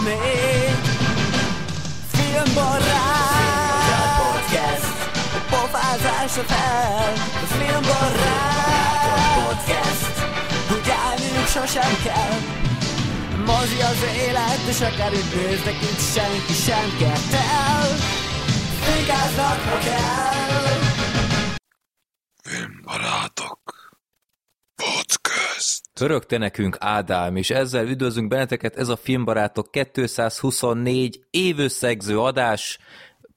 még Filmbarát. Podcast Pofázásra fel. A filmbarát. Hogy állniuk sosem kell. Mozi az élet, és akár itt néznek, itt senki sem kell Fikáznak, ha kell Podcast. Örökte nekünk Ádám, és ezzel üdvözlünk benneteket, ez a Filmbarátok 224 évösszegző adás,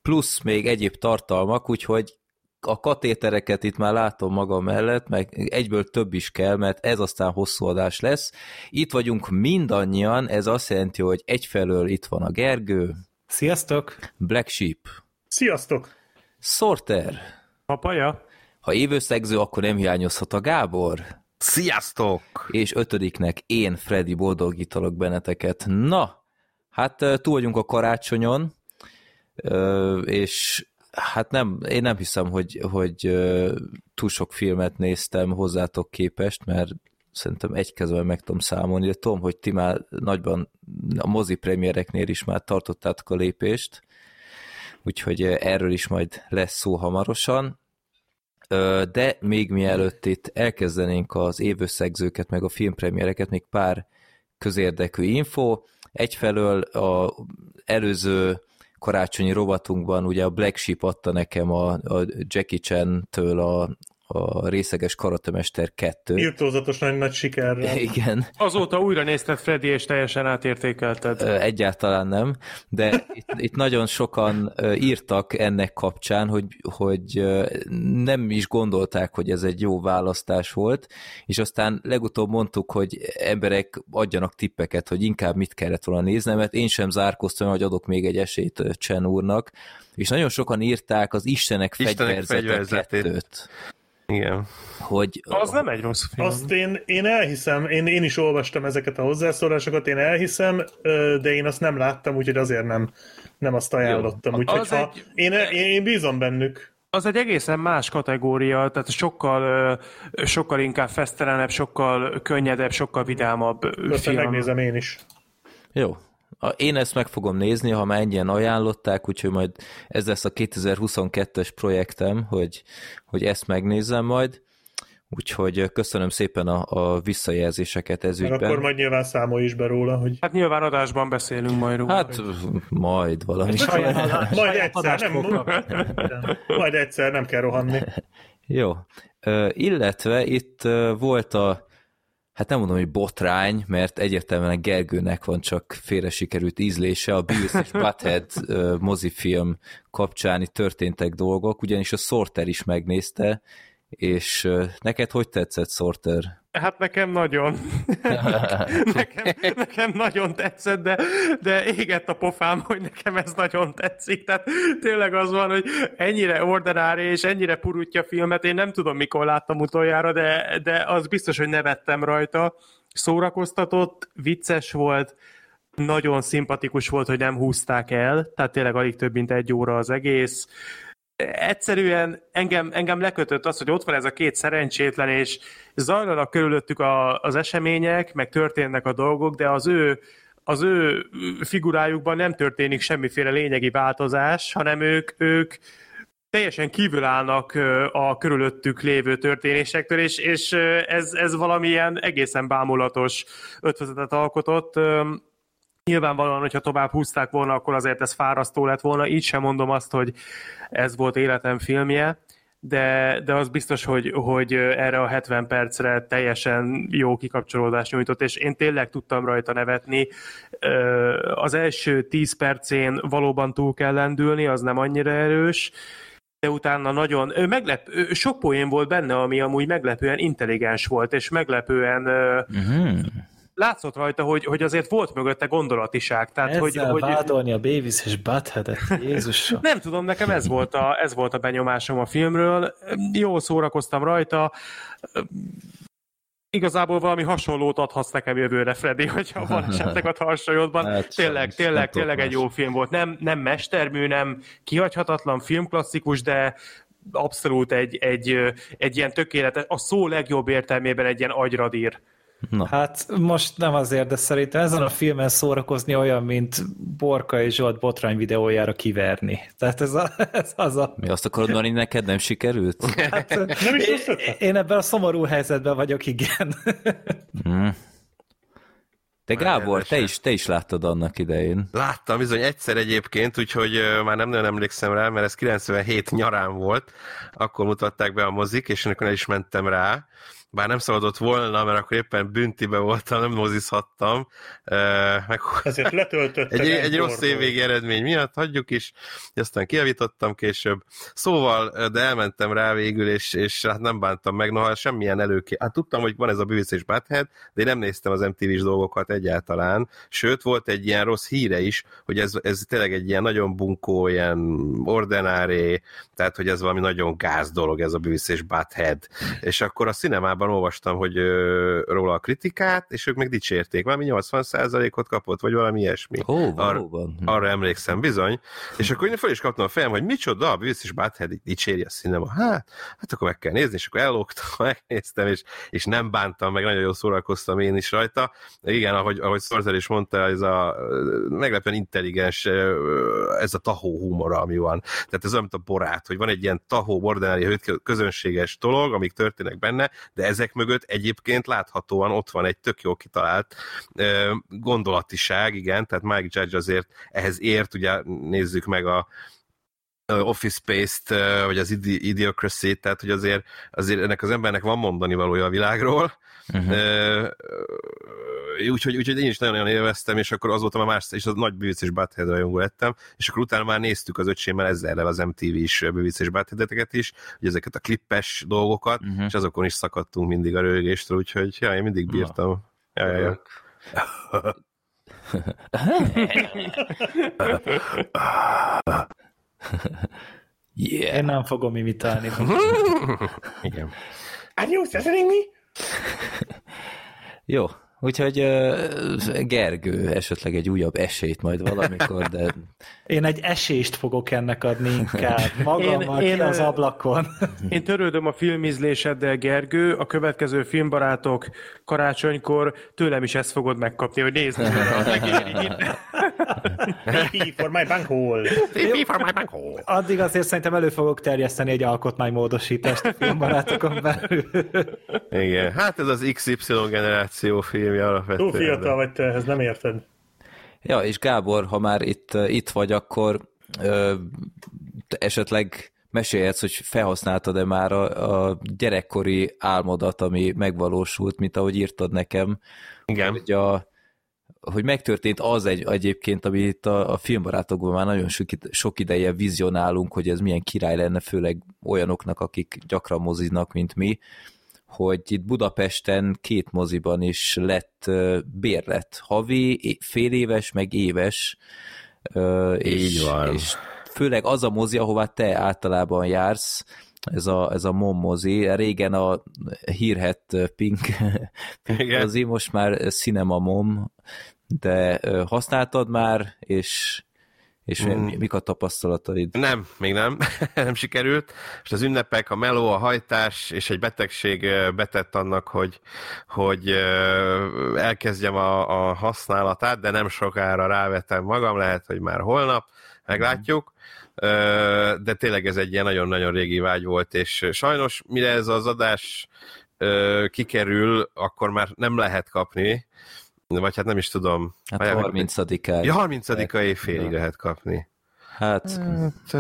plusz még egyéb tartalmak, úgyhogy a katétereket itt már látom magam mellett, meg egyből több is kell, mert ez aztán hosszú adás lesz. Itt vagyunk mindannyian, ez azt jelenti, hogy egyfelől itt van a Gergő, Sziasztok! Black Sheep, Sziasztok! Sorter, Papaja? ha évösszegző, akkor nem hiányozhat a Gábor, Sziasztok! és ötödiknek én, Freddy, boldogítalak benneteket. Na, hát túl vagyunk a karácsonyon, és hát nem, én nem hiszem, hogy, hogy túl sok filmet néztem hozzátok képest, mert szerintem egy kezben meg tudom számolni, de tudom, hogy ti már nagyban a mozi premiereknél is már tartottátok a lépést, úgyhogy erről is majd lesz szó hamarosan. De még mielőtt itt elkezdenénk az évösszegzőket, meg a filmpremiereket, még pár közérdekű info. Egyfelől a előző karácsonyi rovatunkban ugye a Black Sheep adta nekem a, a Jackie Chan-től a, a részeges karatemester 2 Írtózatos nagy, nagy sikerrel. Igen, Azóta újra nézted Freddy, és teljesen átértékelted. Egyáltalán nem, de itt, itt nagyon sokan írtak ennek kapcsán, hogy, hogy nem is gondolták, hogy ez egy jó választás volt, és aztán legutóbb mondtuk, hogy emberek adjanak tippeket, hogy inkább mit kellett volna néznem, mert én sem zárkoztam, hogy adok még egy esélyt Chen úrnak, és nagyon sokan írták az Istenek, Istenek fegyverzete fegyverzetét. kettőt, Igen. hogy Az nem egy rossz film. Azt én, én elhiszem, én, én is olvastam ezeket a hozzászólásokat, én elhiszem, de én azt nem láttam, úgyhogy azért nem, nem azt ajánlottam. Jó. Úgyhogy Az ha, egy- én, én, én bízom bennük. Az egy egészen más kategória, tehát sokkal, sokkal inkább fesztelenebb, sokkal könnyedebb, sokkal vidámabb ö, Aztán film. megnézem én is. Jó. A- Én ezt meg fogom nézni, ha már ennyien ajánlották, úgyhogy majd ez lesz a 2022-es projektem, hogy, hogy ezt megnézzem majd. Úgyhogy köszönöm szépen a, a visszajelzéseket ez ügyben. akkor majd nyilván számolj is be róla, hogy Hát nyilván adásban beszélünk majd róla. Hát majd valami. majd egyszer, nem, majd egyszer, nem kell rohanni. Jó. Illetve itt volt a, hát nem mondom, hogy botrány, mert egyértelműen Gergőnek van csak félre sikerült ízlése, a Beavis és Butthead mozifilm kapcsán itt történtek dolgok, ugyanis a Sorter is megnézte, és neked hogy tetszett Sorter? Hát nekem nagyon. nekem, nekem nagyon tetszett, de, de égett a pofám, hogy nekem ez nagyon tetszik. Tehát tényleg az van, hogy ennyire ordinári és ennyire purutja filmet, én nem tudom, mikor láttam utoljára, de, de az biztos, hogy nevettem rajta. Szórakoztatott, vicces volt, nagyon szimpatikus volt, hogy nem húzták el, tehát tényleg alig több, mint egy óra az egész egyszerűen engem, engem lekötött az, hogy ott van ez a két szerencsétlen, és zajlanak körülöttük a, az események, meg történnek a dolgok, de az ő az ő figurájukban nem történik semmiféle lényegi változás, hanem ők, ők teljesen kívül állnak a körülöttük lévő történésektől, és, és ez, ez valamilyen egészen bámulatos ötvezetet alkotott. Nyilvánvalóan, hogyha tovább húzták volna, akkor azért ez fárasztó lett volna. Így sem mondom azt, hogy ez volt életem filmje, de, de az biztos, hogy, hogy erre a 70 percre teljesen jó kikapcsolódást nyújtott, és én tényleg tudtam rajta nevetni. Az első 10 percén valóban túl kell lendülni, az nem annyira erős, de utána nagyon meglep, sok poén volt benne, ami amúgy meglepően intelligens volt, és meglepően Uh-huh. Látszott rajta, hogy, hogy azért volt mögötte gondolatiság. Tehát, Ezzel hogy, hogy, vádolni a Beavis és Butthead-et, Jézusom. nem tudom, nekem ez volt, a, ez volt a benyomásom a filmről. Jól szórakoztam rajta. Igazából valami hasonlót adhatsz nekem jövőre, Freddy, hogyha van esetleg a tarsajodban. Hát, tényleg, tényleg, tényleg egy jó film volt. Nem, nem mestermű, nem kihagyhatatlan filmklasszikus, de abszolút egy, egy, egy ilyen tökéletes, a szó legjobb értelmében egy ilyen agyradír. Na, Hát most nem azért, de szerintem ezen a filmen szórakozni olyan, mint Borka és Zsolt botrány videójára kiverni. Tehát ez, a, ez az a... mi azt akarod mondani, neked nem sikerült? Hát, nem is én, én ebben a szomorú helyzetben vagyok, igen. Hmm. De Gábor, te is, te is láttad annak idején. Láttam bizony egyszer egyébként, úgyhogy már nem nagyon emlékszem rá, mert ez 97 nyarán volt, akkor mutatták be a mozik, és ennek el is mentem rá, bár nem szabadott volna, mert akkor éppen büntibe voltam, nem mozizhattam, meg Ezért letöltöttem. egy, egy rossz évvégi eredmény miatt hagyjuk is, aztán kiavítottam később. Szóval, de elmentem rá végül, és, és hát nem bántam meg, noha semmilyen előké... Hát tudtam, hogy van ez a Beavis és Butthead, de én nem néztem az MTV-s dolgokat egyáltalán. Sőt, volt egy ilyen rossz híre is, hogy ez, ez tényleg egy ilyen nagyon bunkó, ilyen ordenáré, tehát, hogy ez valami nagyon gáz dolog, ez a Beavis és Butthead. És akkor a cinemában olvastam, hogy ö, róla a kritikát, és ők meg dicsérték. Valami 80%-ot kapott, vagy valami ilyesmi. Valóban. Ar- arra emlékszem, bizony. És akkor én fel is kaptam a fejem, hogy micsoda, Beavis és Butthead dicséri a cinema. Hát, hát akkor meg kell nézni, és akkor ellógtam, megnéztem, és, és nem bántam, meg nagyon jól szórakoztam én is rajta. Igen, ahogy, ahogy Szorzer is mondta, ez a meglepően intelligens, ez a tahó humora, ami van. Tehát ez olyan, mint a borát, hogy van egy ilyen tahó, ordinári, közönséges dolog, amik történnek benne, de ezek mögött egyébként láthatóan ott van egy tök jó kitalált gondolatiság, igen, tehát Mike Judge azért ehhez ért, ugye nézzük meg a Office Space-t, vagy az Idi- Idiocracy, tehát hogy azért, azért ennek az embernek van mondani valója a világról. Uh-huh. Úgyhogy, úgyhogy én is nagyon-nagyon élveztem, és akkor az voltam a más, és az nagy Beavis és Butthead rajongó lettem, és akkor utána már néztük az öcsémmel ezzel az MTV-s Beavis és Butthead-eket is, hogy ezeket a klippes dolgokat, uh-huh. és azokon is szakadtunk mindig a rögéstől, úgyhogy ja, én mindig bírtam. Ja, ja, ja. Yeah. Én nem fogom imitálni. Igen. Are you listening me? Jó, úgyhogy uh, Gergő esetleg egy újabb esélyt majd valamikor, de Én egy esést fogok ennek adni inkább. Magammal Én- én, az ablakon. Én törődöm a filmízléseddel, Gergő, a következő filmbarátok karácsonykor tőlem is ezt fogod megkapni, hogy nézd meg a megéri. Pee for my bunghole. Addig azért szerintem elő fogok terjeszteni egy alkotmánymódosítást a filmbarátokon belül. Igen, hát ez az XY generáció filmje alapvetően. Túl fiatal vagy te, ehhez nem érted. Ja, és Gábor, ha már itt, itt vagy, akkor ö, te esetleg mesélhetsz, hogy felhasználtad-e már a, a gyerekkori álmodat, ami megvalósult, mint ahogy írtad nekem, Igen. hogy, a, hogy megtörtént az egy, egyébként, ami itt a, a filmbarátokban már nagyon sok, sok ideje vizionálunk, hogy ez milyen király lenne, főleg olyanoknak, akik gyakran moziznak, mint mi, hogy itt Budapesten két moziban is lett bérlet, havi, fél éves, meg éves, és, Így van. és főleg az a mozi, ahová te általában jársz, ez a, ez a MOM mozi, régen a hírhet Pink, Pink mozi, most már Cinema MOM, de használtad már, és, és Mm. mi, mik a tapasztalataid? Nem, még nem. nem sikerült. És az ünnepek, a meló, a hajtás és egy betegség betett annak, hogy, hogy elkezdjem a, a használatát, de nem sokára rávetem magam, lehet, hogy már holnap, meglátjuk. De tényleg ez egy ilyen nagyon-nagyon régi vágy volt, és sajnos, mire ez az adás kikerül, akkor már nem lehet kapni, vagy hát nem is tudom. Hát Várjál, 30-án. Ja, 30 éjfélig lehet kapni. Hát, Hát,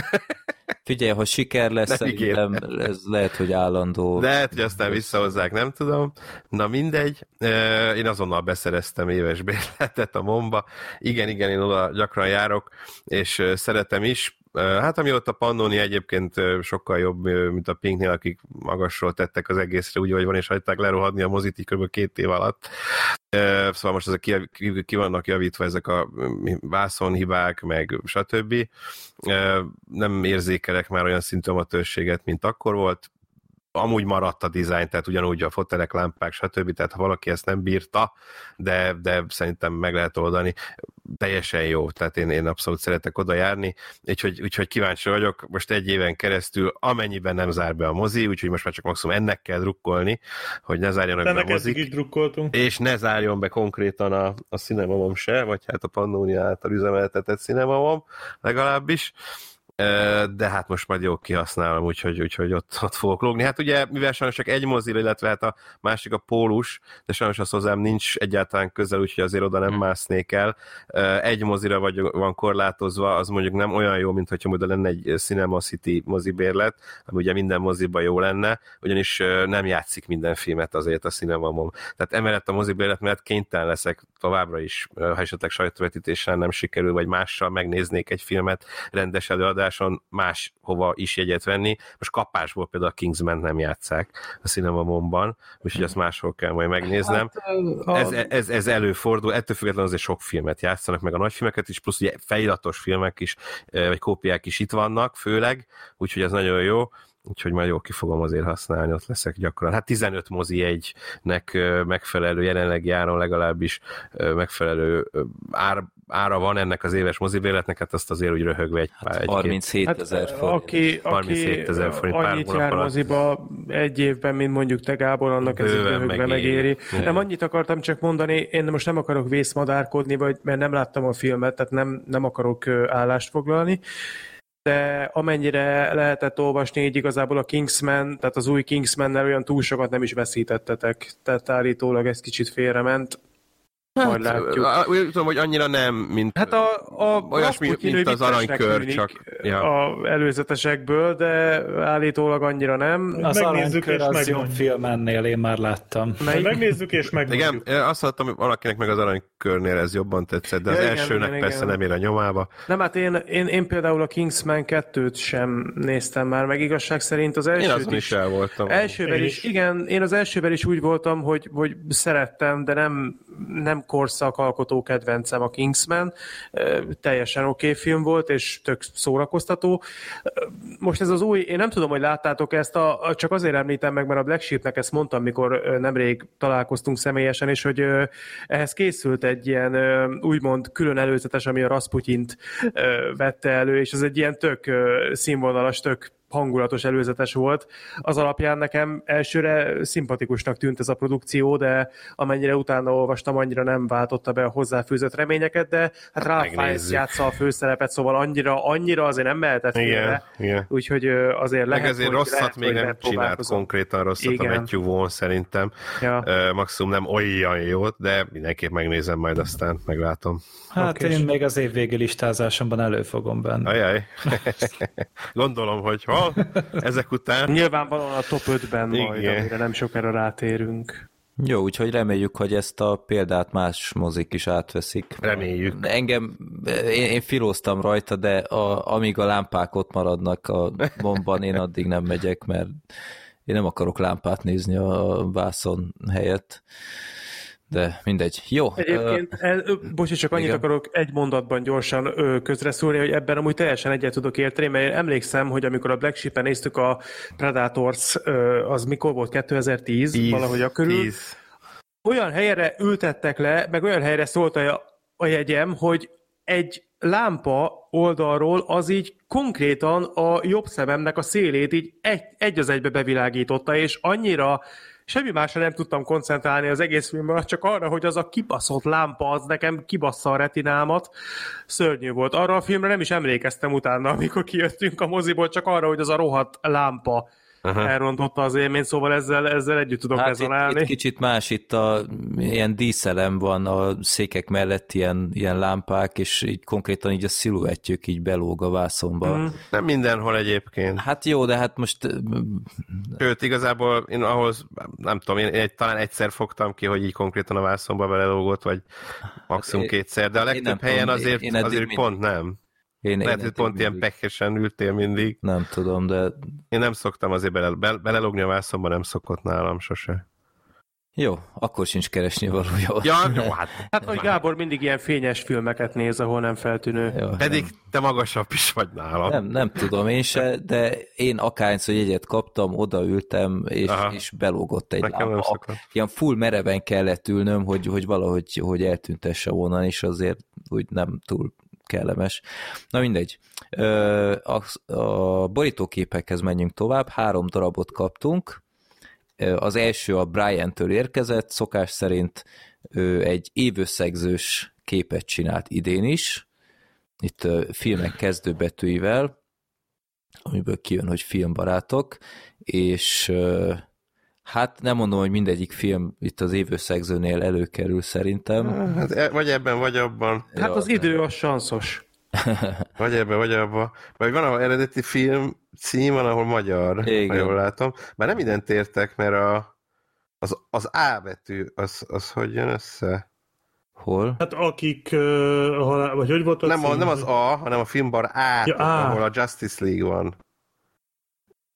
Figyelj, ha siker lesz, Nem szerintem ez lehet, hogy állandó. Lehet, hogy aztán visszahozzák, nem tudom. Na mindegy, én azonnal beszereztem éves bérletet a momba. Igen, igen, én oda gyakran járok, és szeretem is. Hát amióta Pannoni egyébként sokkal jobb, mint a Pinknél, akik magasról tettek az egészre, úgy, hogy van, és hagyták lerohadni a mozit kb. két év alatt. Szóval most ezek ki, ki, ki vannak javítva ezek a vászonhibák, meg stb. Nem érzékelek már olyan szintű amatőrséget, mint akkor volt amúgy maradt a dizájn, tehát ugyanúgy a fotelek, lámpák, stb. Tehát ha valaki ezt nem bírta, de, de szerintem meg lehet oldani, teljesen jó, tehát én, én abszolút szeretek oda járni, úgyhogy, úgyhogy kíváncsi vagyok, most egy éven keresztül, amennyiben nem zár be a mozi, úgyhogy most már csak maximum ennek kell drukkolni, hogy ne zárjanak De be a mozik, is drukkoltunk. és ne zárjon be konkrétan a, a Cinemamom se, vagy hát a Pannonia által üzemeltetett Cinemamom legalábbis, de hát most majd jó kihasználom, úgyhogy, úgyhogy ott, ott fogok lógni. Hát ugye, mivel sajnos csak egy mozi, illetve hát a másik a pólus, de sajnos az hozzám nincs egyáltalán közel, úgyhogy azért oda nem másznék el. Egy mozira vagy van korlátozva, az mondjuk nem olyan jó, mint hogyha oda lenne egy Cinema City mozibérlet, ami ugye minden moziban jó lenne, ugyanis nem játszik minden filmet azért a Cinemamom. Tehát emellett a mozibérlet mellett kénytelen leszek továbbra is, ha esetleg sajtóvetítéssel nem sikerül, vagy mással megnéznék egy filmet rendes előadáson, máshova is jegyet venni. Most kapásból például a Kingsman nem játszák a Cinemamomban, úgyhogy azt máshol kell majd megnéznem. Hát, Ez, ez, ez előfordul, ettől függetlenül azért sok filmet játszanak, meg a nagyfilmeket is, plusz ugye feliratos filmek is, vagy kópiák is itt vannak, főleg, úgyhogy ez nagyon jó úgyhogy majd jól ki fogom azért használni, ott leszek gyakran. Hát 15 mozi egynek megfelelő, jelenleg járon legalábbis megfelelő ár, ára van ennek az éves mozibérletnek, hát azt azért úgy röhögve egy pár egy 37 Hát, ezer forint. aki, 37 aki ezer forint pár annyit jár moziba egy évben, mint mondjuk te Gábor, annak ez röhögve megéri. megéri. Igen. Nem annyit akartam csak mondani, én most nem akarok vészmadárkodni, vagy, mert nem láttam a filmet, tehát nem, nem akarok állást foglalni, de amennyire lehetett olvasni, így igazából a Kingsman, tehát az új Kingsman-nel olyan túl sokat nem is veszítettetek, tehát állítólag ez kicsit félrement. Majd látjuk. Hát, Úgy tudom, hogy annyira nem, mint... Hát a, a Olyasmi, Rasputin, mint az aranykör, csak- ja. a előzetesekből, de állítólag annyira nem. Az Megnézzük és az jobb film ennél, én már láttam. Melyik? Megnézzük és megmondjuk. Igen, én azt hallottam, hogy valakinek meg az aranykörnél ez jobban tetszett, de az Ja, igen, elsőnek igen, persze igen. nem ér a nyomába. Nem, hát én, én, én például a Kingsman 2-t sem néztem már, meg igazság szerint az Én elsőt azon is el voltam. Elsővel Én is, is. igen, én az elsővel is úgy voltam, hogy, hogy szerettem, de nem, nem korszakalkotó kedvencem a Kingsman. Teljesen oké okay film volt, és tök szórakoztató. Most ez az új, én nem tudom, hogy láttátok ezt, a, csak azért említem meg, mert a Black Sheepnek ezt mondtam, mikor nemrég találkoztunk személyesen, és hogy ehhez készült egy ilyen úgymond külön előzetes, ami a Rasputyint ö, vette elő, és ez egy ilyen tök színvonalas, tök hangulatos előzetes volt. Az alapján nekem elsőre szimpatikusnak tűnt ez a produkció, de amennyire utána olvastam, annyira nem váltotta be a hozzáfűzött reményeket, de hát Ralph Fiennes játsza a főszerepet, szóval annyira, annyira azért nem mehetett Igen, félre. igen. Úgyhogy azért lehet, Meg ezért hogy rosszat lehet, még hogy nem csinált konkrétan rosszat Igen. a Matthew Vaughn szerintem. Ja. Ö, Maximum nem olyan jót, de mindenképp megnézem majd aztán, meglátom. Hát Oké. én még az évvégi listázásomban előfogom benne. Ajaj. Gondolom, hogy ha ezek után Nyilvánvalóan a top 5-ben majd, Igen. amire nem sokára rátérünk. Jó, úgyhogy reméljük, hogy ezt a példát más mozik is átveszik. reméljük. Engem, én, én filóztam rajta, de a, amíg a lámpák ott maradnak a bomban, én addig nem megyek, mert én nem akarok lámpát nézni a vászon helyett. De mindegy. Jó. Egyébként, el, ö, bocsi, csak annyit igen. akarok egy mondatban gyorsan ö, közreszólni, hogy ebben amúgy teljesen egyet tudok érteni, mert én emlékszem, hogy amikor a Black Sheep-en néztük a Predators, az mikor volt? 2010? Tíz, valahogy a körül. tíz. Olyan helyre ültettek le, meg olyan helyre szólt a, a jegyem, hogy egy lámpa oldalról az így konkrétan a jobb szememnek a szélét így egy, egy az egybe bevilágította, és annyira semmi másra nem tudtam koncentrálni az egész filmben, csak arra, hogy az a kibaszott lámpa az nekem kibassza a retinámat. Szörnyű volt. Arra a filmre nem is emlékeztem utána, amikor kijöttünk a moziból, csak arra, hogy az a rohadt lámpa Aha. elrontotta az élményt, szóval ezzel, ezzel együtt tudok Hát itt, rezonálni. itt kicsit más, itt a ilyen díszelem van a székek mellett, ilyen, ilyen lámpák, és így konkrétan így a sziluettjük így belóg a vászonba. Mm. Nem mindenhol egyébként. Hát jó, de hát most Sőt, igazából én ahhoz, nem tudom, én egy, talán egyszer fogtam ki, hogy így konkrétan a vászonba belelógott, vagy maximum Hát kétszer, de a legtöbb helyen tudom, azért, én azért mindig- pont nem. Én, Lehet, én hogy pont ilyen pekesen ültél mindig. Nem tudom, de Én nem szoktam azért bele, be, belelogni a vászonba, nem szokott nálam sose. jó, akkor sincs keresni valója. Ja, jó, hát Hát, hogy Gábor mindig ilyen fényes filmeket néz, ahol nem feltűnő. Jó, pedig te magasabb is vagy nálam. Nem, nem tudom én se, de én akárhányszor jegyet kaptam, odaültem, és, Aha. és belógott egy Nekem nem szokott. Ilyen full mereven kellett ülnöm, hogy, hogy valahogy hogy eltüntesse onnan, és azért úgy nem túl kellemes. Na mindegy. A, a borítóképekhez menjünk tovább. Három darabot kaptunk. Az első a Brian-től érkezett, szokás szerint egy évösszegzős képet csinált idén is, itt filmek kezdőbetűivel, amiből kijön, hogy filmbarátok, és hát nem mondom, hogy mindegyik film itt az évösszegzőnél előkerül szerintem. Hát, e- vagy ebben, vagy abban. Hát az idő az sanszos. Vagy ebben, vagy abban. Vagy van, ahol eredeti film cím, van, ahol magyar, Igen. ha jól látom. Bár nem mindent értek, mert a, az, az A betű, az, az hogy jön össze? Hol? Hát akik, uh, halál, vagy hogy volt a Nem, a, cím? nem az A, hanem a filmbar A, Ja, A. ahol a Justice League van.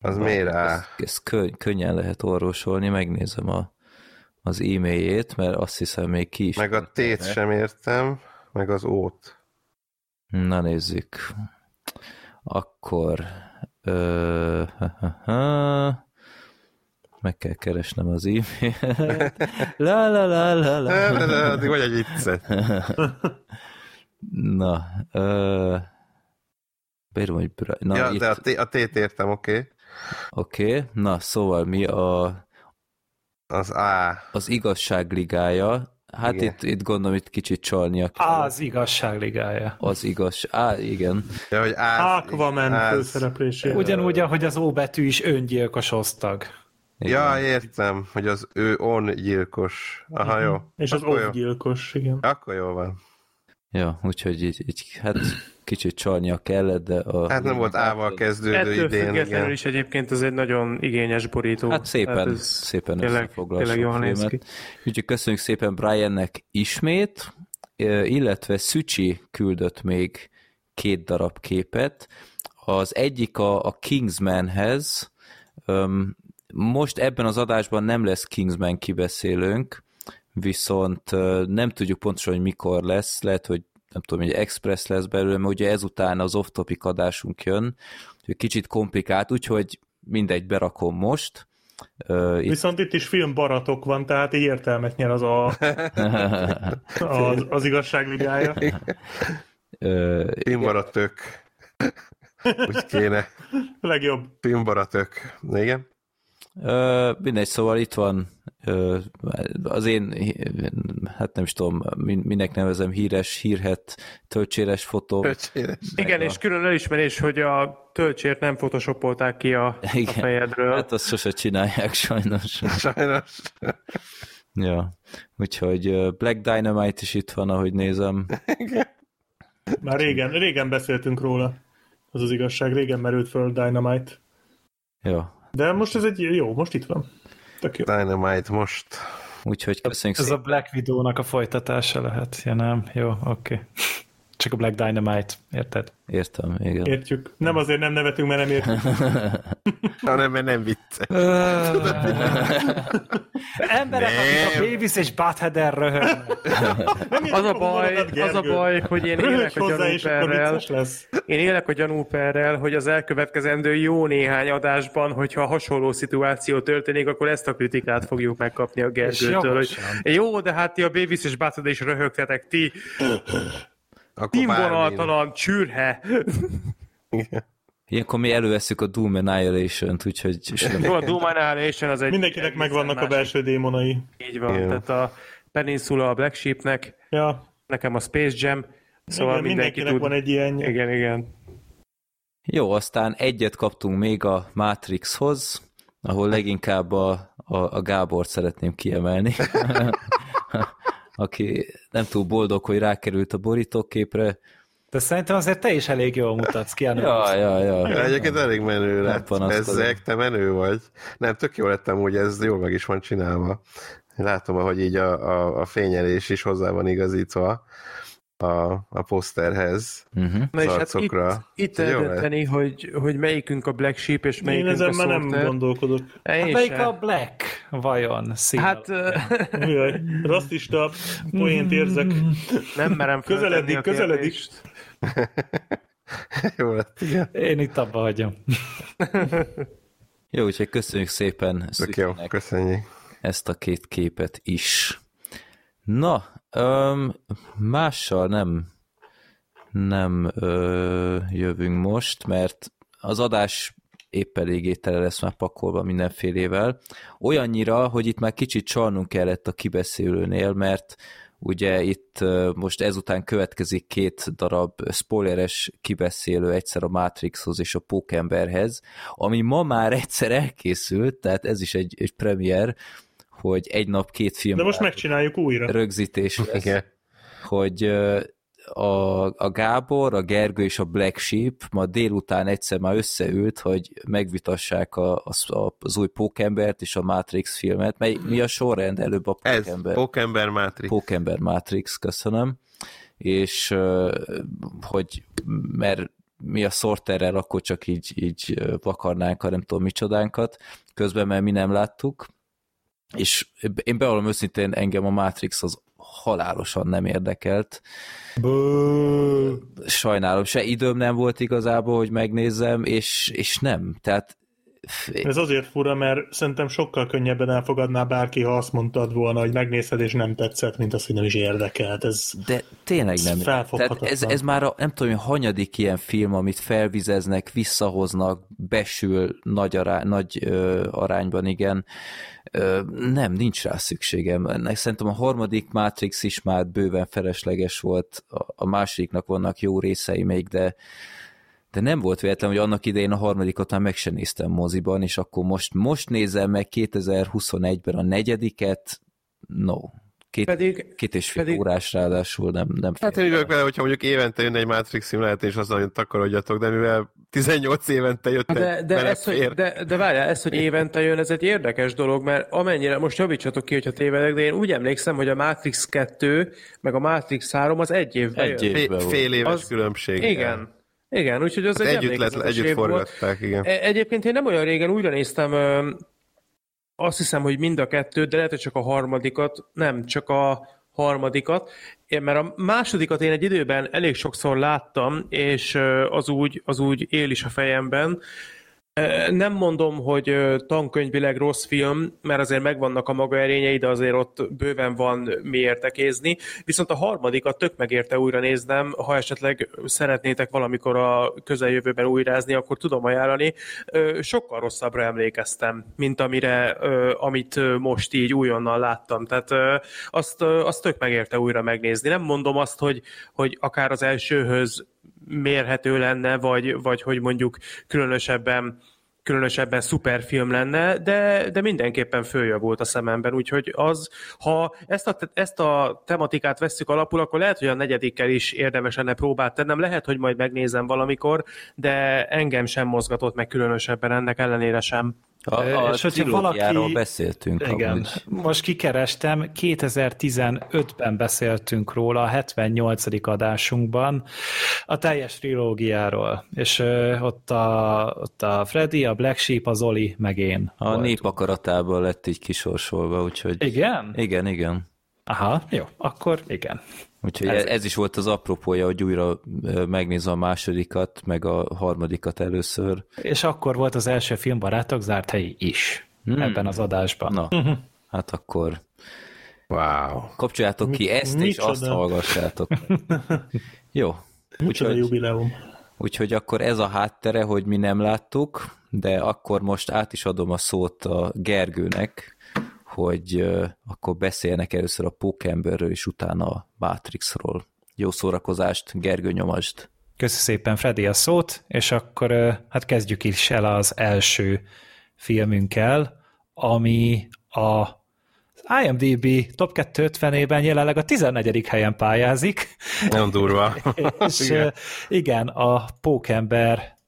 Az miért A? Ezt, ezt könny- könnyen lehet orvosolni, megnézem a, az e-mailjét, mert azt hiszem még ki is. Meg a T-t sem értem, meg az O-t. Na nézzük. Akkor ö, ha, ha, ha. meg kell keresnem az e-mailt. La la la la la. Addig vagy egy viccet. Na, ö, beírom, hogy. Na, Ja, itt, de a T- a T-t értem, oké. Okay. Oké. Okay. Na, szóval mi a, Az A. az igazságligája? Hát Igen. itt, itt gondolom, itt kicsit csalnia kell. Az igazságligája. Az igaz. Á, igen. Ja, hogy áz, Aquaman áz- főszereplésére. Ugyanúgy, ahogy az O betű is öngyilkos osztag. igen. Ja, értem, hogy az ő on gyilkos. Aha, jó. És az Akkor jó. off-gyilkos, igen. Akkor jó van. Ja, úgyhogy így, így hát kicsit csalnia kellett, de a... Hát nem volt A-val kezdődő Ettől idén, függetlenül igen. is egyébként ez egy nagyon igényes borító. Hát szépen, ez szépen tényleg, összefoglal tényleg sok jól néz ki. filmet. Úgyhogy köszönjük szépen Briannek ismét, ö, illetve Szücsi küldött még két darab képet. Az egyik a, a Kingsmanhez. Most ebben az adásban nem lesz Kingsman kibeszélőnk, viszont nem tudjuk pontosan, hogy mikor lesz, lehet, hogy nem tudom, hogy express lesz belőle, mert ugye ezután az off-topic adásunk jön, úgyhogy kicsit komplikált, úgyhogy mindegy, berakom most. Itt Viszont itt is filmbaratok van, tehát így értelmet nyer az a, az, az igazságligája. Ö, Filmbaratok. Úgy kéne. Legjobb. Filmbaratok. Igen? Ö, mindegy, szóval itt van az én, hát nem is tudom, min- minek nevezem híres, hírhet, töltséres fotó. Öcsére. Igen, és külön elismerés, hogy a töltsért nem photoshopolták ki a, a Igen. fejedről. Hát azt sose csinálják sajnos. Sajnos. ja. Úgyhogy Black Dynamite is itt van, ahogy nézem. Már régen, régen beszéltünk róla. Az az igazság, régen merült föl Dynamite. Ja. De most ez egy jó, most itt van. Tök jó. Dynamite most. Úgyhogy köszönjük Ez a szépen. Black Widow-nak a folytatása lehet, ja nem? Jó, oké. Okay. Csak a Black Dynamite, érted? Értem, igen. Értjük. Nem azért nem nevetünk, mert nem értjük. Hanem, mert nem vicces. Emberek, akik a Beavis és Butthead-en röhögnek. Az a baj, az a baj, hogy én élek a gyanúperrel, én élek a gyanúperrel, hogy az elkövetkezendő jó néhány adásban, hogyha hasonló szituáció történik, akkor ezt a kritikát fogjuk megkapni a Gergőtől. Hogy, jó, de hát ti a Babies és Butthead is röhögtetek, ti Akkor színvonaltalan csürhe. Ilyenkor mi előveszük a Doom Annihilation-t, úgyhogy Jó, a Doom Annihilation az egy... Mindenkinek megvannak a belső démonai. Így van, Igen. tehát a Peninsula a Black Sheepnek, Ja, nekem a Space Jam, szóval igen, mindenki mindenkinek tud. van egy ilyen. Igen, igen. Jó, aztán egyet kaptunk még a Matrixhoz, ahol leginkább a, a, a Gábort szeretném kiemelni, aki nem túl boldog, hogy rákerült a borítóképre. De szerintem azért te is elég jól mutatsz ki. Ja, ja, ja. Ja, egyébként elég menő lett. Ezek, te menő vagy. Nem, tök jó lettem, hogy ez jól meg is van csinálva. Látom, ahogy így a, a, a fényelés is hozzá van igazítva a, a poszterhez, Uh-huh. Na és hát itt, itt eldönteni, hogy, hogy melyikünk a Black Sheep, és Én melyikünk ezen a már nem gondolkodok. Én Hát melyik a Black vajon? Szín. Hát Jaj, rasszista poént érzek. nem merem Közeledik, közeledik. Jó lett, igen. Én itt abba hagyom. Jó, úgyhogy köszönjük szépen Tök jó, köszönjük. ezt a két képet is. Na, öm, mással nem nem ö, jövünk most, mert az adás épp eléggé tele lesz már pakolva mindenfélével. Olyannyira, hogy itt már kicsit csalnunk kellett a kibeszélőnél, mert ugye itt most ezután következik két darab spoileres kibeszélő, egyszer a Matrixhoz és a Pókemberhez, ami ma már egyszer elkészült, tehát ez is egy, egy premier, hogy egy nap két film De most megcsináljuk újra. rögzítés lesz Igen. hogy a, a Gábor, a Gergő és a Black Sheep ma délután egyszer már összeült, hogy megvitassák a, a, az új Pókembert és a Matrix filmet. Mely, mi a sorrend előbb a Ez, Pókember? Pókember Matrix. Pókember Matrix, köszönöm. És hogy mert mi a sorterrel akkor csak így, így vakarnánk a nem tudom micsodánkat, közben mert mi nem láttuk, és én bevallom őszintén, engem a Matrix az halálosan nem érdekelt. Sajnálom, se időm nem volt igazából, hogy megnézzem, és, és nem. Tehát Ez azért fura, mert szerintem sokkal könnyebben elfogadná bárki, ha azt mondtad volna, hogy megnézed és nem tetszett, mint azt, hogy nem is érdekelt. Ez De tényleg nem. Tehát ez, ez már a, nem tudom, hogy hanyadik ilyen film, amit felvizeznek, visszahoznak, besül nagy, ará, nagy ö, arányban, igen. Ö, nem, nincs rá szükségem. Ennek szerintem a harmadik Matrix is már bőven felesleges volt, a, a másiknak vannak jó részei még, de de nem volt véletlen, hogy annak idején a harmadikat már meg sem néztem moziban, és akkor most, most nézem meg 2021-ben a negyediket, no. Két, Pedig- két és fél pedig- órás ráadásul nem, nem Hát én vagyok vele, hogyha mondjuk évente jön egy Matrix film, lehet és azzal, hogy takarodjatok, de mivel 18 évente jött De, egy de, ez, hogy, de, de várjál, ez, hogy évente jön, ez egy érdekes dolog, mert amennyire, most javítsatok ki, hogyha tévedek, de én úgy emlékszem, hogy a Matrix 2, meg a Matrix 3 az egy évben Egy jön. év. Fél, fél éves Az- különbség. Igen. Igen, úgyhogy az Hát egy együtt, lett, együtt év volt. forgatták, igen. E- Egyébként én nem olyan régen újra néztem, azt hiszem, hogy mind a kettőt, de lehet, hogy csak a harmadikat, nem, csak a harmadikat, Én- mert a másodikat én egy időben elég sokszor láttam, és az úgy, az úgy él is a fejemben. Nem mondom, hogy tankönyvileg rossz film, mert azért megvannak a maga erényei, de azért ott bőven van mi értekézni. Viszont a harmadikat tök megérte újra néznem, ha esetleg szeretnétek valamikor a közeljövőben újrázni, akkor tudom ajánlani. Sokkal rosszabbra emlékeztem, mint amire, amit most így újonnan láttam. Tehát azt, azt tök megérte újra megnézni. Nem mondom azt, hogy, hogy akár az elsőhöz mérhető lenne, vagy, vagy hogy mondjuk különösebben különösebben szuperfilm lenne, de, de mindenképpen följavult a szememben, úgyhogy az, ha ezt a, ezt a tematikát vesszük alapul, akkor lehet, hogy a negyedikkel is érdemes lenne próbát tennem, lehet, hogy majd megnézem valamikor, de engem sem mozgatott meg különösebben, ennek ellenére sem. A, a És hogyha valaki- beszéltünk Igen, amúgy. most kikerestem, 2015-ben beszéltünk róla, a 78. adásunkban, a teljes trilógiáról, és ö, ott a, ott a Freddy, a Black Sheep, az Oli, meg én. A voltunk. nép akaratából lett így kisorsolva, úgyhogy... Igen? Igen, igen. Aha, jó, akkor igen. Úgyhogy Ez- ez, is volt az apropója, hogy újra megnézem a másodikat, meg a harmadikat először. És akkor volt az első film Barátok zárt helyi is, Hmm. ebben az adásban. Na, hát akkor Wow. kapcsoljátok ki Mi- ezt, és micsoda? azt hallgassátok. Jó. Micsoda Úgyhogy, jubileum. úgyhogy akkor ez a háttere, hogy mi nem láttuk, de akkor most át is adom a szót a Gergőnek, hogy akkor beszélnek először a Pókemberről, és utána a Matrixról. Jó szórakozást, Gergő nyomasd. Köszi szépen Freddy a szót, és akkor hát kezdjük is el az első filmünkkel, ami a IMDb top 250-ében jelenleg a 14. helyen pályázik. Nagyon durva. és igen. igen, a Pókember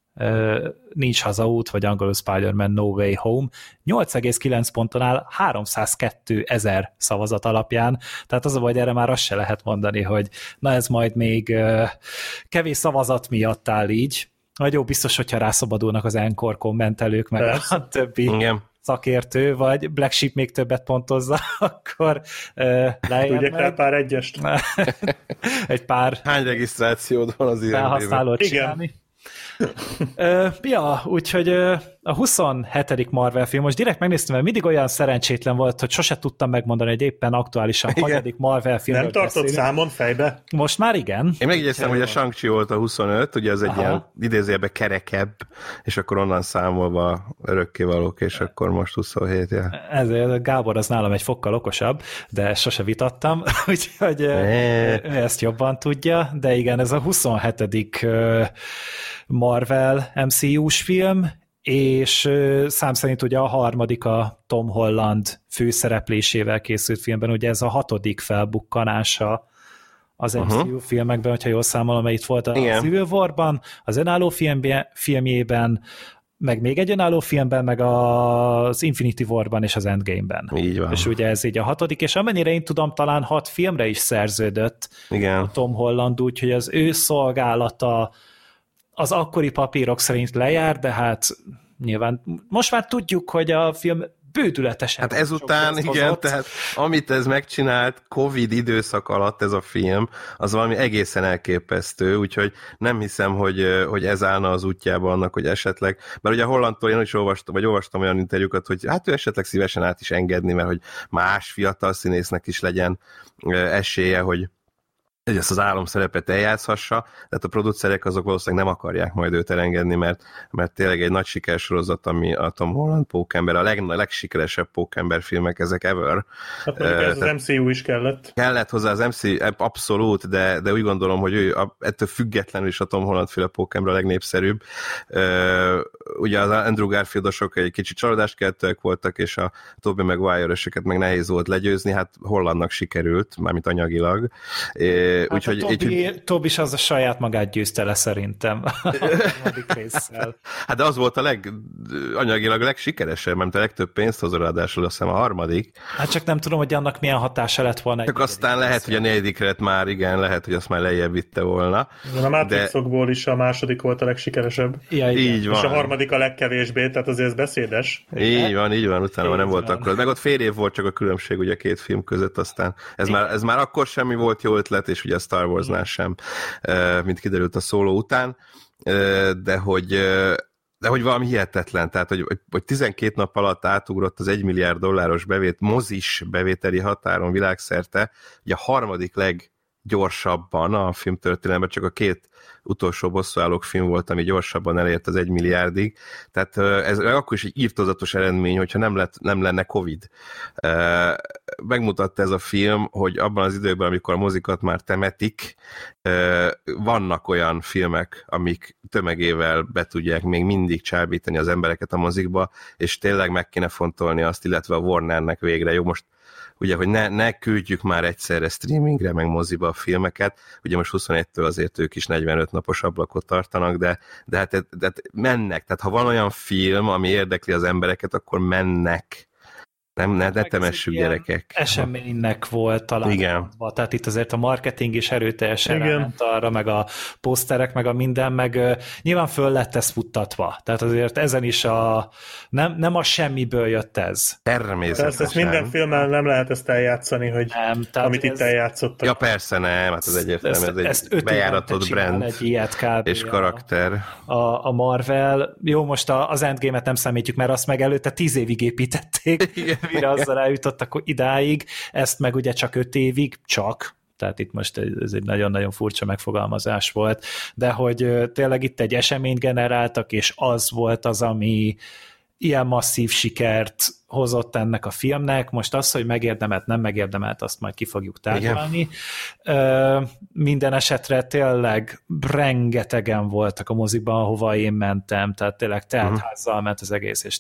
nincs hazaút, vagy angolul Spider-Man No Way Home, 8,9 ponton áll 302 ezer szavazat alapján, tehát az a vagy erre már azt se lehet mondani, hogy na ez majd még kevés szavazat miatt áll így, vagy jó, biztos, hogyha rászabadulnak az Encore kommentelők, meg Persze. a többi Igen. szakértő, vagy Black Sheep még többet pontozza, akkor uh, Tudják rá pár egyest. Egy pár... Hány regisztrációd van az ilyen Igen. Csinálni? ja, úgyhogy a 27. Marvel film, most direkt megnéztem, mert mindig olyan szerencsétlen volt, hogy sose tudtam megmondani, hogy éppen aktuálisan igen. hanyadik Marvel film. Nem tartott számon fejbe? Most már igen. Én megjegyeztem, hogy a shang volt a 25, ugye az egy Aha. ilyen idézőjelben kerekebb, és akkor onnan számolva örökkévalók, és akkor most 27, ja. Ezért Gábor az nálam egy fokkal okosabb, de sose vitattam, úgyhogy ő ezt jobban tudja, de igen, ez a 27. Marvel MCU-s film, és szám szerint ugye a harmadik a Tom Holland főszereplésével készült filmben, ugye ez a hatodik felbukkanása az MCU uh-huh. filmekben, hogyha jól számolom, mert itt volt a Igen. Civil War-ban, az önálló filmje, filmjében, meg még egy önálló filmben, meg az Infinity War-ban és az Endgame-ben. Így van. És ugye ez így a hatodik, és amennyire én tudom, talán hat filmre is szerződött Igen. a Tom Holland, úgyhogy az ő szolgálata az akkori papírok szerint lejár, de hát nyilván most már tudjuk, hogy a film bődületesen. Hát ezután, igen, hozott. tehát amit ez megcsinált Covid időszak alatt ez a film, az valami egészen elképesztő, úgyhogy nem hiszem, hogy, hogy ez állna az útjába annak, hogy esetleg, mert ugye Hollandtól én is olvastam, vagy olvastam olyan interjúkat, hogy hát ő esetleg szívesen át is engedni, mert hogy más fiatal színésznek is legyen esélye, hogy hogy ezt az álomszerepet eljátszhassa, tehát a producerek azok valószínűleg nem akarják majd őt elengedni, mert, mert tényleg egy nagy sikersorozat, ami a Tom Holland Pókember, a leg, legsikeresebb Pókember filmek ezek ever. Hát uh, ez az MCU is kellett. Kellett hozzá az MCU, abszolút, de, de úgy gondolom, hogy ő ettől függetlenül is a Tom Holland féle Pókember a legnépszerűbb. Uh, ugye az Andrew Garfieldosok egy kicsit csalódást keltőek voltak, és a Tobey Maguire-öseket meg nehéz volt legyőzni, hát Hollandnak sikerült, mármint anyagilag. Uh, Hát úgyhogy, a Tobi, így, Tobi is az a saját magát győzte le szerintem Hát de az volt a leg, anyagilag a legsikeresebb, mert a legtöbb pénzt hozza ráadásul, azt hiszem a harmadik. Hát csak nem tudom, hogy annak milyen hatása lett volna. Csak aztán lehet, hogy a negyedikre már, igen, lehet, hogy azt már lejjebb vitte volna. De a Matrixokból de... is a második volt a legsikeresebb. Ja, igen. Így van. És a harmadik a legkevésbé, tehát azért ez beszédes. Így van, így van, utána nem volt akkor. Meg ott fél év volt csak a különbség ugye a két film között, aztán ez, már, ez már akkor semmi volt jó ötlet, és ugye a Star Warsnál sem, mint kiderült a szóló után, de hogy de hogy valami hihetetlen, tehát hogy, hogy 12 nap alatt átugrott az 1 milliárd dolláros bevét, mozis bevételi határon világszerte, ugye a harmadik leggyorsabban a filmtörténelemben, csak a két utolsó bosszúállók film volt, ami gyorsabban elért az egy milliárdig, tehát ez akkor is egy írtozatos eredmény, hogyha nem, lett, nem lenne Covid. Megmutatta ez a film, hogy abban az időben, amikor a mozikat már temetik, vannak olyan filmek, amik tömegével be tudják még mindig csábítani az embereket a mozikba, és tényleg meg kéne fontolni azt, illetve a Warnernek végre, jó, most ugye, hogy ne, ne küldjük már egyszerre streamingre, meg moziba a filmeket, ugye most 21-től azért ők is 45 napos ablakot tartanak, de, de hát de, de mennek, tehát ha van olyan film, ami érdekli az embereket, akkor mennek nem, ne, ne temessük gyerekek. Eseménynek volt talán. Igen. Tehát itt azért a marketing is erőteljesen ment arra, meg a poszterek, meg a minden, meg uh, nyilván föl lett ez futtatva. Tehát azért ezen is a nem, nem a semmiből jött ez. Természetesen. Persze, ezt minden filmmel nem lehet ezt eljátszani, hogy nem, amit ez, itt eljátszottak. Ja persze nem, hát ez egyértelmű, ez egy ezt bejáratott brand egy ilyet kb. és karakter. A, a Marvel, jó, most az Endgame-et nem számítjuk, mert azt meg előtte tíz évig építették. Igen mire azzal eljutottak idáig, ezt meg ugye csak öt évig, csak, tehát itt most ez egy nagyon-nagyon furcsa megfogalmazás volt, de hogy tényleg itt egy eseményt generáltak, és az volt az, ami ilyen masszív sikert hozott ennek a filmnek, most az, hogy megérdemelt, nem megérdemelt, azt majd ki fogjuk tárgyalni. Ö, minden esetre tényleg rengetegen voltak a mozikban, ahova én mentem, tehát tényleg teltházzal ment az egész, és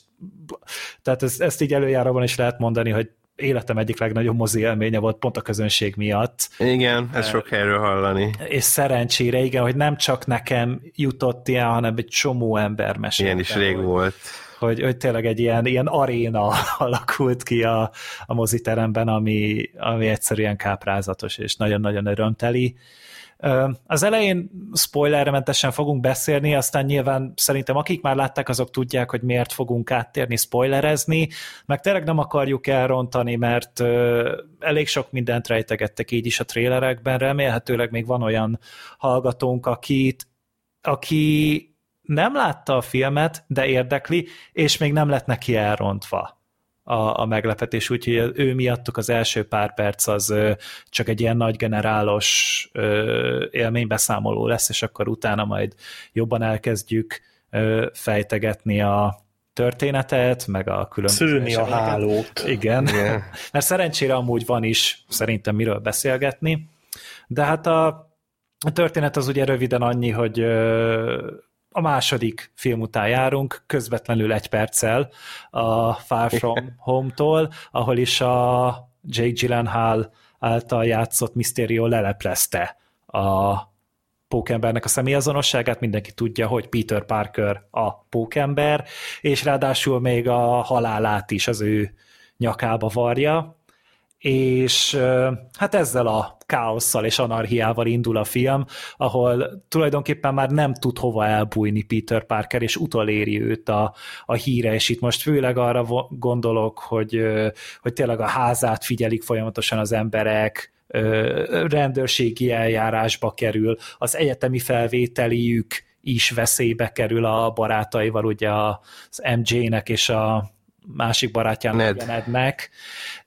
tehát ez, ezt így előjáróban is lehet mondani, hogy életem egyik legnagyobb mozi élménye volt pont a közönség miatt. Igen, ez sok helyről hallani. És szerencsére, igen, hogy nem csak nekem jutott ilyen, hanem egy csomó ember mesélte. Ilyen is rég volt. Hogy, hogy tényleg egy ilyen, ilyen aréna alakult ki a, a moziteremben, ami, ami egyszerűen káprázatos és nagyon-nagyon örömteli. Az elején spoilermentesen fogunk beszélni, aztán nyilván szerintem akik már látták, azok tudják, hogy miért fogunk áttérni spoilerezni, meg tényleg nem akarjuk elrontani, mert elég sok mindent rejtegettek így is a trélerekben, remélhetőleg még van olyan hallgatónk, akit, aki nem látta a filmet, de érdekli, és még nem lett neki elrontva a, a meglepetés, úgyhogy ő miattuk az első pár perc az ö, csak egy ilyen nagy generálos ö, élménybeszámoló lesz, és akkor utána majd jobban elkezdjük ö, fejtegetni a történetet, meg a különböző Szőni a hálót. Igen, Igen. mert szerencsére amúgy van is szerintem miről beszélgetni, de hát a, a történet az ugye röviden annyi, hogy ö, a második film után járunk, közvetlenül egy perccel a Far From Home-tól, ahol is a Jake Gyllenhaal által játszott Mysterio leleplezte a pókembernek a személyazonosságát, mindenki tudja, hogy Peter Parker a pókember, és ráadásul még a halálát is az ő nyakába varja, és hát ezzel a káosszal és anarchiával indul a film, ahol tulajdonképpen már nem tud hova elbújni Peter Parker, és utoléri őt a, a híre, és itt most főleg arra gondolok, hogy, hogy tényleg a házát figyelik folyamatosan az emberek, rendőrségi eljárásba kerül, az egyetemi felvételiük is veszélybe kerül a barátaival, ugye az MJ-nek és a másik barátjának. Ned. Nednek,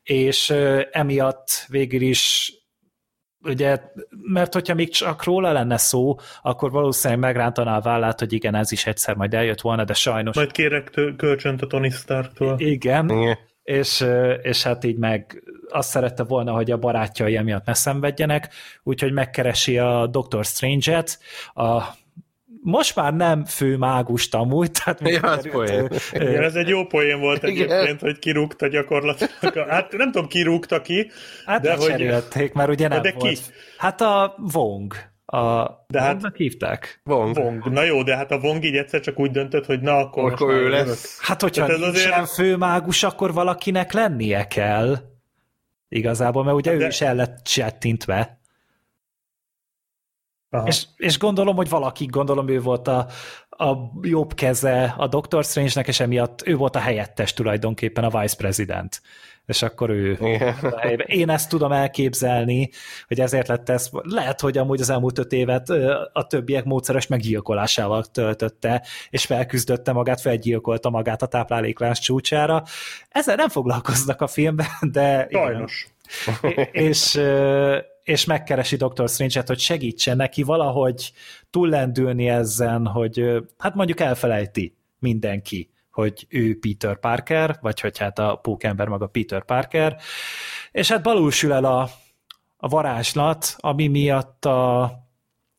és emiatt végül is ugye, mert hogyha még csak róla lenne szó, akkor valószínűleg megrántaná a vállát, hogy igen, ez is egyszer majd eljött volna, de sajnos Majd kérek tő- kölcsönt a Tony Starktól. igen, Igen. és, és hát így meg azt szerette volna, hogy a barátjai emiatt ne szenvedjenek, úgyhogy megkeresi a Doctor Strange-et, a most már nem fő mágust amúgy, tehát Ja, az kiderült, poén. ö, Igen, ez egy jó poén volt Igen. egyébként, hogy kirúgta gyakorlatilag. Hát nem tudom, kirúgta ki, Hát de hogy... mert ugye nem de ki? volt. Hát a Wong. A, De hát- Wongnak hívták? Vong. Vong. Na jó, de hát a Vong így egyszer csak úgy döntött, hogy na akkor, Akkor ő jövök. lesz. Hát, hogyha ez nincsen azért- főmágus, akkor valakinek lennie kell. Igazából, mert ugye Hát ő de- is el lett csettintve. Aha. És, és gondolom, hogy valaki, gondolom ő volt a, a jobb keze a Doctor Strange-nek, és emiatt ő volt a helyettes tulajdonképpen, a vice president. És akkor ő Igen. a helyben. Én ezt tudom elképzelni, hogy ezért lett ez. Lehet, hogy amúgy az elmúlt öt évet a többiek módszeres meggyilkolásával töltötte, és felküzdötte magát, felgyilkolta magát a tápláléklás csúcsára. Ezzel nem foglalkoznak a filmben, de. Sajnos. és, és megkeresi Dr. Strange-et, hogy segítsen neki valahogy túllendülni ezen, hogy hát mondjuk elfelejti mindenki, hogy ő Peter Parker, vagy hogy hát a pókember maga Peter Parker, és hát balul sül el a, a varázslat, ami miatt a,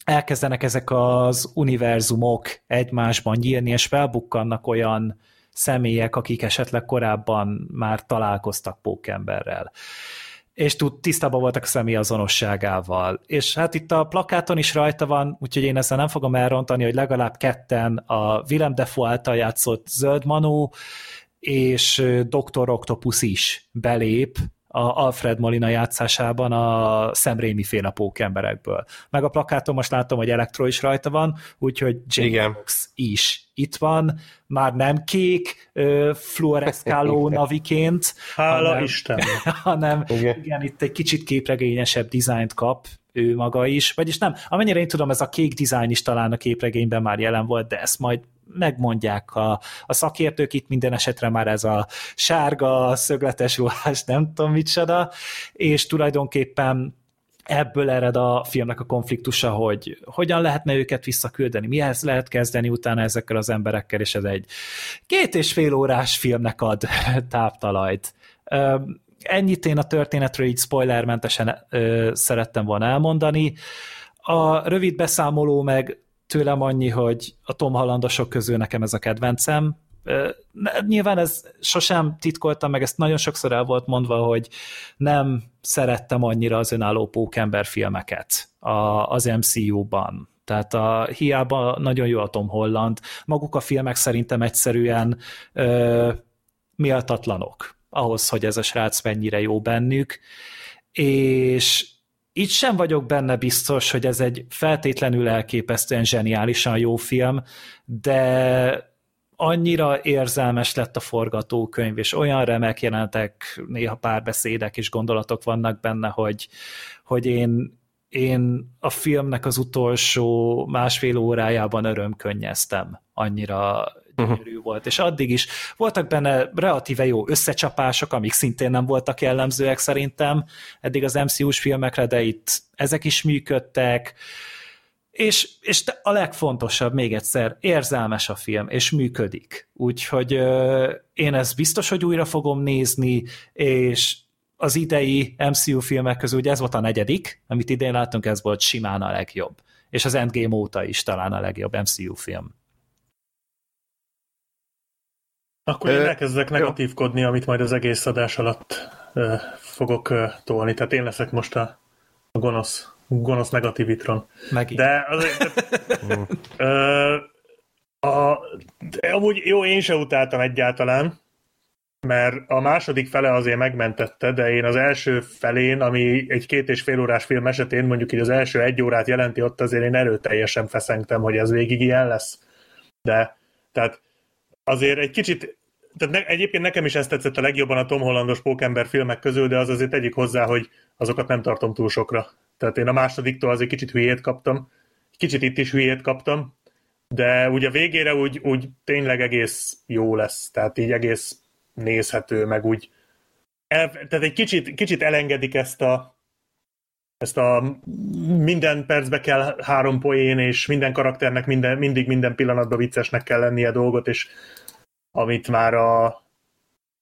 elkezdenek ezek az univerzumok egymásban nyílni, és felbukkannak olyan személyek, akik esetleg korábban már találkoztak pókemberrel és tud, tisztában voltak a személyazonosságával. És hát itt a plakáton is rajta van, úgyhogy én ezzel nem fogom elrontani, hogy legalább ketten a Willem Dafoe által játszott Zöld Manu, és Dr. Octopus is belép a Alfred Molina játszásában a Sam Raimi féle pókemberekből. Meg a plakáton most látom, hogy Elektro is rajta van, úgyhogy Igen. Foxx is itt van, már nem kék, fluoreszkáló naviként, Hála hanem- Isten. hanem igen. Igen. igen, itt egy kicsit képregényesebb dizájnt kap ő maga is, vagyis nem, amennyire én tudom, ez a kék dizájn is talán a képregényben már jelen volt, de ezt majd megmondják a, a szakértők, itt minden esetre már ez a sárga, szögletes ruhás, nem tudom micsoda, és tulajdonképpen ebből ered a filmnek a konfliktusa, hogy hogyan lehetne őket visszaküldeni, mihez lehet kezdeni utána ezekkel az emberekkel, és ez egy két és fél órás filmnek ad táptalajt. Ennyit én a történetről így spoilermentesen szerettem volna elmondani. A rövid beszámoló meg tőlem annyi, hogy a Tom Hollandosok közül nekem ez a kedvencem, Nyilván ez sosem titkoltam, meg ezt nagyon sokszor el volt mondva, hogy nem szerettem annyira az önálló pókember filmeket az MCU-ban. Tehát a, hiába nagyon jó a Tom Holland, maguk a filmek szerintem egyszerűen ö, méltatlanok ahhoz, hogy ez a srác mennyire jó bennük, és itt sem vagyok benne biztos, hogy ez egy feltétlenül elképesztően zseniálisan jó film, de annyira érzelmes lett a forgatókönyv, és olyan remek jelentek, néha párbeszédek és gondolatok vannak benne, hogy, hogy én, én a filmnek az utolsó másfél órájában örömkönnyeztem. Annyira gyönyörű uh-huh. volt, és addig is voltak benne relatíve jó összecsapások, amik szintén nem voltak jellemzőek szerintem eddig az MCU-s filmekre, de itt ezek is működtek, és, és a legfontosabb, még egyszer, érzelmes a film, és működik. Úgyhogy ö, én ezt biztos, hogy újra fogom nézni, és az idei MCU filmek közül, ugye ez volt a negyedik, amit idén láttunk, ez volt simán a legjobb. És az Endgame óta is talán a legjobb MCU film. Akkor én elkezdek negatívkodni, amit majd az egész adás alatt fogok tolni. Tehát én leszek most a, a gonosz gonosz negativitron. Megint. De azért... ö, a, de amúgy jó, én se utáltam egyáltalán, mert a második fele azért megmentette, de én az első felén, ami egy két és fél órás film esetén mondjuk így az első egy órát jelenti, ott azért én erőteljesen feszengtem, hogy ez végig ilyen lesz. De, tehát azért egy kicsit, tehát ne, egyébként nekem is ezt tetszett a legjobban a Tom Hollandos Pókember filmek közül, de az azért egyik hozzá, hogy azokat nem tartom túl sokra. Tehát én a másodiktól azért kicsit hülyét kaptam, kicsit itt is hülyét kaptam, de ugye a végére úgy, úgy tényleg egész jó lesz, tehát így egész nézhető, meg úgy el, tehát egy kicsit, kicsit elengedik ezt a ezt a minden percbe kell három poén, és minden karakternek minden, mindig minden pillanatban viccesnek kell lennie dolgot, és amit már a,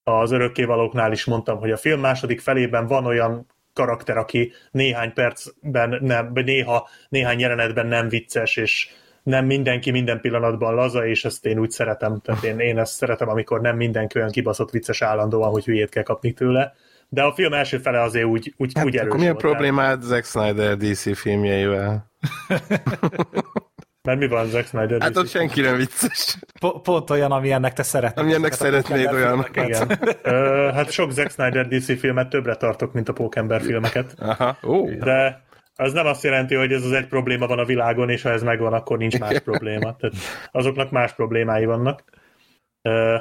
az örökkévalóknál is mondtam, hogy a film második felében van olyan karakter, aki néhány percben nem, néha néhány jelenetben nem vicces, és nem mindenki minden pillanatban laza, és ezt én úgy szeretem, tehát én, én ezt szeretem, amikor nem mindenki olyan kibaszott vicces állandóan, hogy hülyét kell kapni tőle. De a film első fele azért úgy, úgy, hát úgy erős akkor mi a volt, problémád Zack Snyder DC filmjeivel? Mert mi van Zack Snyder? Hát ott senki nem vicces. Pont olyan, ami ennek te szeretnéd. Ami ennek szeretnéd olyan. Igen. Ö, hát sok Zack Snyder DC filmet többre tartok, mint a Pókember filmeket. Aha. Ó. De az nem azt jelenti, hogy ez az egy probléma van a világon, és ha ez megvan, akkor nincs más probléma. Tehát azoknak más problémái vannak. Ö,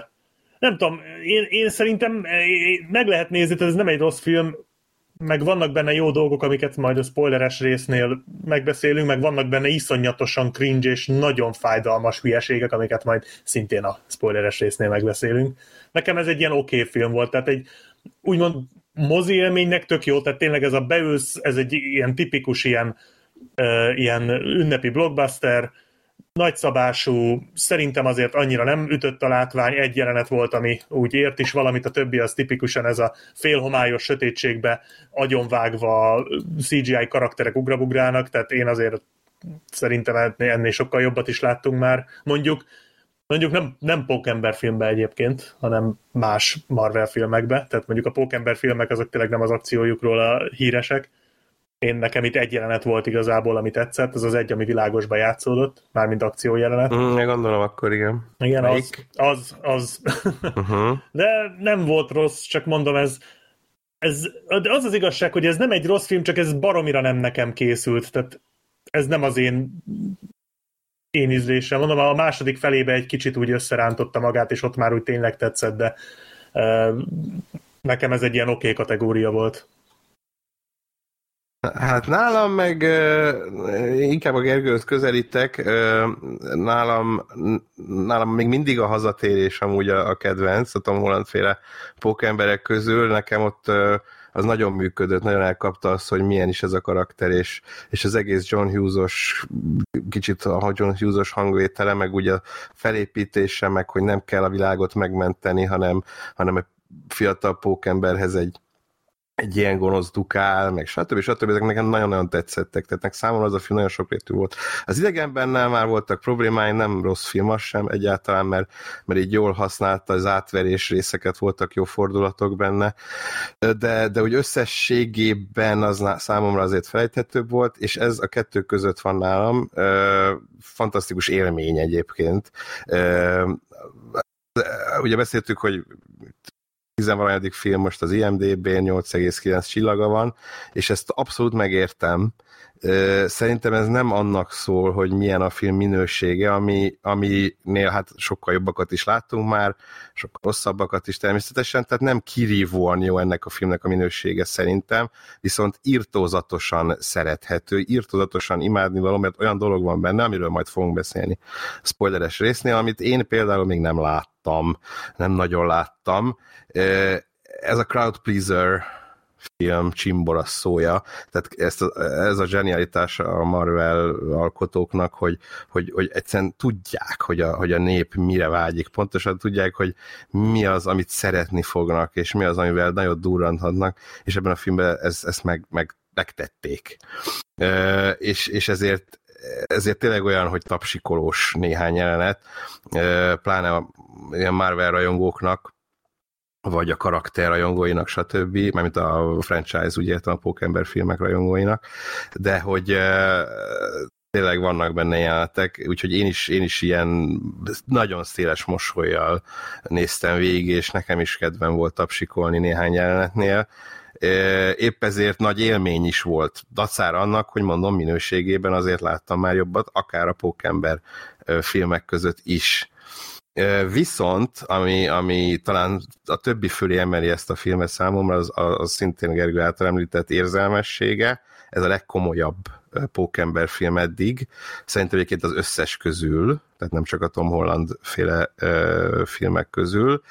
nem tudom, én, én szerintem meg lehet nézni, ez nem egy rossz film, meg vannak benne jó dolgok, amiket majd a spoileres résznél megbeszélünk, meg vannak benne iszonyatosan cringe és nagyon fájdalmas hülyeségek, amiket majd szintén a spoileres résznél megbeszélünk. Nekem ez egy ilyen oké okay film volt, tehát egy úgymond mozi élménynek tök jó, tehát tényleg ez a beülsz, ez egy ilyen tipikus ilyen, uh, ilyen ünnepi blockbuster, nagyszabású, szerintem azért annyira nem ütött a látvány, egy jelenet volt, ami úgy ért is valamit, a többi az tipikusan ez a félhomályos sötétségbe agyonvágva CGI karakterek ugrabugrálnak, tehát én azért szerintem ennél sokkal jobbat is láttunk már. Mondjuk Mondjuk nem, nem Pókember filmbe egyébként, hanem más Marvel filmekbe, tehát mondjuk a Pókember filmek azok tényleg nem az akciójukról a híresek, én nekem itt egy jelenet volt igazából, ami tetszett, az az egy, ami világosba játszódott, mármint akciójelenet. Mm, gondolom akkor, igen. Igen, az, az, az. Uh-huh. De nem volt rossz, csak mondom, ez, ez, az az igazság, hogy ez nem egy rossz film, csak ez baromira nem nekem készült, tehát ez nem az én én ízlésem. Mondom, a második felébe egy kicsit úgy összerántotta magát, és ott már úgy tényleg tetszett, de uh, nekem ez egy ilyen oké okay kategória volt. Hát nálam meg inkább a Gergőhöz közelítek, nálam, nálam még mindig a hazatérés amúgy a, a kedvenc, a Tom Holland féle pókemberek közül, nekem ott az nagyon működött, nagyon elkapta azt, hogy milyen is ez a karakter, és, és az egész John Hughes-os, kicsit a John Hughes-os hangvétele, meg ugye a felépítése, meg hogy nem kell a világot megmenteni, hanem, hanem egy fiatal pókemberhez egy egy ilyen gonosz dukál, meg stb. stb. Ezek nekem nagyon-nagyon tetszettek, tehát nekem számomra az a film nagyon sokrétű volt. Az idegenbennel már voltak problémái, nem rossz film az sem egyáltalán, mert, mert így jól használta az átverés részeket, voltak jó fordulatok benne, de, de úgy összességében az számomra azért felejthetőbb volt, és ez a kettő között van nálam. Fantasztikus élmény egyébként. Ugye beszéltük, hogy tizenvalanyadik film most az IMDB-n 8,9 csillaga van, és ezt abszolút megértem. Szerintem ez nem annak szól, hogy milyen a film minősége, ami, aminél hát sokkal jobbakat is láttunk már, sokkal rosszabbakat is természetesen, tehát nem kirívóan jó ennek a filmnek a minősége szerintem, viszont írtózatosan szerethető, írtózatosan imádni való, mert olyan dolog van benne, amiről majd fogunk beszélni spoileres résznél, amit én például még nem láttam, nem nagyon láttam. Ez a crowd pleaser film csimbora szója. Tehát ezt ez a zsenialitás a Marvel alkotóknak, hogy, hogy, hogy egyszerűen tudják, hogy a, hogy a nép mire vágyik. Pontosan tudják, hogy mi az, amit szeretni fognak, és mi az, amivel nagyon durranthatnak, és ebben a filmben ez, ezt meg, meg megtették. E, és, és ezért ezért tényleg olyan, hogy tapsikolós néhány jelenet, pláne a ilyen Marvel rajongóknak, vagy a karakter rajongóinak, stb., mármint a franchise, értem a Pókember filmek rajongóinak, de hogy uh, tényleg vannak benne jelenetek, úgyhogy én is, én is ilyen nagyon széles mosolyjal néztem végig, és nekem is kedvem volt tapsikolni néhány jelenetnél, épp ezért nagy élmény is volt. Dacára annak, hogy mondom, minőségében azért láttam már jobbat, akár a Pókember filmek között is. Viszont, ami, ami talán a többi fölé emeli ezt a filmet számomra, az, az szintén Gergő által említett érzelmessége, ez a legkomolyabb Pókember film eddig. Szerintem egyébként az összes közül, tehát nem csak a Tom Holland féle uh, filmek közül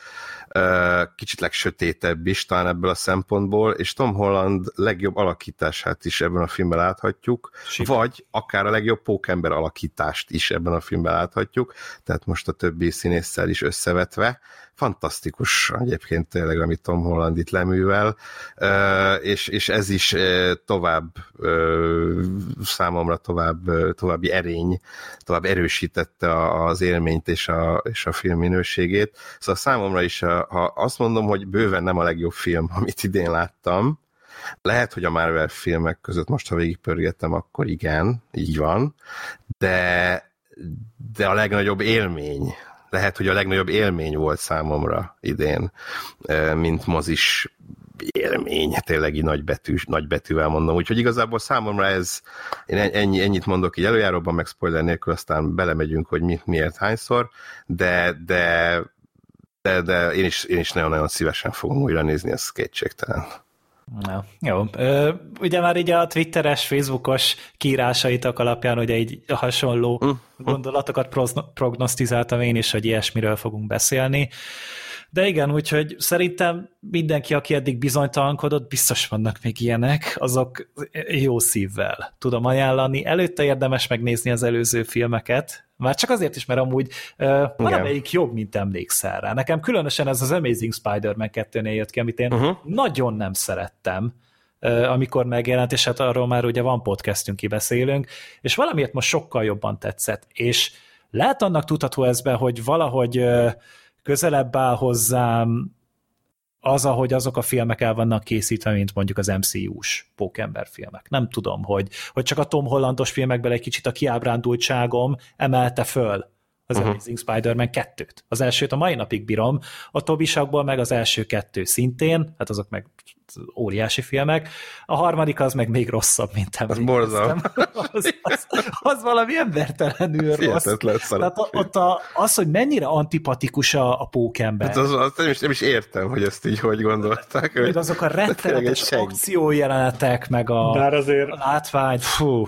kicsit legsötétebb is talán ebből a szempontból, és Tom Holland legjobb alakítását is ebben a filmben láthatjuk, Siker. vagy akár a legjobb pókember alakítást is ebben a filmben láthatjuk, tehát most a többi színésszel is összevetve, fantasztikus egyébként tényleg, amit Tom Holland itt leművel, és, és ez is tovább számomra tovább, további erény, tovább erősítette az élményt és a, és a film minőségét. Szóval számomra is, ha azt mondom, hogy bőven nem a legjobb film, amit idén láttam, lehet, hogy a Marvel filmek között most, ha végigpörgettem, akkor igen, így van, de, de a legnagyobb élmény lehet, hogy a legnagyobb élmény volt számomra idén, mint mozis élmény, tényleg így nagybetű, nagybetűvel mondom. Úgyhogy igazából számomra ez, én ennyi, ennyit mondok így előjáróban, meg spoiler nélkül, aztán belemegyünk, hogy mi, miért, hányszor, de, de, de, de én is, én is nagyon-nagyon szívesen fogom újra nézni, ez kétségtelen. Na, jó. Ö, ugye már így a twitteres, facebookos kiírásaitok alapján ugye így hasonló mm. gondolatokat prognosztizáltam én is, hogy ilyesmiről fogunk beszélni. De igen, úgyhogy szerintem mindenki, aki eddig bizonytalankodott, biztos vannak még ilyenek, azok jó szívvel tudom ajánlani. Előtte érdemes megnézni az előző filmeket, már csak azért is, mert amúgy uh, valamelyik jobb, mint emlékszel rá. Nekem különösen ez az Amazing Spider-Man 2-nél jött ki, amit én uh-huh. nagyon nem szerettem, uh, amikor megjelent, és hát arról már ugye van podcastünk, kibeszélünk, és valamiért most sokkal jobban tetszett, és lehet annak tudható ezben, hogy valahogy uh, közelebb áll hozzám az, ahogy azok a filmek el vannak készítve, mint mondjuk az MCU-s pókember filmek. Nem tudom, hogy, hogy csak a Tom Hollandos filmekben egy kicsit a kiábrándultságom emelte föl az uh-huh. Amazing Spider-Man 2-t. Az elsőt a mai napig bírom, a Tobisakból meg az első kettő szintén, hát azok meg óriási filmek, a harmadik az meg még rosszabb, mint emlékeztem. Az, az, az, az valami embertelenül rossz. Tehát a, ott a, az, hogy mennyire antipatikus a, a pókember. Hát az, az nem, is, nem is értem, hogy ezt így hogy gondolták. Még azok a rettenetes akciójelenetek, meg a, Bár azért... a látvány, fú.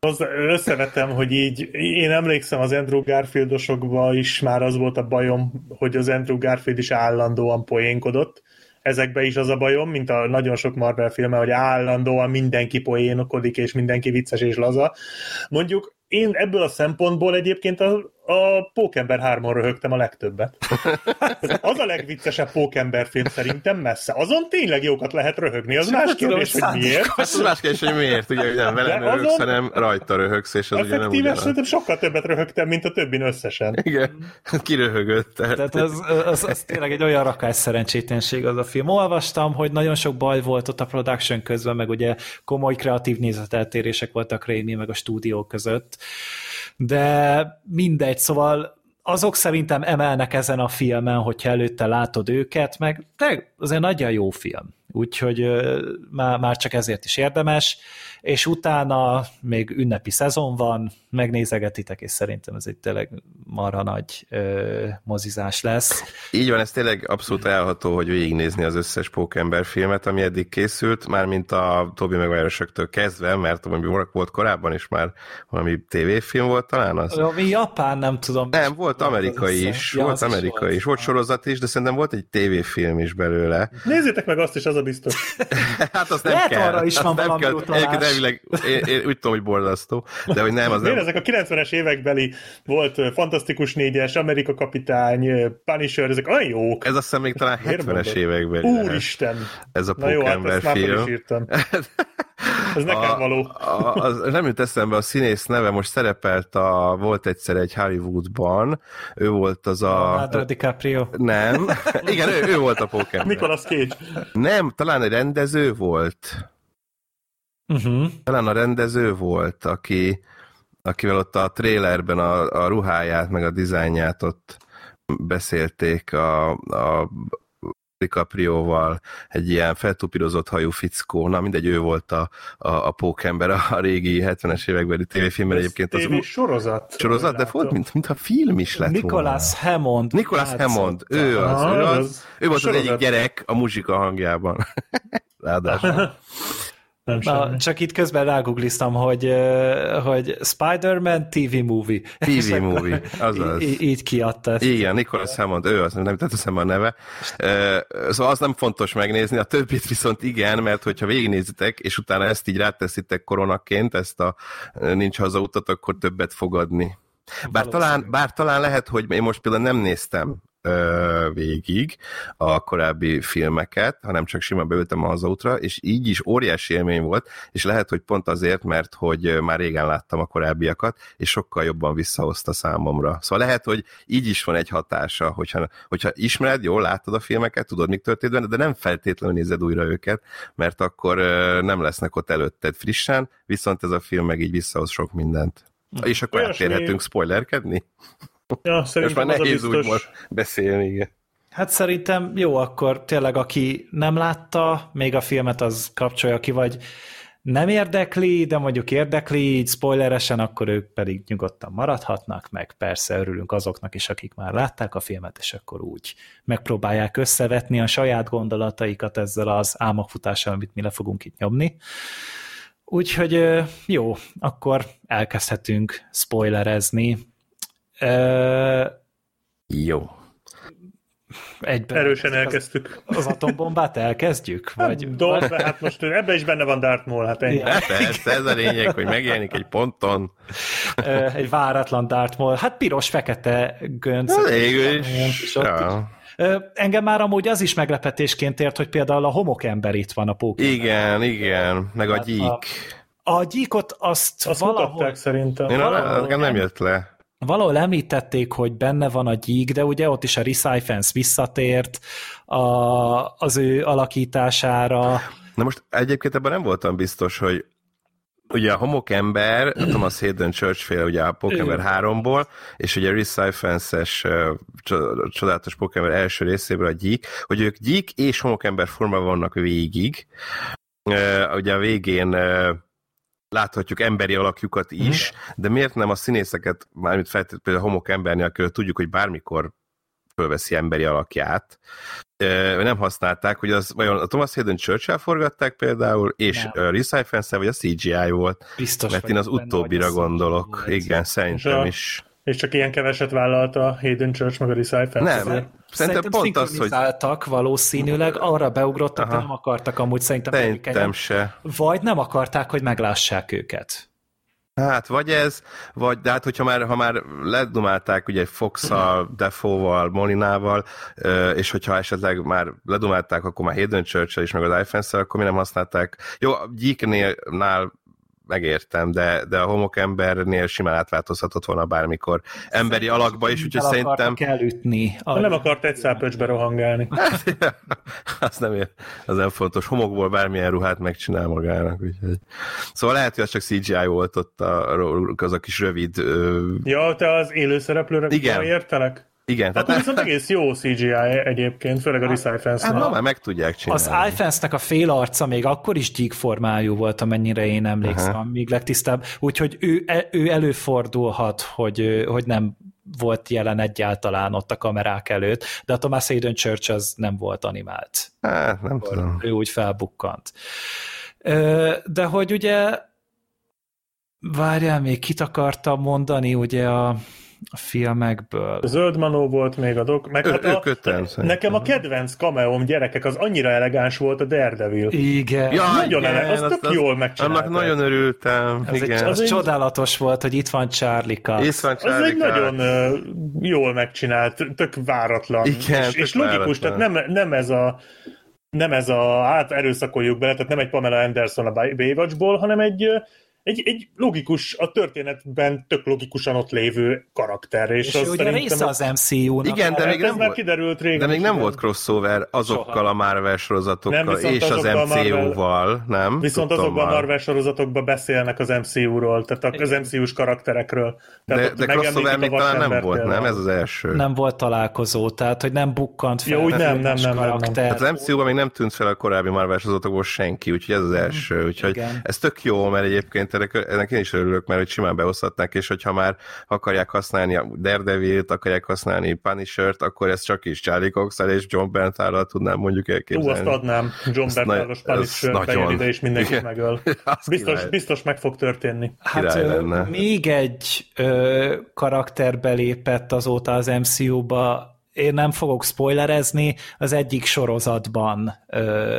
Az összevetem, hogy így, én emlékszem az Andrew Garfieldosokban is már az volt a bajom, hogy az Andrew Garfield is állandóan poénkodott. Ezekben is az a bajom, mint a nagyon sok Marvel filme, hogy állandóan mindenki poénokodik, és mindenki vicces és laza. Mondjuk én ebből a szempontból egyébként a, a Pókember 3-on röhögtem a legtöbbet. Az a legviccesebb Pókember film szerintem messze. Azon tényleg jókat lehet röhögni, az más kérdés, hogy miért. Az más kérdés, hogy miért, ugye nem velem röhögsz, azon... hanem rajta röhögsz, és az ugye nem ugyanaz. szerintem sokkal többet röhögtem, mint a többin összesen. Igen, kiröhögött. Tehát, tehát az, az, az, tényleg egy olyan rakás szerencsétlenség az a film. Olvastam, hogy nagyon sok baj volt ott a production közben, meg ugye komoly kreatív nézeteltérések voltak Rémi meg a stúdió között, de mindegy, szóval azok szerintem emelnek ezen a filmen, hogyha előtte látod őket, meg de azért nagyon jó film úgyhogy már, már csak ezért is érdemes, és utána még ünnepi szezon van, megnézegetitek, és szerintem ez egy tényleg marha nagy ö, mozizás lesz. Így van, ez tényleg abszolút elható, hogy végignézni az összes Pókember filmet, ami eddig készült, mármint a Tobi maguire kezdve, mert ami volt korábban is már valami tévéfilm volt talán az? Ami Japán, nem tudom. Nem, volt amerikai is, ja, volt amerikai is, is, volt sorozat is, de szerintem volt egy tévéfilm is belőle. Nézzétek meg azt is, az a biztos. hát azt nem Lehet kell. arra is van nem valami kell. utalás. Elvileg, én, én, úgy tudom, hogy borzasztó, de hogy nem, az nem. Én ezek a 90-es évekbeli volt Fantasztikus négyes, Amerika kapitány, Punisher, ezek olyan jók. Ez azt hiszem még talán 70-es években. Úristen! Ez a Na jó, hát ezt film. Is írtam. Ez nekem a, való. A, az, nem jut eszembe, a színész neve most szerepelt a, volt egyszer egy Hollywoodban, ő volt az a... Leonardo DiCaprio. Nem, igen, ő, ő volt a póker. Nicolas Cage. Nem, talán egy rendező volt. Uh-huh. Talán a rendező volt, aki, akivel ott a trailerben a, a ruháját, meg a dizájnját ott beszélték a, a DiCaprioval, egy ilyen feltupírozott hajú fickó, na mindegy, ő volt a, a, a pókember a régi 70-es évekbeli tévéfilmben egyébként. Az TV sorozat. Sorozat, de volt, mint, mint a film is lett Nicholas volna. Hammond. Nicholas Hammond, ő az, ah, ő az, az. Ő volt az egyik gyerek a muzsika hangjában. Ráadásul. Nem Na, csak itt közben rágugliztam, hogy, hogy Spider-Man TV movie. TV movie, azaz. Í- így kiadta ezt. Igen, Nicholas Hammond, ő az, nem tett eszembe a neve. Szóval az nem fontos megnézni, a többit viszont igen, mert hogyha végignézitek, és utána ezt így ráteszitek koronaként, ezt a nincs hazautat, akkor többet fogadni. Bár talán, bár talán lehet, hogy én most például nem néztem végig a korábbi filmeket, hanem csak simán beültem a hazautra, és így is óriási élmény volt, és lehet, hogy pont azért, mert hogy már régen láttam a korábbiakat, és sokkal jobban visszahozta számomra. Szóval lehet, hogy így is van egy hatása, hogyha, hogyha ismered, jól látod a filmeket, tudod, mik történt benne, de nem feltétlenül nézed újra őket, mert akkor nem lesznek ott előtted frissen, viszont ez a film meg így visszahoz sok mindent. És akkor átérhetünk spoilerkedni? Ja, szerintem Most már nehéz biztos... úgy most beszélni, igen. Hát szerintem jó, akkor tényleg aki nem látta még a filmet, az kapcsolja ki, vagy nem érdekli, de mondjuk érdekli, így spoileresen, akkor ők pedig nyugodtan maradhatnak, meg persze örülünk azoknak is, akik már látták a filmet, és akkor úgy megpróbálják összevetni a saját gondolataikat ezzel az álmokfutással, amit mi le fogunk itt nyomni. Úgyhogy jó, akkor elkezdhetünk spoilerezni. Jó. Egyben Erősen elkezdtük. Az, az atombombát elkezdjük? Vagy, Dolga, vagy... hát most ebben is benne van Darth Maul, hát ennyi. Ja, persze, ez a lényeg, hogy megjelenik egy ponton. Egy váratlan Darth Maul. Hát piros-fekete gönc. Végül is. Ja. Engem már amúgy az is meglepetésként ért, hogy például a homokember itt van a pókember. Igen, igen, meg a hát gyík. A, a gyíkot azt, azt valahol... szerintem. Én valahol nem, nem jött le. Valahol említették, hogy benne van a gyík, de ugye ott is a Recyfence visszatért a, az ő alakítására. Na most egyébként ebben nem voltam biztos, hogy ugye a homokember, a Thomas Hayden Church fél ugye a Pokémon 3-ból, és ugye a uh, csodálatos Pokémon első részéből a gyík, hogy ők gyík és homokember formában vannak végig. Uh, ugye a végén uh, láthatjuk emberi alakjukat is, mm. de miért nem a színészeket, mármint feltétlenül például a homok embernél, akiről tudjuk, hogy bármikor fölveszi emberi alakját, nem használták, hogy az vajon a Thomas Hayden church forgatták például, és. Rhys vagy a CGI volt. Biztos mert én az utóbbira gondolok. Igen, szerintem is. És csak ilyen keveset vállalta Hayden Church meg a Rhys Nem, szerintem, szerintem pont az, hogy... valószínűleg, arra beugrottak, Aha. de nem akartak amúgy szerintem. Szerintem se. Vagy nem akarták, hogy meglássák őket. Hát, vagy ez, vagy, de hát, hogyha már, ha már ledumálták ugye Fox-szal, Defoe-val, Molinával, és hogyha esetleg már ledumálták, akkor már Hayden church is, meg az ifans akkor mi nem használták. Jó, Geeknél nál megértem, de, de a homokembernél simán átváltozhatott volna bármikor emberi szerintem alakba is, úgyhogy szerintem... elütni. A... Nem akart egy szápöcsbe rohangálni. az nem, az nem fontos. Homokból bármilyen ruhát megcsinál magának. Úgyhogy. Szóval lehet, hogy az csak CGI volt ott a, az a kis rövid... Ja, te az élőszereplőre Igen. értelek? Igen. Tehát Akkor viszont egész jó CGI egyébként, főleg a Rhys Hát ma már meg tudják csinálni. Az ifans a fél arca még akkor is gyík formájú volt, amennyire én emlékszem, uh-huh. még legtisztább. Úgyhogy ő, e, ő előfordulhat, hogy, hogy nem volt jelen egyáltalán ott a kamerák előtt, de a Thomas Hayden Church az nem volt animált. Hát, nem akkor tudom. Ő úgy felbukkant. De hogy ugye várjál, még kit akartam mondani, ugye a filmekből. Zöld Manó volt még a dok. Meg ő, hát a, kötem, nekem a kedvenc kameóm gyerekek az annyira elegáns volt a Daredevil. Igen. Ja, nagyon igen, ele- az, az tök az, jól megcsinálták. Annak nagyon örültem. Ez igen. Egy, az egy... csodálatos volt, hogy itt van Charlie Cox. Itt van Charlie Az egy nagyon uh, jól megcsinált, tök váratlan. Igen, és, és logikus, váratlan. tehát nem, nem ez a nem ez a, hát erőszakoljuk bele, tehát nem egy Pamela Anderson a Baywatchból, hanem egy egy, egy logikus, a történetben tök logikusan ott lévő karakter. És, és az ugye része az MCU-nak. Igen, de még, nem volt, kiderült régen, de még nem volt crossover azokkal Soha. a Marvel sorozatokkal nem, és az MCU-val, nem? Viszont azokban a Marvel sorozatokban beszélnek az MCU-ról, tehát az MCU-s karakterekről. Tehát de, de crossover még talán nem volt, nem? Ez az első. Nem volt találkozó, tehát hogy nem bukkant fel. Jó, úgy nem, nem, nem, nem, nem. Tehát az MCU-ban még nem tűnt fel a korábbi Marvel sorozatokból senki, úgyhogy ez az első. Úgyhogy ez tök jó, mert egyébként ennek, ennek én is örülök, mert hogy simán behozhatnák, és hogyha már akarják használni a Daredevil-t, akarják használni Punisher-t, akkor ez csak is Charlie cox és John Bernthal tudnám mondjuk elképzelni. Ú, azt adnám. John Bernthal-os Punisher bejön ide, és mindenkit megöl. Biztos, biztos meg fog történni. Hát lenne. még egy ö, karakter belépett azóta az MCU-ba, én nem fogok spoilerezni, az egyik sorozatban,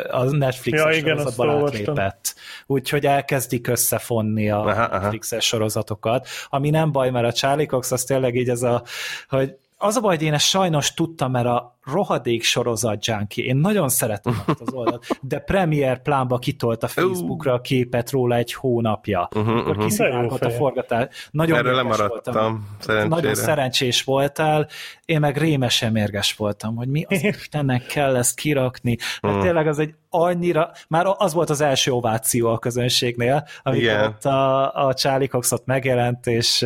a Netflix ja, igen, sorozatban átlépett. Úgyhogy elkezdik összefonni a aha, Netflixes sorozatokat, ami nem baj, mert a Charlie Cox az tényleg így ez a, hogy az a baj, hogy én ezt sajnos tudtam, mert a rohadék sorozat junkie. Én nagyon szeretem azt az oldalt, de Premier plánba kitolt a Facebookra a képet róla egy hónapja. Uh-huh, akkor uh-huh. kiszivárgott a forgatás. Nagyon Erről lemaradtam, voltam. szerencsére. Nagyon szerencsés voltál, én meg rémesen mérges voltam, hogy mi az Istennek kell ezt kirakni. Mert uh-huh. tényleg az egy annyira, már az volt az első ováció a közönségnél, amikor Igen. ott a, a Charlie Coxot megjelent, és,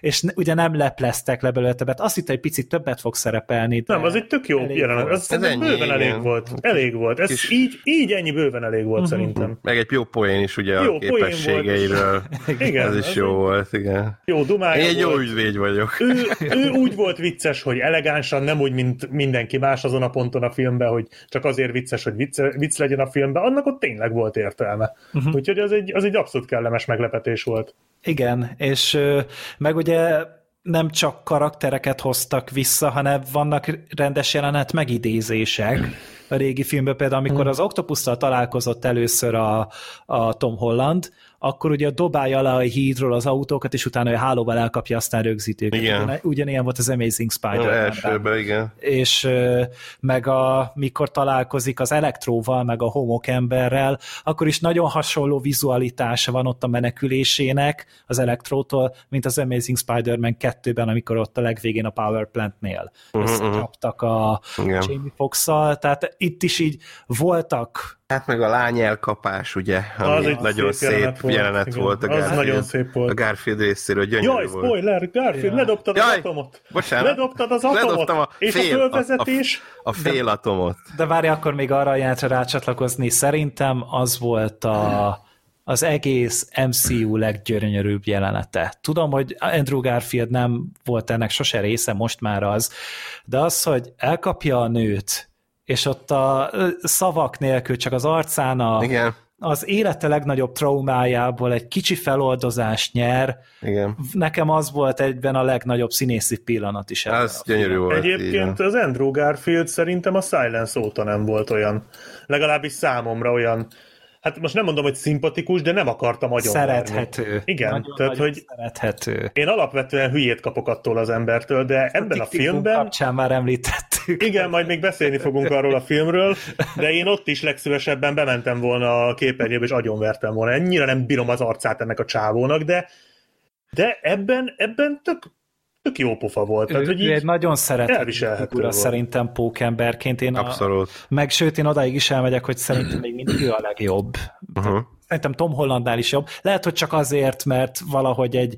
és ugye nem lepleztek le belőle többet. Azt hitt, egy picit többet fog szerepelni. De... Nem, az egy tök jó elég jelenet. Ez, ez ennyi, bőven igen. elég volt. Elég volt. Ez Kis... így, így ennyi bőven elég volt uh-huh. szerintem. Meg egy jó poén is ugye jó, a képességeiről. igen, ez is jó egy... volt, igen. Jó dumája Én egy jó ügyvéd vagyok. Ő, ő úgy volt vicces, hogy elegánsan, nem úgy, mint mindenki más azon a ponton a filmben, hogy csak azért vicces, hogy vicc, vicc legyen a filmben, annak ott tényleg volt értelme. Uh-huh. Úgyhogy az egy, az egy abszolút kellemes meglepetés volt. Igen, és meg ugye nem csak karaktereket hoztak vissza, hanem vannak rendes jelenet megidézések a régi filmben, például amikor hmm. az Octopusszal találkozott először a, a Tom Holland, akkor ugye dobálja le a hídról az autókat, és utána a hálóval elkapja, aztán rögzítőket. Igen. Ugyanilyen volt az Amazing Spider-Man. Elsőben, igen. És meg a, mikor találkozik az elektróval, meg a homok emberrel, akkor is nagyon hasonló vizualitása van ott a menekülésének az elektrótól, mint az Amazing Spider-Man 2-ben, amikor ott a legvégén a Power Plant-nél uh-huh, összecsaptak a igen. Jamie foxx tehát itt is így voltak Hát meg a lány elkapás, ugye, ami Az egy nagyon szép, jelenet volt, jelenet igen. volt a Az Garfield, nagyon szép volt. a Garfield részéről, gyönyörű Jaj, volt. spoiler, Garfield, Ja. ledobtad Jaj, az atomot. bocsánat. Ledobtad az atomot. Ledobtam a és fél- a fölvezetés. A fél atomot. De várj, akkor még arra a jelenetre rácsatlakozni. Szerintem az volt a, az egész MCU leggyönyörűbb jelenete. Tudom, hogy Andrew Garfield nem volt ennek sose része, most már az, de az, hogy elkapja a nőt, és ott a szavak nélkül csak az arcán a, Igen, az élete legnagyobb traumájából egy kicsi feloldozást nyer, igen. nekem az volt egyben a legnagyobb színészi pillanat is. a gyönyörű volt. Egyébként az Andrew Garfield szerintem a Silence óta nem volt olyan, legalábbis számomra olyan, hát most nem mondom, hogy szimpatikus, de nem akartam agyon Szerethető. Igen, nagyon, tehát, nagyon hogy- Szerethető. Én alapvetően hülyét kapok attól az embertől, de ebben a Tiktikum filmben... kapcsán már említettük. Igen, majd még beszélni fogunk arról a filmről, de én ott is legszívesebben bementem volna a képernyőbe, és agyonvertem volna. Ennyire nem bírom az arcát ennek a csávónak, de de ebben, ebben tök, tök jó pofa volt. Tehát, ő, hogy ő egy nagyon elviselhető figura szerintem pókemberként. Én a, Abszolút. meg sőt, én odáig is elmegyek, hogy szerintem még mindig ő a legjobb. Uh-huh. Szerintem Tom Hollandnál is jobb. Lehet, hogy csak azért, mert valahogy egy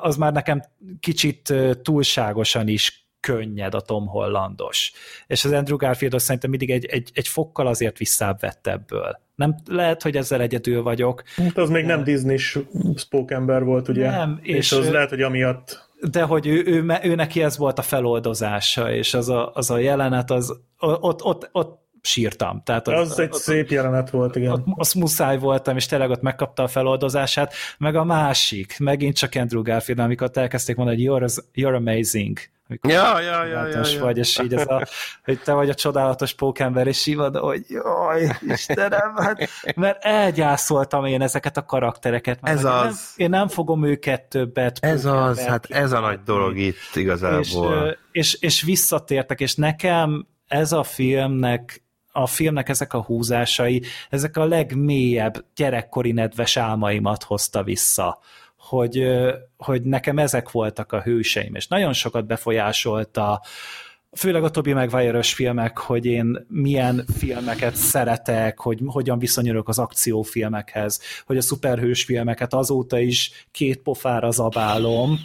az már nekem kicsit túlságosan is könnyed a Tom Hollandos. És az Andrew Garfield az szerintem mindig egy, egy, egy fokkal azért visszább vett ebből. Nem, lehet, hogy ezzel egyedül vagyok, hát az még nem Disney-s spókember volt, ugye? Nem, és, és- az lehet, hogy amiatt de hogy ő, ő, ő, ő neki ez volt a feloldozása, és az a, az a jelenet, az, ott, ott, ott sírtam. Tehát az, az egy szép jelenet volt, igen. ott, azt muszáj voltam, és tényleg ott megkapta a feloldozását, meg a másik, megint csak Andrew Garfield, amikor ott elkezdték mondani, hogy you're, you're amazing, amikor Ja, ja, ja, ja, ja. vagy, és így ez a, hogy te vagy a csodálatos pókember, és hívod, hogy jaj, Istenem, hát, mert elgyászoltam én ezeket a karaktereket. mert Ez az. Nem, én nem fogom őket többet Ez az, hát ez a nagy dolog itt és, igazából. ö, és, és visszatértek, és nekem ez a filmnek a filmnek ezek a húzásai, ezek a legmélyebb gyerekkori nedves álmaimat hozta vissza, hogy, hogy nekem ezek voltak a hőseim, és nagyon sokat befolyásolta főleg a Tobi maguire filmek, hogy én milyen filmeket szeretek, hogy hogyan viszonyulok az akciófilmekhez, hogy a szuperhős filmeket azóta is két pofára zabálom,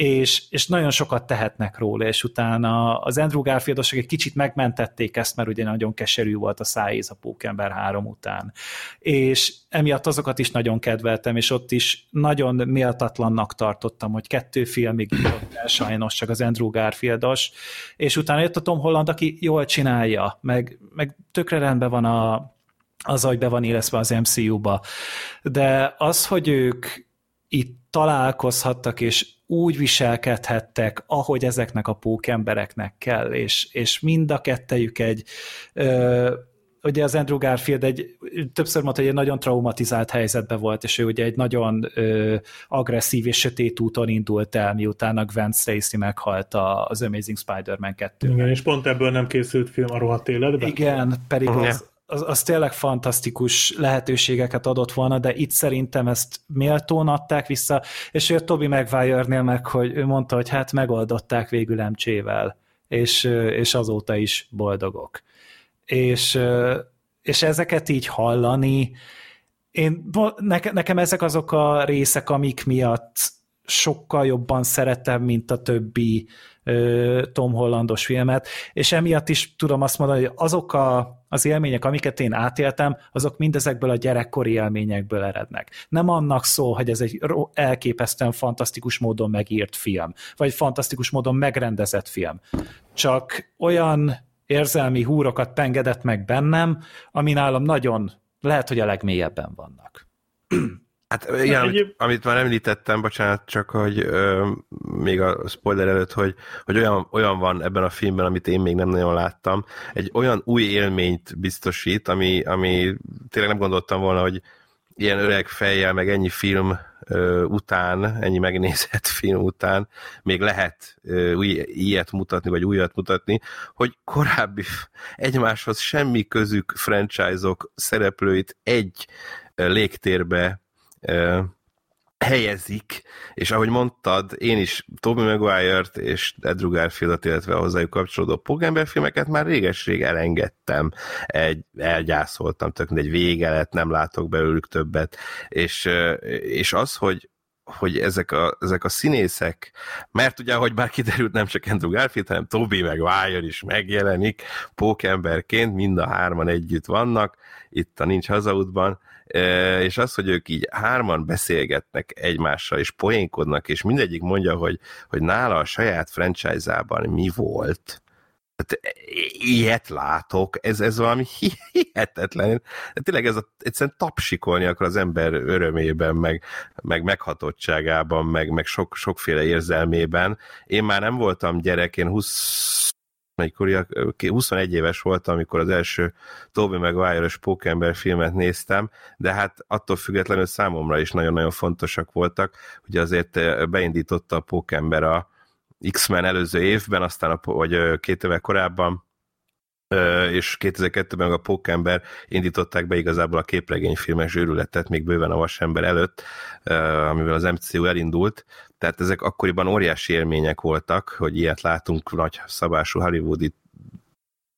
és, és nagyon sokat tehetnek róla, és utána az Andrew Garfieldosok egy kicsit megmentették ezt, mert ugye nagyon keserű volt a szájéz a Pókember 3 után. És emiatt azokat is nagyon kedveltem, és ott is nagyon méltatlannak tartottam, hogy kettő filmig el sajnos csak az Andrew Garfieldos, és utána jött a Tom Holland, aki jól csinálja, meg, meg tökre rendben van a, az, hogy be van éleszve az MCU-ba. De az, hogy ők itt találkozhattak, és úgy viselkedhettek, ahogy ezeknek a pókembereknek kell, és, és mind a kettejük egy ö, ugye az Andrew Garfield egy, többször mondta, hogy egy nagyon traumatizált helyzetben volt, és ő ugye egy nagyon ö, agresszív és sötét úton indult el, miután a Gwen Stacy meghalt az Amazing Spider-Man 2 Igen, és pont ebből nem készült film a rohadt életben. igen, pedig az, az, az tényleg fantasztikus lehetőségeket adott volna, de itt szerintem ezt méltón adták vissza, és ő Toby Maguire-nél meg, hogy ő mondta, hogy hát megoldották végül MC-vel, és, és azóta is boldogok. És, és ezeket így hallani, én, neke, nekem ezek azok a részek, amik miatt sokkal jobban szeretem, mint a többi Tom Hollandos filmet, és emiatt is tudom azt mondani, hogy azok a, az élmények, amiket én átéltem, azok mindezekből a gyerekkori élményekből erednek. Nem annak szól, hogy ez egy elképesztően fantasztikus módon megírt film, vagy fantasztikus módon megrendezett film. Csak olyan érzelmi húrokat pengedett meg bennem, ami nálam nagyon, lehet, hogy a legmélyebben vannak. Hát igen, amit, egyéb- amit már említettem, bocsánat, csak hogy ö, még a spoiler előtt, hogy, hogy olyan, olyan van ebben a filmben, amit én még nem nagyon láttam, egy olyan új élményt biztosít, ami, ami tényleg nem gondoltam volna, hogy ilyen öreg fejjel, meg ennyi film ö, után, ennyi megnézett film után még lehet ö, új, ilyet mutatni, vagy újat mutatni, hogy korábbi egymáshoz semmi közük franchise-ok szereplőit egy légtérbe helyezik, és ahogy mondtad, én is Tobey Maguire-t és Andrew Garfieldot, illetve a hozzájuk kapcsolódó Pogember filmeket már réges-rég elengedtem, egy, elgyászoltam, tök egy vége lett, nem látok belőlük többet, és, és az, hogy, hogy ezek a, ezek a színészek, mert ugye, ahogy már kiderült, nem csak Andrew Garfield, hanem Toby meg is megjelenik pókemberként, mind a hárman együtt vannak, itt a Nincs Hazaútban, és az, hogy ők így hárman beszélgetnek egymással, és poénkodnak, és mindegyik mondja, hogy, hogy nála a saját franchise-ában mi volt, tehát ilyet látok, ez, ez valami hihetetlen. Tényleg ez a, egyszerűen tapsikolni akar az ember örömében, meg, meg meghatottságában, meg, meg sok, sokféle érzelmében. Én már nem voltam gyerek, én 20 amikor 21 éves voltam, amikor az első Tobey Maguire-os Pókember filmet néztem, de hát attól függetlenül számomra is nagyon-nagyon fontosak voltak, hogy azért beindította a Pókember a, X-Men előző évben, aztán a, vagy két éve korábban, és 2002-ben a Pókember indították be igazából a képregényfilmes zsűrületet még bőven a Vasember előtt, amivel az MCU elindult, tehát ezek akkoriban óriási élmények voltak, hogy ilyet látunk nagy szabású hollywoodi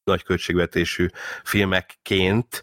nagy költségvetésű filmekként,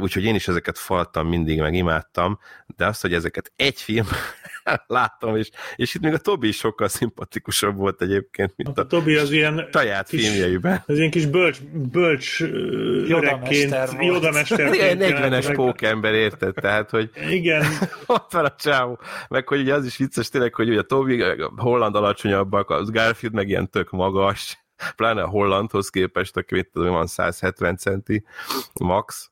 úgyhogy én is ezeket faltam mindig, meg imádtam, de azt, hogy ezeket egy film láttam, és, és itt még a Tobi is sokkal szimpatikusabb volt egyébként, mint hát a, a Tobi az ilyen saját kis, filmjeiben. Az ilyen kis bölcs, bölcs öregként, jodamester 40-es pókember, érted? Tehát, hogy igen. ott van a csávó. Meg hogy ugye az is vicces tényleg, hogy ugye a Tobi holland alacsonyabbak, az Garfield meg ilyen tök magas, pláne a Hollandhoz képest, aki mit tudom, van 170 centi max,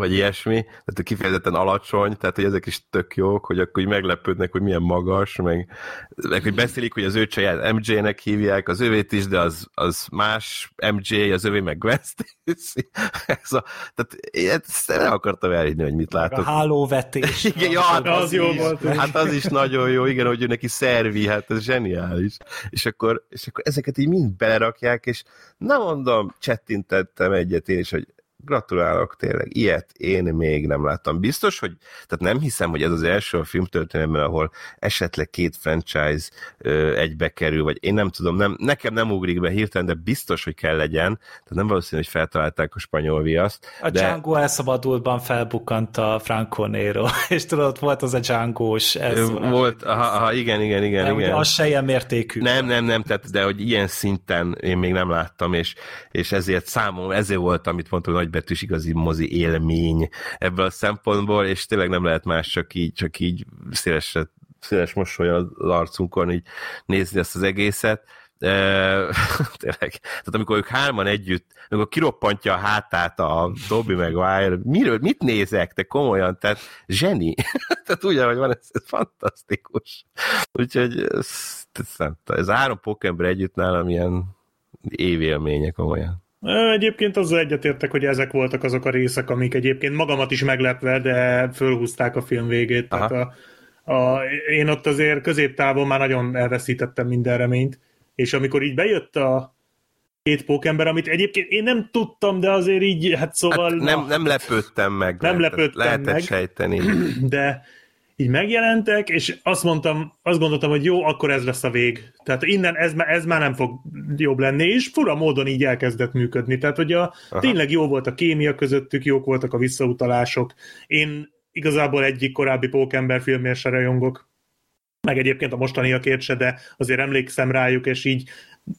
vagy ilyesmi, tehát kifejezetten alacsony, tehát hogy ezek is tök jók, hogy akkor így meglepődnek, hogy milyen magas, meg, meg hogy beszélik, hogy az ő csaját MJ-nek hívják, az övét is, de az, az más MJ, az övé meg Gwen Ez a, tehát ezt nem akartam elhinni, hogy mit látok. A hálóvetés. igen, ja, hát az, az jó volt. Hát az is nagyon jó, igen, hogy ő neki szervi, hát ez zseniális. És akkor, és akkor ezeket így mind belerakják, és nem mondom, csettintettem egyet én is, hogy gratulálok tényleg, ilyet én még nem láttam. Biztos, hogy, tehát nem hiszem, hogy ez az első a filmtörténelemben, ahol esetleg két franchise ö, egybe kerül, vagy én nem tudom, nem, nekem nem ugrik be hirtelen, de biztos, hogy kell legyen, tehát nem valószínű, hogy feltalálták a spanyol viaszt. A de... Django elszabadultban felbukkant a Franco Nero, és tudod, volt az a Django-s Volt, aha, aha, igen, igen, igen. De igen. az se ilyen mértékű. Nem, nem, nem, tehát, de hogy ilyen szinten én még nem láttam, és, és ezért számom, ezért volt, amit mondtam, hogy nagybetűs igazi mozi élmény ebből a szempontból, és tényleg nem lehet más csak így, csak így széles, széles mosoly az arcunkon így nézni ezt az egészet. E, tényleg, tehát amikor ők hárman együtt, amikor kiroppantja a hátát a Dobby Maguire, miről, mit nézek, te komolyan, tehát zseni. tehát úgy, hogy van, ez, ez fantasztikus. Úgyhogy ez, ez, nem, ez három pókember együtt nálam ilyen évélmények komolyan. Egyébként azzal egyetértek, hogy ezek voltak azok a részek, amik egyébként magamat is meglepve, de fölhúzták a film végét. Tehát a, a, én ott azért középtávon már nagyon elveszítettem minden reményt, és amikor így bejött a két pókember, amit egyébként én nem tudtam, de azért így, hát szóval... Hát nem, nem lepődtem meg. Nem lepődtem lehetett meg. sejteni. De így megjelentek, és azt mondtam, azt gondoltam, hogy jó, akkor ez lesz a vég. Tehát innen ez, ez már nem fog jobb lenni, és fura módon így elkezdett működni. Tehát, hogy a, tényleg jó volt a kémia közöttük, jók voltak a visszautalások. Én igazából egyik korábbi Pókember filmért se rajongok, meg egyébként a mostaniakért se, de azért emlékszem rájuk, és így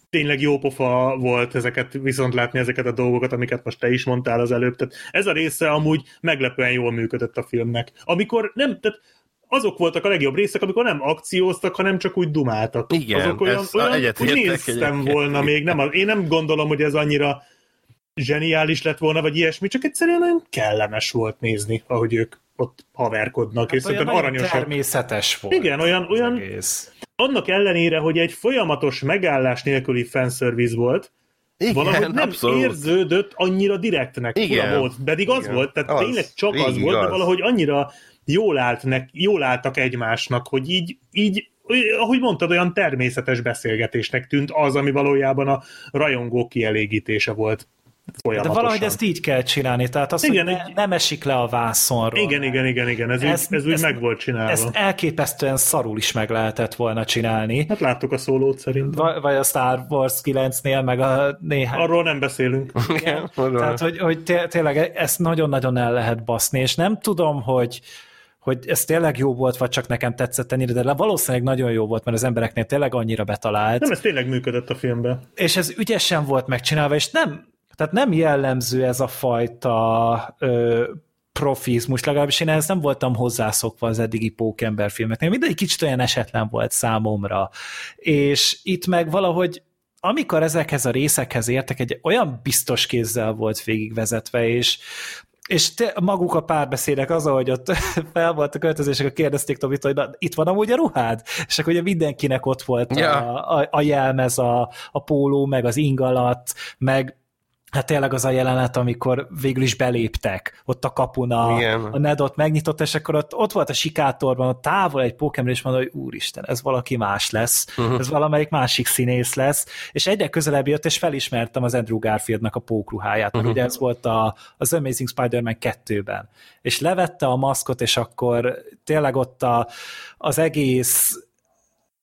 tényleg jó pofa volt ezeket viszont látni ezeket a dolgokat, amiket most te is mondtál az előbb. Tehát ez a része amúgy meglepően jól működött a filmnek. Amikor nem, tehát azok voltak a legjobb részek, amikor nem akcióztak, hanem csak úgy dumáltak. Igen, azok olyan, olyan úgy néztem egyet. volna még. Nem, én nem gondolom, hogy ez annyira zseniális lett volna, vagy ilyesmi, csak egyszerűen olyan kellemes volt nézni, ahogy ők ott haverkodnak, hát és szerintem aranyosak. természetes volt. Igen, olyan, olyan egész. annak ellenére, hogy egy folyamatos megállás nélküli fanservice volt, igen, valahogy nem abszolút. érződött annyira direktnek, Igen. volt, pedig az Igen. volt, tehát az. tényleg csak az Igen, volt, de valahogy annyira jól, állt nek, jól álltak egymásnak, hogy így, így ahogy mondtad, olyan természetes beszélgetésnek tűnt az, ami valójában a rajongó kielégítése volt. De valahogy ezt így kell csinálni, tehát az, Igen, hogy ne, egy- nem esik le a vászonról. Igen, igen, igen, igen, ez, Ezt- úgy, ez úgy ezt- meg volt csinálva. Ezt elképesztően szarul is meg lehetett volna csinálni. Hát láttuk a szólót szerintem. Vagy vagy a Star Wars 9-nél, meg a néhány... Arról nem beszélünk. Igen, Tehát, hogy, hogy té- tényleg ezt nagyon-nagyon el lehet baszni, és nem tudom, hogy hogy ez tényleg jó volt, vagy csak nekem tetszett ennyire, de valószínűleg nagyon jó volt, mert az embereknél tényleg annyira betalált. Nem, ez tényleg működött a filmben. és ez ügyesen volt megcsinálva, és nem, tehát nem jellemző ez a fajta ö, profizmus, legalábbis én ehhez nem voltam hozzászokva az eddigi Pókember filmeknél. Mindegyik kicsit olyan esetlen volt számomra. És itt meg valahogy amikor ezekhez a részekhez értek, egy olyan biztos kézzel volt végigvezetve, és és te, maguk a párbeszédek az, ahogy ott fel volt a költözések, akkor kérdezték Tobit, hogy na, itt van amúgy a ruhád? És akkor ugye mindenkinek ott volt Ja. a, a, a jelmez, a, a póló, meg az ingalat, meg hát tényleg az a jelenet, amikor végül is beléptek ott a kapun, a, Igen. a Nedot megnyitott, és akkor ott, ott volt a sikátorban, ott távol egy Pokémon, és mondta, hogy úristen, ez valaki más lesz, uh-huh. ez valamelyik másik színész lesz, és egyre közelebb jött, és felismertem az Andrew Garfieldnak a pókruháját, mert uh-huh. ugye ez volt a, az Amazing Spider-Man 2-ben. És levette a maszkot, és akkor tényleg ott a, az egész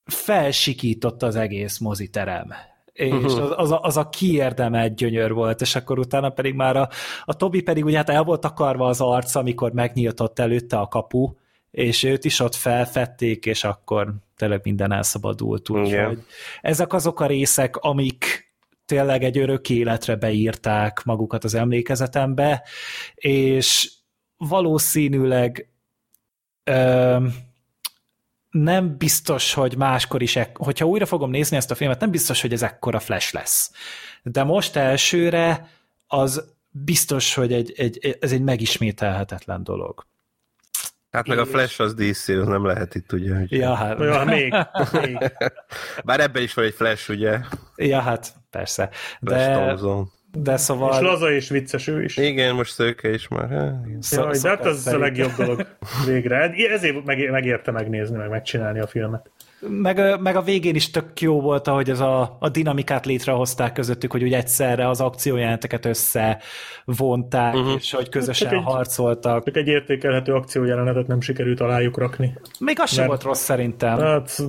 felsikított az egész moziterem és az, az, a, az a kiérdemelt gyönyör volt, és akkor utána pedig már a, a Tobi pedig ugye hát el volt akarva az arc, amikor megnyíltott előtte a kapu, és őt is ott felfedték, és akkor tényleg minden elszabadult. Úgyhogy ezek azok a részek, amik tényleg egy örök életre beírták magukat az emlékezetembe, és valószínűleg öm, nem biztos, hogy máskor is, ek- hogyha újra fogom nézni ezt a filmet, nem biztos, hogy ez ekkora flash lesz. De most elsőre az biztos, hogy egy, egy, ez egy megismételhetetlen dolog. Hát meg a Flash az DC, az nem lehet itt, ugye. Hogy... Ja, hát, Ja, még, még. Bár ebben is van egy Flash, ugye. ja, hát persze. Flash De, Thompson. De És szóval... laza és vicces ő is. Igen, most szőke is már. Hát, igen. szó- Jaj, de hát az a szerint. legjobb dolog végre. Ezért meg, megérte megnézni, meg megcsinálni a filmet. Meg, meg a végén is tök jó volt, ahogy ez a, a dinamikát létrehozták közöttük, hogy úgy egyszerre az akciójelenteket összevonták, uh-huh. és hogy közösen Csak egy- harcoltak. Csak egy értékelhető akciójelenetet nem sikerült alájuk rakni. Még az sem volt rossz szerintem. Hát,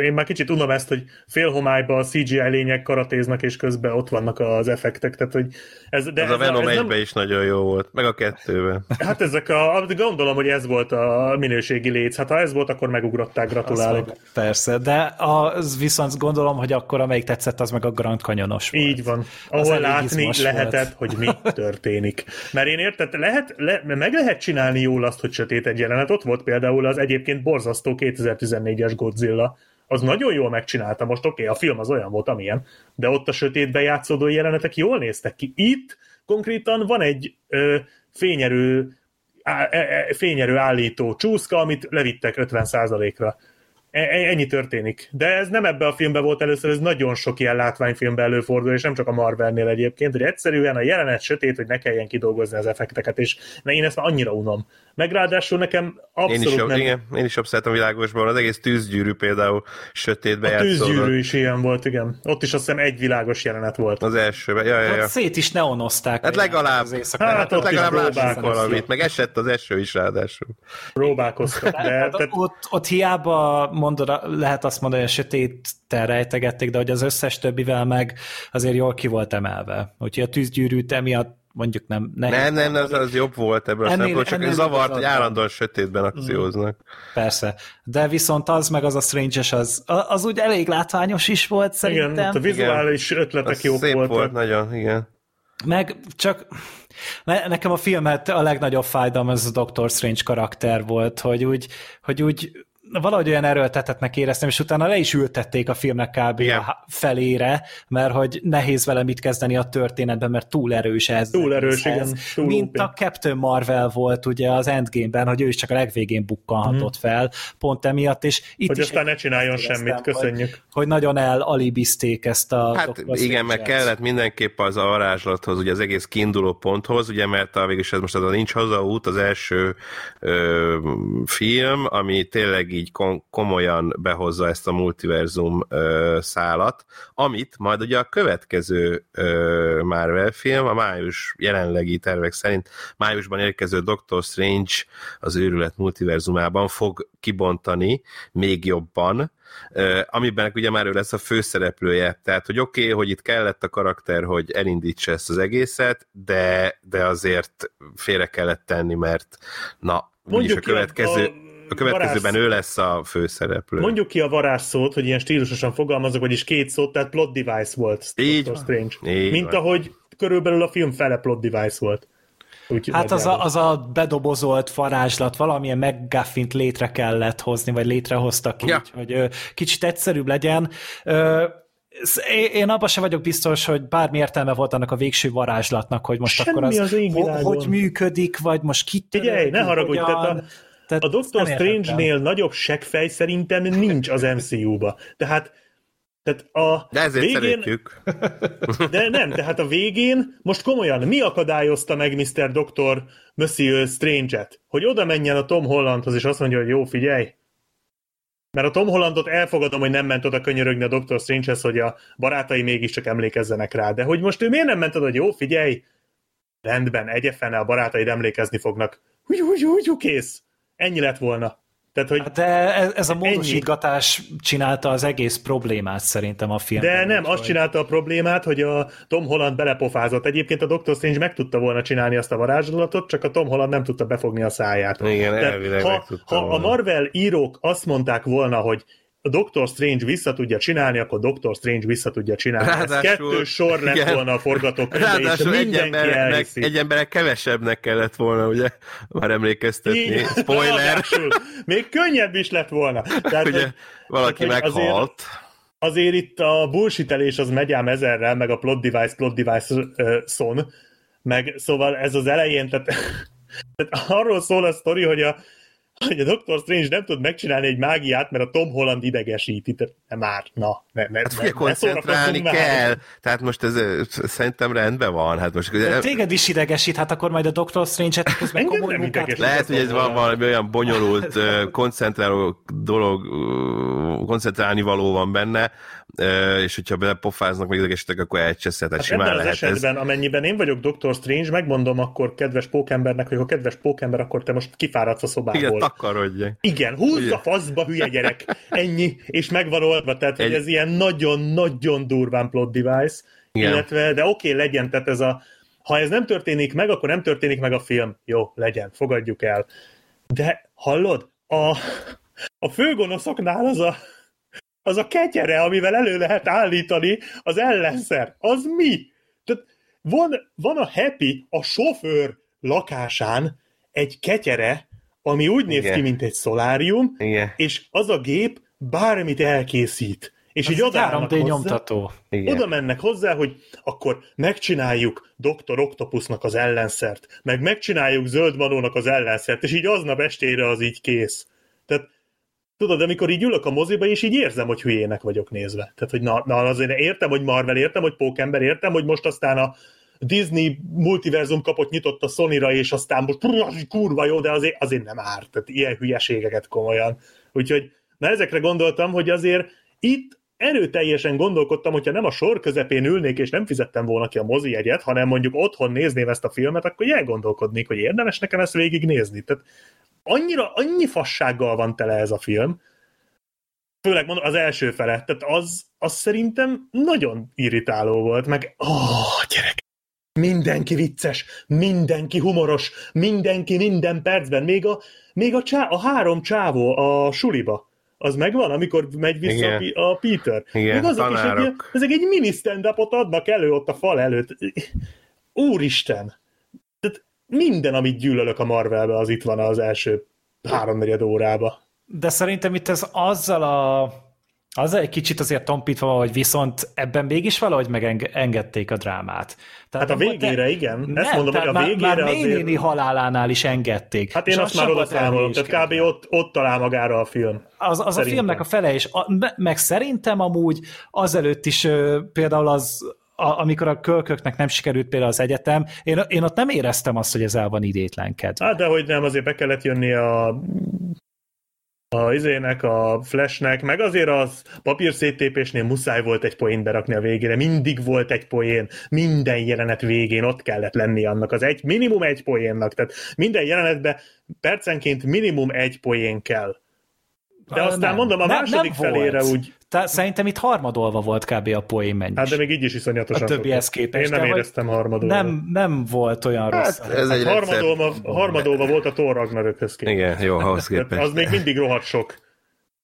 én már kicsit unom ezt, hogy félhomályban a CGI lények karatéznak, és közben ott vannak az effektek, tehát hogy ez, de Ez a Venom ez 1 is nagyon jó volt, meg a kettőben. Hát ezek a, gondolom, hogy ez volt a minőségi léc. Hát ha ez volt, akkor megugrották, gratulálok. Persze, de az viszont gondolom, hogy akkor amelyik tetszett, az meg a Grand Canyonos volt. Így van. Ahol látni lehetett, hogy mi történik. Mert én érted, lehet, le, meg lehet csinálni jól azt, hogy sötét egy jelenet. Ott volt például az egyébként borzasztó 2014-es Godzilla. Az nagyon jól megcsinálta. Most oké, okay, a film az olyan volt, amilyen, de ott a sötétben játszódó jelenetek jól néztek ki. Itt konkrétan van egy ö, fényerő á, e, e, fényerő állító csúszka, amit levittek 50%-ra. E- e- Ennyi történik. De ez nem ebbe a filmbe volt először, ez nagyon sok ilyen látványfilmben előfordul, és nem csak a Marvelnél egyébként, hogy egyszerűen a jelenet sötét, hogy ne kelljen kidolgozni az effekteket, és ne, én ezt már annyira unom. Meg ráadásul nekem Én abszolút is, jobb, nem... igen, én is jobb szeretem világosban, az egész tűzgyűrű például sötétbe A tűzgyűrű is ilyen volt, igen. Ott is azt hiszem egy világos jelenet volt. Az elsőben, ja, ja, Ott ja. szét is neonozták. Hát a legalább, az éjszaka. Hát hát ott is legalább próbálkoztak. valamit, meg esett az eső is ráadásul. Próbálkoztak, de Hát tehát, ott, ott hiába mondod, lehet azt mondani, hogy a sötét rejtegették, de hogy az összes többivel meg azért jól ki volt emelve. Úgyhogy a tűzgyűrűt emiatt mondjuk nem... nehéz Nem, nem, az, az jobb volt ebből a Ennél- szempontból, csak ennél zavart, hogy állandóan sötétben akcióznak. Persze. De viszont az meg az a Strange-es, az, az úgy elég látványos is volt igen, szerintem. ott a vizuális ötletek Az jók szép voltak. volt nagyon, igen. Meg csak ne, nekem a filmet a legnagyobb fájdalom ez a Doctor Strange karakter volt, hogy úgy, hogy úgy valahogy olyan erőltetetnek éreztem, és utána le is ültették a filmnek kb. Igen. a felére, mert hogy nehéz vele mit kezdeni a történetben, mert túl erős ez. Túl erős, egészhez. igen, túl Mint OP. a Captain Marvel volt ugye az Endgame-ben, hogy ő is csak a legvégén bukkanhatott fel, pont emiatt, és itt. Hogy is aztán ne csináljon semmit, köszönjük. Hogy, hogy nagyon elalibizték ezt a Hát igen, meg Strange-et. kellett mindenképp az a varázslathoz, ugye az egész kiinduló ponthoz, ugye, mert a, végülis ez most az a Nincs Hazaút, az első ö, film, ami tényleg így kom- komolyan behozza ezt a multiverzum ö, szálat, amit majd ugye a következő ö, Marvel film, a május jelenlegi tervek szerint májusban érkező Doctor Strange az őrület multiverzumában fog kibontani még jobban, amiben ugye már ő lesz a főszereplője, tehát hogy oké, okay, hogy itt kellett a karakter, hogy elindítsa ezt az egészet, de, de azért félre kellett tenni, mert na, Mondjuk a következő, a, a következőben varász... ő lesz a főszereplő. Mondjuk ki a varázsszót, hogy ilyen stílusosan fogalmazok, vagyis két szót, tehát plot device volt Így Doctor Strange. Így Mint van. ahogy körülbelül a film fele plot device volt. Úgy hát az a, az a bedobozolt varázslat, valamilyen McGuffint létre kellett hozni, vagy létrehoztak így, ja. hogy ö, kicsit egyszerűbb legyen. Én abban sem vagyok biztos, hogy bármi értelme volt annak a végső varázslatnak, hogy most Semmi akkor az, az ho, hogy működik, vagy most kit Figyelj, ne haragudj, tehát a, tehát a Doctor Strange-nél nagyobb seggfej szerintem nincs az MCU-ba. Tehát tehát a de ezért végén, szeretjük. De nem, tehát a végén, most komolyan, mi akadályozta meg Mr. Dr. Monsieur Strange-et? Hogy oda menjen a Tom Hollandhoz, és azt mondja, hogy jó, figyelj, mert a Tom Hollandot elfogadom, hogy nem ment oda könyörögni a Dr. Strange-hez, hogy a barátai mégiscsak emlékezzenek rá. De hogy most ő miért nem ment oda, hogy jó, figyelj, rendben, egyefene a barátaid emlékezni fognak. Hú, hú, hú, hú, kész. Ennyi lett volna. Tehát, hogy De ez, ez a módosítgatás ennyi. csinálta az egész problémát szerintem a filmben. De nem, azt csinálta a problémát, hogy a Tom Holland belepofázott. Egyébként a Doctor Strange meg tudta volna csinálni azt a varázslatot, csak a Tom Holland nem tudta befogni a száját. Igen, Tehát, ha, ha a Marvel írók azt mondták volna, hogy a Doctor Strange vissza tudja csinálni, akkor Doctor Strange vissza tudja csinálni. Ráadásul, Ez kettő sor lett igen. volna a forgatókönyvbe, és egy embernek, egy embernek kevesebbnek kellett volna, ugye, már emlékeztetni. Így, Spoiler. Ráadásul, még könnyebb is lett volna. Tehát, ugye, valaki tehát, meghalt. Azért, azért itt a bullshitelés az megy ám ezerrel, meg a plot device, plot device uh, szon, meg szóval ez az elején, tehát, tehát arról szól a sztori, hogy a hogy a Doctor Strange nem tud megcsinálni egy mágiát, mert a Tom Holland idegesíti. Nem már, na, ne, ne, hát ne, koncentrálni ne kell. Már. Tehát most ez, ez szerintem rendben van. Hát most, De téged is idegesít, hát akkor majd a Doctor Strange-et közben komoly munkát Lehet, hogy ez van valami olyan bonyolult, koncentráló dolog, koncentrálni való van benne, és hogyha belepofáznak, meg idegesítek, akkor elcseszhet, hát simán ebben lehet az esetben, ez. amennyiben én vagyok Doctor Strange, megmondom akkor kedves pókembernek, hogy ha kedves pókember, akkor te most kifáradsz a szobából. Igen, takarodj. Igen, húzz a faszba, hülye gyerek. Ennyi, és megvan oldva, tehát Egy... hogy ez ilyen nagyon-nagyon durván plot device, Igen. illetve, de oké, okay, legyen, tehát ez a ha ez nem történik meg, akkor nem történik meg a film. Jó, legyen, fogadjuk el. De hallod? A, a főgonoszoknál az a, az a ketyere, amivel elő lehet állítani az ellenszer. Az mi? Tehát van, van a Happy, a sofőr lakásán egy ketyere, ami úgy néz Igen. ki, mint egy szolárium, Igen. és az a gép bármit elkészít. És így oda 3D nyomtató. Igen. Oda mennek hozzá, hogy akkor megcsináljuk Dr. Octopusnak az ellenszert, meg megcsináljuk Zöld Manónak az ellenszert, és így aznap estére az így kész. Tehát Tudod, amikor így ülök a moziba, és így érzem, hogy hülyének vagyok nézve. Tehát, hogy na, na azért értem, hogy Marvel, értem, hogy Pókember, értem, hogy most aztán a Disney multiverzum kapott nyitott a Sony-ra, és aztán most kurva jó, de azért, azért nem árt. Tehát ilyen hülyeségeket komolyan. Úgyhogy na ezekre gondoltam, hogy azért itt erőteljesen gondolkodtam, hogyha nem a sor közepén ülnék, és nem fizettem volna ki a mozi jegyet, hanem mondjuk otthon nézném ezt a filmet, akkor elgondolkodnék, hogy érdemes nekem ezt végignézni. Tehát annyira, annyi fassággal van tele ez a film, főleg mondom, az első fele, tehát az, az szerintem nagyon irritáló volt, meg ó, oh, gyerek, mindenki vicces, mindenki humoros, mindenki minden percben, még a, még a, csá, a három csávó a suliba, az megvan, amikor megy vissza Igen. a Peter. Igen, még azok tanárok. is egy, ezek egy mini stand adnak elő ott a fal előtt. Úristen! Tehát minden, amit gyűlölök a Marvelbe, az itt van az első háromnegyed órába. De szerintem itt ez azzal a azzal egy kicsit azért tompítva hogy viszont ebben mégis valahogy megengedték a drámát. Tehát hát a végére, de, igen. Ezt nem, mondom, hogy a már, végére már azért... halálánál is engedték. Hát én azt már oda számolom, tehát kb. Ott, ott talál magára a film. Az, az a filmnek a fele, és a, meg szerintem amúgy azelőtt is például az a, amikor a kölköknek nem sikerült például az egyetem, én, én ott nem éreztem azt, hogy ez el van idétlenkedve. Hát de hogy nem, azért be kellett jönni a a izének, a flashnek, meg azért az papír széttépésnél muszáj volt egy poén berakni a végére, mindig volt egy poén, minden jelenet végén ott kellett lenni annak az egy, minimum egy poénnak, tehát minden jelenetben percenként minimum egy poén kell. De aztán Nem. mondom, a Nem- második nem felére volt. úgy, Tehát szerintem itt harmadolva volt kb. a poén mennyiség. hát de még így is iszonyatosan. A többihez képest, Én nem éreztem harmadolva. nem, nem volt olyan rossz. Hát ez egy Harmadolva, harmadolva volt a Thor Ragnarökhöz képest. Igen, jó, ahhoz képest. Az még mindig rohadt sok.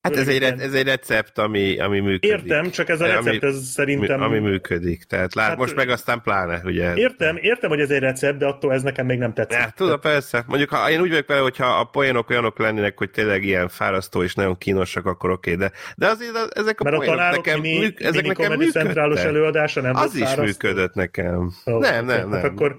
Hát ez egy, ez egy recept, ami, ami működik. Értem, csak ez a Ami- recept, ez szerintem... Ami működik. Tehát lát, Hát- most meg aztán pláne, ugye. Értem, értem, hogy ez egy recept, de attól ez nekem még nem tetszik. Ja, tudom, persze. Mondjuk, ha én úgy vagyok vele, hogyha a poénok olyanok lennének, hogy tényleg ilyen fárasztó és nagyon kínosak, akkor oké, de, de azért a- ezek a Mert a poénok tanárok nekem, mini, műk, ezek mini nekem Comedy centrálos működtek. előadása nem Az is fárasztó? működött nekem. Ó, nem, nem, hát nem. Akkor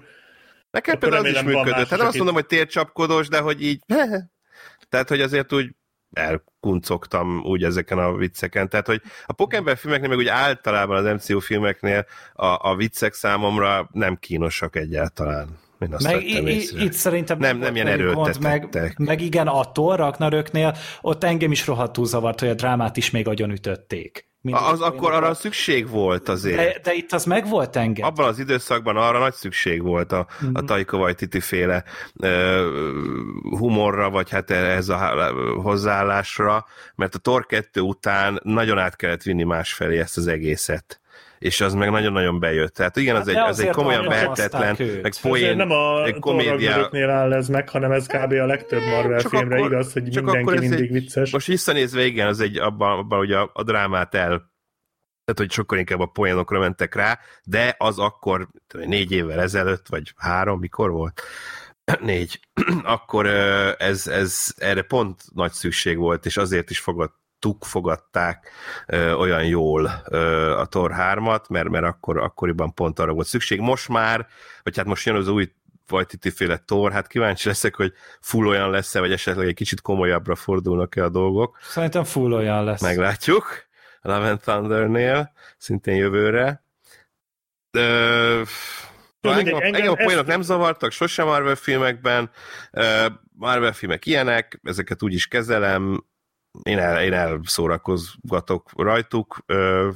Nekem akkor például az is működött. Hát nem azt mondom, hogy tércsapkodós, de hogy így... Tehát, hogy azért úgy elkuncogtam úgy ezeken a vicceken. Tehát, hogy a Pokémon filmeknél, meg úgy általában az MCU filmeknél a, a viccek számomra nem kínosak egyáltalán. Én azt Meg itt szerintem Nem- nem ilyen gond, meg, erőltetettek. meg igen, a Thor Ragnaröknél ott engem is rohadtul zavart, hogy a drámát is még agyon ütötték. Mindig Az akkor arra szükség volt azért. de, de itt az meg volt engem. Abban az időszakban arra nagy szükség volt a, Mhm. a Taika Waititi féle ö, humorra, vagy hát ez a hozzáállásra, mert a Thor 2 után nagyon át kellett vinni másfelé ezt az egészet. És az meg nagyon-nagyon bejött. Tehát igen, az Hát egy, az egy komolyan vehetetlen, meg Poén, nem a egy komédia. Áll ez meg, hanem ez kb. a legtöbb Marvel Csak filmre akkor- igaz, hogy csak mindenki mindig egy- vicces. Most visszanézve, igen, az egy abban, abban hogy a, a drámát el tehát, hogy sokkal inkább a poénokra mentek rá, de az akkor négy évvel ezelőtt, vagy három, mikor volt? Négy. akkor ez, ez erre pont nagy szükség volt, és azért is fogadtuk, fogadták ö, olyan jól ö, a Thor 3-at, mert, mert akkor, akkoriban pont arra volt szükség. Most már, vagy hát most jön az új Vajtiti féle Thor, hát kíváncsi leszek, hogy full olyan lesz-e, vagy esetleg egy kicsit komolyabbra fordulnak-e a dolgok. Szerintem full olyan lesz. Meglátjuk. Love and Thundernél, szintén jövőre. Ö, mindegy, engem, engem, engem engem a ezt- poénok nem zavartak, sosem Marvel filmekben. Marvel filmek ilyenek, ezeket úgy is kezelem. Én, el, én elszórakozgatok rajtuk. Ö,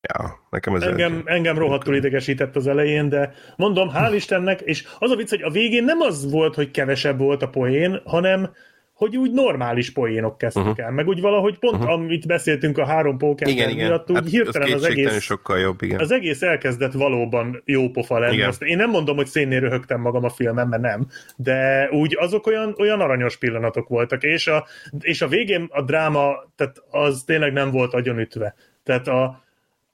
ja, nekem ez Engem, engem rohadtul idegesített az elején, de mondom, hál' Istennek, és az a vicc, hogy a végén nem az volt, hogy kevesebb volt a poén, hanem hogy úgy normális poénok kezdtek Uh-huh. el, meg úgy valahogy pont, uh-huh. amit beszéltünk a három póker igen, igen. miatt, úgy Hát hirtelen az az egész, sokkal jobb, igen. az egész elkezdett valóban jó pofa lenni. Igen. Azt én nem mondom, hogy szénnél röhögtem magam a filmen, mert nem, de úgy azok olyan, olyan aranyos pillanatok voltak, és a, és a végén a dráma, tehát az tényleg nem volt agyonütve. Tehát a,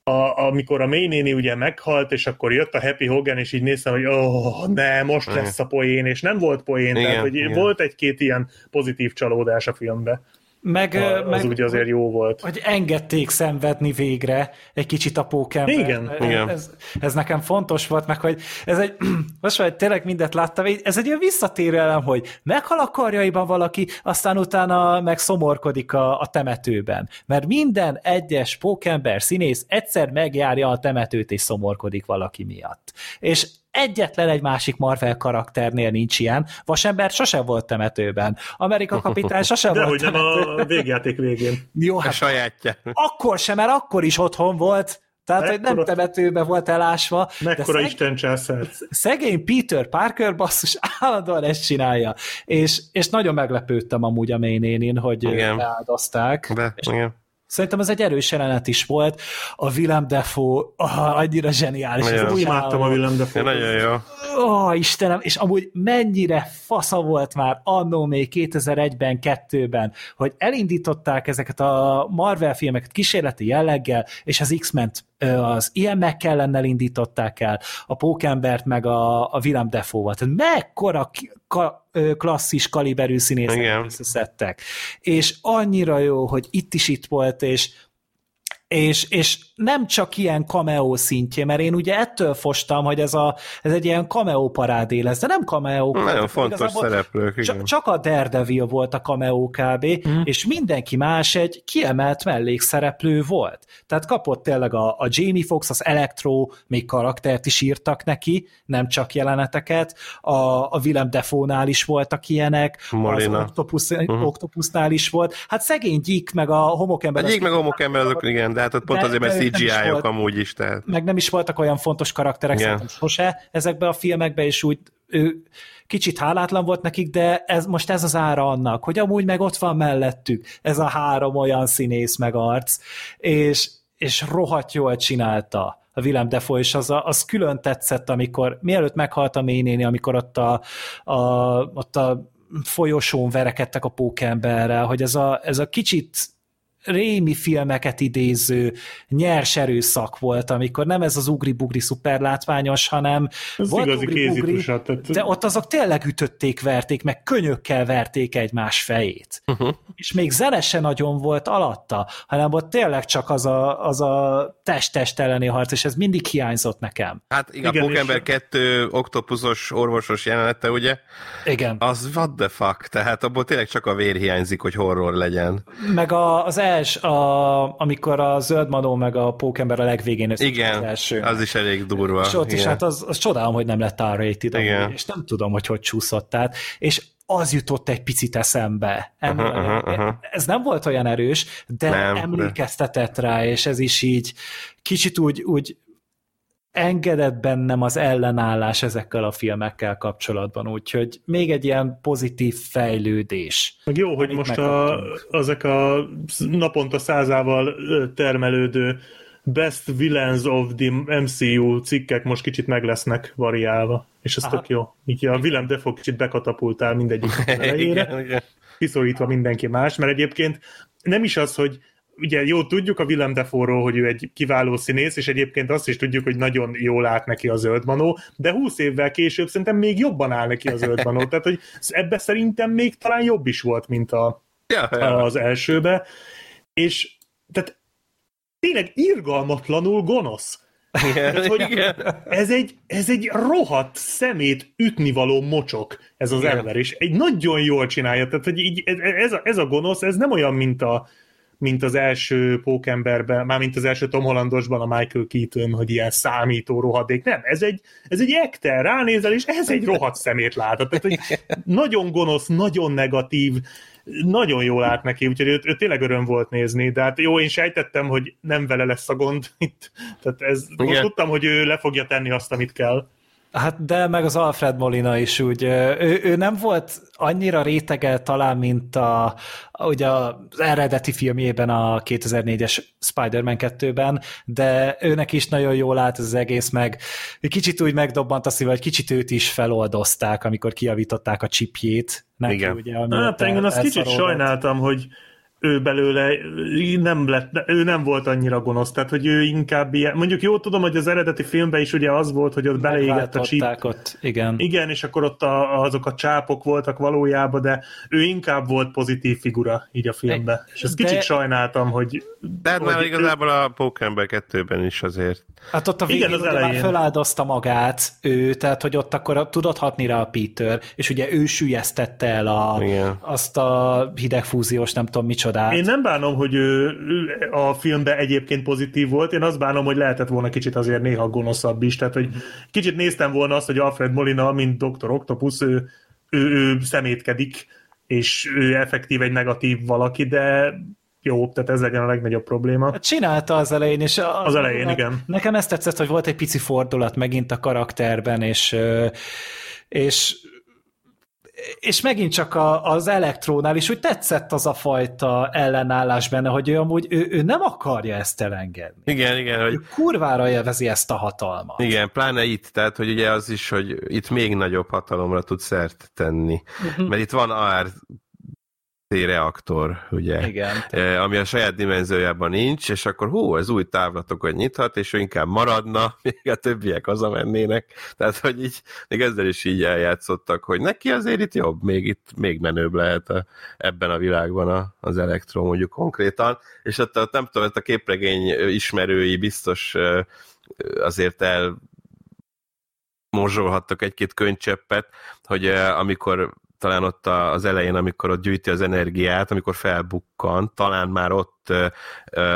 a, amikor a May néni ugye meghalt, és akkor jött a Happy Hogan, és így néztem, hogy oh, ne, most Igen. lesz a poén, és nem volt poén, Igen, tehát hogy igen. volt egy-két ilyen pozitív csalódás a filmbe. Meg, A, az meg úgy azért jó volt. hogy engedték szenvedni végre egy kicsit a pókember. Igen, igen. Ez, ez nekem fontos volt, meg hogy ez egy, most már tényleg mindent láttam, ez egy olyan visszatérő elem, hogy meghal a karjaiban valaki, aztán utána meg szomorkodik a, a temetőben. Mert minden egyes pókember színész egyszer megjárja a temetőt és szomorkodik valaki miatt. És egyetlen egy másik Marvel karakternél nincs ilyen. Vasember sose volt temetőben. Amerika kapitány sose De volt hogy nem temetőben. a végjáték végén. Jó, A hát sajátja. akkor sem, mert akkor is otthon volt, tehát hogy nem Mekkora- temetőbe volt elásva. Mekkora de Isten császár. szegény Peter Parker basszus állandóan ezt csinálja. És, és nagyon meglepődtem amúgy a May nénin, hogy Igen. beáldozták. De, igen. Szerintem ez egy erős jelenet is volt. A Willem Dafoe ah, annyira zseniális. Nagyon. Ez Úgy imádtam a Willem Ja, Dafoe. nagyon jó. Ó, oh, Istenem, és amúgy mennyire fasza volt már annó még 2001-ben, 2-ben, hogy elindították ezeket a Marvel filmeket kísérleti jelleggel, és az X-ment az Ian McKellen-nel indították el, a Pókembert meg a, a Willem Dafoe-val. Tehát mekkora ki- ka, klasszis kaliberű színészek Igen. összeszedtek. És annyira jó, hogy itt is itt volt, és És, és nem csak ilyen cameo szintje, mert én ugye ettől fostam, hogy ez, a, ez egy ilyen cameo parádé lesz, de nem cameo. Nagyon fontos szereplők, csak, igen. csak a Daredevil volt a cameo kb, mm. és mindenki más egy kiemelt mellékszereplő volt. Tehát kapott tényleg a, a Jamie Fox, az Electro, még karaktert is írtak neki, nem csak jeleneteket, a, a Willem Defoe-nál is voltak ilyenek, Molina. az Octopus, uh-huh. Octopusnál is volt. Hát szegény Gyík meg a homokember... A gyík meg a homokember azok, igen, de hát ott pont De- azért, mert is CGI-ok amúgy is, tehát. meg nem is voltak olyan fontos karakterek Igen. szerintem sose ezekben a filmekben, és úgy ő kicsit hálátlan volt nekik, de ez most ez az ára annak, hogy amúgy meg ott van mellettük ez a három olyan színész meg arc, és, és rohadt jól csinálta a Willem Dafoe, és az, a, az külön tetszett, amikor, mielőtt meghalt a mélynéni, amikor ott a, a, ott a folyosón verekedtek a pókemberrel, hogy ez a, ez a kicsit rémi filmeket idéző nyers erőszak volt, amikor nem ez az ugri-bugri szuperlátványos, hanem Ez volt igazi ugri-bugri. Tehát... de ott azok tényleg ütötték, verték, meg könyökkel verték egymás fejét. Uh-huh. És még zene se nagyon volt alatta, hanem ott tényleg csak az a, az a test-test elleni harc, és ez mindig hiányzott nekem. Hát igen, Igen, a Pókember és- 2 oktopuszos orvosos jelenete, ugye, Igen. az what the fuck, tehát abból tényleg csak a vér hiányzik, hogy horror legyen. Meg a, az els, a, amikor a zöld manó meg a pókember a legvégén Igen, az első. az is elég durva. És ott is, igen. hát az, az csodálom, hogy nem lett R-rated, amúgy, és nem tudom, hogy hogy csúszott át, és az jutott egy picit eszembe. Em, Aha, aha, aha. Ez nem volt olyan erős, de Nem, nem, de- emlékeztetett rá, és ez is így kicsit úgy, úgy engedett bennem az ellenállás ezekkel a filmekkel kapcsolatban, úgyhogy még egy ilyen pozitív fejlődés. Meg jó, hogy most a, ezek a naponta százával termelődő Best Villains of the MCU cikkek most kicsit meg lesznek variálva, és ez Aha. tök jó. Így a Willem Dafoe kicsit bekatapultál mindegyik elejére, igen, igen. kiszorítva mindenki más, mert egyébként nem is az, hogy ugye jó, tudjuk a Willem Dafoe-ról, hogy ő egy kiváló színész, és egyébként azt is tudjuk, hogy nagyon jól állt neki a zöld manó, de 20 évvel később szerintem még jobban áll neki a zöld manó, tehát hogy ebbe szerintem még talán jobb is volt, mint a, Ja, ja. az elsőbe, és tehát tényleg irgalmatlanul gonosz. Tehát, hogy Igen. ez egy, ez egy rohadt szemét ütnivaló mocsok, ez az Igen. ember, és egy nagyon jól csinálja, tehát hogy így, ez, a, ez a gonosz, ez nem olyan, mint a mint az első pókemberben, már mint az első Tom Hollandosban a Michael Keaton, hogy ilyen számító rohadék. Nem, ez egy, ez egy ekter, ránézel, és ez egy rohadt szemét látod. Tehát, hogy nagyon gonosz, nagyon negatív, nagyon jól állt neki, úgyhogy őt, őt tényleg öröm volt nézni, de hát jó, én sejtettem, hogy nem vele lesz a gond itt. Tehát ez, most tudtam, hogy ő le fogja tenni azt, amit kell. Hát de meg az Alfred Molina is úgy, ő, ő nem volt annyira rétegel talán, mint a, ugye az eredeti filmjében, a 2004-es Spider-Man 2-ben, de őnek is nagyon jól állt az egész, meg kicsit úgy megdobbant a szíve, hogy kicsit őt is feloldozták, amikor kiavították a csipjét. Neki, Igen. Ugye, Hát engem azt kicsit sajnáltam, hogy ő belőle nem lett, ő nem volt annyira gonosz, tehát hogy ő inkább ilyen, mondjuk jó tudom, hogy az eredeti filmben is ugye az volt, hogy ott beleégett a csíp, ott, igen. igen, és akkor ott a, azok a csápok voltak valójában, de ő inkább volt pozitív figura így a filmben. És ezt De- kicsit sajnáltam, hogy... De hát már igazából a Pókember 2-ben is azért. Hát ott a Igen, végén az ugye már elején. feláldozta magát ő, tehát hogy ott akkor tudott hatni rá a Peter, és ugye ő sülyeztette el a, Igen. azt a hidegfúziós nem tudom micsodát. Én nem bánom, hogy ő ő a filmben egyébként pozitív volt, én azt bánom, hogy lehetett volna kicsit azért néha gonoszabb is, tehát hogy kicsit néztem volna azt, hogy Alfred Molina, mint Dr. Octopus, ő, ő, ő szemétkedik, és ő effektív egy negatív valaki, de jó, tehát ez legyen a legnagyobb probléma. Hát Csinálta az elején, és az, Az elején, igen. Nekem ezt tetszett, hogy volt egy pici fordulat megint a karakterben, és, és és megint csak a, az elektrónál is úgy tetszett az a fajta ellenállás benne, hogy ő amúgy ő, ő nem akarja ezt elengedni. Igen, igen, hogy Ő kurvára élvezi ezt a hatalmat. Igen, pláne itt, tehát hogy ugye az is, hogy itt még nagyobb hatalomra tud szert tenni. Mhm. Uh-huh. Mert itt van AR reaktor, ugye? Igen. Eh, ami a saját dimenziójában nincs, és akkor hú, ez új távlatokat nyithat, és ő inkább maradna, még a többiek hazamennének. Tehát, hogy így, még ezzel is így eljátszottak, hogy neki azért itt jobb, még itt még menőbb lehet a, ebben a világban a, az elektron, mondjuk konkrétan. És ott, ott nem tudom, ott a képregény ismerői biztos azért el morzsolhattak egy-két könycseppet, hogy amikor talán ott az elején, amikor ott gyűjti az energiát, amikor felbukkan, talán már ott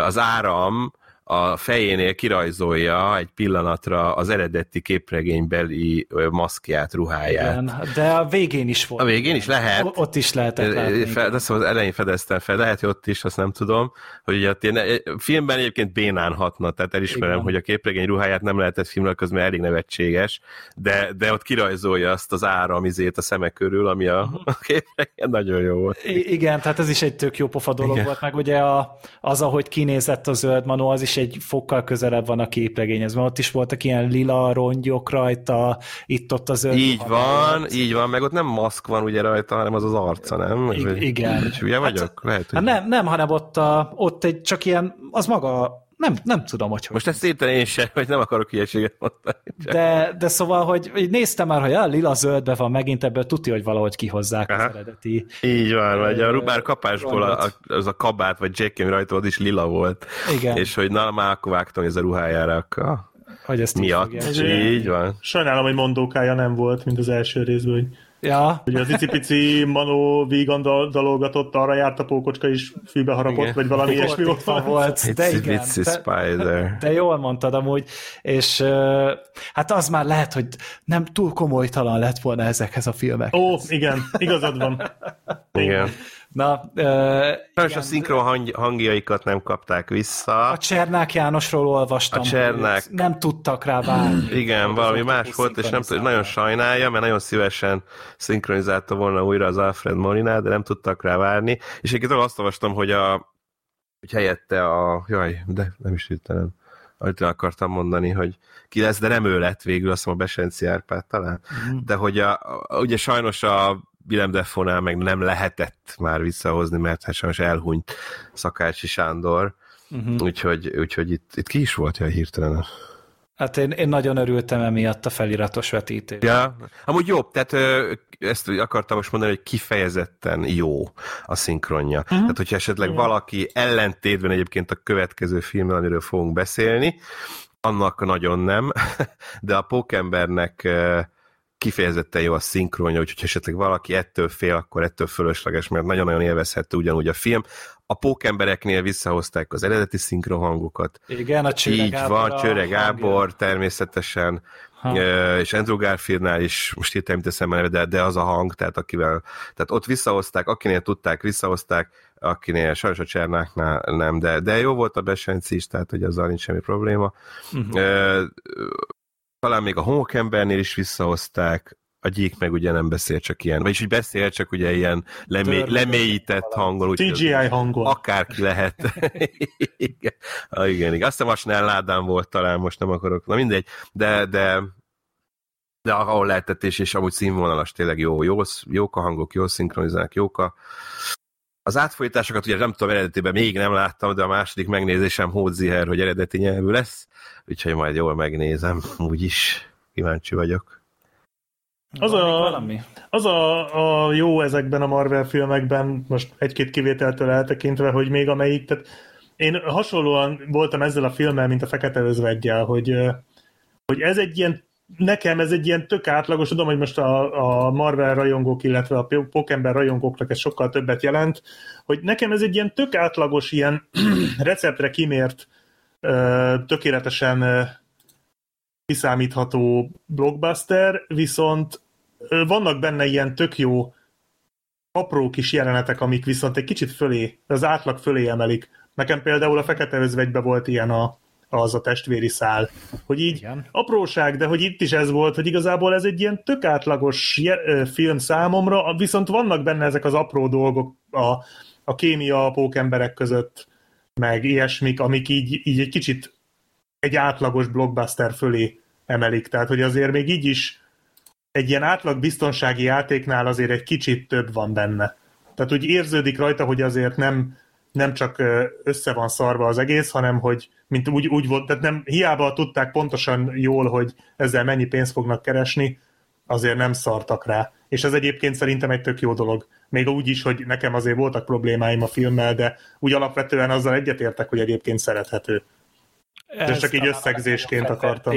az áram a fejénél kirajzolja egy pillanatra az eredeti képregénybeli maszkját, ruháját. Igen, de a végén is volt. A végén is lehet. O- Ott is lehetett látni. De szóval az elején fedeztem fel, lehet, hogy ott is, azt nem tudom, hogy ugye ilyen, filmben egyébként bénán hatna, tehát elismerem, Igen. hogy a képregény ruháját nem lehetett filmre közben elég nevetséges, de, de ott kirajzolja azt az áramizét a szeme körül, ami a, Mhm. a képregény nagyon jó volt. I- igen, tehát ez is egy tök jó pofa dolog Igen. volt, meg ugye a, az, ahogy kinézett a zöld manó, az is egy fokkal közelebb van a képregényhez, mert ott is voltak ilyen lila rongyok rajta, itt-ott a zöld. Így van, mellett. így van, meg ott nem maszk van ugye rajta, hanem az az arca, nem? I- igen. Vagy hülye vagyok? Lehet, hogy... Hát nem, nem, hanem ott, a, ott egy csak ilyen, az maga, nem, nem tudom, hogy. Most ezt érteni én sem, hogy nem akarok hülyeséget mondani. Csak... De, de szóval, hogy, néztem már, hogy a lila zöldbe van megint, ebből tudja, hogy valahogy kihozzák Aha. az eredeti. Így van, vagy a rubár kapásból a, a, az a kabát, vagy jack ami rajta volt, is lila volt. Igen. És hogy na, már akkor vágtam, hogy ez a ruhájára a Hogy ezt így miatt. Ez Így van. Sajnálom, hogy mondókája nem volt, mint az első részből, hogy Ja, Ugye az icipici Manó vígan dal- dalolgatott, arra járt a pókocska is fűbe harapott, Igen. vagy valami volt, ilyesmi itt van, volt. volt, de igen. Spider. De jól mondtad amúgy, és hát az már lehet, hogy nem túl komolytalan lett volna ezekhez a filmek. Ó, igen, igazad van. Igen. Na, uh, Sajnos a szinkron hang, hangjaikat nem kapták vissza. a Csernák Jánosról olvastam. A Csernák. Nem tudtak rá várni. Igen, valami más volt, és nem tudom, nagyon sajnálja, mert nagyon szívesen szinkronizálta volna újra az Alfred Molinát, de nem tudtak rá várni. És egyébként azt olvastam, hogy a hogy helyette a... Jaj, de nem is hirtelen. Amit akartam mondani, hogy ki lesz, de nem ő lett végül, azt mondom, a Besenci Árpád talán. De hogy a, a, ugye sajnos a Willem Defonál meg nem lehetett már visszahozni, mert hát sajnos elhunyt Szakácsi Sándor, Uh-huh. úgyhogy, úgyhogy itt, itt ki is volt ja, hirtelen. Hát én, én nagyon örültem emiatt a feliratos vetítés. Ja, amúgy jobb, tehát ö, ezt akartam most mondani, hogy kifejezetten jó a szinkronja. Uh-huh. Tehát, hogyha esetleg valaki ellentétben egyébként a következő filmmel, amiről fogunk beszélni, annak nagyon nem, de a Pókembernek kifejezetten jó a szinkronja, úgyhogy esetleg valaki ettől fél, akkor ettől fölösleges, mert nagyon-nagyon élvezhető ugyanúgy a film. A pókembereknél visszahozták az eredeti szinkronhangokat. Igen, a Csőre Így Gábor van, Csőre. Gábor természetesen, Ha. És Andrew Garfieldnál is, most hirtelen mit teszem neve, de, de az a hang, tehát akivel, tehát ott visszahozták, akinél tudták, visszahozták, akinél sajnos a Csernáknál nem, de, de jó volt a Besenci is, tehát hogy azzal nincs semmi probléma. Mhm. Talán még a homokembernél is visszahozták, a gyík meg ugye nem beszél csak ilyen, vagyis úgy beszél, csak ugye ilyen lemé, Törlődött lemélyített hangon. CGI hangon. Akárki lehet. igen. Ah, igen, igen. Azt hiszem a Snell Ládán volt talán, most nem akarok. Na mindegy, de, de de ahol lehetett, és, és amúgy színvonalas, tényleg jó, jó, jók a hangok, jól szinkronizálnak, jók a az átfolyításokat ugye nem tudom, eredetiben még nem láttam, de a második megnézésem Hódziher, hogy eredeti nyelvű lesz, úgyhogy majd jól megnézem, úgyis kíváncsi vagyok. Az a-? Az a, a jó ezekben a Marvel filmekben, most egy-két kivételtől eltekintve, hogy még amelyik, tehát én hasonlóan voltam ezzel a filmmel, mint a Fekete Özvegyel, hogy, hogy ez egy ilyen, nekem ez egy ilyen tök átlagos, tudom, hogy most a, a Marvel rajongók, illetve a Pokember rajongóknak ez sokkal többet jelent, hogy nekem ez egy ilyen tök átlagos, ilyen receptre kimért, tökéletesen kiszámítható blockbuster, viszont vannak benne ilyen tök jó apró kis jelenetek, amik viszont egy kicsit fölé, az átlag fölé emelik. Nekem például a Fekete Özvegyben volt ilyen a, az a testvéri szál, hogy így Igen. apróság, de hogy itt is ez volt, hogy igazából ez egy ilyen tök átlagos film számomra, viszont vannak benne ezek az apró dolgok a, a kémia a pókemberek között, meg ilyesmik, amik így, így egy kicsit egy átlagos blockbuster fölé emelik. Tehát, hogy azért még így is egy ilyen átlag biztonsági játéknál azért egy kicsit több van benne. Tehát úgy érződik rajta, hogy azért nem, nem csak össze van szarva az egész, hanem hogy mint úgy, úgy volt, tehát nem hiába tudták pontosan jól, hogy ezzel mennyi pénzt fognak keresni, azért nem szartak rá. És ez egyébként szerintem egy tök jó dolog. Még úgy is, hogy nekem azért voltak problémáim a filmmel, de úgy alapvetően azzal egyetértek, hogy egyébként szerethető. Ez csak így összegzésként akartam.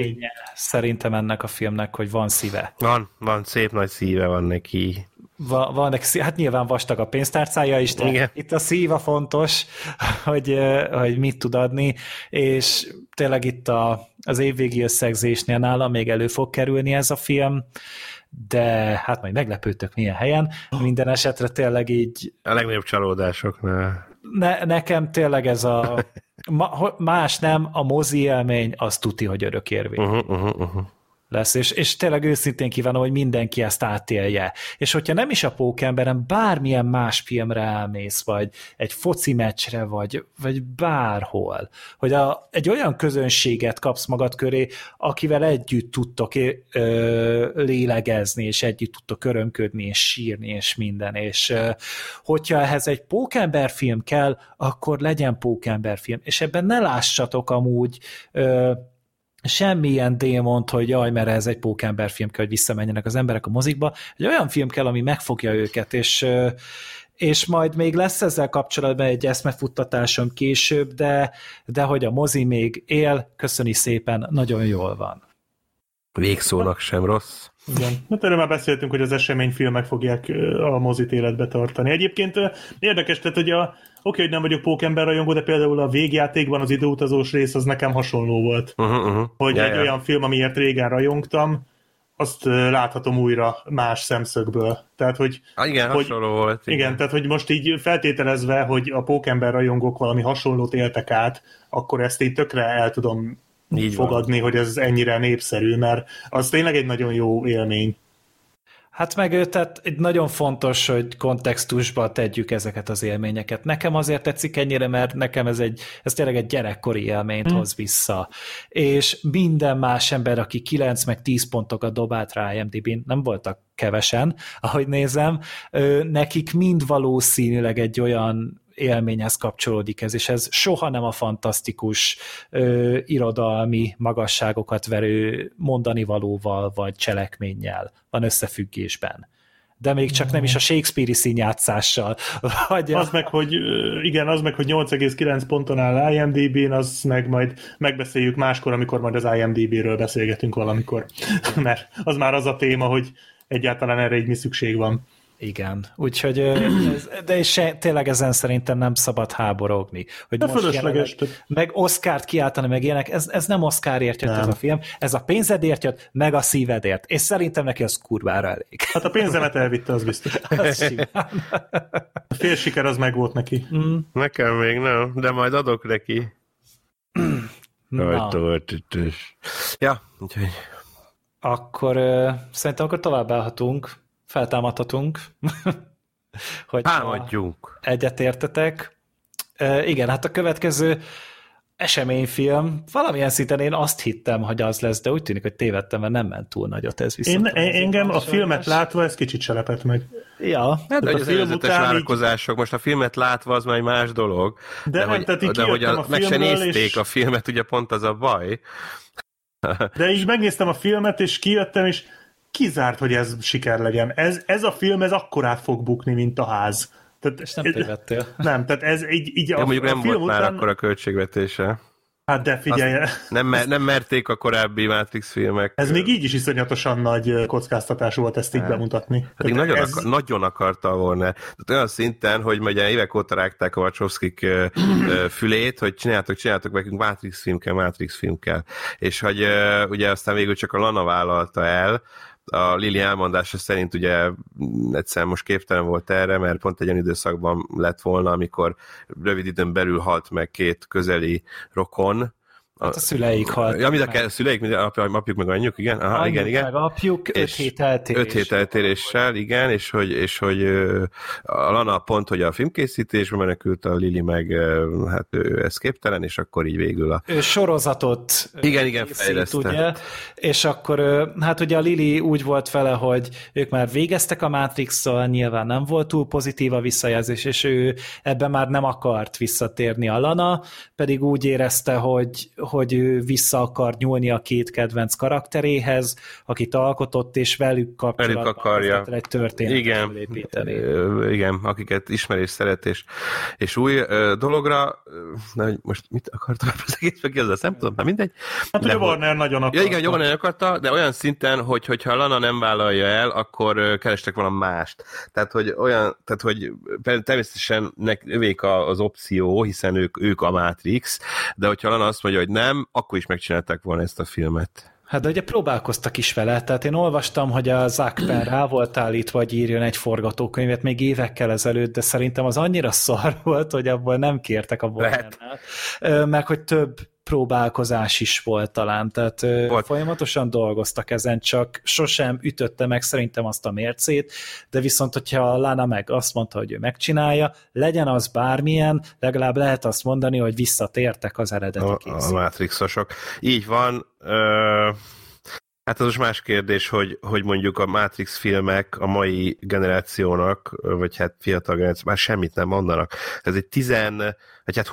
Szerintem ennek a filmnek, hogy van szíve. Van, van, szép nagy szíve van neki. Va, van neki, szí- hát nyilván vastag a pénztárcája is, de Igen. itt a szíva fontos, hogy, hogy mit tud adni, és tényleg itt a, az évvégi összegzésnél nála még elő fog kerülni ez a film, de hát majd meglepődtök milyen helyen. Minden esetre tényleg így A legnagyobb csalódásoknál. ne, nekem tényleg ez a ma, más nem, a mozi élmény az tuti, hogy örökérvény Uh-huh, uh-huh, uh-huh. Lesz, és, és tényleg őszintén kívánom, hogy mindenki ezt átélje. És hogyha nem is a pókemberen, bármilyen más filmre elmész, vagy egy foci meccsre, vagy, vagy bárhol, hogy a, egy olyan közönséget kapsz magad köré, akivel együtt tudtok ö, lélegezni, és együtt tudtok örömködni, és sírni, és minden, és ö, hogyha ehhez egy pókember film kell, akkor legyen pókember film, és ebben ne lássatok amúgy ö, semmilyen démont, hogy jaj, mert ez egy pókember film kell, hogy visszamenjenek az emberek a mozikba. Egy olyan film kell, ami megfogja őket, és és majd még lesz ezzel kapcsolatban egy eszmefuttatásom később, de, de hogy a mozi még él, köszöni szépen, nagyon jól van. Végszónak sem rossz. Igen. Hát erről már beszéltünk, hogy az eseményfilmek fogják a mozit életbe tartani. Egyébként érdekes, tehát hogy a, oké, hogy nem vagyok pókember rajongó, de például a végjátékban az időutazós rész az nekem hasonló volt. Uh-huh, uh-huh. Hogy Ja, egy ja. olyan film, amiért régen rajongtam, azt láthatom újra más szemszögből. Tehát, hogy Ah, igen, hogy- hasonló volt. igen, tehát hogy most így feltételezve, hogy a pókember rajongók valami hasonlót éltek át, akkor ezt így tökre el tudom Így van. fogadni, hogy ez ennyire népszerű, mert az tényleg egy nagyon jó élmény. Hát meg tehát nagyon fontos, hogy kontextusba tegyük ezeket az élményeket. Nekem azért tetszik ennyire, mert nekem ez, egy, ez tényleg egy gyerekkori élményt Hmm. hoz vissza. És minden más ember, aki 9 meg 10 pontokat dobált rá IMDb-n, nem voltak kevesen, ahogy nézem, nekik mind valószínűleg egy olyan élményhez kapcsolódik ez, és ez soha nem a fantasztikus ö, irodalmi magasságokat verő mondani valóval vagy cselekménnyel van összefüggésben. De még csak nem is a Shakespeare-i színjátszással. Vagy a, Az meg, hogy igen, az meg, hogy 8,9 ponton áll IMDb-n, az meg majd megbeszéljük máskor, amikor majd az IMDb-ről beszélgetünk valamikor. Mert az már az a téma, hogy egyáltalán erre így mi szükség van. Igen, úgyhogy ez, de és se, tényleg ezen szerintem nem szabad háborogni. Hogy De most fölösleges, jelenleg- meg Oscárt kiáltani, meg ilyenek, ez, ez nem Oscarért jött Nem. ez a film, ez a pénzedért jött, meg a szívedért, és szerintem neki az kurvára elég. Hát a pénzemet elvitte, az biztos. Az. A fél siker az meg volt neki. Nekem még nem, de majd adok neki. Rajtoltütös. Ja, úgyhogy akkor szerintem akkor tovább állhatunk, feltámadhatunk, hogy támadjunk. egyetértetek. Ö, igen, hát a következő eseményfilm, valamilyen szinten én azt hittem, hogy az lesz, de úgy tűnik, hogy tévedtem, mert nem ment túl nagyot ez Én, viszont. engem a filmet látva ez kicsit se lepett meg. Ja, Hát, hogy a az előzetes után így- várakozások, most a filmet látva az már egy más dolog. De nem, hogy, tehát de hogy kijöttem a meg se nézték és- a filmet, ugye pont az a baj. De így megnéztem a filmet, és kijöttem, és kizárt, hogy ez siker legyen. Ez, ez a film, ez akkorát fog bukni, mint a ház. Tehát, és nem tévedtél. Nem, tehát ez így, így Ja, a, mondjuk a nem film volt már után... akkor a költségvetése. Hát de figyelj, Nem, mer- nem merték a korábbi Matrix filmek. ez még így is iszonyatosan nagy kockáztatás volt ezt így bemutatni. Pedig Tehát nagyon, ez, akar, nagyon akarta volna. Tehát olyan szinten, hogy ugye évek óta rágták a Wachowskik fülét, hogy csináltok, csináltok nekünk Matrix film kell, Matrix film kell. És hogy ugye aztán végül csak a Lana vállalta el, a Lili elmondása szerint ugye egyszer most képtelen volt erre, mert pont egy olyan időszakban lett volna, amikor rövid időn belül halt meg két közeli rokon, Hát a szüleik haltak Ja, mind a kell, szüleik, mind a apjuk, apjuk meg anyjuk, igen. Aha, Anyjuk igen, igen. Meg apjuk, öt És hét eltérés. Öt hét eltéréssel, igen, és hogy, és hogy a Lana pont, hogy a filmkészítésbe menekült, a Lili meg hát ő ez képtelen, és akkor így végül a... ő sorozatot Igen, igen, fejlesztett. ugye, és akkor hát ugye a Lili úgy volt vele, hogy ők már végeztek a Matrix-szal, nyilván nem volt túl pozitív a visszajelzés, és ő ebben már nem akart visszatérni a Lana, pedig úgy érezte, hogy, hogy ő vissza akar nyúlni a két kedvenc karakteréhez, akit alkotott, és velük kapcsolatban Velük akarja. egy történetet Igen, felépíteni. ö, igen, akiket ismer és szeret, és, és új ö, dologra, na, hogy most mit akartam az egészben kérdezni, nem tudom, na mindegy. Hát, hogy De a Warner nagyon akar. Ja, igen, el akarta, de olyan szinten, hogy hogyha Lana nem vállalja el, akkor kerestek valami mást. Tehát, hogy olyan, tehát, hogy természetesen nek, övék a- az opció, hiszen ők, ők a Matrix, de hogyha Lana azt mondja, hogy nem, akkor is megcsinálták volna ezt a filmet. Hát de ugye próbálkoztak is vele, tehát én olvastam, hogy a Zuckman rá volt állítva, hogy írjon egy forgatókönyvet még évekkel ezelőtt, de szerintem az annyira szar volt, hogy abból nem kértek a Warnernál. Meg hogy több próbálkozás is volt talán, tehát volt. Folyamatosan dolgoztak ezen, csak sosem ütötte meg szerintem azt a mércét, de viszont, hogyha Lana meg azt mondta, hogy ő megcsinálja, legyen az bármilyen, legalább lehet azt mondani, hogy visszatértek az eredeti a, a készítésre. Matrixosok. Így van. Ö, hát az most más kérdés, hogy, hogy mondjuk a Matrix filmek a mai generációnak, vagy hát fiatal generáció, már semmit nem mondanak. Ez egy 10, vagy hát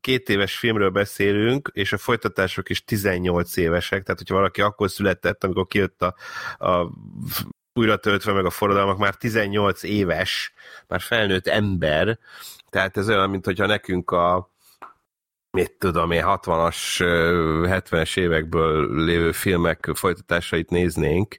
22 éves filmről beszélünk, és a folytatások is 18 évesek, tehát hogyha valaki akkor született, amikor kijött a, a újra töltve meg a forradalmak, már 18 éves, már felnőtt ember, tehát ez olyan, mint hogyha nekünk a mit tudom én, 60-as, ö, 70-es évekből lévő filmek folytatásait néznénk,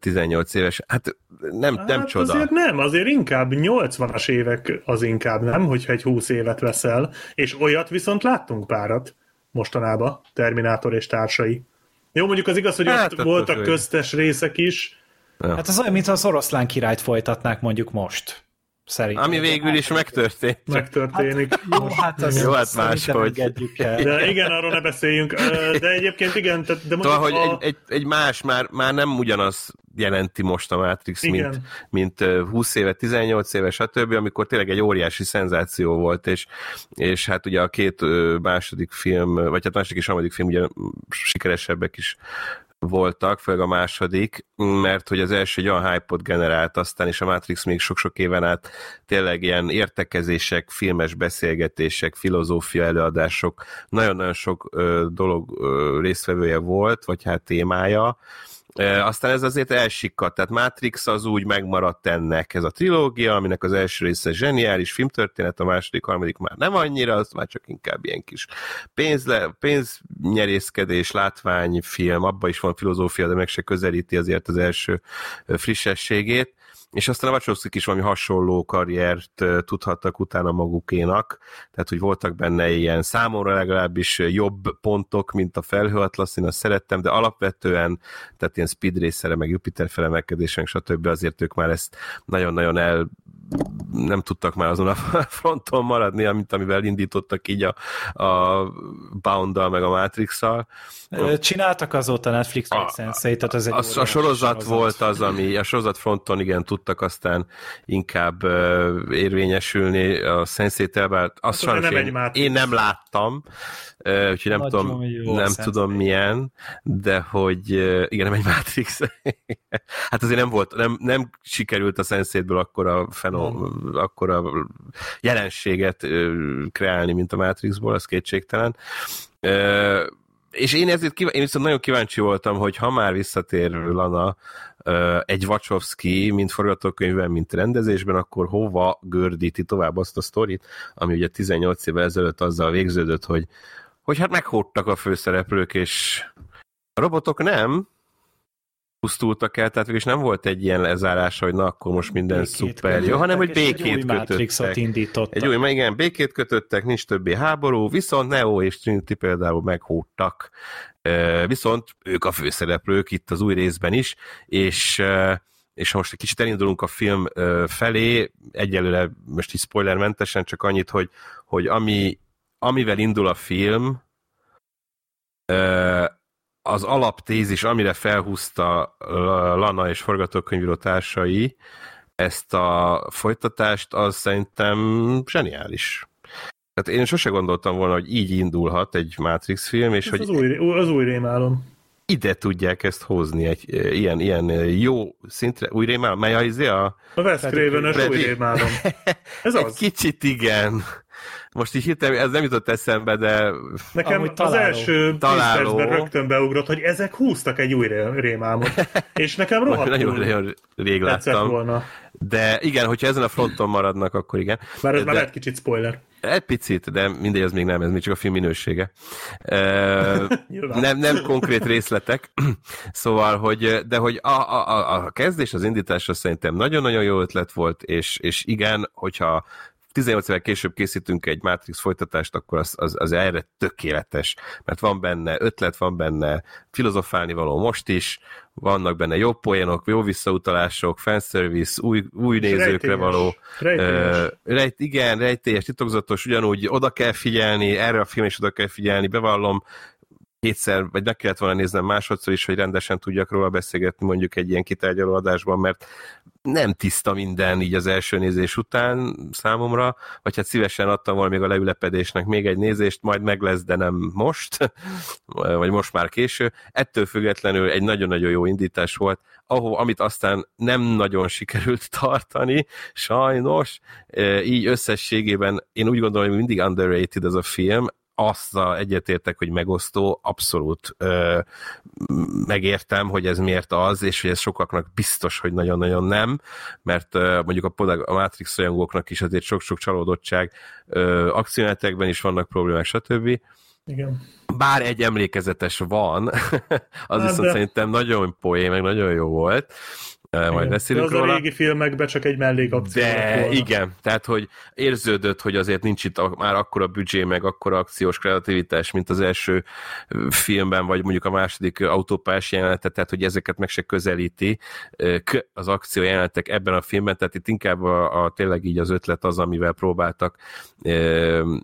18 éves, hát nem, nem hát csoda. Azért nem, azért inkább 80-as évek az inkább nem, hogyha egy 20 évet veszel, és olyat viszont láttunk párat mostanában, Terminátor és társai. Jó, mondjuk az igaz, hogy Hát, ott voltak köztes részek is, Hát az olyan, mintha az oroszlán királyt folytatnák mondjuk most. Szerintem. Ami végül is megtörtént. megtörténik. Jó, hát az Jó, hát máshogy. De igen, arról ne beszéljünk. De egyébként igen, tehát, de mondjuk Szóval, hogy a... egy, egy, egy más már, már nem ugyanaz jelenti most a Matrix, Igen. mint, mint ö, 20 éve, 18 éve, stb., amikor tényleg egy óriási szenzáció volt, és, és hát ugye a két második film, vagy hát második és harmadik film ugye sikeresebbek is voltak, főleg a második, mert hogy az első egy olyan hype generált aztán, és a Matrix még sok-sok éven át tényleg ilyen értekezések, filmes beszélgetések, filozófia előadások, nagyon-nagyon sok ö, dolog ö, résztvevője volt, vagy hát témája, Aztán ez azért elsikkadt, tehát Matrix az úgy megmaradt ennek. Ez a trilógia, aminek az első része zseniális filmtörténet, a második, harmadik már nem annyira, az már csak inkább ilyen kis pénzle, pénznyerészkedés, látványfilm, abban is van filozófia, de meg se közelíti azért az első frissességét, és aztán a Wachowskik is valami hasonló karriert tudhattak utána magukénak, tehát hogy voltak benne ilyen számomra legalábbis jobb pontok, mint a felhőatlasz, én azt szerettem, de alapvetően, tehát ilyen speed meg Jupiter felemelkedésen, stb. azért ők már ezt nagyon-nagyon el nem tudtak már azon a fronton maradni, mint amivel indítottak így a, a Bound-dal, meg a Matrix-szal. Csináltak azóta Netflix A- meg Sensei, tehát ez egy A, a sorozat volt az, ami a sorozat fronton igen tudtak aztán inkább uh, érvényesülni a bár azt Hát, sajnos nem én, Matrix. én nem láttam, uh, úgyhogy nem Nagyon tudom, a nem Sense8. tudom milyen, de hogy uh, igen, nem egy Matrix. hát azért nem volt, nem, nem sikerült a Sense-ből akkora, fenom, akkora jelenséget kreálni, mint a Matrixból, az kétségtelen. És én ezért én viszont nagyon kíváncsi voltam, hogy ha már visszatér Lana egy Wachowski, mint forgatókönyvben, mint rendezésben, akkor hova gördíti tovább azt a sztorit, ami ugye 18 évvel ezelőtt azzal végződött, hogy, hogy hát meghódtak a főszereplők, és a robotok nem pusztultak el, tehát végülis nem volt egy ilyen lezárás, hogy na akkor most minden Békét szuper jó, hanem hogy egy békét új Matrixot kötöttek. indítottak. Egy új, igen, békét kötöttek, nincs többé háború, viszont Neo és Trinity például meghódtak. Viszont ők a főszereplők itt az új részben is, és és ha most egy kicsit elindulunk a film felé, egyelőre most is spoilermentesen, csak annyit, hogy, hogy ami, amivel indul a film, az alaptézis, amire felhúzta Lana és forgatókönyvíró társai ezt a folytatást, az szerintem zseniális. Tehát én sose gondoltam volna, hogy így indulhat egy Matrix film, és Ez hogy az új, az új rémálom. ide tudják ezt hozni egy ilyen, ilyen jó szintre. Új rémálom, mely a, izé a, A Wes Craven-ös új rémálom. Ez egy az. kicsit igen. Most így hirtelen, ez nem jutott eszembe, de Nekem Amúgy az első percben rögtön beugrott, hogy ezek húztak egy új ré- rémálmot. És nekem rohadtul nagyon, nagyon rég láttam. volna. De igen, hogyha ezen a fronton maradnak, akkor igen. Már ez De- már lehet kicsit spoiler. Egy picit, de mindegy, az még nem, ez még csak a film minősége. Nem, nem konkrét részletek, szóval, hogy, de hogy a, a, a, a kezdés, az indításra szerintem nagyon-nagyon jó ötlet volt, és, és igen, hogyha 18 évvel később készítünk egy Matrix folytatást, akkor az, az, az erre tökéletes, mert van benne ötlet, van benne filozofálni való most is, vannak benne jó poénok, jó visszautalások, fanservice, új, új nézőkre Rejtélyes. való Rejtélyes. Ö, rejt, igen, rejtélyes, titokzatos, ugyanúgy oda kell figyelni, erre a film is oda kell figyelni, bevallom, kétszer, vagy meg kellett volna néznem másodszor is, hogy rendesen tudjak róla beszélgetni mondjuk egy ilyen kitárgyaló adásban, mert nem tiszta minden így az első nézés után számomra, vagy hát szívesen adtam volna még a leülepedésnek még egy nézést, majd meg lesz, de nem most, vagy most már késő. Ettől függetlenül egy nagyon-nagyon jó indítás volt, ahol, amit aztán nem nagyon sikerült tartani, sajnos, így összességében én úgy gondolom, hogy mindig underrated ez a film, azt a egyetértek, hogy megosztó, abszolút ö, megértem, hogy ez miért az, és hogy ez sokaknak biztos, hogy nagyon-nagyon nem, mert ö, mondjuk a, a Matrix rajongóknak is azért sok-sok csalódottság, ö, is vannak problémák, stb. Igen. Bár egy emlékezetes van, az Hát viszont de- szerintem nagyon poén, meg nagyon jó volt, Majd beszélünk De az róla. a régi filmekben csak egy mellékakció De volna. igen, tehát hogy érződött, hogy azért nincs itt már akkora büdzsé, meg akkora akciós kreativitás, mint az első filmben, vagy mondjuk a második autópás jelenetet, tehát hogy ezeket meg se közelíti az akció jelenetek ebben a filmben, tehát itt inkább a, a tényleg így az ötlet az, amivel próbáltak,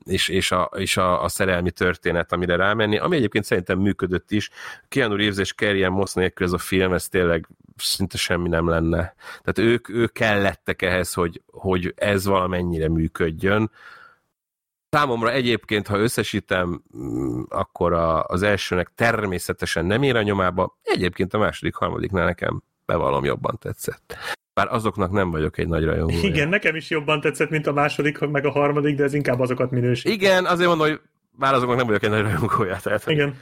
és, és, a, és a, a szerelmi történet, amire rámenni, ami egyébként szerintem működött is. Keanu Reeves és Carrie Moss nélkül ez a film, ez tényleg szinte semmi nem lenne. Tehát ők, ők kellettek ehhez, hogy, hogy ez valamennyire működjön. Számomra egyébként, ha összesítem, mm, akkor a, az elsőnek természetesen nem ér a nyomába, egyébként a második, harmadiknál nekem bevallom jobban tetszett. Bár azoknak nem vagyok egy nagy rajongója. Igen, nekem is jobban tetszett, mint a második, meg a harmadik, de ez inkább azokat minősít. Igen, azért mondom, hogy már azoknak nem vagyok egy nagy rajongója. Tehát, Igen.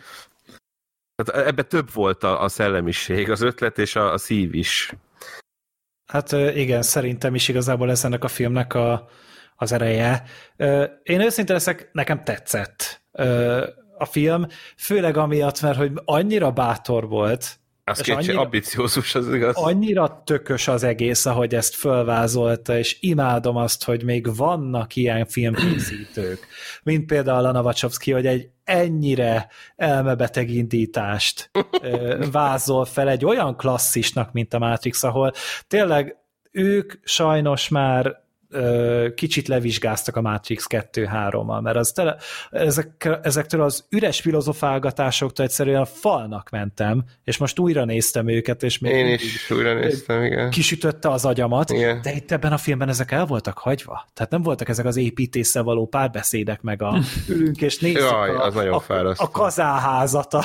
Tehát ebbe több volt a, a szellemiség, az ötlet és a, a szív is. Hát igen, szerintem is igazából ez ennek a filmnek a, az ereje. Én őszinte leszek, nekem tetszett a film, főleg amiatt, mert hogy annyira bátor volt, Az kétség, ambiciózus, az igaz. annyira tökös az egész, ahogy ezt fölvázolta, és imádom azt, hogy még vannak ilyen filmkészítők, mint például Lana Wachowski, hogy egy ennyire elmebeteg indítást vázol fel egy olyan klasszisnak, mint a Matrix, ahol tényleg ők sajnos már kicsit levizsgáztak a Matrix 2-3-mal, mert az tele, ezek, ezektől az üres filozofálgatásoktól egyszerűen a falnak mentem, és most újra néztem őket, és még Én is újra néztem, igen. kisütötte az agyamat, Igen. de itt ebben a filmben ezek el voltak hagyva. Tehát nem voltak ezek az építéssel való párbeszédek, meg a ülünk és nézzük Jaj, a, az nagyon a, fárasztó. a kazáházat a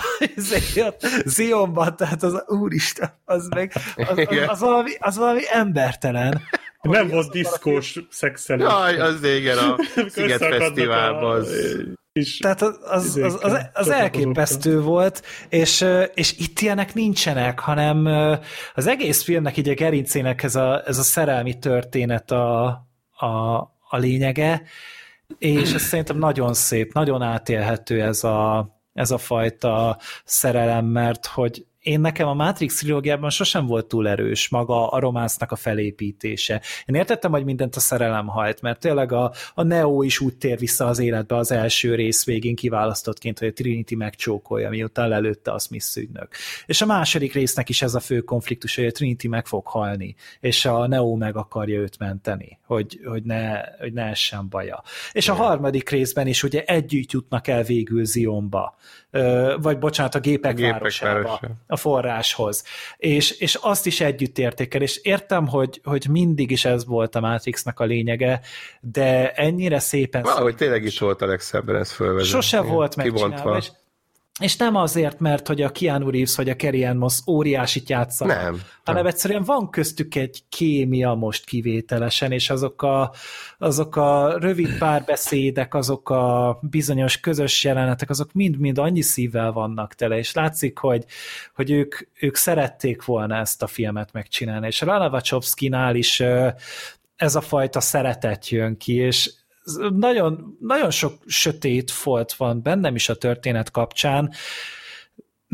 Zionban, tehát az úristen, az meg, az, az, az, valami, az valami embertelen. Nem volt diszkós szexelés. Jaj, az igen, a Sziget Fesztiválban. az- is. Tehát az, az, az, az, az elképesztő volt, és, és itt ilyenek nincsenek, hanem az egész filmnek így a gerincének ez a, ez a szerelmi történet a, a, a lényege, és ez szerintem nagyon szép, nagyon átélhető ez a, ez a fajta szerelem, mert hogy én nekem a Matrix trilógiában sosem volt túl erős maga a románcnak a felépítése. Én értettem, hogy mindent a szerelem hajt, mert tényleg a, a Neo is úgy tér vissza az életbe az első rész végén kiválasztottként, hogy a Trinity megcsókolja, miután lelőtte a Smith ügynök. És a második résznek is ez a fő konfliktus, hogy a Trinity meg fog halni, és a Neo meg akarja őt menteni, hogy, hogy, ne, hogy ne essen baja. És a harmadik részben is ugye együtt jutnak el végül Zionba, vagy bocsánat, a gépek, a gépek városába, városa. A forráshoz. És, és azt is együtt értékel, és értem, hogy, hogy mindig is ez volt a Matrixnak a lényege, de ennyire szépen... Valahogy tényleg is volt a legszebben ez fölvezetni. Sose volt megcsinálva, és és nem azért, mert hogy a Keanu Reeves vagy a Carrie Ann Moss óriásit játszanak, nem, hanem nem. egyszerűen van köztük egy kémia most kivételesen, és azok a, azok a rövid párbeszédek, azok a bizonyos közös jelenetek, azok mind-mind annyi szívvel vannak tele, és látszik, hogy, hogy ők, ők szerették volna ezt a filmet megcsinálni, és Lana Wachowski-nál is ez a fajta szeretet jön ki, és nagyon, nagyon sok sötét folt van bennem is a történet kapcsán,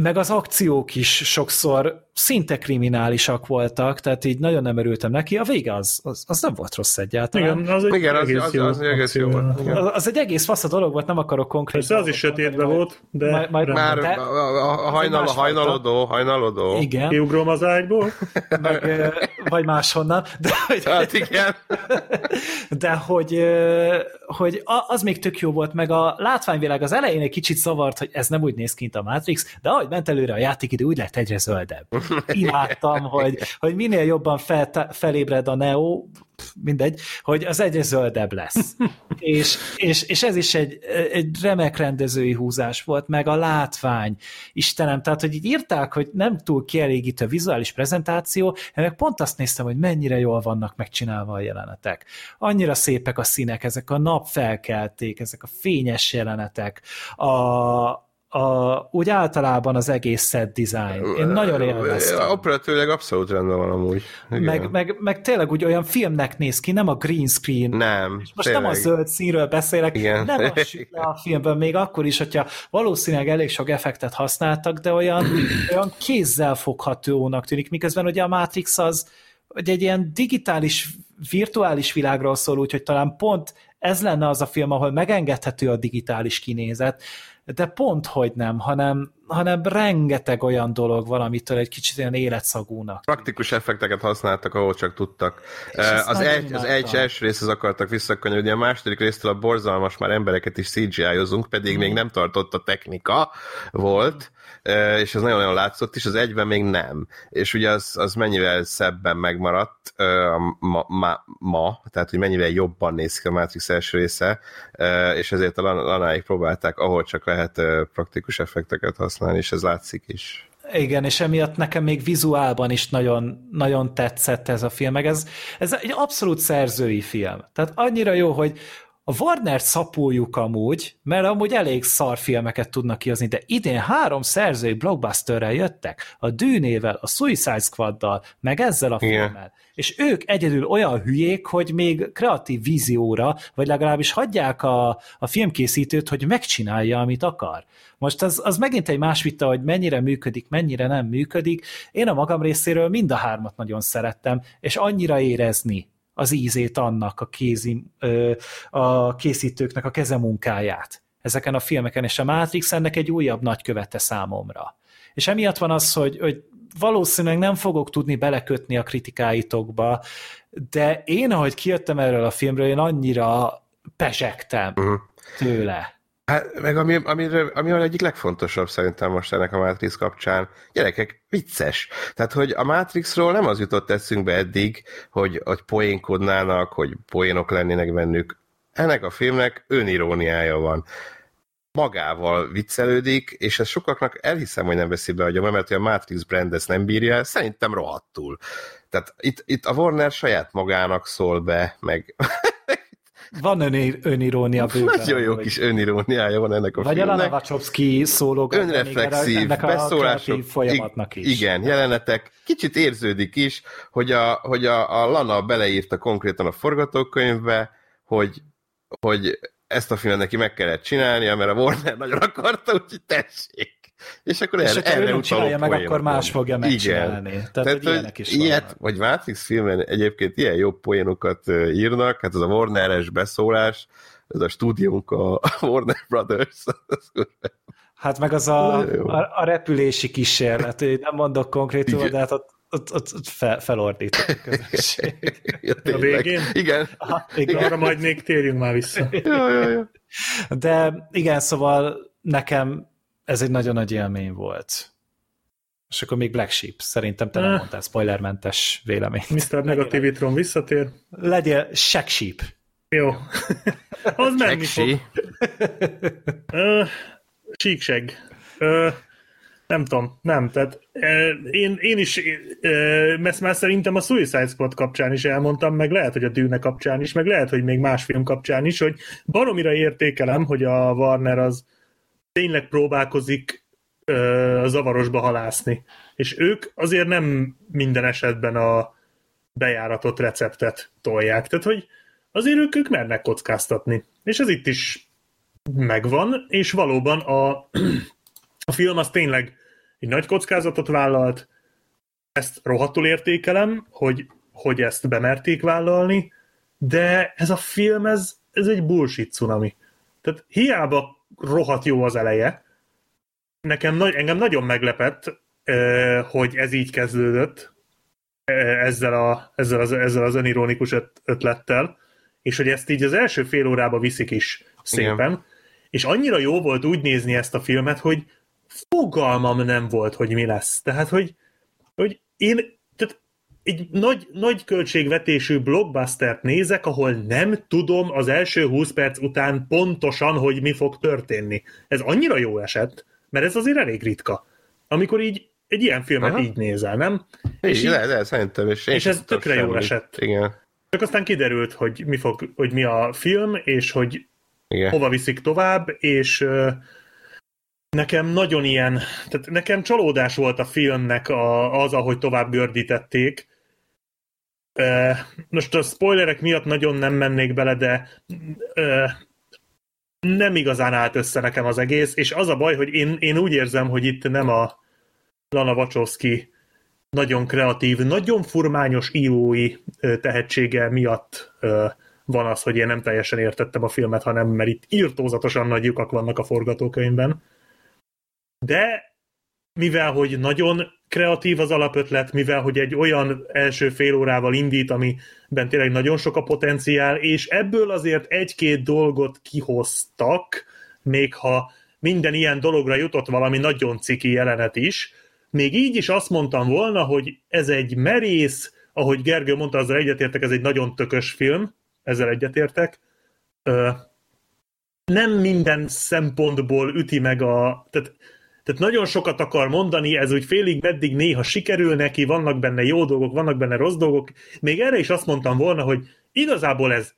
meg az akciók is sokszor szinte kriminálisak voltak, tehát így nagyon nem örültem neki. A vége az, az, az nem volt rossz egyáltalán. Igen, az egy Igen, egész az, jó. az, az egész jó volt. Igen. Az, az egy egész fasz a dolog volt, nem akarok konkrét. Persze az is sötétben volt, de Majd, majd Már de, a, a, hajnal, a hajnalodó, hajnalodó. igen, kiugrom az ágyból. meg, vagy máshonnan, de, hogy, Hát igen. de hogy, hogy az még tök jó volt, meg a látványvilág az elején egy kicsit zavart, hogy ez nem úgy néz ki, mint a Matrix, de ahogy ment előre a játékidő, úgy lett egyre zöldebb. Imádtam, hogy, hogy minél jobban fel, felébred a Neo, mindegy, hogy az egyre zöldebb lesz. és, és, és ez is egy, egy remek rendezői húzás volt, meg a látvány, Istenem, tehát, hogy így írták, hogy nem túl kielégítő vizuális prezentáció, meg pont azt néztem, hogy mennyire jól vannak megcsinálva a jelenetek. Annyira szépek a színek, ezek a napfelkelték, ezek a fényes jelenetek, a, a, úgy általában az egész set design. Én nagyon élveztem. Operatőleg abszolút rendben van amúgy. Igen. Meg, meg, meg tényleg úgy olyan filmnek néz ki, nem a green screen. nem, Most tényleg. nem a zöld színről beszélek, Igen. nem le a filmben, még akkor is, hogyha valószínűleg elég sok effektet használtak, de olyan, olyan kézzel foghatónak tűnik, miközben ugye a Matrix az hogy egy ilyen digitális, virtuális világról szól, úgyhogy talán pont ez lenne az a film, ahol megengedhető a digitális kinézet, de pont hogy nem, hanem, hanem rengeteg olyan dolog van, amitől egy kicsit olyan életszagúnak. praktikus effekteket használtak, ahol csak tudtak. És Eh, Az egy, az egy első részhez akartak visszakanyolni, a második résztől a borzalmas már embereket is CGI-ozunk, pedig még nem tartott a technika volt, eh, és ez nagyon-nagyon látszott is, az egyben még nem. És ugye az, az mennyivel szebben megmaradt eh, ma, ma, ma, tehát hogy mennyivel jobban néz ki a Matrix első része, és ezért a Lan- Lanáik próbálták, ahol csak lehet eh, praktikus effekteket használni, és ez látszik is. Igen, és emiatt nekem még vizuálban is nagyon, nagyon tetszett ez a film, meg ez, ez egy abszolút szerzői film. Tehát annyira jó, hogy a Warner szapuljuk amúgy, mert amúgy elég szar filmeket tudnak kihozni, de idén három szerzői blockbusterrel jöttek, a Dűnével, a Suicide Squaddal, meg ezzel a Igen. filmmel. És ők egyedül olyan hülyék, hogy még kreatív vízióra, vagy legalábbis hagyják a, a filmkészítőt, hogy megcsinálja, amit akar. Most az, az megint egy más vita, hogy mennyire működik, mennyire nem működik. Én a magam részéről mind a hármat nagyon szerettem, és annyira érezni az ízét annak a, kézi, a készítőknek a kezemunkáját ezeken a filmeken, és a Matrix ennek egy újabb nagykövete számomra. És emiatt van az, hogy, hogy valószínűleg nem fogok tudni belekötni a kritikáitokba, de én, ahogy kijöttem erről a filmről, én annyira pezsegtem Uh-huh. tőle. Hát, meg ami, amiről, ami a egyik legfontosabb szerintem most ennek a Matrix kapcsán, gyerekek, vicces. Tehát, hogy a Matrixról nem az jutott eszünkbe eddig, hogy, hogy poénkodnának, hogy poénok lennének bennük. Ennek a filmnek öniróniája van. Magával viccelődik, és ez sokaknak elhiszem, hogy nem veszi be a gyoma, mert a Matrix brand ezt nem bírja, szerintem rohadtul. Tehát itt, itt a Warner saját magának szól be, meg Van ön, önirónia bőven. nagyon jó hogy- kis öniróniája van ennek a Vagy a filmnek. Lana Wachowski szólogat még erre- önreflexív ennek a beszólások, folyamatnak is. Igen, jelenetek. Kicsit érződik is, hogy a, hogy a, a Lana beleírta konkrétan a forgatókönyvbe, hogy, hogy ezt a filmet neki meg kellett csinálnia, mert a Warner nagyon akarta, úgyhogy tessék. És akkor És erre, erre nem csinálja utaló meg, akkor más fogja megcsinálni. Tehát, Tehát, hogy ilyenek is ilyet, vannak. vagy Matrix filmen egyébként ilyen jobb poénokat írnak, hát az a Warner-es beszólás, ez a stúdiónk a Warner Brothers, Hát meg az a, a, a repülési kísérlet, nem mondok konkrétul, de hát ott, ott, ott, ott fel, felordított a közönség. ja, A végén? Igen. Aha, igen. Arra majd még térjünk már vissza. Ja, ja, ja. De igen, szóval nekem ez egy nagyon nagy élmény volt. És akkor még Black Sheep, szerintem te nem Eh. mondtál spoilermentes véleményt. Mr. Negativitron visszatér. Legyél Shack Sheep. Jó. Az menni fog. Síkseg. Ö, nem tudom, nem. Tehát ö, én, én is, ö, ezt már szerintem a Suicide Squad kapcsán is elmondtam, meg lehet, hogy a Dűne kapcsán is, meg lehet, hogy még más film kapcsán is, hogy baromira értékelem, hogy a Warner az tényleg próbálkozik ö, a zavarosba halászni. És ők azért nem minden esetben a bejáratott receptet tolják. Tehát, hogy azért ők, ők mernek kockáztatni. És ez itt is megvan, és valóban a, a film az tényleg egy nagy kockázatot vállalt, ezt rohadtul értékelem, hogy, hogy ezt bemerték vállalni, de ez a film, ez, ez egy bullshit cunami. Tehát hiába rohadt jó az eleje, nekem nagy, engem nagyon meglepett, hogy ez így kezdődött, ezzel, a, ezzel, az, ezzel az önironikus öt, ötlettel, és hogy ezt így az első fél órába viszik is szépen, Igen. és annyira jó volt úgy nézni ezt a filmet, hogy fogalmam nem volt, hogy mi lesz. Tehát, hogy, hogy én tehát egy nagy, nagy költségvetésű blockbustert nézek, ahol nem tudom az első 20 perc után pontosan, hogy mi fog történni. Ez annyira jó eset, mert ez azért elég ritka. Amikor így egy ilyen filmet Aha. így nézel, nem? És így- le, le, szerintem. És, és ez tökre semmit. esett. Igen. Csak aztán kiderült, hogy mi, fog, hogy mi a film, és hogy Igen. hova viszik tovább, és nekem nagyon ilyen, tehát nekem csalódás volt a filmnek a, az, ahogy tovább gördítették. Most a spoilerek miatt nagyon nem mennék bele, de nem igazán állt össze nekem az egész, és az a baj, hogy én, én úgy érzem, hogy itt nem a Lana Wachowski nagyon kreatív, nagyon furmányos írói tehetsége miatt van az, hogy én nem teljesen értettem a filmet, hanem mert itt írtózatosan nagy lyukak vannak a forgatókönyvben. De mivel, hogy nagyon kreatív az alapötlet, mivel, hogy egy olyan első fél órával indít, amiben tényleg nagyon sok a potenciál, és ebből azért egy-két dolgot kihoztak, még ha minden ilyen dologra jutott valami nagyon ciki jelenet is, még így is azt mondtam volna, hogy ez egy merész, ahogy Gergő mondta, azzal egyetértek, ez egy nagyon tökös film, ezzel egyetértek. Ö, nem minden szempontból üti meg a... Tehát, tehát nagyon sokat akar mondani, ez úgy félig meddig néha sikerül neki, vannak benne jó dolgok, vannak benne rossz dolgok. Még erre is azt mondtam volna, hogy igazából ez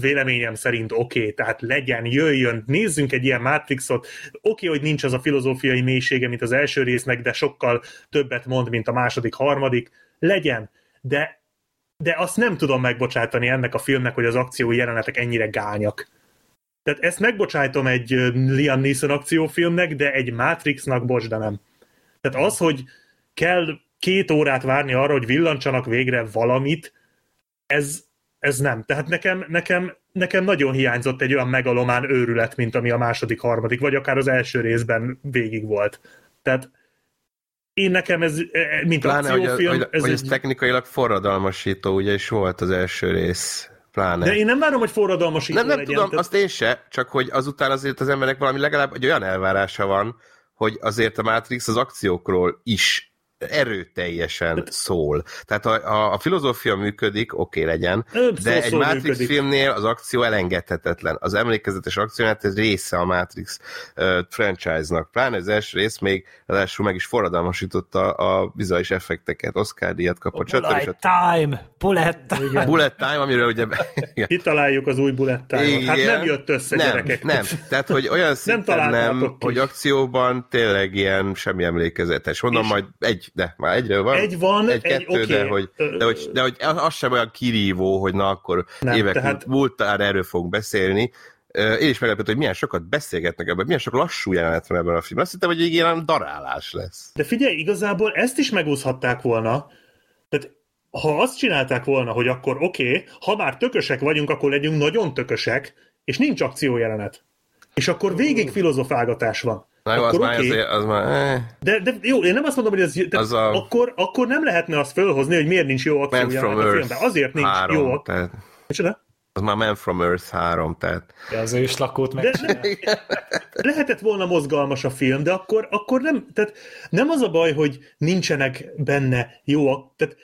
véleményem szerint oké, okay, tehát legyen, jöjjön, nézzünk egy ilyen Matrixot, oké, okay, hogy nincs az a filozófiai mélysége, mint az első résznek, de sokkal többet mond, mint a második, harmadik, legyen, de de azt nem tudom megbocsátani ennek a filmnek, hogy az akció jelenetek ennyire gányak. Tehát ezt megbocsájtom egy Liam Neeson akciófilmnek, de egy Matrixnak bocs, de nem. Tehát az, hogy kell két órát várni arra, hogy villancsanak végre valamit, ez, ez nem. Tehát nekem, nekem, nekem nagyon hiányzott egy olyan megalomán őrület, mint ami a második, harmadik, vagy akár az első részben végig volt. Tehát én nekem ez, e, mint Pláne, hogy, akciófilm, hogy, ez hogy ez egy... technikailag forradalmasító, ugye is volt az első rész. Pláne. De én nem várom, hogy forradalmasító nem, nem legyen. tudom, tehát- azt én se, csak hogy azután azért az emberek valami legalább egy olyan elvárása van, hogy azért a Matrix az akciókról is erőteljesen szól. Tehát a, a, a filozófia működik, oké okay, legyen, Ö, de egy Matrix működik. filmnél az akció elengedhetetlen. Az emlékezetes akció, hát ez része a Matrix uh, franchise-nak. Pláne az első rész még ráadásul meg is forradalmasította a vizuális effekteket, Oscar díjat kapott, stb. Bullet stb. time! Bullet time! Bullet Time, amiről ugye... Kitaláljuk az új bullet time Hát Igen. nem jött össze, nem, gyerekek. Nem, tehát hogy olyan szinten nem, ki. hogy akcióban tényleg ilyen semmi emlékezetes. Mondom, És- majd egy, de már egyről van. Egy van, egy, egy- kettő, oké. de, hogy, de, hogy, de hogy az sem olyan kirívó, hogy na akkor Nem, évek tehát- múltára erről fogunk beszélni. Én is meglepett, hogy milyen sokat beszélgetnek ebben, milyen sok lassú jelenet van ebben a filmben. Azt hittem, hogy egy ilyen darálás lesz. De figyelj, igazából ezt is megúszhatták volna. Tehát ha azt csinálták volna, hogy akkor oké, okay, ha már tökösek vagyunk, akkor legyünk nagyon tökösek, és nincs akciójelenet. És akkor végig filozofálgatás van. Na jó, az akkor már, azért, az már eh. De, de jó, én nem azt mondom, hogy ez, de Az a- akkor, akkor nem lehetne azt fölhozni, hogy miért nincs jó Man from akciójelenet a filmben. Azért nincs 3, jó ak- tehát, Micsoda? az már Man from Earth 3, tehát Ja, az őslakót De, meg. de, lehetett volna mozgalmas a film, de akkor, akkor nem, tehát nem az a baj, hogy nincsenek benne jó, tehát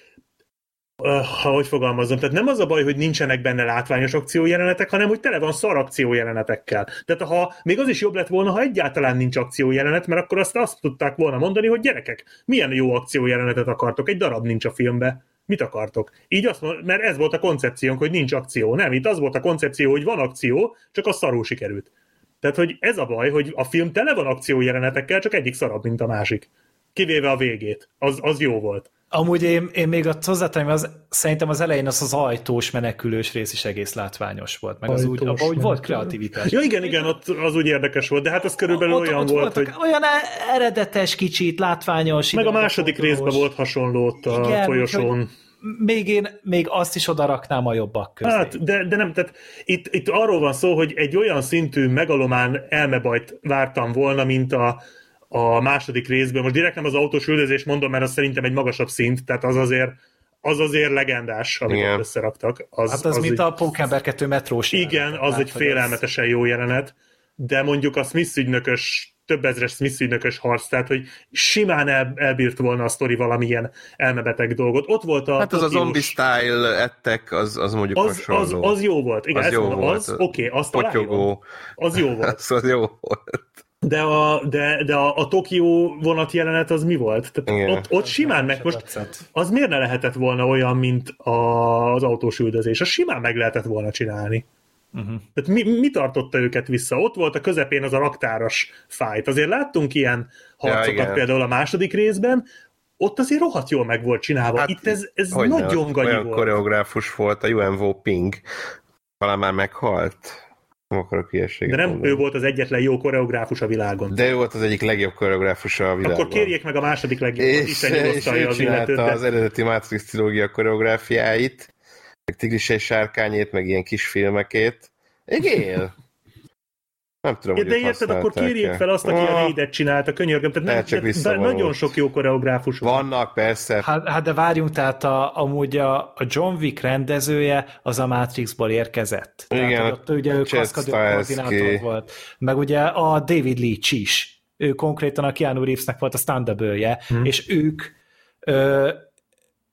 ha hogy fogalmazom, tehát nem az a baj, hogy nincsenek benne látványos akciójelenetek, hanem hogy tele van szar akciójelenetekkel. Tehát ha még az is jobb lett volna, ha egyáltalán nincs akciójelenet, mert akkor azt azt tudták volna mondani, hogy gyerekek, milyen jó akciójelenetet akartok, egy darab nincs a filmbe. Mit akartok? Így azt mond, mert ez volt a koncepciónk, hogy nincs akció. Nem, itt az volt a koncepció, hogy van akció, csak az szarul sikerült. Tehát, hogy ez a baj, hogy a film tele van akciójelenetekkel, csak egyik szarabb, mint a másik. Kivéve a végét. Az, az jó volt. Amúgy én, én még azt hozzátenném, az, szerintem az elején az az ajtós menekülős rész is egész látványos volt, meg az úgy, Ajtós abban úgy volt kreativitás. Ja igen, igen, ott az úgy érdekes volt, de hát az körülbelül ott, olyan ott volt, voltak hogy olyan e- eredetes, kicsit, látványos. meg a második fotós. részben volt hasonló ott a Igen, folyosón. Még én, még azt is oda raknám a jobbak közé. Hát, de, de nem, tehát itt, itt arról van szó, hogy egy olyan szintű megalomán elmebajt vártam volna, mint a, a második részben. Most direkt nem az autós üldözés mondom, mert az szerintem egy magasabb szint, tehát az azért az azért legendás, amit Igen. ott összeraktak. Az, hát az, az mint egy, a Pókember 2 metrós. Igen, az hát, egy félelmetesen jó jelenet, de mondjuk a Smith ügynökös több ezres Smith ügynökös harc, tehát hogy simán el, elbírt volna a sztori valamilyen elmebeteg dolgot. Ott volt a Hát az a zombie style ettek, az, az mondjuk az, az, az jó volt. Igen, Az az jó mondom, volt. az oké, okay, azt. Potyogó. Az jó volt. Az, az jó volt. De a, de, de a, a Tokió vonat jelenet az mi volt? Tehát Igen. ott, ott simán meg most, tetszett. az miért ne lehetett volna olyan, mint a, az autós üldözés? Az simán meg lehetett volna csinálni. Uh-huh. Tehát mi, mi tartotta őket vissza? Ott volt a közepén az a raktáros fight. Azért láttunk ilyen harcokat igen. például a második részben, ott azért rohadt jól meg volt csinálva. Hát, Itt ez, ez nagyon ott gagyi Olyan volt. koreográfus volt, a UNVO Ping. Talán már meghalt. Nem akarok hülyeséget De nem mondani. ő volt az egyetlen jó koreográfus a világon. De ő volt az egyik legjobb koreográfusa a világon. Akkor kérjék meg a második legjobb, és, Isten és ő az illetőt. de- az eredeti Matrix trilógia koreográfiáit, meg Tigris és Sárkányét, meg ilyen kis filmekét. Igen. Nem tudom, Ja, hogy de érted, akkor kérjék fel azt, aki a Ah, Raidet csinálta, könyörgöm. Tehát nem, csak de, nagyon sok jó koreográfus van. Vannak, persze. Hát, hát de várjunk, tehát a, amúgy a, a John Wick rendezője az a Matrixból érkezett. Igen, Tehát, ott ugye ő Stahelski. koordinátor volt. Meg ugye a David Leach is. Ő konkrétan a Keanu Reevesnek volt a stand hmm. és ők ö,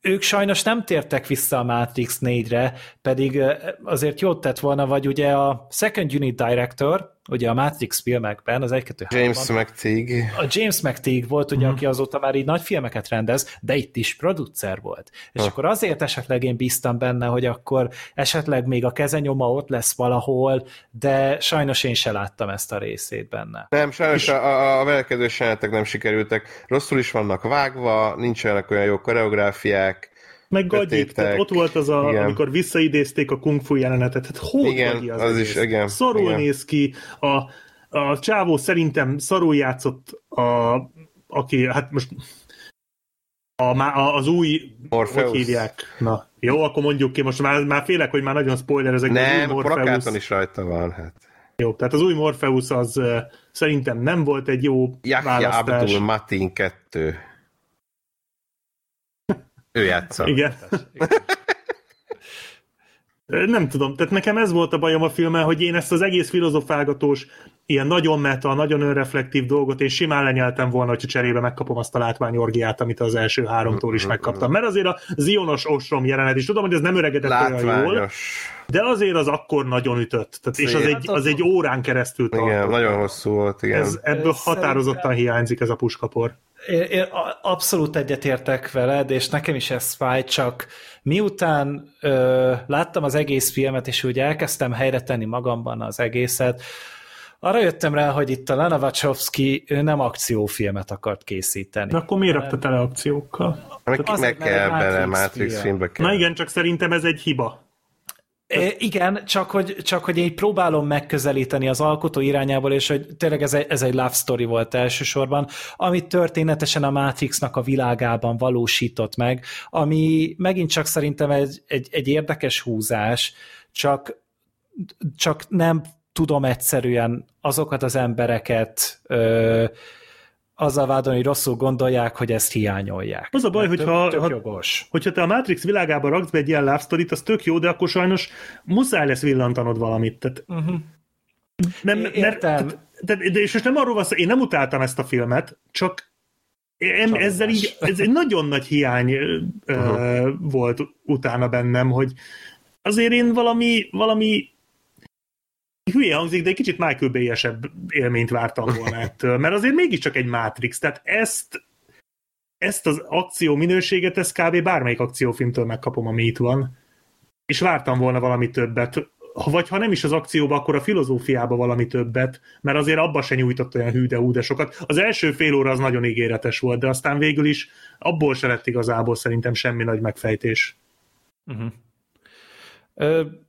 ők sajnos nem tértek vissza a Matrix 4-re, pedig azért jót tett volna, vagy ugye a Second Unit Director, ugye a Matrix filmekben, az 1 2 James McTeague. a James McTeague volt, ugye, aki azóta már így nagy filmeket rendez, de itt is producer volt. És Ha. akkor azért esetleg én bíztam benne, hogy akkor esetleg még a kezenyoma ott lesz valahol, de sajnos én se láttam ezt a részét benne. Nem, sajnos a, a, a velkedős jelenetek nem sikerültek. Rosszul is vannak vágva, nincsenek olyan jó koreográfiák. Meg Kötétek. tehát ott volt az, a, Igen. amikor visszaidézték a kung fu jelenetet, tehát hol Igen, gagyi az, az is, igen, Szarul igen. néz ki, a, a csávó szerintem szarul játszott, a, aki, hát most a, a, az új, Morpheus. hogy hívják? Na, jó, akkor mondjuk ki, most már, már félek, hogy már nagyon spoiler ezek az új Nem, a Morpheus. plakáton is rajta van. Hát. Jó, tehát az új Morpheus az uh, szerintem nem volt egy jó Yahya választás. Abdul Matin 2. Ő játsza. Igen. Nem tudom, tehát nekem ez volt a bajom a filmmel, hogy én ezt az egész filozofálgatós, ilyen nagyon meta, nagyon önreflektív dolgot én simán lenyeltem volna, hogyha cserébe megkapom azt a látványorgiát, amit az első háromtól is megkaptam. Mert azért a zionos ostrom jelenet is, tudom, hogy ez nem öregedett olyan jól, Látványos. de azért az akkor nagyon ütött. Tehát, és az egy, az egy órán keresztül tartott. Igen, nagyon hosszú volt, igen. Ez, ebből határozottan hiányzik ez a puskapor. Én, én abszolút egyetértek veled, és nekem is ez fáj, csak miután ö, láttam az egész filmet, és úgy elkezdtem helyre tenni magamban az egészet, arra jöttem rá, hogy itt a Lana Wachowski ő nem akciófilmet akart készíteni. De akkor miért rakta tele akciókkal? Meg, meg mert kell bele, Matrix Matrix film. filmbe kell. Na igen, csak szerintem ez egy hiba. É, igen, csak hogy, csak hogy én próbálom megközelíteni az alkotó irányából, és hogy tényleg ez egy, ez egy love story volt elsősorban, amit történetesen a Matrixnak a világában valósított meg, ami megint csak szerintem egy, egy, egy érdekes húzás, csak, csak nem tudom egyszerűen azokat az embereket ö, azzal vádolni, hogy rosszul gondolják, hogy ezt hiányolják. Az a baj, Mert hogyha, tök, tök ha, jogos. hogyha te a Matrix világába raksz be egy ilyen love story az tök jó, de akkor sajnos muszáj lesz villantanod valamit. Tehát Uh-huh. nem, értem. Tehát, tehát, de és most nem arról van szó, én nem utáltam ezt a filmet, csak én Csalódás. ezzel így, ez egy nagyon nagy hiány uh-huh. volt utána bennem, hogy azért én valami, valami hülye hangzik, de egy kicsit Michael bay élményt vártam volna ettől, mert azért mégiscsak egy Matrix, tehát ezt ezt az akció minőséget, ezt kb. bármelyik akciófilmtől megkapom, ami itt van. És vártam volna valami többet. Vagy ha nem is az akcióba, akkor a filozófiába valami többet, mert azért abba se nyújtott olyan hű de hú de sokat. Az első fél óra az nagyon ígéretes volt, de aztán végül is abból se lett igazából szerintem semmi nagy megfejtés. Uh-huh.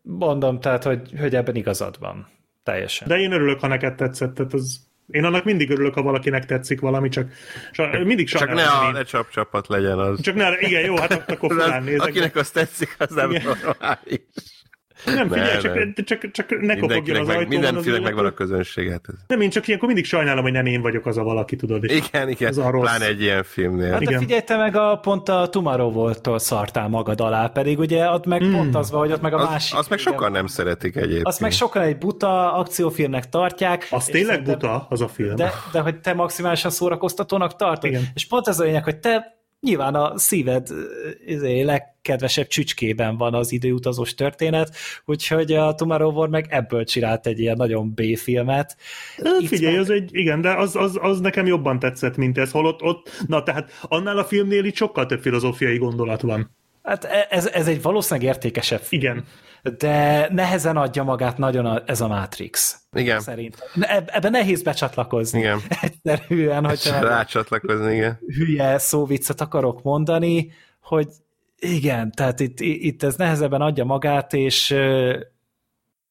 Mondom, tehát, hogy, hogy ebben igazad van. Teljesen. De én örülök, ha neked tetszett. Tehát az... Én annak mindig örülök, ha valakinek tetszik valami, csak sa- mindig Csak sajnálom, ne, a, ne csap csapat legyen az. Csak ne, igen, jó, hát akkor nézek. Akinek az tetszik, az nem normális. Nem, figyelj, Ne, csak, nem. csak, csak ne kopogjon az meg, ajtón. mindenkinek megvan a illető. közönség. Hát ez. Nem, én csak ilyenkor mindig sajnálom, hogy nem én vagyok az a valaki, tudod. És Igen, igen, Az a rossz. pláne egy ilyen filmnél. Hát de Igen. figyelj, te meg a, pont a Tomorrow volt szartál magad alá, pedig ugye ott meg Hmm. pont az van, hogy ott meg a Az, másik. azt meg ugye, sokan nem szeretik egyébként. Azt meg sokan egy buta akciófilmnek tartják. az tényleg buta, az a film. De, de hogy te maximálisan szórakoztatónak tartod. Igen. És pont ez a lényeg, hogy te nyilván a szíved izé, legkedvesebb csücskében van az időutazós történet, úgyhogy a Tomorrow War meg ebből csinált egy ilyen nagyon B-filmet. Itt Figyelj, meg- az egy, igen, de az, az, az nekem jobban tetszett, mint ez, holott ott, na tehát annál a filmnél itt sokkal több filozófiai gondolat van. Hát e- ez, ez egy valószínűleg értékesebb film, Igen. de nehezen adja magát nagyon a, ez a Matrix. Igen, Szerint. Eb- ebben nehéz becsatlakozni. igen. Egyszerűen, hogyha Rácsatlakozni, igen. hülye szóviccet akarok mondani, hogy igen, tehát itt, itt ez nehezebben adja magát, és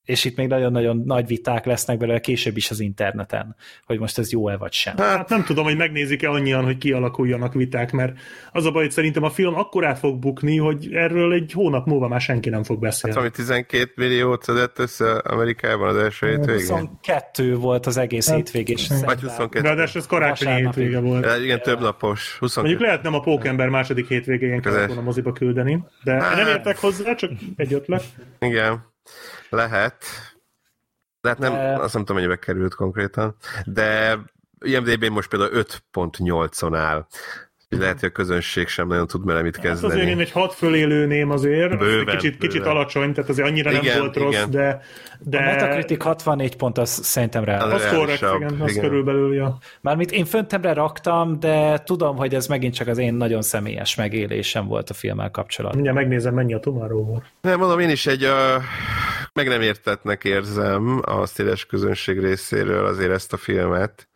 és itt még nagyon-nagyon nagy viták lesznek belőle később is az interneten, hogy most ez jó-e vagy sem. Hát nem tudom, hogy megnézik-e annyian, hogy kialakuljanak viták, mert az a baj, hogy szerintem a film akkorát fog bukni, hogy erről egy hónap múlva már senki nem fog beszélni. Valami 12 milliót szedett össze Amerikában az első hétvégén. 22 volt az egész hétvégés. Vagy szerdán. 22. Ráadásul ez karácsonyi Vasárnapig. hétvége volt. Ja, Igen, több napos. 22. Mondjuk lehet nem a Pókember második hétvégén kellett volna moziba küldeni, de Hát. nem értek hozzá, csak egy ötlet. Igen, lehet. De hát nem, De- azt nem tudom, mennyibe került konkrétan. De IMDb most például 5.8-on áll. Lehet, hogy a közönség sem nagyon tud vele mit Hát azért kezdeni. én egy hat fölélőném azért, Bőven, bőven, kicsit, kicsit bőven. alacsony, tehát azért annyira nem Igen, volt rossz, igen. de, de A Metacritic 64 pont, az szerintem rá. Az az korrekt, igen, az igen. körülbelül, ja. Mármint én föntembre raktam, de tudom, hogy ez megint csak az én nagyon személyes megélésem volt a filmmel kapcsolatban. Mindjárt megnézem, mennyi a Tomorrow War. Nem, mondom, én is egy uh, meg nem értetnek érzem a széles közönség részéről azért ezt a filmet.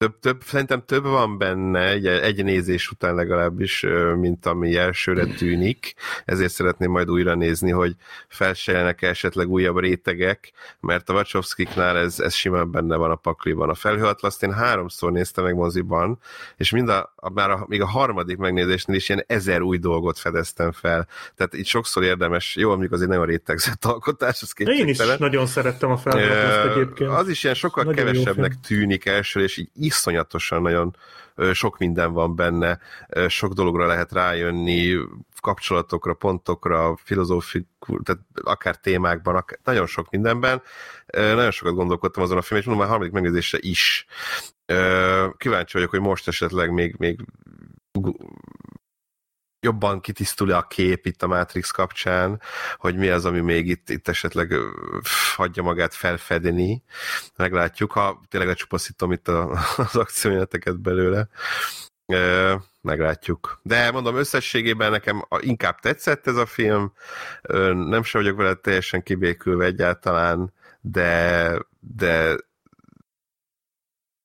Több, több, szerintem több van benne, egy, egy nézés után legalábbis, mint ami elsőre tűnik, ezért szeretném majd újra nézni, hogy felsejlenek esetleg újabb rétegek, mert a Wachowskiknál ez, ez simán benne van a pakliban. A felhőatlaszt én háromszor néztem meg moziban, és mind a, a, már a, még a harmadik megnézésnél is ilyen ezer új dolgot fedeztem fel. Tehát itt sokszor érdemes, jó, mondjuk az egy nagyon rétegzett alkotás, az én is nagyon szerettem a felhőatlaszt egyébként. Az is ilyen sokkal Nagyon kevesebbnek tűnik első, és így iszonyatosan nagyon sok minden van benne, sok dologra lehet rájönni, kapcsolatokra, pontokra, filozófi, tehát akár témákban, akár, nagyon sok mindenben. Nagyon sokat gondolkodtam azon a filmen, és mondom, már harmadik megnézésre is. Kíváncsi vagyok, hogy most esetleg még, még jobban kitisztul-e a kép itt a Matrix kapcsán, hogy mi az, ami még itt, itt esetleg hagyja magát felfedni. Meglátjuk, ha tényleg lecsupaszítom itt a, az akciójeleneteket belőle. Ö, Meglátjuk. De mondom, összességében nekem inkább tetszett ez a film, nem sem vagyok vele teljesen kibékülve egyáltalán, de, de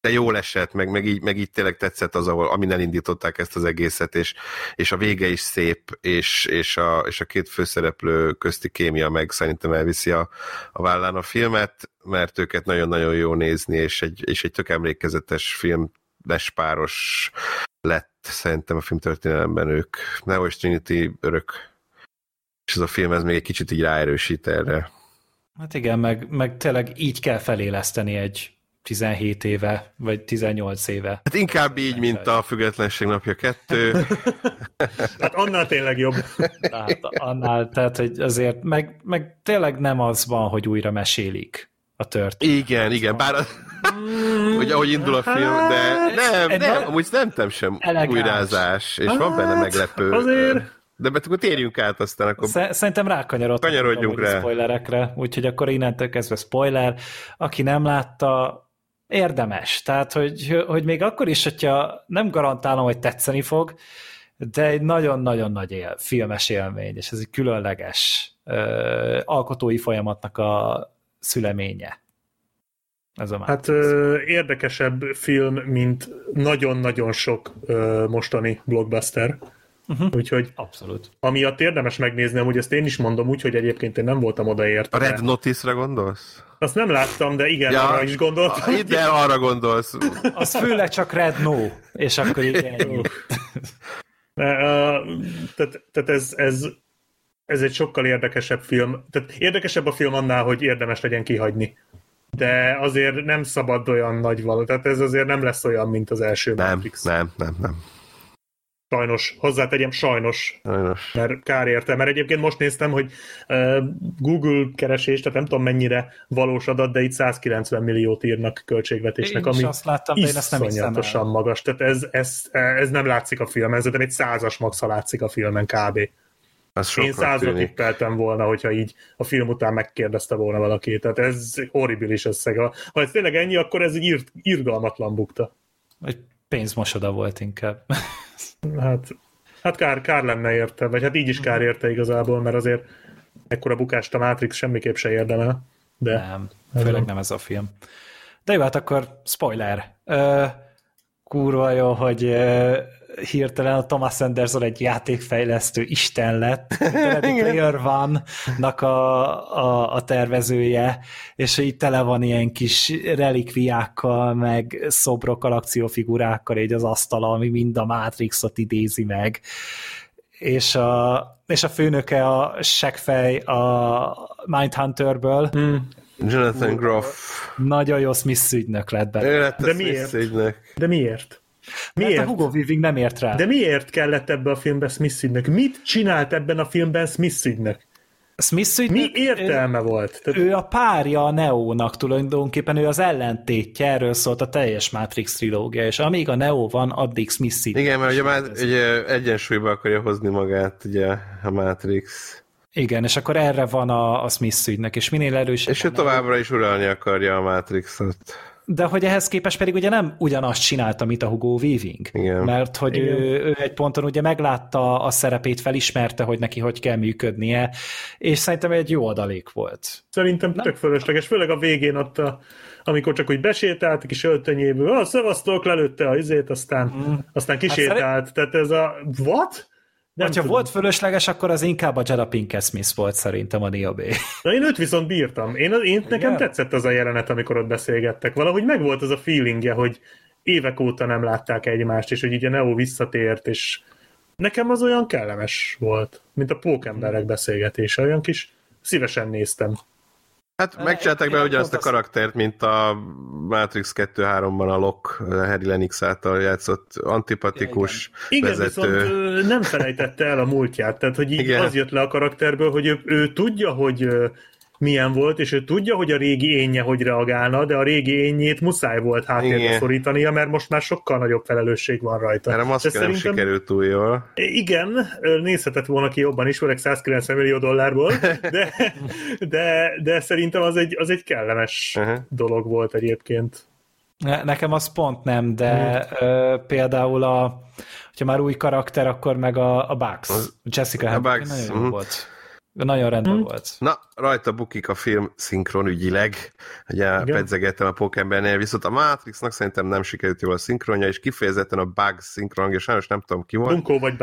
de jól esett, meg, meg, így, meg így tényleg tetszett az, ahol, amin elindították ezt az egészet, és, és a vége is szép, és, és, a, és a két főszereplő közti kémia meg szerintem elviszi a, a vállán a filmet, mert őket nagyon-nagyon jó nézni, és egy, és egy tök emlékezetes film páros lett szerintem a film történelemben ők. Neo és Trinity örök. És ez a film ez még egy kicsit így ráerősít erre. Hát igen, meg, meg tényleg így kell feléleszteni egy 17 éve, vagy 18 éve. Hát inkább így, mint a Függetlenség napja kettő. hát annál tényleg jobb. Tehát annál, tehát hogy azért, meg, meg tényleg nem az van, hogy újra mesélik a történet. Igen, igen, bár az, hogy ahogy indul a film, de nem, nem, nem amúgy nem sem elegáns. újrázás, és hát, van benne meglepő. Azért de mert akkor térjünk át aztán. Akkor... Szerintem rákanyarodtunk rá. spoilerekre, úgyhogy akkor innentől kezdve spoiler. Aki nem látta, érdemes. Tehát, hogy, hogy még akkor is, hogyha nem garantálom, hogy tetszeni fog, de egy nagyon-nagyon nagy él, filmes élmény, és ez egy különleges ö, alkotói folyamatnak a szüleménye. Ez a hát ö, érdekesebb film, mint nagyon-nagyon sok ö, mostani blockbuster. Uh-huh. Úgyhogy Abszolút. amiatt érdemes megnézni, hogy ezt én is mondom úgy, hogy egyébként én nem voltam odaérte. A Red Notice-ra gondolsz? Azt nem láttam, de igen, ja, arra is gondoltam. Ide arra gondolsz. Az főleg csak Red No, és akkor igen. tehát, tehát ez, ez, ez egy sokkal érdekesebb film. Tehát érdekesebb a film annál, hogy érdemes legyen kihagyni. De azért nem szabad olyan nagy való. Tehát ez azért nem lesz olyan, mint az első nem, Matrix. Nem, nem, nem. Sajnos, hozzátegyem sajnos, sajnos, mert kár érte, mert egyébként most néztem, hogy uh, Google keresés, tehát nem tudom mennyire valós adat, de itt 190 milliót írnak költségvetésnek, én ami azt láttam, de én ezt nem magas, tehát ez, ez, ez nem látszik a filmen, ez egy százas maxa látszik a filmen kb. Az Én százra tippeltem volna, hogyha így a film után megkérdezte volna valaki. Tehát ez horribilis összeg. Ha ez tényleg ennyi, akkor ez egy írt, irgalmatlan bukta. Egy pénzmosoda volt inkább. Hát, hát kár, kár lenne érte, vagy hát így is kár érte igazából, mert azért ekkora bukást a Matrix semmiképp se érdemel. De nem, főleg nem ez a film. De jó, hát akkor spoiler. Ö, kurva jó, hogy hirtelen a Thomas Anderson egy játékfejlesztő isten lett, a Player One-nak a, a, a tervezője, és így tele van ilyen kis relikviákkal, meg szobrokkal, akciófigurákkal így az asztala, ami mind a Matrixot idézi meg. És a, és a főnöke a seggfej a Mindhunterből, hmm. Jonathan Groff. Nagyon jó Smith ügynök lett belőle. De miért? De miért? Miért? Mert a Hugo Weaving nem ért rá. De miért kellett ebbe a filmben Smith ügynök? Mit csinált ebben a filmben Smith ügynök? Smith Mi értelme ő, volt? Tehát... Ő a párja a Neo-nak tulajdonképpen, ő az ellentétje, erről szólt a teljes Matrix trilógia, és amíg a Neo van, addig Smith. Igen, mert ugye, már, ugye egyensúlyba akarja hozni magát ugye a Matrix. Igen, és akkor erre van a, a Smith ügynek, és minél erősebb. És ő továbbra is uralni akarja a Matrixot de hogy ehhez képest pedig ugye nem ugyanazt csinálta, mint a Hugo Weaving. Igen. Mert hogy Igen. Ő, ő egy ponton ugye meglátta a szerepét, felismerte, hogy neki hogy kell működnie, és szerintem egy jó adalék volt. Szerintem nem? tök fölösleges, főleg a végén ott a, amikor csak úgy besétált a kis öltönyéből, ah, szevasztok, lelőtte a izét, aztán, mm. aztán kisétált. Hát szerint... Tehát ez a... What? Nem ha tudom. volt fölösleges, akkor az inkább a Jada Pinkett Smith volt szerintem a Neo B. Na én őt viszont bírtam. Én, én nekem Igen? tetszett az a jelenet, amikor ott beszélgettek. Valahogy megvolt az a feelingje, hogy évek óta nem látták egymást, és hogy így a Neo visszatért, és nekem az olyan kellemes volt, mint a pókemberek beszélgetése. Olyan kis szívesen néztem. Hát megcsinálták be ugyanazt a karaktert, mint a Matrix 2-3-ban a Locke Harry Lennox által játszott antipatikus Igen, vezető. viszont nem felejtette el a múltját, tehát hogy így Igen. az jött le a karakterből, hogy ő, ő tudja, hogy milyen volt, és ő tudja, hogy a régi énje hogy reagálna, de a régi énjét muszáj volt háttérbe szorítania, mert most már sokkal nagyobb felelősség van rajta. Mert a maszka nem szerintem... sikerült túl jól. Igen, nézhetett volna ki jobban is, főleg 190 millió dollárból, de, de, de szerintem az egy, az egy kellemes uh-huh. dolog volt egyébként. Nekem az pont nem, de hmm. ö, például a, hogyha már új karakter, akkor meg a, a Bugs. Jessica a Bugs. nagyon jó uh-huh. Volt. Nagyon rendben hmm. volt. Na, rajta bukik a film szinkron ügyileg, ugye pedzegettem a Pokémonnél, viszont a Matrixnak szerintem nem sikerült jól a szinkronja, és kifejezetten a Bugs szinkron hangja, sajnos nem tudom ki volt. Bunkó vagy.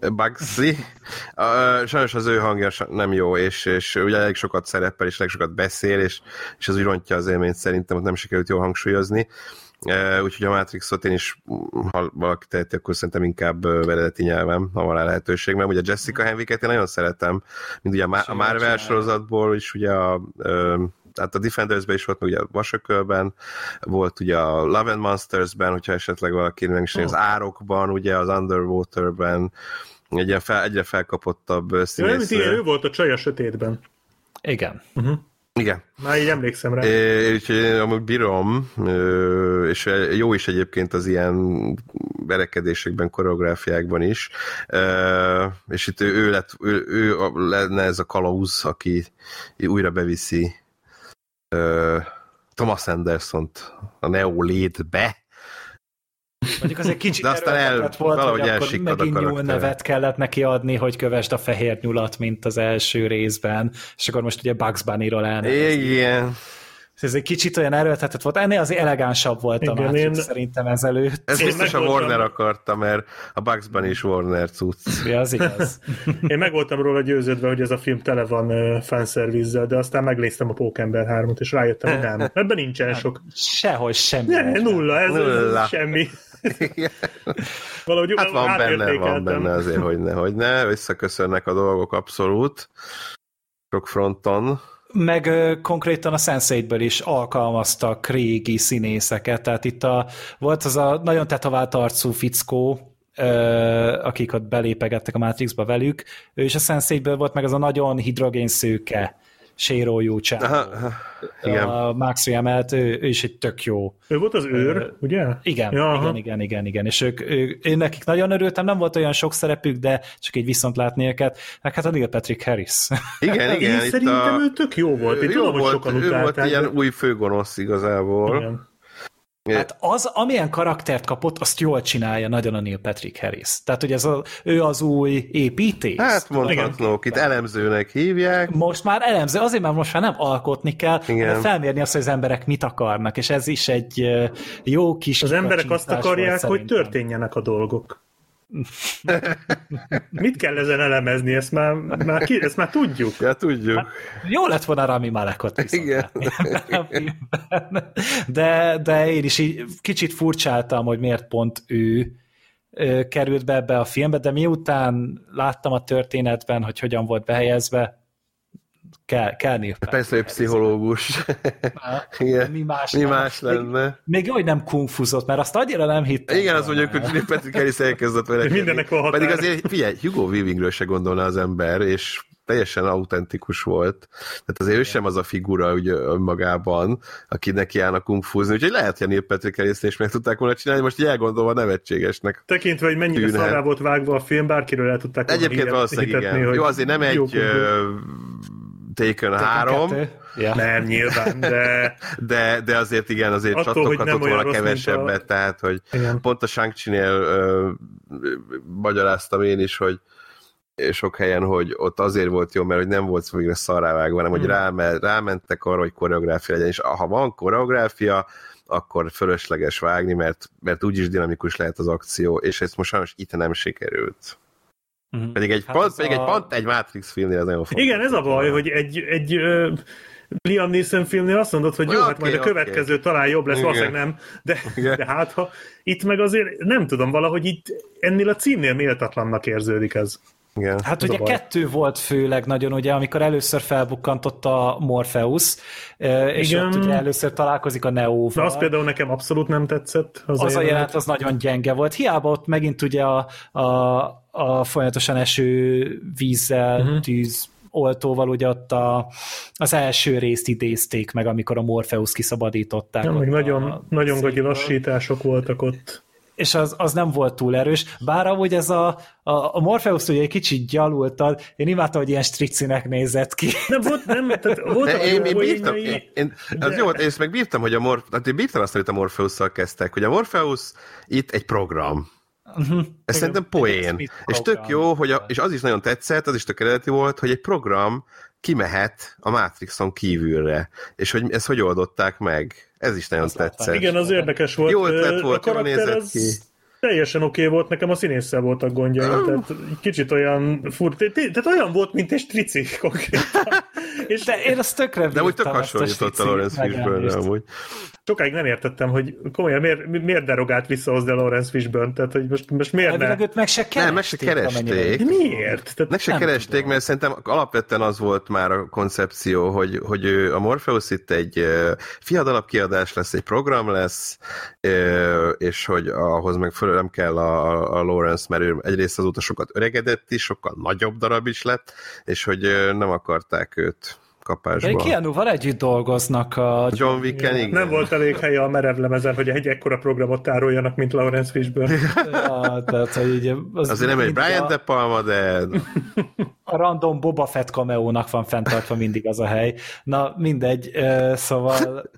Bugsy. Uh, sajnos az ő hangja nem jó, és, és ugye elég sokat szerepel, és elég sokat beszél, és, és az úgy rontja az élményt szerintem, hogy nem sikerült jól hangsúlyozni. Úgyhogy a Matrixot én is, ha valaki teheti, akkor szerintem inkább eredeti nyelven, ha van rá lehetőség, mert ugye Jessica Henwicket én nagyon szeretem, mint ugye a, a Marvel sorozatból is ugye a tehát a Defendersben is volt, ugye a Vasökölben, volt ugye a Love and Monstersben, hogyha esetleg valaki meg is az Árokban, ugye az Underwaterben, egyre, fel, egyre felkapottabb színész. Ja, nem, ő volt a csaj a sötétben. Igen. Uh-huh. Igen. Már így emlékszem rá. É, úgyhogy én amúgy bírom, és jó is egyébként az ilyen verekedésekben, koreográfiákban is, és itt ő, lett, ő, ő lenne ez a kalauz, aki újra beviszi Thomas Anderson-t a Neo létbe, Mondjuk az egy kicsit De aztán el, volt, valahogy hogy akkor megint nyúl nevet kellett neki adni, hogy kövesd a fehér nyulat, mint az első részben, és akkor most ugye Bugs Bunny-ról Igen. Ez egy kicsit olyan erőltetett volt, ennél azért elegánsabb volt Igen, a Matrix én... szerintem ezelőtt. Ez én biztos a Warner akarta, mert a Bugs Bunny is Warner cucc. Ja, az igaz. én meg voltam róla győződve, hogy ez a film tele van uh, fanszervizzel, de aztán megnéztem a Pókember 3-ot, és rájöttem, hogy nem. Ebben nincsen hát, sok. Sehogy semmi. Ne, nulla, ez, nulla. semmi. Valahogy hát van benne, van benne azért, hogy ne, hogy ne, visszaköszönnek a dolgok abszolút. Sok fronton. Meg ö, konkrétan a sense is alkalmaztak régi színészeket, tehát itt a, volt az a nagyon tetovált arcú fickó, ö, akik ott belépegettek a Matrixba velük, ő is a sense volt, meg az a nagyon hidrogén szőke, Shiro Yucha. Igen. A Max Riemelt, ő, ő, is egy tök jó. Ő volt az őr, uh, ugye? Igen, ja, igen, igen, igen, igen, és ők, ők, én nekik nagyon örültem, nem volt olyan sok szerepük, de csak egy viszont látni őket, meg hát a Neil Patrick Harris. Igen, igen. Én szerintem a... ő tök jó volt, én jó tudom, volt, hogy sokan ő utálták. volt ilyen új főgonosz igazából. Igen. Hát az, amilyen karaktert kapott, azt jól csinálja nagyon a Neil Patrick Harris. Tehát, hogy ez a, ő az új építész. Hát mondhatnók, itt elemzőnek hívják. Most már elemző, azért már most már nem alkotni kell, Igen. hanem felmérni azt, hogy az emberek mit akarnak, és ez is egy jó kis... Az emberek azt akarják, hogy történjenek a dolgok. Mit kell ezen elemezni? Ezt már, már, ki, ezt már tudjuk. Ja, tudjuk. Hát, jó lett volna Rami Malekot Igen. De, de én is így kicsit furcsáltam, hogy miért pont ő került be ebbe a filmbe, de miután láttam a történetben, hogy hogyan volt behelyezve, kell, kell Neil Persze, hogy pszichológus. Igen. Mi más, Mi más lenne. Még, még jó, hogy nem kungfuzott, mert azt annyira nem hittem. Igen, azt mondjuk, hogy Neil Patrick Harris elkezdett vele. Mindennek van Pedig azért, figyelj, Hugo Weavingről se gondolna az ember, és teljesen autentikus volt. Tehát azért ő sem az a figura ugye önmagában, aki neki állna kungfuzni, úgyhogy lehet, hogy a Neil Patrick harris is meg tudták volna csinálni, most így elgondolva nevetségesnek. Tekintve, hogy mennyire szarrá volt vágva a film, bárkiről el tudták Egyébként valószínűleg igen. Jó, azért nem egy Taken 3. Ja. Nem, nyilván, de... de... De azért igen, azért csattoghatott volna kevesebbet, a... tehát, hogy igen. pont a shang magyaráztam én is, hogy sok helyen, hogy ott azért volt jó, mert hogy nem volt végre szarrávágva, hanem hogy hmm. ráme, rámentek arra, hogy koreográfia legyen, és ha van koreográfia, akkor fölösleges vágni, mert, mert úgyis dinamikus lehet az akció, és ezt most sajnos itt nem sikerült. Uh-huh. Pedig egy, hát pont, pedig a... egy pont egy Matrix filmnél ez nagyon fontos. Igen, ez a baj, hogy egy, egy uh, Liam Neeson filmnél azt mondod, hogy jó, okay, hát majd okay. a következő talán jobb lesz, valószínűleg nem, de, de hát ha itt meg azért nem tudom, valahogy itt ennél a címnél méltatlannak érződik ez. Igen, hát ugye kettő volt főleg nagyon, ugye, amikor először felbukkantott a Morpheus, és Igen. ott ugye először találkozik a Neóval. Na, az például nekem abszolút nem tetszett. Az, az a jelenet az nagyon gyenge volt. Hiába ott megint ugye a, a, a folyamatosan eső vízzel, uh-huh. tűz oltóval ugye ott a, az első részt idézték meg, amikor a Morpheus kiszabadították. Meg nagyon, nagyon gagyi lassítások voltak ott és az, az nem volt túl erős, bár amúgy ez a, a, a Morpheus ugye egy kicsit gyalultad, én imádtam, hogy ilyen stricinek nézett ki. Nem volt, nem, tehát volt de én, én, bírtam, én, én, de... az jó, én ezt meg bírtam, hogy a Morpheus, hát én bírtam azt, hogy a Morpheus-szal kezdtek, hogy a Morpheus itt egy program. Uh-huh. Ez szerintem poén. És tök jó, hogy a, és az is nagyon tetszett, az is tök eredeti volt, hogy egy program kimehet a Matrixon kívülre, és hogy ezt hogy oldották meg. Ez is nagyon tetszett. Igen, az érdekes volt. Jó ötlet volt, a jól karakter nézett az ki. Teljesen oké okay volt, nekem a színésszel voltak gondjaim, tehát egy kicsit olyan fur, tehát olyan volt, mint egy strici konkrétan. És De én azt tökre De úgy tök hasonlított a Lawrence Fishburne megjelenést. amúgy. sokáig nem értettem, hogy komolyan miért, miért derogált vissza hozzá Lawrence Fishburne, tehát hogy most, most miért Elvileg ne? őt meg se keresték. Nem, meg se keresték. Miért? Tehát Meg se keresték, tudom. mert szerintem alapvetően az volt már a koncepció, hogy, hogy ő- a Morpheus itt egy fiatalabb kiadás lesz, egy program lesz, és hogy ahhoz meg föl nem kell a, a Lawrence, mert ő egyrészt azóta sokat öregedett is, sokkal nagyobb darab is lett, és hogy nem akarták őt De kapásba. Keanu-val együtt dolgoznak a... John Wicken, igen. nem volt elég helye a merevlemezen, hogy egy ekkora programot tároljanak, mint Lawrence Fishburne. a tehát, hogy így az Azért nem egy Brian a, De Palma, de a random Boba Fett cameo-nak van fenntartva mindig az a hely. Na, mindegy, szóval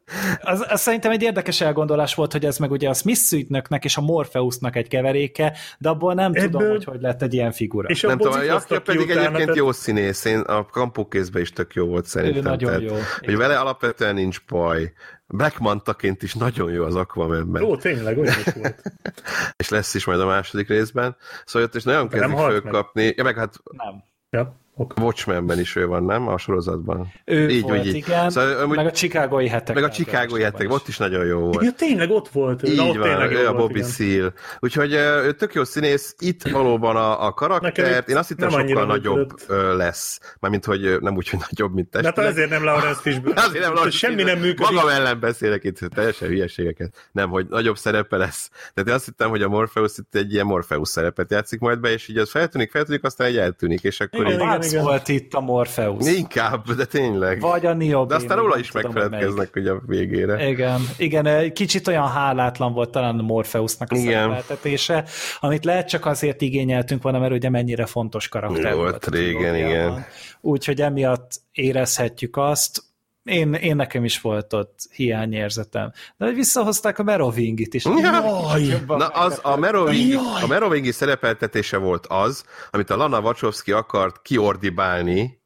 az, az szerintem egy érdekes elgondolás volt, hogy ez meg ugye a Smith Suite-nöknek és a Morpheusnak egy keveréke, de abból nem Ebből- tudom, hogy hogy lett egy ilyen figura. És nem abból tudom, a pedig egyébként jó színész, én a kampókézben is tök jó volt szerintem. nagyon tehát, jó. Hogy vele alapvetően nincs baj. Black Mantaként is nagyon jó az Aquamanben. Ó, tényleg, olyan is volt. és lesz is majd a második részben. Szóval ott is nagyon kezdik halt meg. fölkapni. Ja, meg hát Nem. Ja, ok. Watchmenben is ő van, nem? A sorozatban. Ő Így, volt, így. igen, Szóval, amúgy- meg a Chicagói hetek. Meg a Chicago hetek, ott is nagyon jó volt. Ja, tényleg ott volt. Így ott van, tényleg ő a Bobby igen. Seal. Úgyhogy ő tök jó színész, itt valóban a, a karaktert, én azt hittem sokkal nagyobb működött. lesz. Mármint, hogy nem úgy, hogy nagyobb, mint De hát ezért nem Lawrence Fishburne. Azért nem Lawrence Semmi nem működik. Magam ellen beszélek itt, teljesen hülyeségeket. Nem, hogy nagyobb szerepe lesz. Tehát én azt hittem, hogy a Morpheus itt egy ilyen Morpheus szerepet játszik majd be, és így az feltűnik, feltűnik, aztán egy eltűnik, és akkor Igen, így... igen. Bugs volt itt a Morpheus. Inkább, de tényleg. Vagy a Neo de aztán róla is hogy megfeledkeznek ugye a végére. Igen, igen, egy kicsit olyan hálátlan volt talán a Morpheusnak a Igen. szerepeltetése, amit lehet csak azért igényeltünk volna, mert ugye mennyire fontos karakter Volt volt. régen, igen. Úgyhogy emiatt érezhetjük azt, én, én nekem is volt ott hiányérzetem. De hogy visszahozták a Merovingit is. Ja. Jobban Na az a Merovingi, Jaj! a Merovingi szerepeltetése volt az, amit a Lana Wachowski akart kiordibálni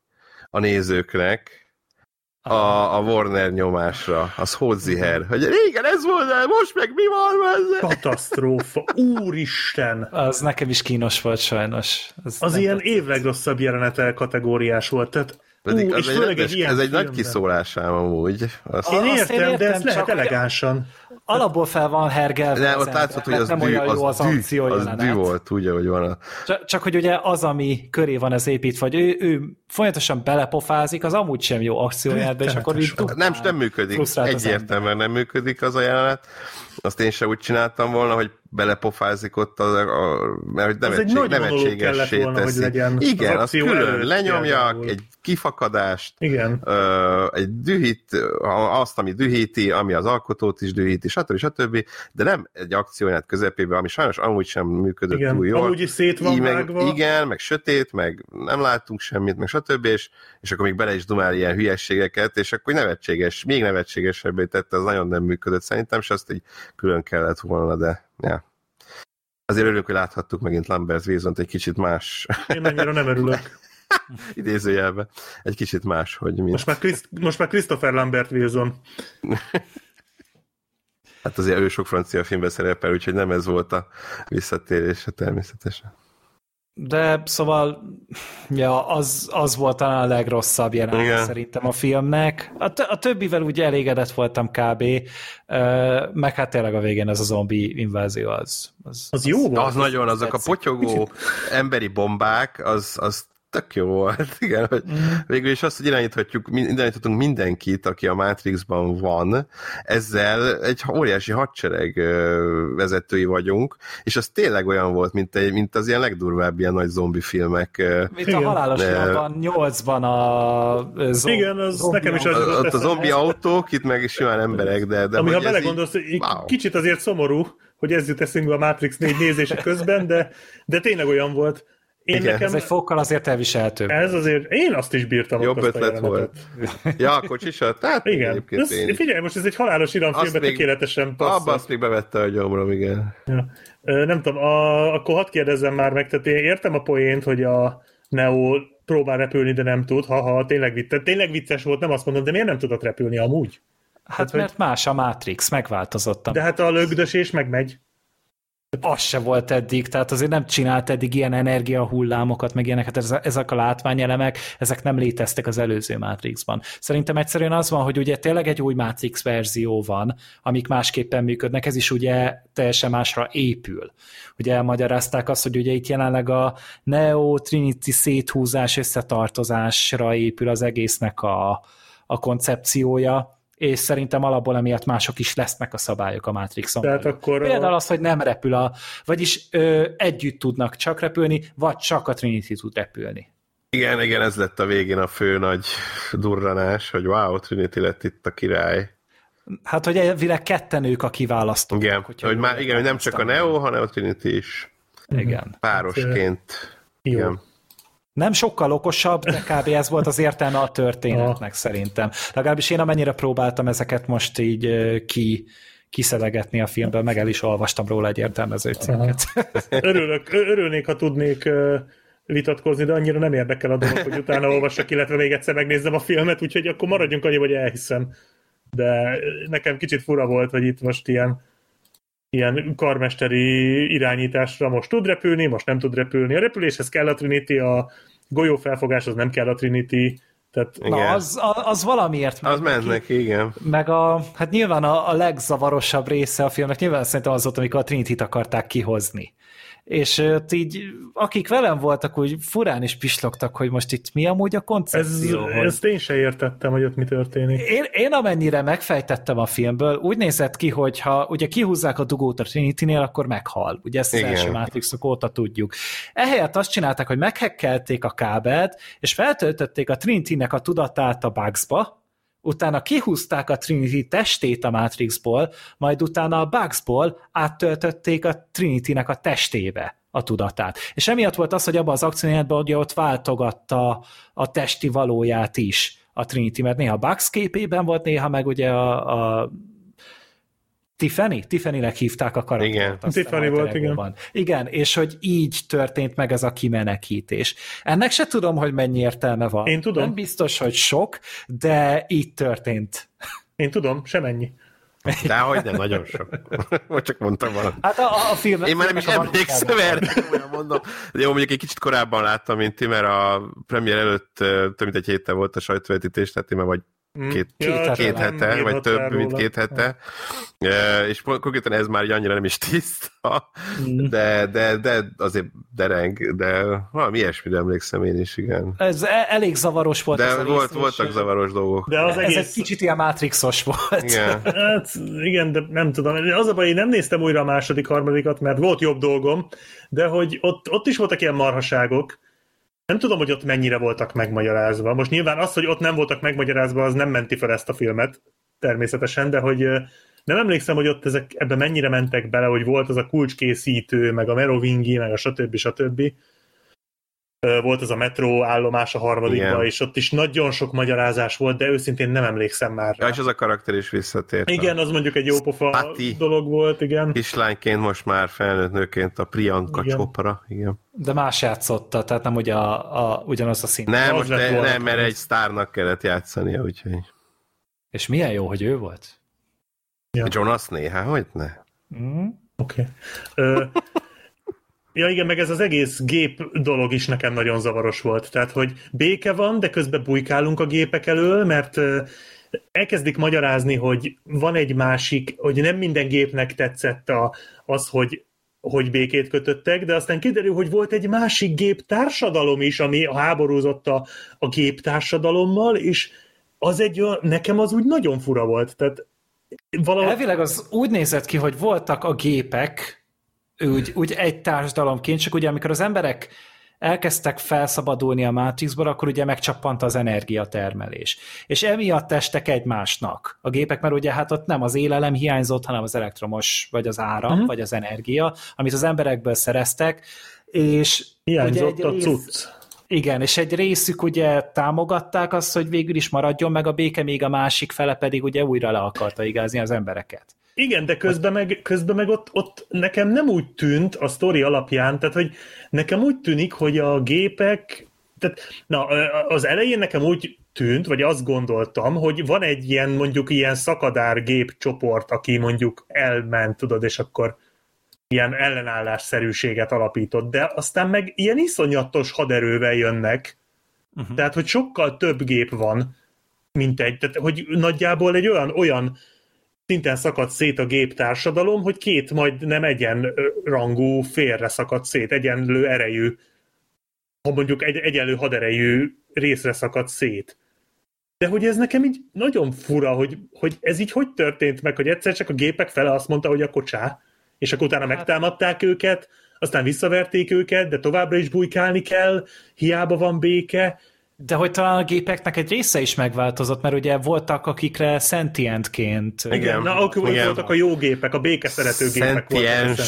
a nézőknek a, a Warner nyomásra, az Hodziher, hogy régen ez volt, de most meg mi van ezzel? Katasztrófa. Úristen. Az nekem is kínos volt sajnos. Az, Az ilyen tetszett. év legrosszabb jelenetel kategóriás volt. Tehát, Pedig ú, az és egy, főleg rendes, egy ilyen ez egy nagy kiszólásám amúgy. Azt, Én Azt én értem, de értem, ezt lehet elegánsan. Alapból fel van hergelve. de az ott látszott, hogy mert az nem dű, olyan jó az, az dű, akció az jelenet. dű volt, ugye, hogy van a... Csak, csak hogy ugye az, ami köré van ez építve, hogy ő, ő folyamatosan belepofázik, az amúgy sem jó akcióját, és akkor így duplán Nem, nem működik, az egyértelműen nem működik az a jelenet. Azt én sem úgy csináltam volna, hogy belepofázik ott, az, a, mert hogy Az egy nevetség, nevetségessé volna, hogy legyen az Igen, az akció külön lenyomjak, egy kifakadást, Igen. ö, egy dühít, azt, ami dühíti, ami az alkotót is dühíti, stb. stb. De nem egy akcióját közepében, ami sajnos amúgy sem működött Igen. túl jól. Amúgy is szét van Így meg, igen, meg sötét, meg nem látunk semmit, meg stb. És, és akkor még bele is dumál ilyen hülyességeket, és akkor nevetséges, még nevetségesebbé tette, az nagyon nem működött szerintem, és azt így külön kellett volna, de ja. Azért örülök, hogy láthattuk megint Lambert wilson egy kicsit más Én annyira nem örülök. idézőjelben, egy kicsit más, hogy mi. Most már, Chris, most már Christopher Lambert Wilson. Hát azért ő sok francia filmben szerepel, úgyhogy nem ez volt a visszatérése természetesen. De szóval, ja, az, az volt talán a legrosszabb jelenet Igen. szerintem a filmnek. A, t- a többivel úgy elégedett voltam kb. Ö, meg hát tényleg a végén ez a zombi invázió az. Az, Az jó volt. Az nagyon, azok a tetszik. potyogó emberi bombák, az, az tök jó volt, igen, hogy végül is azt, hogy irányíthatjuk, irányíthatunk mindenkit, aki a Matrixban van, ezzel egy óriási hadsereg vezetői vagyunk, és az tényleg olyan volt, mint, egy, mint az ilyen legdurvább ilyen nagy zombi filmek. Mint a Igen. halálos De- iratban 8-ban a ö, zom, Igen, az zombi nekem is az-. Ott a zombi autók, itt meg simán emberek, de, de Ami, ha belegondolsz, így, így, wow. kicsit azért szomorú, hogy ez jut eszünkbe a Matrix 4 nézése közben, de, de tényleg olyan volt. Én Igen. nekem Ez egy fokkal azért elviselhető. ez azért, én azt is bírtam. Jobb ott azt a ötlet volt. Ja, a kocsisat? Tehát Igen. egyébként Ez, én figyelj, most ez egy halálos iramfilmbe tökéletesen Abba passzol. azt még bevette a gyomrom, igen. Ja. Nem tudom, a, akkor hadd kérdezzem már meg, tehát én értem a poént, hogy a Neo próbál repülni, de nem tud, ha-ha, tényleg, vicc, tényleg vicces volt, nem azt mondom, de miért nem tudott repülni amúgy? Hát mert más a Matrix, megváltozott. De hát a lögdösés meg megy. Az se volt eddig, tehát azért nem csinált eddig ilyen energiahullámokat, meg ilyeneket, ez- ezek a látványelemek, ezek nem léteztek az előző Matrixban. Szerintem egyszerűen az van, hogy ugye tényleg egy új Matrix verzió van, amik másképpen működnek, ez is ugye teljesen másra épül. Ugye elmagyarázták azt, hogy ugye itt jelenleg a Neo Trinity széthúzás összetartozásra épül az egésznek a, a koncepciója, és szerintem alapból emiatt mások is lesznek a szabályok a Matrixon. Tehát belül. akkor Például a, az, hogy nem repül a, vagyis ö, együtt tudnak csak repülni, vagy csak a Trinity tud repülni. Igen, igen, ez lett a végén a fő nagy durranás, hogy wow, Trinity lett itt a király. Hát, hogy elvileg ketten ők a kiválasztók. Igen, hogy már, igen, hogy nem csak a Neo, hanem a Trinity is Igen. párosként. jó. Igen. Nem sokkal okosabb, de kb. ez volt az értelme a történetnek szerintem. Legalábbis én amennyire próbáltam ezeket most így ki, kiszelegetni a filmből, meg el is olvastam róla egy értelmező cikket. Örülök, örülnék, ha tudnék vitatkozni, de annyira nem érdekel a dolog, hogy utána olvassak, illetve még egyszer megnézzem a filmet, úgyhogy akkor maradjunk annyi, hogy elhiszem. De nekem kicsit fura volt, hogy itt most ilyen ilyen karmesteri irányításra most tud repülni, most nem tud repülni. A repüléshez kell a Trinity, a golyófelfogáshoz nem kell a Trinity, tehát Igen. Na, az, az valamiért Az ment ment neki, igen. Meg a, hát nyilván a, a legzavarosabb része a filmnek nyilván szerintem az volt, amikor a Trinity-t akarták kihozni. És ott így, akik velem voltak, úgy furán is pislogtak, hogy most itt mi amúgy a ez, koncepció. hogy... ezt én se értettem, hogy ott mi történik. Én, én amennyire megfejtettem a filmből, úgy nézett ki, hogy ha ugye kihúzzák a dugót a Trinity-nél, akkor meghal. Ugye ezt az Igen. első Matrixok óta tudjuk. Ehelyett azt csinálták, hogy meghekkelték a kábelt, és feltöltötték a Trinity-nek a tudatát a Bugsba, utána kihúzták a Trinity testét a Matrixból, majd utána a Bugsból áttöltötték a Trinity-nek a testébe a tudatát. És emiatt volt az, hogy abban az akciójátban ugye ott váltogatta a testi valóját is a Trinity, mert néha Bugs képében volt, néha meg ugye a, a Tiffany? Tiffany-nek hívták a karaktert. Igen. Tiffany volt, igen. Igen, és hogy így történt meg ez a kimenekítés. Ennek se tudom, hogy mennyi értelme van. Én tudom. Nem biztos, hogy sok, de így történt. Én tudom, semennyi. De hogy nem, nagyon sok. Vagy csak mondtam valamit. Hát a, a film... Én már nem is emlékszem erre, mondom. De jó, mondjuk egy kicsit korábban láttam, mint ti, mert a premier előtt több mint egy héttel volt a sajtóvetítés, tehát én már vagy két, Két hete. két nem hete, vagy több, mint róla. két hete. E, És konkrétan ez már annyira nem is tiszta, de, de, de azért dereng, de valami ilyesmire emlékszem én is, igen. Ez e- elég zavaros volt. ez De a volt, voltak zavaros dolgok. De az Ez egész... egy kicsit ilyen Matrixos volt. Igen. Hát igen, de nem tudom. Az a baj, én nem néztem újra a második, harmadikat, mert volt jobb dolgom, de hogy ott, ott is voltak ilyen marhaságok. Nem tudom, hogy ott mennyire voltak megmagyarázva. Most nyilván az, hogy ott nem voltak megmagyarázva, az nem menti fel ezt a filmet, természetesen, de hogy nem emlékszem, hogy ott ezek ebbe mennyire mentek bele, hogy volt az a kulcskészítő, meg a Merovingi, meg a stb. stb. Ö, Volt az a metró állomás a harmadikban, Igen. és ott is nagyon sok magyarázás volt, de őszintén nem emlékszem már rá. Ja, és az a karakter is visszatért. Igen, az mondjuk egy jó pofa Patti. dolog volt, igen. Kislányként, most már felnőtt nőként a Priyanka Igen. Chopra. Igen. De más játszotta, tehát nem ugye a, a, ugyanaz a szín. Nem, most volna. nem, mert egy sztárnak kellett játszania, úgyhogy... És milyen jó, hogy ő volt. Ja. Jonas néha, hogy ne? Mm? Oké. Okay. Ja igen, meg ez az egész gép dolog is nekem nagyon zavaros volt. Tehát, hogy béke van, de közben bujkálunk a gépek elől, mert elkezdik magyarázni, hogy van egy másik, hogy nem minden gépnek tetszett a, az, hogy hogy békét kötöttek, de aztán kiderül, hogy volt egy másik gép társadalom is, ami háborúzott a, a gép társadalommal, és az egy olyan, nekem az úgy nagyon fura volt. Tehát valahogy... Elvileg az úgy nézett ki, hogy voltak a gépek, úgy, úgy egy társadalomként, csak ugye amikor az emberek elkezdtek felszabadulni a Matrixból, akkor ugye megcsappant az energiatermelés. És emiatt estek egymásnak a gépek, mert ugye hát ott nem az élelem hiányzott, hanem az elektromos, vagy az áram, uh-huh. vagy az energia, amit az emberekből szereztek, és Hiányzott a egy cucc. igen, és egy részük ugye támogatták azt, hogy végül is maradjon meg a béke, még a másik fele pedig ugye újra le akarta igázni az embereket. Igen, de közben meg, közben meg ott, ott nekem nem úgy tűnt a sztori alapján, tehát hogy nekem úgy tűnik, hogy a gépek tehát, na, az elején nekem úgy tűnt, vagy azt gondoltam, hogy van egy ilyen mondjuk ilyen szakadár gépcsoport, aki mondjuk elment, tudod, és akkor ilyen ellenállásszerűséget alapított, de aztán meg ilyen iszonyatos haderővel jönnek, uh-huh. tehát, hogy sokkal több gép van, mint egy, tehát, hogy nagyjából egy olyan, olyan szinten szakadt szét a géptársadalom, hogy két majd nem egyenrangú félre szakadt szét, egyenlő erejű, ha mondjuk egy egyenlő haderejű részre szakadt szét. De hogy ez nekem így nagyon fura, hogy, hogy ez így hogy történt meg, hogy egyszer csak a gépek fele azt mondta, hogy a kocsá, és akkor utána hát... megtámadták őket, aztán visszaverték őket, de továbbra is bujkálni kell, hiába van béke, de hogy talán a gépeknek egy része is megváltozott, mert ugye voltak, akikre sentientként... Igen, na, akkor igen. voltak a jó gépek, a békeszerető gépek voltak.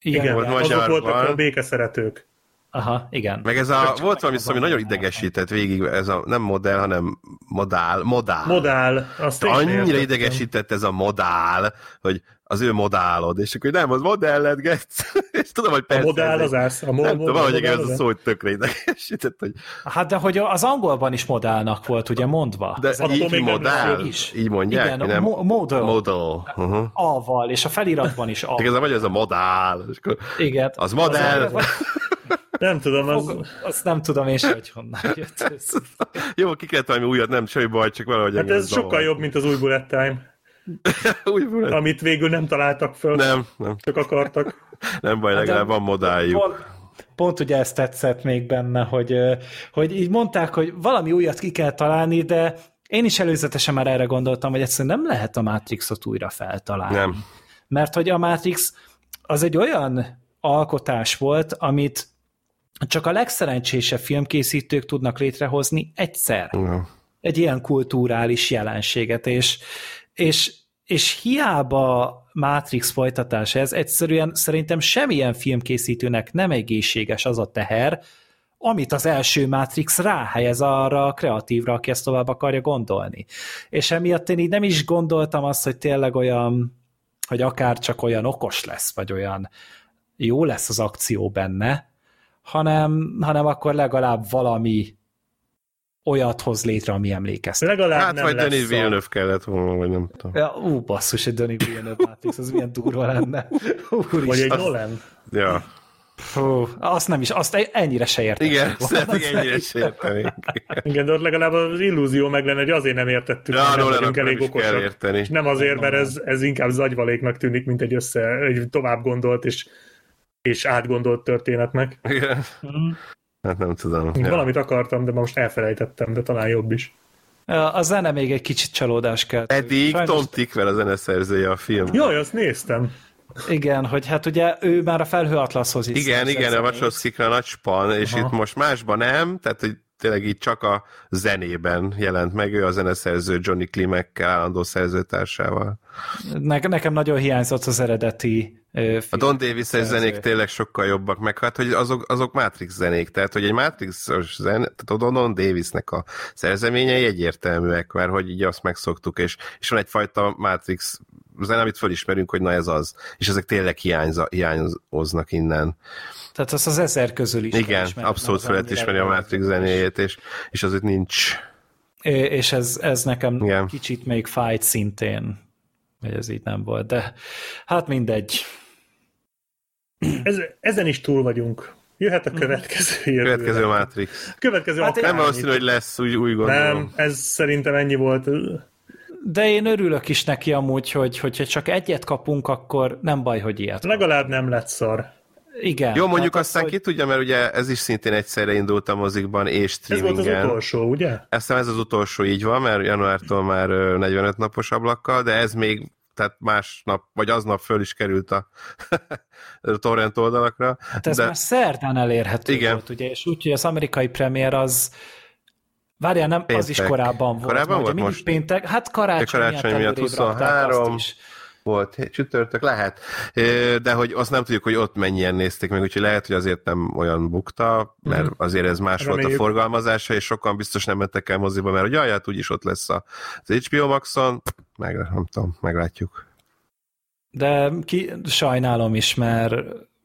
Igen, igen azok voltak a békeszeretők. Aha, igen. Meg ez a, volt valami szó, ami nagyon idegesített végig, ez a nem modell, hanem modál. Modál. Modál. Azt annyira idegesített ez a modál, hogy az ő modálod, és akkor nem, az modelled, getsz. és tudom, hogy persze. A modál az ász. A mo- nem tudom, valahogy ez a szó, hogy tökre idegesített. Hogy... Hát de hogy az angolban is modálnak volt, ugye mondva. De ez így modál, is. így mondják. Igen, nem? Mo- model. Model. Uh-huh. A-val, és a feliratban is A. Ez vagy ez a modál. És akkor Igen. Az modell. Az nem tudom, az... Azt nem tudom én sem, hogy honnan jött ez. Jó, ki kellett valami újat, nem semmi baj, csak valahogy Hát ez sokkal jobb, mint az új bullet time. bullet. Amit végül nem találtak föl. Nem, nem. Csak akartak. nem baj, hát legalább van modáljuk. Pont, pont ugye ezt tetszett még benne, hogy, hogy így mondták, hogy valami újat ki kell találni, de én is előzetesen már erre gondoltam, hogy egyszerűen nem lehet a Matrixot újra feltalálni. Nem. Mert hogy a Matrix az egy olyan alkotás volt, amit csak a legszerencsésebb filmkészítők tudnak létrehozni egyszer. Uh-huh. Egy ilyen kulturális jelenséget, és, és, és hiába Matrix folytatása ez, egyszerűen szerintem semmilyen filmkészítőnek nem egészséges az a teher, amit az első Matrix ráhelyez arra a kreatívra, aki ezt tovább akarja gondolni. És emiatt én így nem is gondoltam azt, hogy tényleg olyan, hogy akár csak olyan okos lesz, vagy olyan jó lesz az akció benne, hanem, hanem akkor legalább valami olyat hoz létre, ami emlékeztet. Legalább hát, nem vagy lesz Denis Villeneuve kellett volna, vagy nem tudom. Ja, ú, basszus, egy Denis Villeneuve Matrix, az milyen durva lenne. Úr vagy egy Nolan. Ja. Hú, azt nem is, azt ennyire se értem. Igen, szeretnék ennyire se érteni. Igen, de ott legalább az illúzió meg lenne, hogy azért nem értettük, ja, nem vagyunk elég okosak. Érteni. És nem azért, mert ez, ez inkább zagyvaléknak tűnik, mint egy össze, egy tovább gondolt és és átgondolt történetnek. Igen. Mm. Hát nem tudom. Ja. Valamit akartam, de most elfelejtettem, de talán jobb is. A zene még egy kicsit csalódás kell. Eddig Sajnos... Tom Tickwer a zeneszerzője a film. Jaj, azt néztem. Igen, hogy hát ugye ő már a Felhő Atlaszhoz is. Igen, igen, a Wachowski-kra nagy span, és Aha. itt most másban nem, tehát hogy tényleg így csak a zenében jelent meg, ő a zeneszerző Johnny Klimek állandó szerzőtársával. Ne, nekem nagyon hiányzott az eredeti a Don davis zenék tényleg sokkal jobbak, meg hát, hogy azok, azok Matrix zenék, tehát, hogy egy Matrix-os zen, tehát a Don Davisnek a szerzeményei egyértelműek, mert hogy így azt megszoktuk, és, és van egyfajta Matrix zene, amit felismerünk, hogy na ez az, és ezek tényleg hiányza, hiányoznak innen. Tehát az az ezer közül is. Igen, abszolút fel lehet ismerni a Matrix zenéjét, és, és azért nincs. És ez, ez nekem Igen. kicsit még fájt szintén, hogy ez így nem volt, de hát mindegy. Ez, ezen is túl vagyunk. Jöhet a mhm. következő jövő. Következő Matrix. Következő hát nem valószínű, hogy lesz, úgy, úgy gondolom. Nem, ez szerintem ennyi volt. De én örülök is neki amúgy, hogy hogyha csak egyet kapunk, akkor nem baj, hogy ilyet. Legalább nem lett szar. Igen. Jó, mondjuk aztán az, ki hogy... tudja, mert ugye ez is szintén egyszerre indult a mozikban és streamingen. Ez volt az utolsó, ugye? Ezt ez az utolsó, így van, mert januártól már 45 napos ablakkal, de ez még tehát másnap, vagy aznap föl is került a torrent oldalakra. Hát ez de... már szerdán elérhető Igen. volt, ugye, és úgy, hogy az amerikai premier az Várjál, nem, péntek. az is korábban volt. Korábban volt most? Péntek, hát karácsony, karácsony miatt 23 volt, csütörtök lehet, de hogy azt nem tudjuk, hogy ott mennyien nézték meg, úgyhogy lehet, hogy azért nem olyan bukta, mert mhm. azért ez más Reméljük. volt a forgalmazása, és sokan biztos nem mentek el moziba, mert hogy jaj, hát úgyis ott lesz az HBO Maxon, meg nem tudom, meglátjuk. De ki, sajnálom is, mert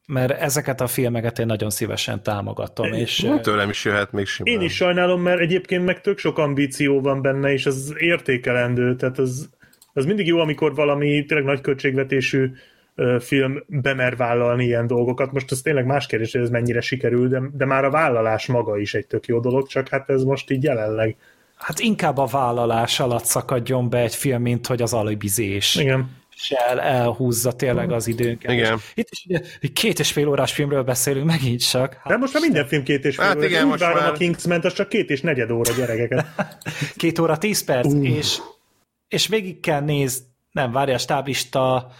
mert ezeket a filmeket én nagyon szívesen támogatom, és Hát Tőlem is jöhet még simán. Én is sajnálom, mert egyébként meg tök sok ambíció van benne, és az értékelendő, tehát az, az mindig jó, amikor valami tényleg nagy költségvetésű film bemer vállalni ilyen dolgokat. Most az tényleg más kérdés, hogy ez mennyire sikerül, de, de már a vállalás maga is egy tök jó dolog, csak hát ez most így jelenleg. hát inkább a vállalás alatt szakadjon be egy film, mint hogy az alibizés. Igen. El, elhúzza tényleg az időnket. Igen. És Itt is ugye egy két és fél órás filmről beszélünk megint csak. Hát, De most már minden film két és fél Hát óra. igen, most várom már- a Kingsman, az csak két és negyed óra gyerekeket. két óra tíz perc, és, és végig kell nézni, nem, várj, a stáblista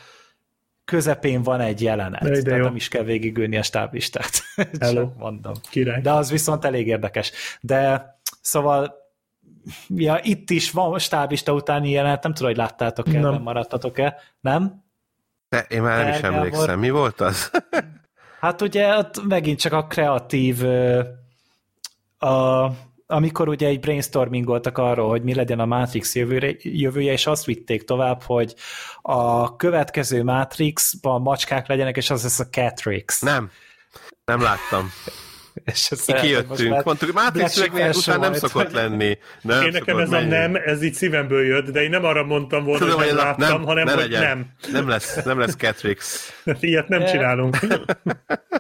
közepén van egy jelenet. De ide tehát jó. nem is kell végigülni a stáblistát. Hello. Csak mondom. Király. De az viszont elég érdekes. De szóval ja, itt is van stáblista utáni jelenet, nem tudom, hogy láttátok-e, Nem. nem maradtatok-e, nem? De én már nem is emlékszem. Mi volt az? Hát ugye ott megint csak a kreatív a, amikor ugye egy brainstormingoltak arról, hogy mi legyen a Matrix jövőre, jövője, és azt vitték tovább, hogy a következő Matrixban macskák legyenek, és az lesz a Catrix. Nem. Nem láttam. És ezt Kijöttünk. már- Mondtuk, meg Sheep után nem szokott lenni. Nem Én nekem ez a menni. nem, ez így szívemből jött, de én nem arra mondtam volna, Tudom, hogy nem láttam, nem, hanem ne hogy legyen. nem. Nem lesz, nem lesz Catrix. Ilyet nem De- csinálunk.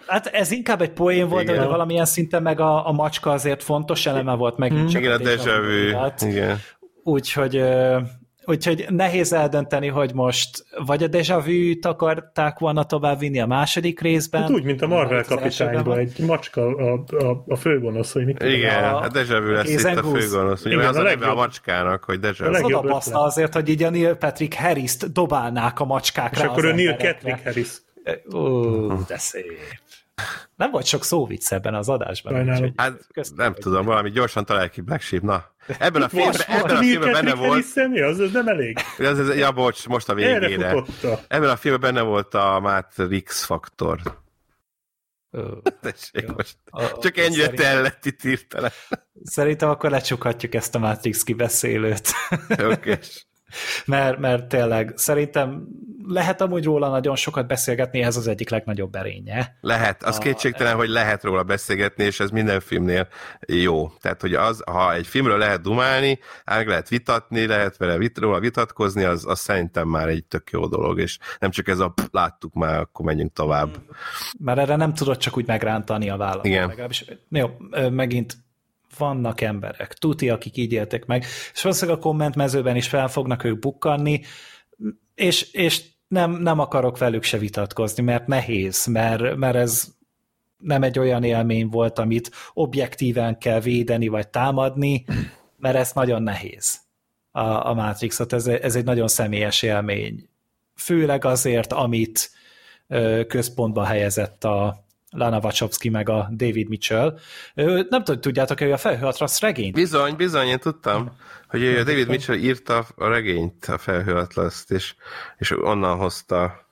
Hát ez inkább egy poén volt, de valamilyen szinten meg a, a macska azért fontos eleme volt megint csak Igen, a déjà vu. Igen. Úgyhogy, úgyhogy nehéz eldönteni, hogy most vagy a déjà vu-t akarták volna tovább vinni a második részben. Hát úgy, mint a Marvel az kapitányban, egy macska a, a, a főgonosz, hogy mit. Igen, A- a déjà vu lesz itt a főgonosz. Ugye Igen, az a neve a legjobb. macskának, hogy déjà A vu. legjobb Oda baszta ötlet. azért, hogy így a Neil Patrick Harris-t dobálnák a macskákra És akkor ő az Neil. Patrick Harris. Ó, de szép. Nem volt sok szóvic ebben az adásban. Sajnálom. Hát nem tudom, valami gyorsan találj ki Black Sheep. Na, ebben a filmben, ebben a filmben benne volt, személy, az, az nem elég. ez, ez, ja bocs, most a végére. Ebben a filmben benne volt a Matrix faktor. Tessék Jó. most. a- Csak ennyire szerint- te lett itt hirtelen. Szerintem akkor lecsukhatjuk ezt a Matrix kibeszélőt. Oké. Mert, mert tényleg szerintem lehet amúgy róla nagyon sokat beszélgetni, ez az egyik legnagyobb erénye. Lehet, az A- kétségtelen, hogy lehet róla beszélgetni, és ez minden filmnél jó. Tehát, hogy az, ha egy filmről lehet dumálni, meg lehet vitatni, lehet vele vit, róla vitatkozni, az, az szerintem már egy tök jó dolog, és nem csak ez a "Pff, láttuk már, akkor menjünk tovább. Mert erre nem tudod csak úgy megrántani a vállat. Igen. Legalábbis, jó, megint vannak emberek, tuti, akik így éltek meg, és valószínűleg a kommentmezőben is fel fognak ők bukkanni, és, és nem, nem akarok velük se vitatkozni, mert nehéz, mert, mert ez nem egy olyan élmény volt, amit objektíven kell védeni vagy támadni, mert ez nagyon nehéz. A, a Matrixot, ez, ez egy nagyon személyes élmény. Főleg azért, amit ö, központba helyezett a Lana Wachowski meg a David Mitchell. Nem tudom, tudjátok, hogy a Felhőatrasz regényt Bizony, bizony, én tudtam, hogy ő, David Mitchell írta a regényt, a felhőatlaszt, és, és onnan hozta.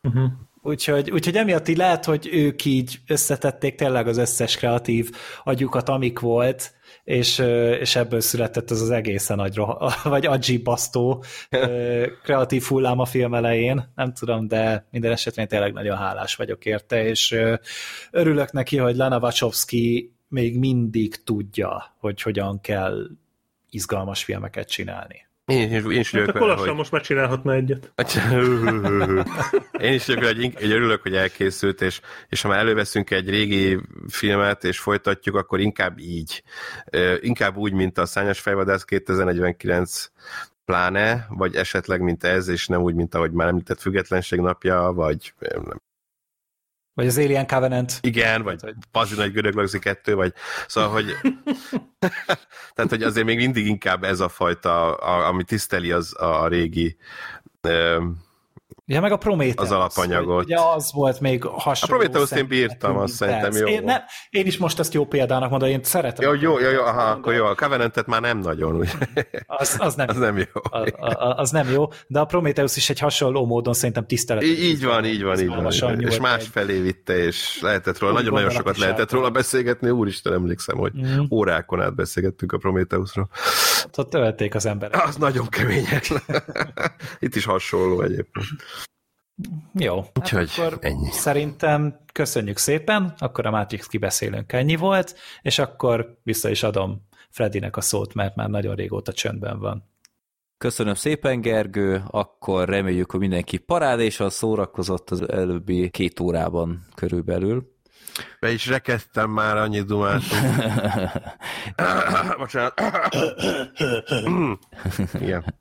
Úgyhogy, úgyhogy emiatt így lehet, hogy ők így összetették tényleg az összes kreatív agyukat, amik volt, és, és ebből született ez az egészen nagy, roha- vagy agyi-basztó kreatív hullám a film elején, nem tudom, de minden esetre én tényleg nagyon hálás vagyok érte, és örülök neki, hogy Lana Wachowski még mindig tudja, hogy hogyan kell izgalmas filmeket csinálni. Én is, én is Hát örülök akkor vele, lassan hogy... most már csinálhatna egyet. Én is örülök, hogy, hogy örülök, hogy elkészült, és, és ha már előveszünk egy régi filmet, és folytatjuk, akkor inkább így. Inkább úgy, mint a Szányos Fejvadász 2049 pláne, vagy esetleg, mint ez, és nem úgy, mint ahogy már említett Függetlenség napja, vagy nem, Vagy az Alien Covenant. igen, vagy Pazin egy görög lagzi kettő, vagy szóval, hogy tehát, hogy azért még mindig inkább ez a fajta, a, ami tiszteli az a régi Ja, meg a Prometheus. Az alapanyagot. Ugye az volt még hasonló. A Prometheus-t én bírtam, azt szerintem jó Én, nem, én is most ezt jó példának mondom, én szeretem. Jó, jó, jó, jó, aha, akkor jó, a Covenantet már nem nagyon, ugye? Az, az, nem, Az nem jó. A, a, az nem jó, de a Prometheus is egy hasonló módon szerintem tisztelet. Így, így van, így van, így van. És nyúlt más felé vitte, és lehetett róla, Úgy nagyon-nagyon sokat lehetett róla beszélgetni, úristen, emlékszem, hogy Mhm. órákon át beszélgettünk a Prometheusról. Ott tölték az emberek. Az nagyon kemények. Itt is hasonló egyébként. Jó, Úgyhogy hát akkor ennyi. szerintem köszönjük szépen, akkor a Matrix kibeszélünk ennyi volt, és akkor vissza is adom Fredinek a szót, mert már nagyon régóta csöndben van. Köszönöm szépen, Gergő, akkor reméljük, hogy mindenki parádésan szórakozott az előbbi két órában körülbelül. Be is rekedtem már, annyi dumát. Bocsánat. Igen.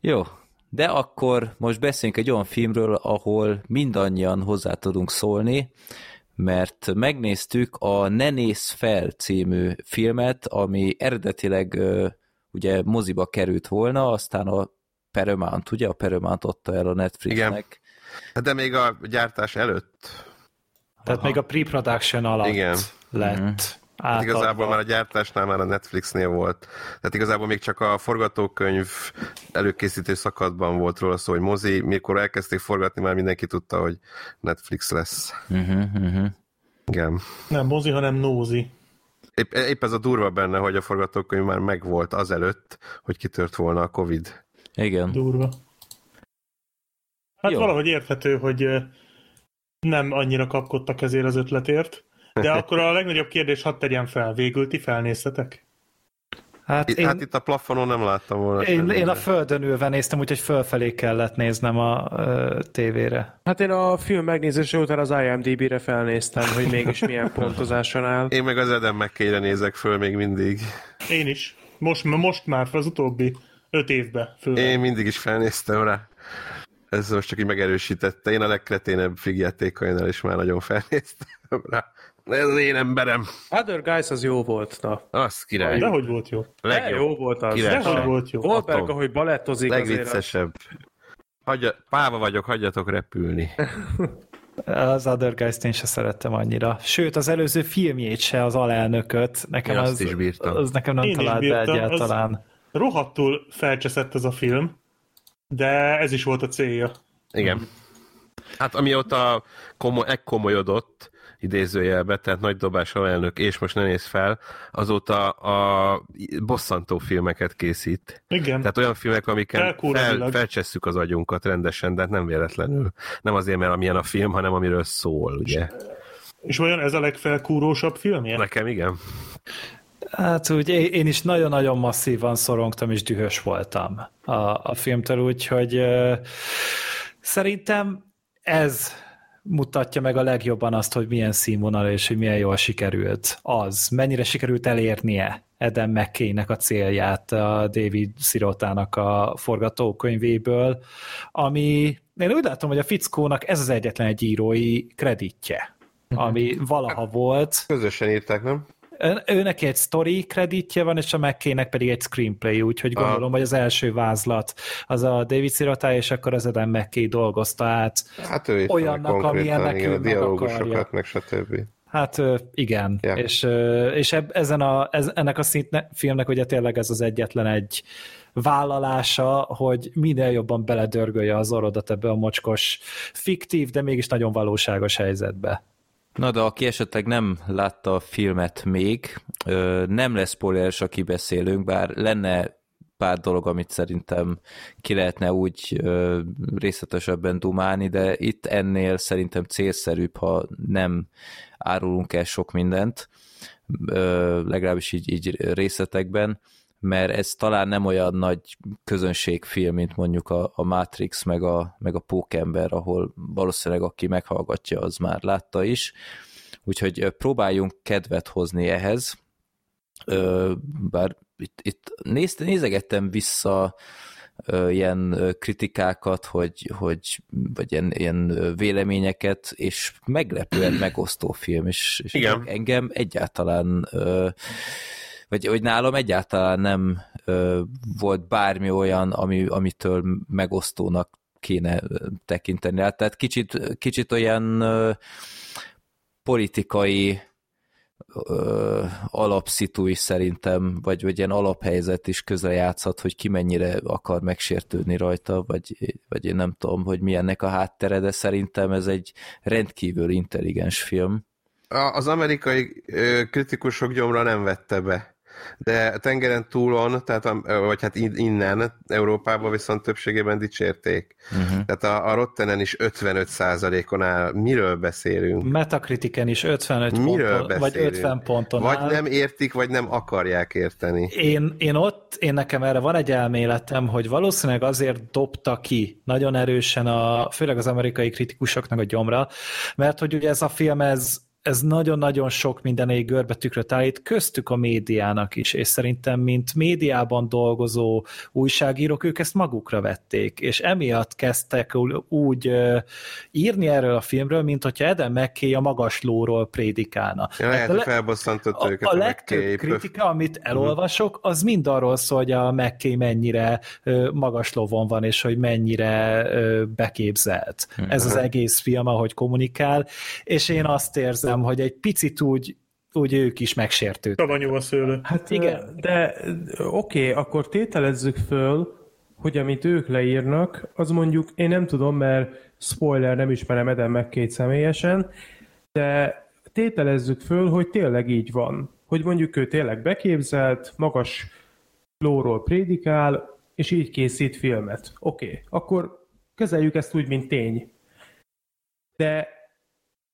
Jó, de akkor most beszéljünk egy olyan filmről, ahol mindannyian hozzá tudunk szólni, mert megnéztük a Ne nézz fel című filmet, ami eredetileg ugye moziba került volna, aztán a Paramount, ugye a Paramount adta el a Netflixnek. Hát De még a gyártás előtt. Tehát még a pre-production alatt Igen. lett. Mhm. Hát átadva. igazából már a gyártásnál már a Netflixnél volt. Tehát igazából még csak a forgatókönyv előkészítő szakadban volt róla szó, hogy mozi, mikor elkezdték forgatni, már mindenki tudta, hogy Netflix lesz. Uh-huh, uh-huh. Igen. Nem mozi, hanem nózi. Épp, épp ez a durva benne, hogy a forgatókönyv már megvolt azelőtt, hogy kitört volna a Covid. Igen. Durva. Hát Jó. Valahogy érthető, hogy nem annyira kapkodtak ezért az ötletért. De akkor a legnagyobb kérdés hadd tegyem fel. Végül ti felnéztetek? Hát Itt, én, Hát itt a plafonon nem láttam volna. én, én a földön ülve néztem, úgyhogy fölfelé kellett néznem a ö, tévére. Hát én a film megnézése után az IMDb-re felnéztem, hogy mégis milyen pontozáson áll. Én meg az Eden McKay-re nézek föl még mindig. Én is. Most, most már az utóbbi öt évben föl. Én mindig is felnéztem rá. Ez most csak így megerősítette. Én a legkreténebb figjátékainál is már nagyon felnéztem rá. Ez az én emberem. Other Guys az jó volt, na. Az király. Dehogy volt jó. De Legjobb. jó volt az. Király. Dehogy volt jó. Goldberg, Atom. ahogy balettozik. Legviccesebb. Hagyja, páva vagyok, hagyjatok repülni. Az Other Guys-t én se szerettem annyira. Sőt, az előző filmjét se, az alelnököt. Nekem Én azt az, is bírtam. az nekem nem Én talált be bírtam, az- egyáltalán. Rohadtul felcseszett ez a film, de ez is volt a célja. Igen. Hát amióta komoly, ekkomolyodott, idézőjelbe, tehát nagy dobás alelnök, és most ne néz fel, azóta a bosszantó filmeket készít. Igen. Tehát olyan filmek, amiken fel, felcsesszük az agyunkat rendesen, de hát nem véletlenül. Nem azért, mert amilyen a film, hanem amiről szól, ugye? És olyan ez a legfelkúrósabb filmje? Nekem igen. Hát úgy én is nagyon-nagyon masszívan szorongtam és dühös voltam a, a filmtől, úgyhogy ö, szerintem ez mutatja meg a legjobban azt, hogy milyen színvonal és hogy milyen jól sikerült az. Mennyire sikerült elérnie Eden McKay-nek a célját a David Sirotának a forgatókönyvéből, ami én úgy látom, hogy a fickónak ez az egyetlen egy írói kreditje, ami valaha volt, Közösen írták, nem? Őnek egy story kreditje van, és a McKay-nek pedig egy screenplay, úgyhogy gondolom, hogy az első vázlat az a David Sirotá, és akkor az Eden McKay dolgozta át. Hát ő Olyannak, amilyennek ő a meg dialógusokat, meg stb. Hát igen, Ja. és, és eb, ezen a, ez, ennek a szintne, filmnek ugye tényleg ez az egyetlen egy vállalása, hogy minél jobban beledörgölje az orrodat ebbe a mocskos, fiktív, de mégis nagyon valóságos helyzetbe. Na de aki esetleg nem látta a filmet még, nem lesz spoileres, aki beszélünk, bár lenne pár dolog, amit szerintem ki lehetne úgy részletesebben dumálni, de itt ennél szerintem célszerűbb, ha nem árulunk el sok mindent, legalábbis így, így részletekben, mert ez talán nem olyan nagy közönségfilm, mint mondjuk a, a Matrix, meg a, meg a Pókember, ahol valószínűleg aki meghallgatja, az már látta is. Úgyhogy próbáljunk kedvet hozni ehhez, bár itt, itt néz, nézegettem vissza ilyen kritikákat, hogy, hogy vagy ilyen, ilyen véleményeket, és meglepően megosztó film, és, és Igen. engem egyáltalán ö, vagy hogy nálam egyáltalán nem ö, volt bármi olyan, ami, amitől megosztónak kéne tekinteni. Hát, tehát kicsit, kicsit olyan ö, politikai ö, is szerintem, vagy, vagy ilyen alaphelyzet is közel játszhat, hogy ki mennyire akar megsértődni rajta, vagy, vagy én nem tudom, hogy mi ennek a háttere, de szerintem ez egy rendkívül intelligens film. Az amerikai kritikusok gyomra nem vette be. De a tengeren túlon, tehát a, vagy hát innen, Európában viszont többségében dicsérték. Uh-huh. Tehát a, a Rottenen is 55%-on áll. Miről beszélünk? Metakritiken is 55 Miről ponton, vagy 50 ponton Vagy áll. nem értik, vagy nem akarják érteni. Én, én ott, én nekem erre van egy elméletem, hogy valószínűleg azért dobta ki nagyon erősen, a, főleg az amerikai kritikusoknak a gyomra, mert hogy ugye ez a film, ez, ez nagyon-nagyon sok mindenéig görbetükröt állít, köztük a médiának is, és szerintem, mint médiában dolgozó újságírók, ők ezt magukra vették, és emiatt kezdtek úgy írni erről a filmről, mint hogyha Eden McKay a magas lóról prédikálna. Ja, lehet, hogy felbosszantott a, őket a a legtöbb McKay. kritika, amit elolvasok, az mind arról szól, hogy a McKay mennyire magas lovon van, és hogy mennyire beképzelt. Ez az egész film, ahogy kommunikál, és én azt érzem, hogy egy picit úgy, úgy ők is megsértődtek. Savanyú a szőlő. Hát Igen. igen. De oké, okay, akkor tételezzük föl, hogy amit ők leírnak, az mondjuk, én nem tudom, mert spoiler, nem ismerem Eden meg két személyesen, de tételezzük föl, hogy tényleg így van. Hogy mondjuk ő tényleg beképzelt, magas lóról prédikál, és így készít filmet. Oké, okay, akkor kezeljük ezt úgy, mint tény. De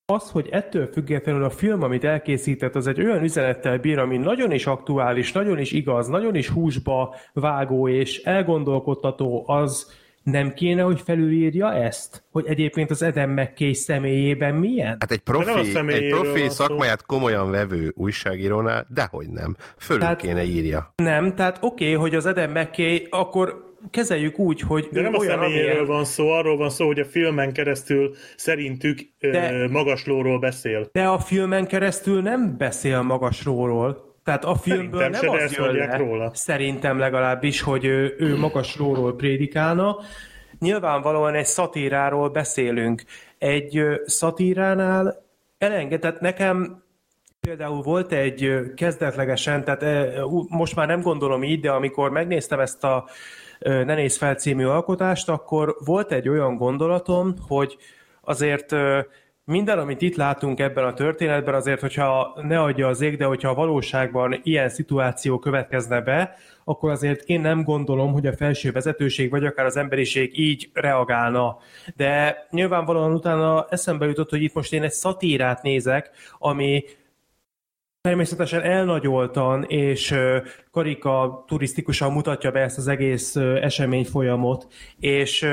az, hogy ettől függetlenül a film, amit elkészített, az egy olyan üzenettel bír, ami nagyon is aktuális, nagyon is igaz, nagyon is húsba vágó és elgondolkodtató, az nem kéne, hogy felülírja ezt? Hogy egyébként az Eden McKay személyében milyen? Hát egy profi, egy profi szó. szakmáját komolyan vevő újságírónál, dehogy nem. Fölül Tehát- kéne írja. Nem, tehát oké, okay, hogy az Eden McKay, akkor kezeljük úgy, hogy De nem a olyan, személyéről amilyen. van szó, arról van szó, hogy a filmen keresztül szerintük De- magaslóról beszél. De a filmen keresztül nem beszél magasról. Tehát a filmből Szerintem nem az jön le, róla. szerintem legalábbis, hogy ő, ő magasról prédikálna. Nyilvánvalóan egy szatíráról beszélünk. Egy szatíránál elengedett nekem Például volt egy kezdetlegesen, tehát most már nem gondolom így, de amikor megnéztem ezt a Ne nézz fel című alkotást, akkor volt egy olyan gondolatom, hogy azért minden, amit itt látunk ebben a történetben, azért, hogyha ne adja az ég, de hogyha a valóságban ilyen szituáció következne be, akkor azért én nem gondolom, hogy a felső vezetőség, vagy akár az emberiség így reagálna. De nyilvánvalóan utána eszembe jutott, hogy itt most én egy szatírát nézek, ami természetesen elnagyoltan és ö, karikaturisztikusan mutatja be ezt az egész esemény folyamot, és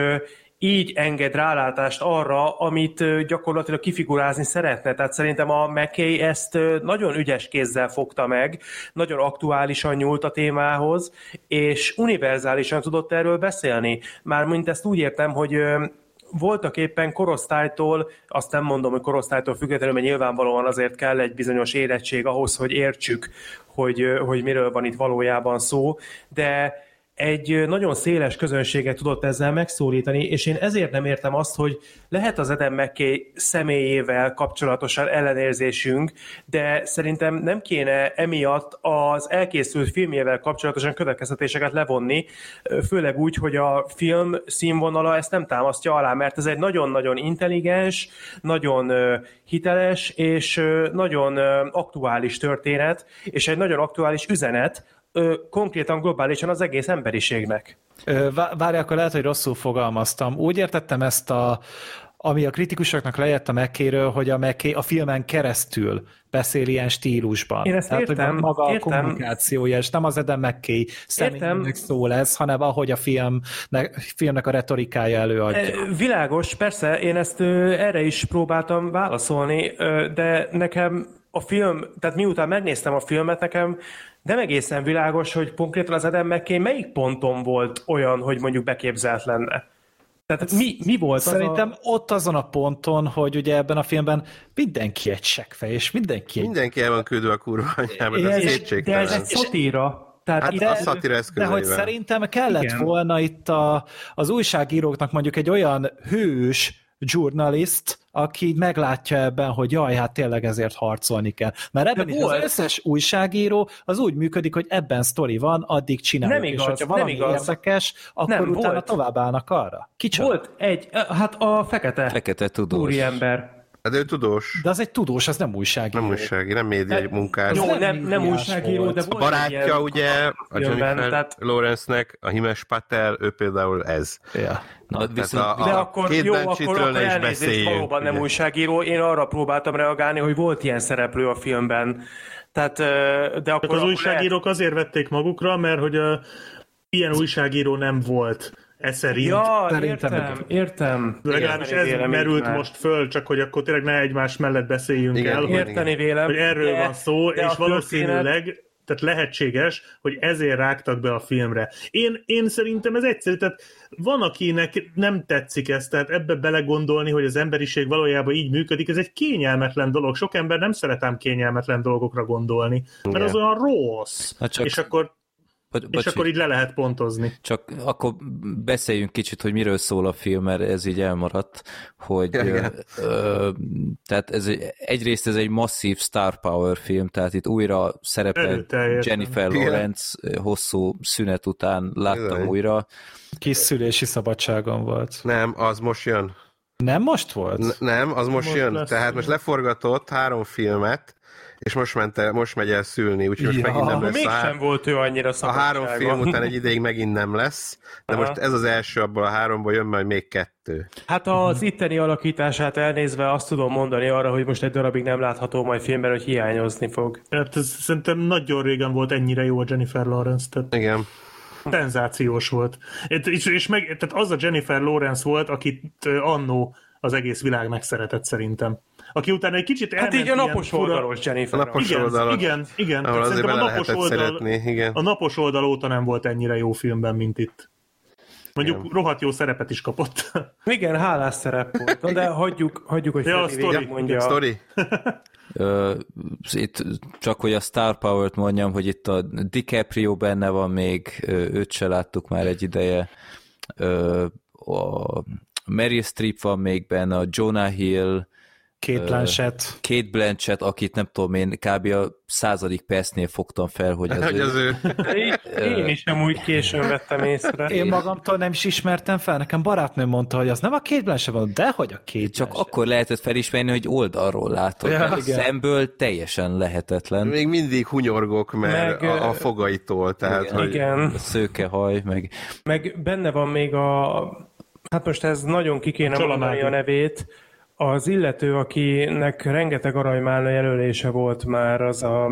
így enged rálátást arra, amit gyakorlatilag kifigurázni szeretne. Tehát szerintem a McKay ezt nagyon ügyes kézzel fogta meg, nagyon aktuálisan nyúlt a témához, és univerzálisan tudott erről beszélni. Mármint ezt úgy értem, hogy voltak éppen korosztálytól, azt nem mondom, hogy korosztálytól függetlenül, mert nyilvánvalóan azért kell egy bizonyos érettség ahhoz, hogy értsük, hogy, hogy miről van itt valójában szó, de egy nagyon széles közönséget tudott ezzel megszólítani, és én ezért nem értem azt, hogy lehet az Eden McKay személyével kapcsolatosan ellenérzésünk, de szerintem nem kéne emiatt az elkészült filmjével kapcsolatosan következtetéseket levonni, főleg úgy, hogy a film színvonala ezt nem támasztja alá, mert ez egy nagyon-nagyon intelligens, nagyon hiteles és nagyon aktuális történet, és egy nagyon aktuális üzenet, ö, konkrétan globálisan az egész emberiségnek. Várj, akkor lehet, hogy rosszul fogalmaztam. Úgy értettem ezt a ami a kritikusoknak lejött a McKay-ről, hogy a McKay a filmen keresztül beszél ilyen stílusban. Én ezt Tehát, értem, hogy maga értem. a kommunikációja, és nem az Eden McKay személynek szól ez, hanem ahogy a filmnek, filmnek a retorikája előadja. Világos, persze, én ezt erre is próbáltam válaszolni, de nekem a film, tehát miután megnéztem a filmet, nekem nem egészen világos, hogy konkrétan az Adam McKay melyik ponton volt olyan, hogy mondjuk beképzelt lenne. Tehát mi, mi volt Szerintem az a... ott azon a ponton, hogy ugye ebben a filmben mindenki egy seggfej, és mindenki egy... Mindenki el van küldve a kurva anyába, de ez de ez egy szatíra. Tehát Hát itt, a szatira De hogy szerintem kellett Igen. volna itt a, az újságíróknak mondjuk egy olyan hős journalist, aki meglátja ebben, hogy jaj, hát tényleg ezért harcolni kell. Mert ebben De is volt. az összes újságíró az úgy működik, hogy ebben sztori van, addig csináljuk. Nem és igaz, hogyha nem valami igaz. érdekes, akkor Nem, utána volt. tovább állnak arra. Kicsoda? volt egy, hát a fekete, Fekete tudós. úriember. Hát ő tudós, De az egy tudós, az nem újságíró. nem újsági, nem médiai munkás. Jó, nem nem, újságíró, volt. de A volt egy barátja ugye, a Jennifer tehát- Lawrence-nek, a Himes Patel, ő például ez. Ja. Na, viszont, a- De a akkor két jó, akkor, ne akkor is elnézést, beszéljünk, valóban nem ugye. újságíró. Én arra próbáltam reagálni, hogy volt ilyen szereplő a filmben. Tehát, de akkor... Tehát az akkor újságírók azért vették magukra, mert hogy a, ilyen újságíró nem volt e szerint. Ja, Szerintem értem, értem. Legalábbis Érteni ez vélem, merült már. most föl, csak hogy akkor tényleg ne egymás mellett beszéljünk Igen, el, igen. hogy, Érteni vélem. hogy erről de- van szó, de és valószínűleg tehát lehetséges, hogy ezért rágtak be a filmre. Én, én szerintem ez egyszerű, tehát van, akinek nem tetszik ez, tehát ebbe belegondolni, hogy az emberiség valójában így működik, ez egy kényelmetlen dolog. Sok ember nem szeretem kényelmetlen dolgokra gondolni, mert Igen. az olyan rossz. Csak- és akkor, bocs, és akkor így le lehet pontozni. Csak akkor beszéljünk kicsit, hogy miről szól a film, mert ez így elmaradt, hogy Ja, ö, tehát ez egy, egyrészt ez egy masszív star power film, tehát itt újra szerepel. Jennifer. Lawrence hosszú szünet után láttam Bizony. újra. Kis szülési szabadságon volt. Nem, az most jön. Nem most volt? N- nem, az most, Most jön. lesz. Tehát most leforgatott három filmet, és most, ment el, most megy el szülni, úgyhogy most Ja. megint nem lesz. Mégsem há- volt ő annyira a három film után egy ideig megint nem lesz, de Aha. most ez az első abból a háromból jön majd még kettő. Hát az itteni alakítását elnézve azt tudom mondani arra, hogy most egy darabig nem látható majd filmben, hogy hiányozni fog. Hát ez szerintem nagyon régen volt ennyire jó a Jennifer Lawrence, tehát Igen. szenzációs volt. És, és meg, tehát az a Jennifer Lawrence volt, akit annó az egész világ megszeretett szerintem. Aki utána egy kicsit Hát elment így a napos fura- oldalos Jennifer. A napos Igen, oldalon, igen, igen. ahol azért szerintem bele lehetett szeretni. Igen. a napos oldal óta nem volt ennyire jó filmben, mint itt. Mondjuk Igen. rohadt jó szerepet is kapott. Igen, hálás szerep volt. Na, de hagyjuk, hagyjuk hogy Ja, a sztori. végig mondja. Story? Itt csak hogy a Star Power-t mondjam, hogy itt a DiCaprio benne van még, őt se láttuk már egy ideje. A Meryl Streep van még benne, a Jonah Hill, Két Blanchett. Kate Blanchett, akit nem tudom én, kb. a századik percnél fogtam fel, hogy az Hogy ő. az ő. Én, is amúgy későn vettem észre. Én magamtól nem is ismertem fel, nekem barátnőm mondta, hogy az nem a két Blanchett van, de hogy a két Csak Blanchett. akkor lehetett felismerni, hogy oldalról látod. Ja. Szemből teljesen lehetetlen. Még mindig hunyorgok, mert Meg, a, a fogaitól, tehát Igen. hogy Igen, A szőkehaj, meg meg benne van még a... Hát most ez nagyon ki kéne Csalamádi. mondani a nevét. Az illető, akinek rengeteg aranymálna jelölése volt már, az a...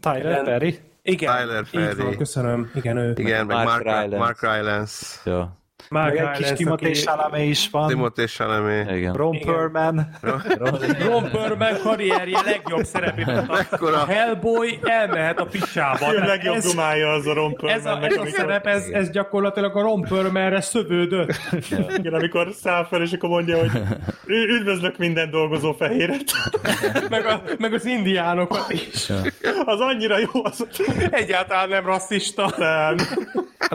Tyler Perry. Igen, Tyler így van, Perry. köszönöm. Igen, ő. igen, meg Mark Mark, Rylance. Mark Rylance, ja, Mark egy kis Timothée Chalamet is van. Timothée Chalamet. igen. Ron. Perlman. Ron Perlman karrierje legjobb szerepét. A Mekkora- Hellboy elmehet a picsába. A legjobb ez, dumája az a Ron ez, a, ez a szerep, ez, ez gyakorlatilag a Ron Perlmanre szövődött. Igen, amikor száll fel, és akkor mondja, hogy "Ü- üdvözlök minden dolgozó fehéret. Meg, a, meg az indiánokat is. Az annyira jó, az Egyáltalán nem rasszista. nem.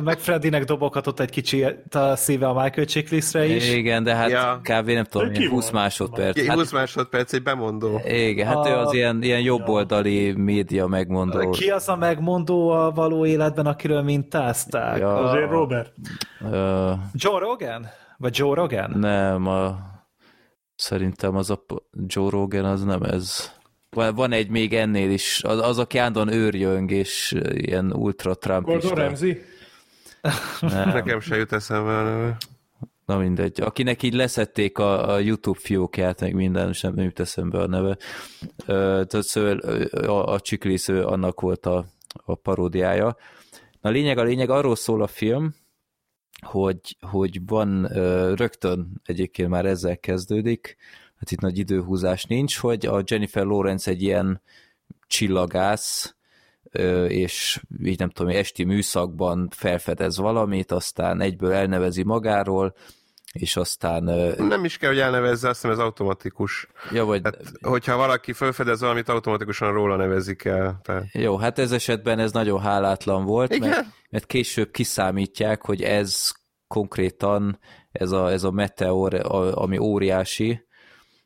Meg Freddynek doboghatott egy kicsi a szíve a Michael Chiklisre is. Igen, de hát Ja. kb. nem tudom, Ő ki ilyen 20 volt? másodperc. Hát, 20 másodperc, egy bemondó. igen, hát ő A- az ilyen, ilyen jobboldali média megmondó. Ki az a megmondó a való életben, akiről mintázták? Ja. Azért Robert. Ö, Joe Rogan? Vagy Joe Rogan? nem, a, szerintem az a Joe Rogan az nem ez. Van, egy még ennél is, az, az aki állandóan őrjöng, és ilyen ultra Gordon trumpista. Ramsay? Nem, Nekem se jut eszembe a neve. na mindegy. Akinek így leszették a, a YouTube fiókját, meg minden, sem nem jut eszembe a neve. Tehát szóval a, a Csiklis, ő annak volt a, a paródiája. Na lényeg, a lényeg arról szól a film, hogy, hogy van rögtön egyébként már ezzel kezdődik, hát itt nagy időhúzás nincs, hogy a Jennifer Lawrence egy ilyen csillagász, és így nem tudom, esti műszakban felfedez valamit, aztán egyből elnevezi magáról, és aztán, Nem is kell, hogy elnevezze, azt hiszem ez automatikus. ja, vagy, Hát, hogyha valaki felfedez valamit, automatikusan róla nevezik el. Tehát, jó, hát ez esetben ez nagyon hálátlan volt, Igen. mert, mert később kiszámítják, hogy ez konkrétan, ez a, ez a meteor, ami óriási,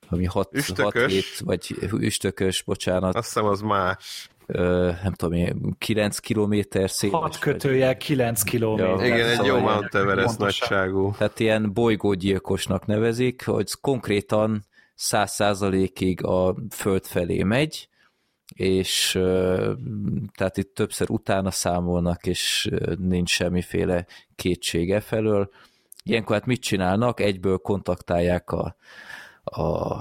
ami 6 Üstökös. vagy üstökös, bocsánat, azt hiszem az más. Nem tudom, én, 9 kilométer széles. 6 kötője 9 kilométer. Igen, egy jó Szóval Mount Everest nagyságú. Tehát ilyen bolygógyilkosnak nevezik, hogy konkrétan száz százalékig a föld felé megy, és tehát itt többször utána számolnak, és nincs semmiféle kétsége felől. Ilyenkor hát mit csinálnak? Egyből kontaktálják a, a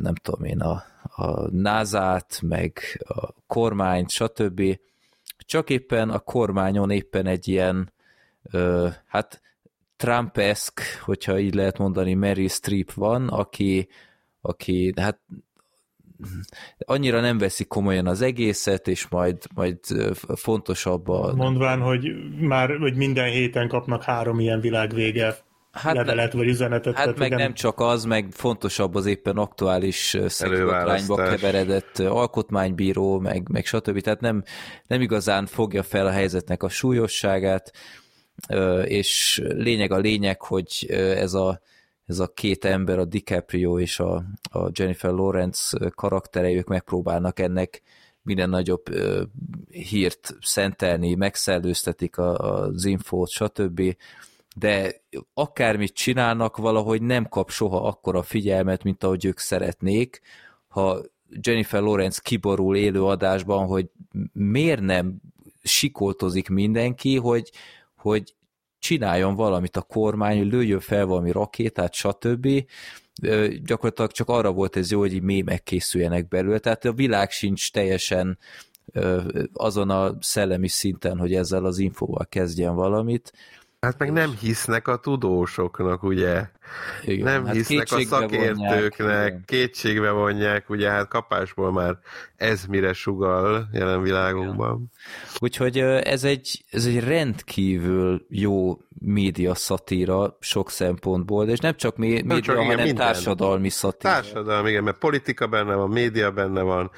nem tudom én, a, a NASA-t, meg a kormányt, stb. Csak éppen a kormányon éppen egy ilyen, hát Trump-eszk, hogyha így lehet mondani, Mary Streep van, aki, aki hát annyira nem veszi komolyan az egészet, és majd, majd fontosabb a... Mondván, hogy már hogy minden héten kapnak három ilyen világvége hát levelet vagy üzenetet. Hát meg nem... nem csak az, meg fontosabb az éppen aktuális szexbotrányba keveredett alkotmánybíró, meg, meg stb. Tehát nem, nem igazán fogja fel a helyzetnek a súlyosságát, és lényeg a lényeg, hogy ez a ez a két ember, a DiCaprio és a, a Jennifer Lawrence karakterei, ők megpróbálnak ennek minden nagyobb ö, hírt szentelni, megszellőztetik a, az infót, stb. De akármit csinálnak, valahogy nem kap soha akkora figyelmet, mint ahogy ők szeretnék. Ha Jennifer Lawrence kiborul élő adásban, hogy miért nem sikoltozik mindenki, hogy, hogy csináljon valamit a kormány, lőjön fel valami rakétát, stb. Gyakorlatilag csak arra volt ez jó, hogy így mémek készüljenek belőle, tehát a világ sincs teljesen azon a szellemi szinten, hogy ezzel az infóval kezdjen valamit. Hát meg nem hisznek a tudósoknak, ugye? Igen, nem hát hisznek a szakértőknek, vonják, kétségbe vonják, ugye hát kapásból már ez mire sugal jelen világunkban. Úgyhogy ez egy, ez egy rendkívül jó média szatíra sok szempontból, és nem csak média, nem csak, hanem minden. társadalmi szatíra. Társadalmi, igen, mert politika benne van, média benne van,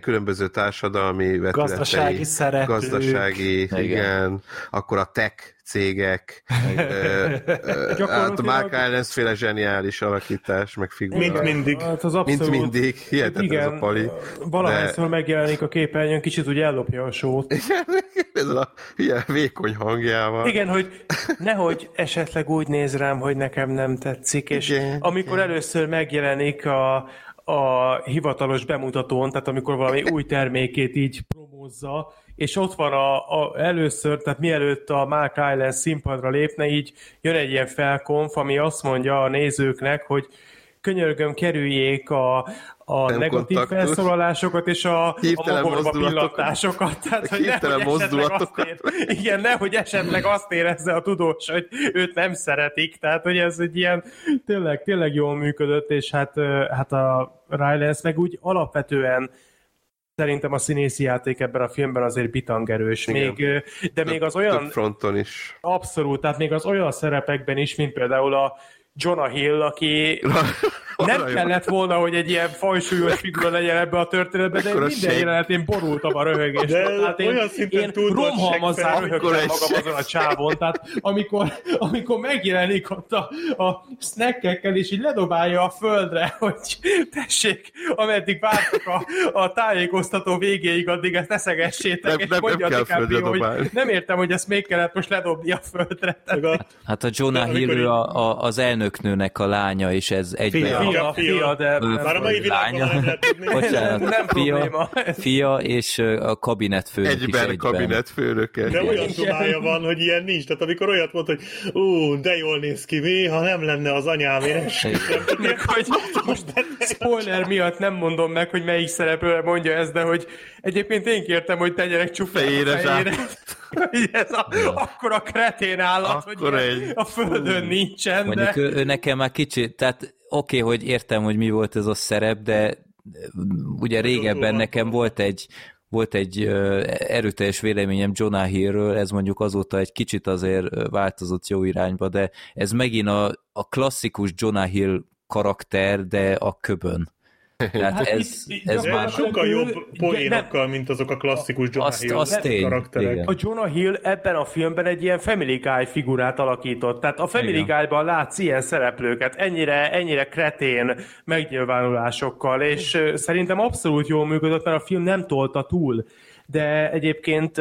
különböző társadalmi vetületei. Gazdasági szereplők. Gazdasági, igen. igen. Akkor a tech cégek, hát a Mark Islands féle zseniális alakítás, meg figura. Mint mindig. Hát az abszolút, Mint mindig, hihetetlen igen, ez a pali. Valahányszor de... megjelenik a képernyőn, kicsit úgy ellopja a sót. Igen, ez a ilyen vékony hangjával. Igen, hogy nehogy esetleg úgy néz rám, hogy nekem nem tetszik, és igen, amikor igen. először megjelenik a, a hivatalos bemutatón, tehát amikor valami új termékét így promózza, és ott van a, a, először, tehát mielőtt a Mark Island színpadra lépne, így jön egy ilyen felkonf, ami azt mondja a nézőknek, hogy könyörgöm, kerüljék a, a nem negatív kontaktus. felszólalásokat és a, a mogorba pillatásokat. Tehát, hogy nehogy mozdulatokat. Ér, igen, nehogy esetleg azt érezze a tudós, hogy őt nem szeretik. Tehát, hogy ez egy ilyen tényleg, tényleg jól működött, és hát, hát a Rylance meg úgy alapvetően szerintem a színészi játék ebben a filmben azért bitangerős. Még, de még az olyan... Több fronton is. Abszolút, tehát még az olyan szerepekben is, mint például a Jonah Hill, aki nem kellett volna, hogy egy ilyen fajsúlyos figura legyen ebbe a történetbe, de Ekkora minden jelenetén borultam a röhögést. De tehát én, olyan szinten én romhalmazzá röhögtem magam azon a csávon, tehát amikor, amikor megjelenik ott a, a snackekkel, és így ledobálja a földre, hogy tessék, ameddig vártok a, a tájékoztató végéig, addig ezt eszegessétek, nem, és nem, mondja nem DiCaprio, hogy nem értem, hogy ezt még kellett most ledobni a földre. Hát a Jonah Hill a, a, az elnöknőnek a lánya, és ez egyben fia, fia, de... Már a mai világban nem lehet tudni. Bocsánat, nem fia, fia és a kabinetfőnök egyben is egyben. kabinetfőnöke. De olyan tumája van, hogy ilyen nincs. Tehát amikor olyat mond, hogy ú, de jól néz ki, mi, ha nem lenne az anyám, én Még, hogy most spoiler miatt nem mondom meg, hogy melyik szereplő mondja ezt, de hogy egyébként én kértem, hogy tegyenek csupán a fejére. ez a, akkor a kretén állat, akkor hogy egy... a földön nincsen. Mondjuk de... ő, ő nekem már kicsit, tehát oké, okay, hogy értem, hogy mi volt ez a szerep, de ugye régebben nekem volt egy, volt egy erőteljes véleményem Jonah Hillről, ez mondjuk azóta egy kicsit azért változott jó irányba, de ez megint a, a klasszikus Jonah Hill karakter, de a köbön. Tehát hát ez, itt, ez már sokkal jobb poénokkal, mint azok a klasszikus Jonah azt, Hill azt tény, karakterek. Igen. A Jonah Hill ebben a filmben egy ilyen Family Guy figurát alakított. Tehát a Family Guy-ban látsz ilyen szereplőket, ennyire, ennyire kretén megnyilvánulásokkal, és szerintem abszolút jól működött, mert a film nem tolta túl. De egyébként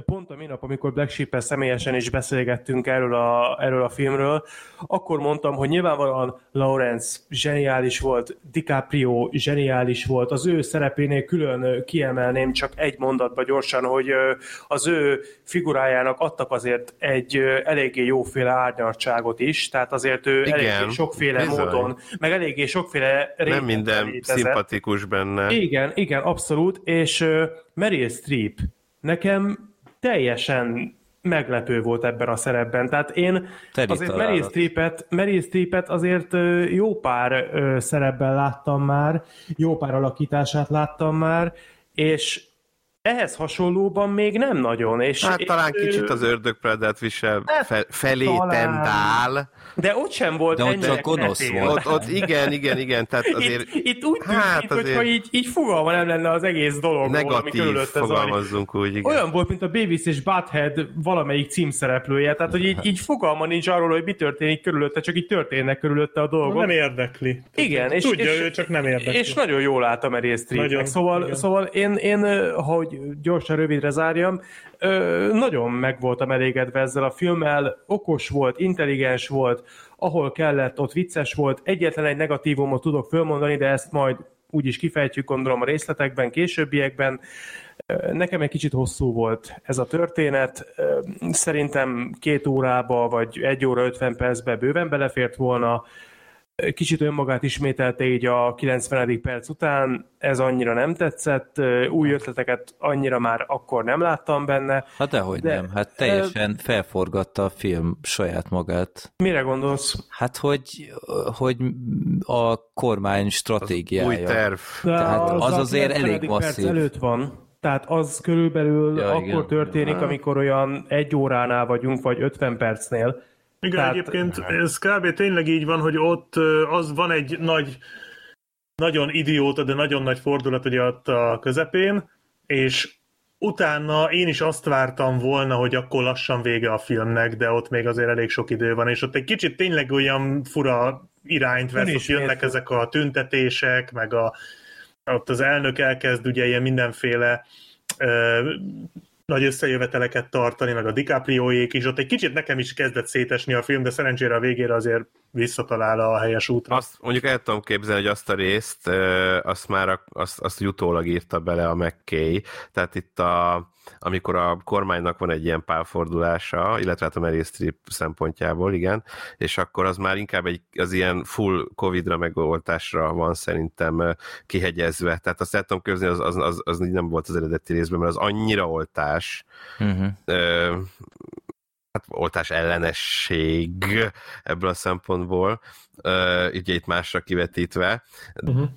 pont a minap, amikor Black sheep személyesen is beszélgettünk erről a, erről a filmről, akkor mondtam, hogy nyilvánvalóan Lawrence zseniális volt, DiCaprio zseniális volt, az ő szerepénél külön kiemelném csak egy mondatba gyorsan, hogy az ő figurájának adtak azért egy eléggé jóféle árnyaltságot is, tehát azért ő Igen, eléggé sokféle bizony. módon, meg eléggé sokféle Nem minden létezett. szimpatikus benne. Igen, igen, abszolút, és Meryl Streep nekem teljesen meglepő volt ebben a szerepben. Tehát én Teri azért Meryl Streepet, Meryl Streepet azért jó pár szerepben láttam már, jó pár alakítását láttam már, és ehhez hasonlóban még nem nagyon. És, hát talán és, kicsit az ördögpredát visel hát, fe, felé talán. tendál. De ott sem volt De ott csak gonosz volt. Ott, ott igen, igen, igen. Tehát azért, itt, itt úgy tűnt, hát azért... hogyha így, így fogalma nem lenne az egész dologról, Negatív ami fogalmazzunk úgy, igen. Olyan volt, mint a Babies és Butthead valamelyik címszereplője, tehát hogy így, így fogalma nincs arról, hogy mi történik körülötte, csak így történnek körülötte a dolgok. Nem érdekli. Igen. És, Tudja és, ő, csak nem érdekli. És nagyon jól állt a Meryl Streep. Szóval, szóval én, én, hogy gyorsan rövidre zárjam, nagyon meg voltam elégedve ezzel a filmmel, okos volt, intelligens volt, ahol kellett, ott vicces volt, egyetlen egy negatívumot tudok fölmondani, de ezt majd úgyis kifejtjük, gondolom a részletekben, későbbiekben. Nekem egy kicsit hosszú volt ez a történet. Szerintem két órába, vagy egy óra ötven percbe bőven belefért volna kicsit önmagát ismételte így a 90. perc után, ez annyira nem tetszett, új ötleteket annyira már akkor nem láttam benne. Hát dehogy de, nem, hát teljesen felforgatta a film saját magát. Mire gondolsz? Hát, hogy, hogy a kormány stratégiája. Az új terv. Tehát az, az azért elég masszív. előtt van. Tehát az körülbelül ja, akkor igen. történik, amikor olyan egy óránál vagyunk, vagy 50 percnél, igen, Tehát... egyébként ez kb. tényleg így van, hogy ott az van egy nagy, nagyon idióta, de nagyon nagy fordulat ugye ott a közepén, és utána én is azt vártam volna, hogy akkor lassan vége a filmnek, de ott még azért elég sok idő van, és ott egy kicsit tényleg olyan fura irányt vesz, hogy jönnek értem. ezek a tüntetések, meg a, ott az elnök elkezd ugye ilyen mindenféle nagy összejöveteleket tartani, meg a DiCaprioék is. Ott egy kicsit nekem is kezdett szétesni a film, de szerencsére a végére azért visszatalál a helyes útra. Azt mondjuk el tudom képzelni, hogy azt a részt, azt már azt, azt utólag írta bele a McKay. Tehát itt a, amikor a kormánynak van egy ilyen pálfordulása, illetve hát a Meryl Streep szempontjából, igen, és akkor az már inkább egy, az ilyen full Covid-ra megoltásra van szerintem kihegyezve. Tehát azt el tudom képzelni, az, az, az, az nem volt az eredeti részben, mert az annyira oltás, uh-huh hát oltás ellenesség ebből a szempontból, ugye itt másra kivetítve, uh-huh.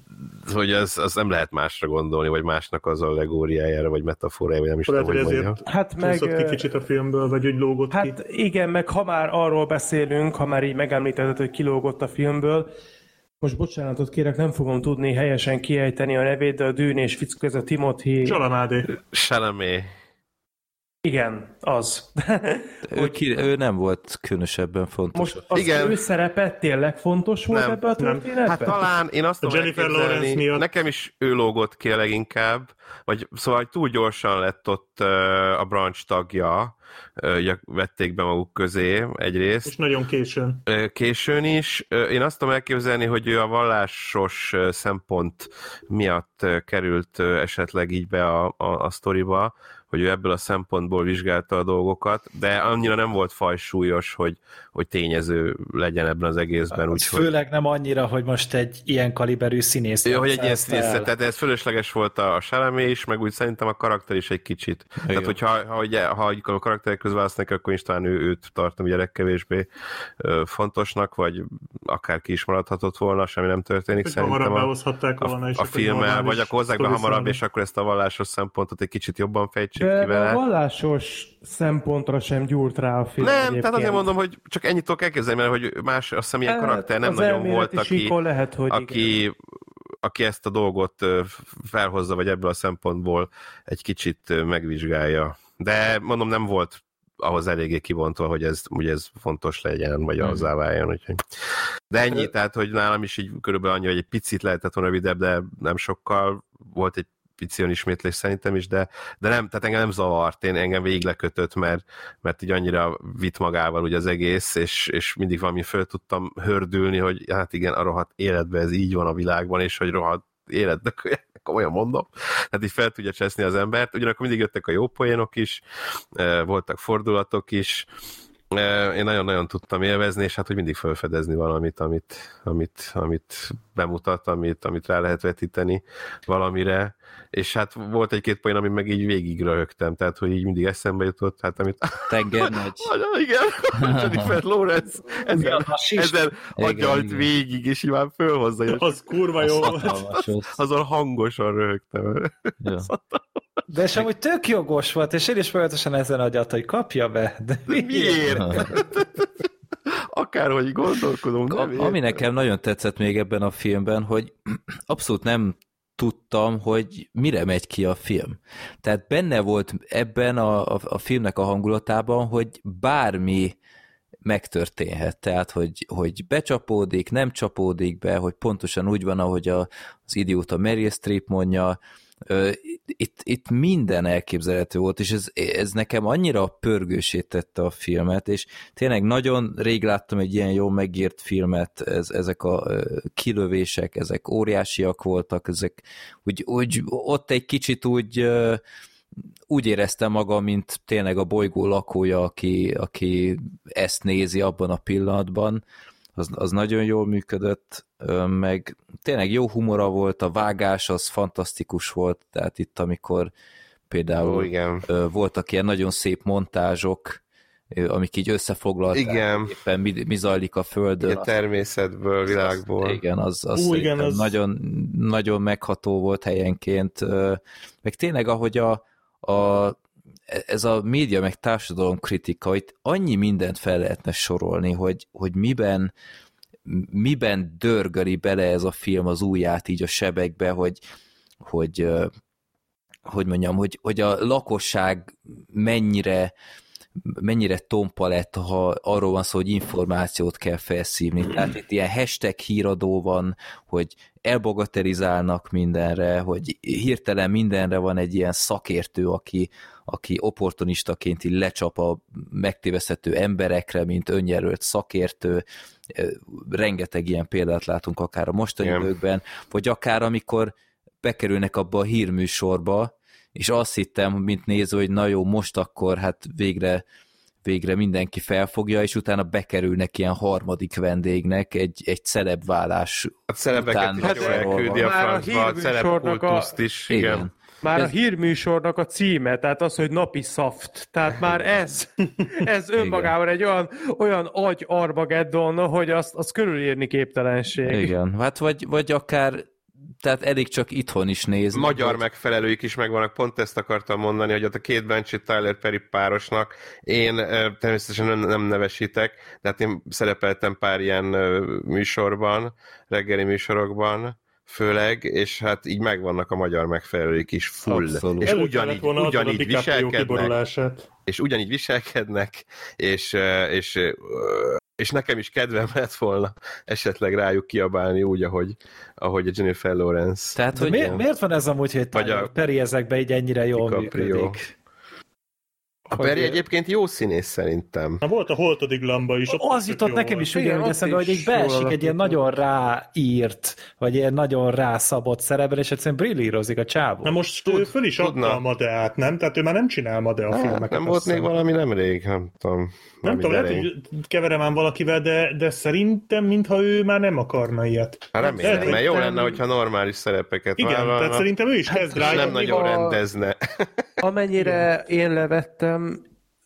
hogy az, az nem lehet másra gondolni, vagy másnak az allegóriájára, vagy metaforájára, vagy nem is tudom, hogy mondjam. Hát meg... ki kicsit a filmből, vagy úgy lógott hát ki. Igen, meg ha már arról beszélünk, ha már így megemlítetted, hogy kilógott a filmből, most bocsánatot kérek, nem fogom tudni helyesen kiejteni a nevét, de a Dűn és Fickó, ez a Timothy... Salamádé. Salamé. Igen, az. ő, ki, ő nem volt különösebben fontos. Most az Igen. ő szerepe tényleg fontos volt nem, ebben a történetben? Hát talán én azt tudom Jennifer Lawrence miatt. Nekem is ő lógott ki a leginkább, vagy szóval hogy túl gyorsan lett ott uh, a branch tagja, uh, vették be maguk közé egyrészt. És nagyon későn. Uh, későn is. Uh, én azt tudom elképzelni, hogy ő a vallásos uh, szempont miatt uh, került uh, esetleg így be a, a, a sztoriba, hogy ő ebből a szempontból vizsgálta a dolgokat, de annyira nem volt fajsúlyos, hogy, hogy tényező legyen ebben az egészben. Úgy, főleg nem annyira, hogy most egy ilyen kaliberű színész. Jó, hogy egy ilyen színész, tehát ez fölösleges volt a Salamé is, meg úgy szerintem a karakter is egy kicsit. Jó. Tehát, hogyha ha, ha, ha a karakterek közül választanak, akkor is talán ő, őt tartom ugye legkevésbé fontosnak, vagy akár ki is maradhatott volna, semmi nem történik hogy szerintem a, volna, a, a filmmel, vagy akkor hozzák be hamarabb, és akkor ezt a vallásos szempontot egy kicsit jobban de ki vele. a vallásos szempontra sem gyúrt rá a film. Nem, egyébként. tehát azért mondom, hogy csak ennyit tudok elképzelni, mert hogy más, azt hiszem, ilyen hát, karakter nem nagyon volt, aki, lehet, hogy aki, igen. aki ezt a dolgot felhozza, vagy ebből a szempontból egy kicsit megvizsgálja. De mondom, nem volt ahhoz eléggé kivontva, hogy ez, ugye ez fontos legyen, vagy mm. azzá váljon. Úgyhogy. De ennyi, tehát, hogy nálam is így körülbelül annyi, hogy egy picit lehetett volna rövidebb, de nem sokkal. Volt egy repetición ismétlés szerintem is, de, de nem, tehát engem nem zavart, én engem végig lekötött, mert, mert így annyira vitt magával ugye az egész, és, és mindig valami föl tudtam hördülni, hogy hát igen, a rohadt életben ez így van a világban, és hogy rohadt életnek komolyan mondom, hát így fel tudja cseszni az embert, ugyanakkor mindig jöttek a jó poénok is, voltak fordulatok is, én nagyon-nagyon tudtam élvezni, és hát, hogy mindig felfedezni valamit, amit, amit, amit bemutat, amit, amit rá lehet vetíteni valamire, és hát volt egy-két poén, ami meg így végig röhögtem, tehát, hogy így mindig eszembe jutott, hát amit... Tenger nagy. igen, Jennifer Lawrence ezen, ezen agyalt végig, és így már fölhozza. Az kurva jó. Azon hangosan röhögtem. Ja. De és amúgy tök jogos volt, és én is folyamatosan ezen agyat, hogy kapja be. De miért? Akárhogy gondolkodunk. A, ami nekem nagyon tetszett még ebben a filmben, hogy abszolút nem tudtam, hogy mire megy ki a film. Tehát benne volt ebben a, a, a filmnek a hangulatában, hogy bármi megtörténhet, tehát hogy, hogy becsapódik, nem csapódik be, hogy pontosan úgy van, ahogy a, az idióta Meryl Streep mondja, itt, itt minden elképzelhető volt, és ez, ez nekem annyira pörgősét tette a filmet, és tényleg nagyon rég láttam egy ilyen jó megírt filmet, ez, ezek a kilövések, ezek óriásiak voltak, ezek úgy, úgy ott egy kicsit úgy úgy éreztem magam, mint tényleg a bolygó lakója, aki, aki ezt nézi abban a pillanatban, az, az nagyon jól működött, meg tényleg jó humora volt, a vágás az fantasztikus volt, tehát itt amikor például Ó, igen. voltak ilyen nagyon szép montázsok, amik így összefoglalták, igen. éppen mi, mi zajlik a Földön. Igen, természetből, az, világból. Az, igen, az, az, Ó, igen, az... Nagyon, nagyon megható volt helyenként. Meg tényleg, ahogy a, a ez a média meg társadalom kritika, itt annyi mindent fel lehetne sorolni, hogy, hogy miben, miben dörgöli bele ez a film az ujját így a sebekbe, hogy, hogy hogy mondjam, hogy, hogy a lakosság mennyire mennyire tompa lett, ha arról van szó, hogy információt kell felszívni. Tehát itt ilyen hashtag híradó van, hogy elbogatelizálnak mindenre, hogy hirtelen mindenre van egy ilyen szakértő, aki, aki opportunistaként így lecsap a megtéveszthető emberekre, mint önjelölt szakértő. Rengeteg ilyen példát látunk akár a mostani időkben, vagy akár amikor bekerülnek abba a hírműsorba, és azt hittem, mint néző, hogy na jó, most akkor hát végre végre mindenki felfogja, és utána bekerülnek ilyen harmadik vendégnek egy, egy celebválás a celebeket után. Hát elküldi a francba, a celebkultuszt is, igen. igen. Már ez... a hírműsornak a címe, tehát az, hogy napi szaft. Tehát már ez, ez önmagában egy olyan, olyan agy Armageddon, hogy azt, azt körülírni képtelenség. Igen, hát vagy, vagy akár tehát elég csak itthon is nézni. Magyar hogy... megfelelőik is megvannak, pont ezt akartam mondani, hogy ott a két Bencsi Tyler Perry párosnak én természetesen nem, nem nevesítek, de hát én szerepeltem pár ilyen műsorban, reggeli műsorokban, főleg, és hát így megvannak a magyar megfelelők is full. Abszolút. És ugyanígy, ugyanígy viselkednek, és ugyanígy viselkednek, és, és, és nekem is kedvem lett volna esetleg rájuk kiabálni úgy, ahogy, ahogy a Jennifer Lawrence. Tehát, hogy miért, miért van ez amúgy, hogy a Peri ezekbe így ennyire jól működik? A Perry egyébként jó színész szerintem. Na, volt a holtodik lamba is. Az jutott nekem is ugyanúgy eszembe, hogy egy beesik egy ilyen nagyon ráírt, vagy ilyen nagyon rászabott szerepben, és egyszerűen brillírozik a csávó. Na most Tud, ő föl is adta a Madeát, nem? Tehát ő már nem csinál Madea hát, filmeket. Nem volt még valami nemrég, nem tudom. Nem tudom, lehet, hogy keverem ám valakivel, de, de szerintem, mintha ő már nem akarna ilyet. Hát remélem, mert jó lenne, hogyha normális szerepeket Igen, vállalna. tehát szerintem ő is hát kezd rá. Nem nagyon rendezne. Amennyire én levettem, szerintem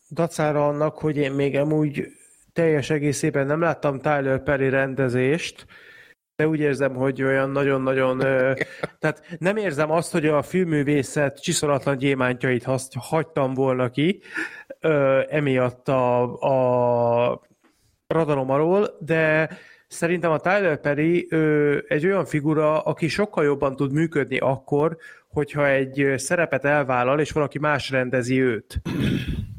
dacára annak, hogy én még amúgy teljes egészében nem láttam Tyler Perry rendezést, de úgy érzem, hogy olyan nagyon-nagyon... tehát nem érzem azt, hogy a filmművészet csiszolatlan gyémántjait hazt, hagytam volna ki, ö, emiatt a, a radalom alól, de szerintem a Tyler Perry ö, egy olyan figura, aki sokkal jobban tud működni akkor, hogyha egy szerepet elvállal, és valaki más rendezi őt.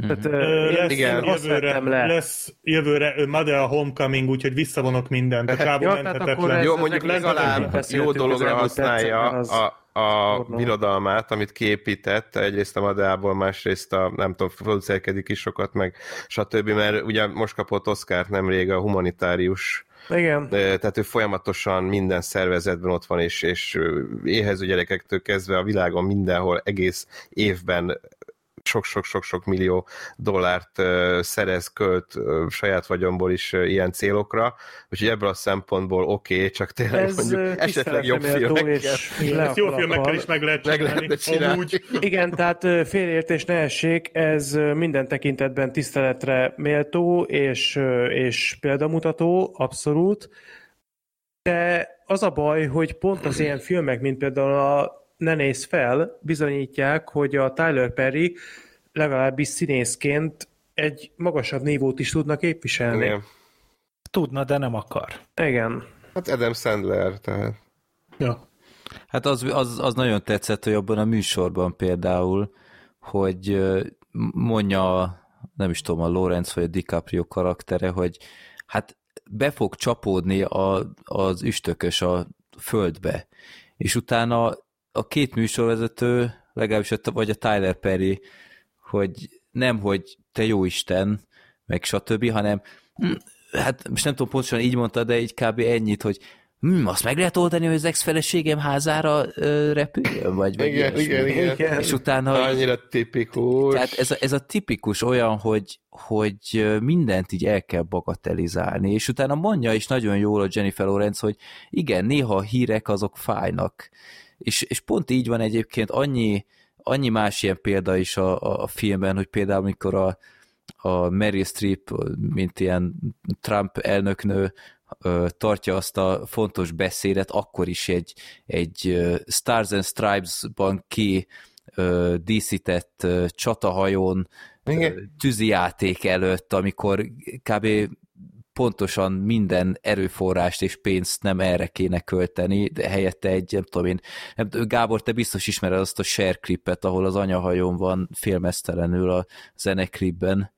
Tehát, Ö, lesz, igen, jövőre, le. lesz jövőre Made a Homecoming, úgyhogy visszavonok mindent. A csávó ja, menthetetlen. Jó, mondjuk legalább jó dologra használja az... a a birodalmát, amit kiépített, egyrészt a Madeából, másrészt a, nem tudom, producerkedik is sokat, meg stb., mert ugye most kapott Oscar nemrég a humanitárius Igen. Tehát ő folyamatosan minden szervezetben ott van, és, és éhező gyerekektől kezdve a világon mindenhol egész évben sok-sok-sok-sok millió dollárt szerez, költ saját vagyomból is ilyen célokra, úgyhogy ebből a szempontból oké, okay, csak tényleg Ez mondjuk esetleg jobb filmekkel Ezt jó a filmekkel is meg lehet meg csinálni. lehetne csinálni. Amúgy. Igen, tehát ö, félreértés ne essék, ez minden tekintetben tiszteletre méltó és, és példamutató, abszolút. De az a baj, hogy pont az ilyen filmek, mint például a Ne nézz fel, bizonyítják, hogy a Tyler Perry legalábbis színészként egy magasabb nívót is tudna képviselni. Igen. Tudna, de nem akar. Igen. Hát Adam Sandler, tehát Ja. Hát az, az, az nagyon tetszett, hogy abban a műsorban például, hogy mondja, nem is tudom, a Lorenz vagy a DiCaprio karaktere, hogy hát be fog csapódni a, az üstökös a földbe, és utána a két műsorvezető, legalábbis a, vagy a Tyler Perry, hogy nem, hogy te jó Isten, meg stb., hanem hm, hát most nem tudom pontosan így mondta, de így kb. ennyit, hogy hm, azt meg lehet oldani, hogy az ex-feleségem házára ö, repüljön, vagy, vagy Igen, igen, igen. Igen. És utána annyira tipikus. tehát ez a, ez a tipikus olyan, hogy, hogy mindent így el kell bagatelizálni, és utána mondja is nagyon jól a Jennifer Lawrence, hogy igen, néha a hírek azok fájnak. És, és pont így van egyébként annyi, annyi más ilyen példa is a, a, a filmben, hogy például amikor a, a Meryl Streep, mint ilyen Trump elnöknő, tartja azt a fontos beszédet, akkor is egy, egy Stars and Stripes-ban ki díszített csatahajón Igen. tűzijáték előtt, amikor kb. Pontosan minden erőforrást és pénzt nem erre kéne költeni, de helyette egy, nem tudom én, nem, Gábor, te biztos ismered azt a share klipet, ahol az anyahajón van félmeztelenül a zeneklipben.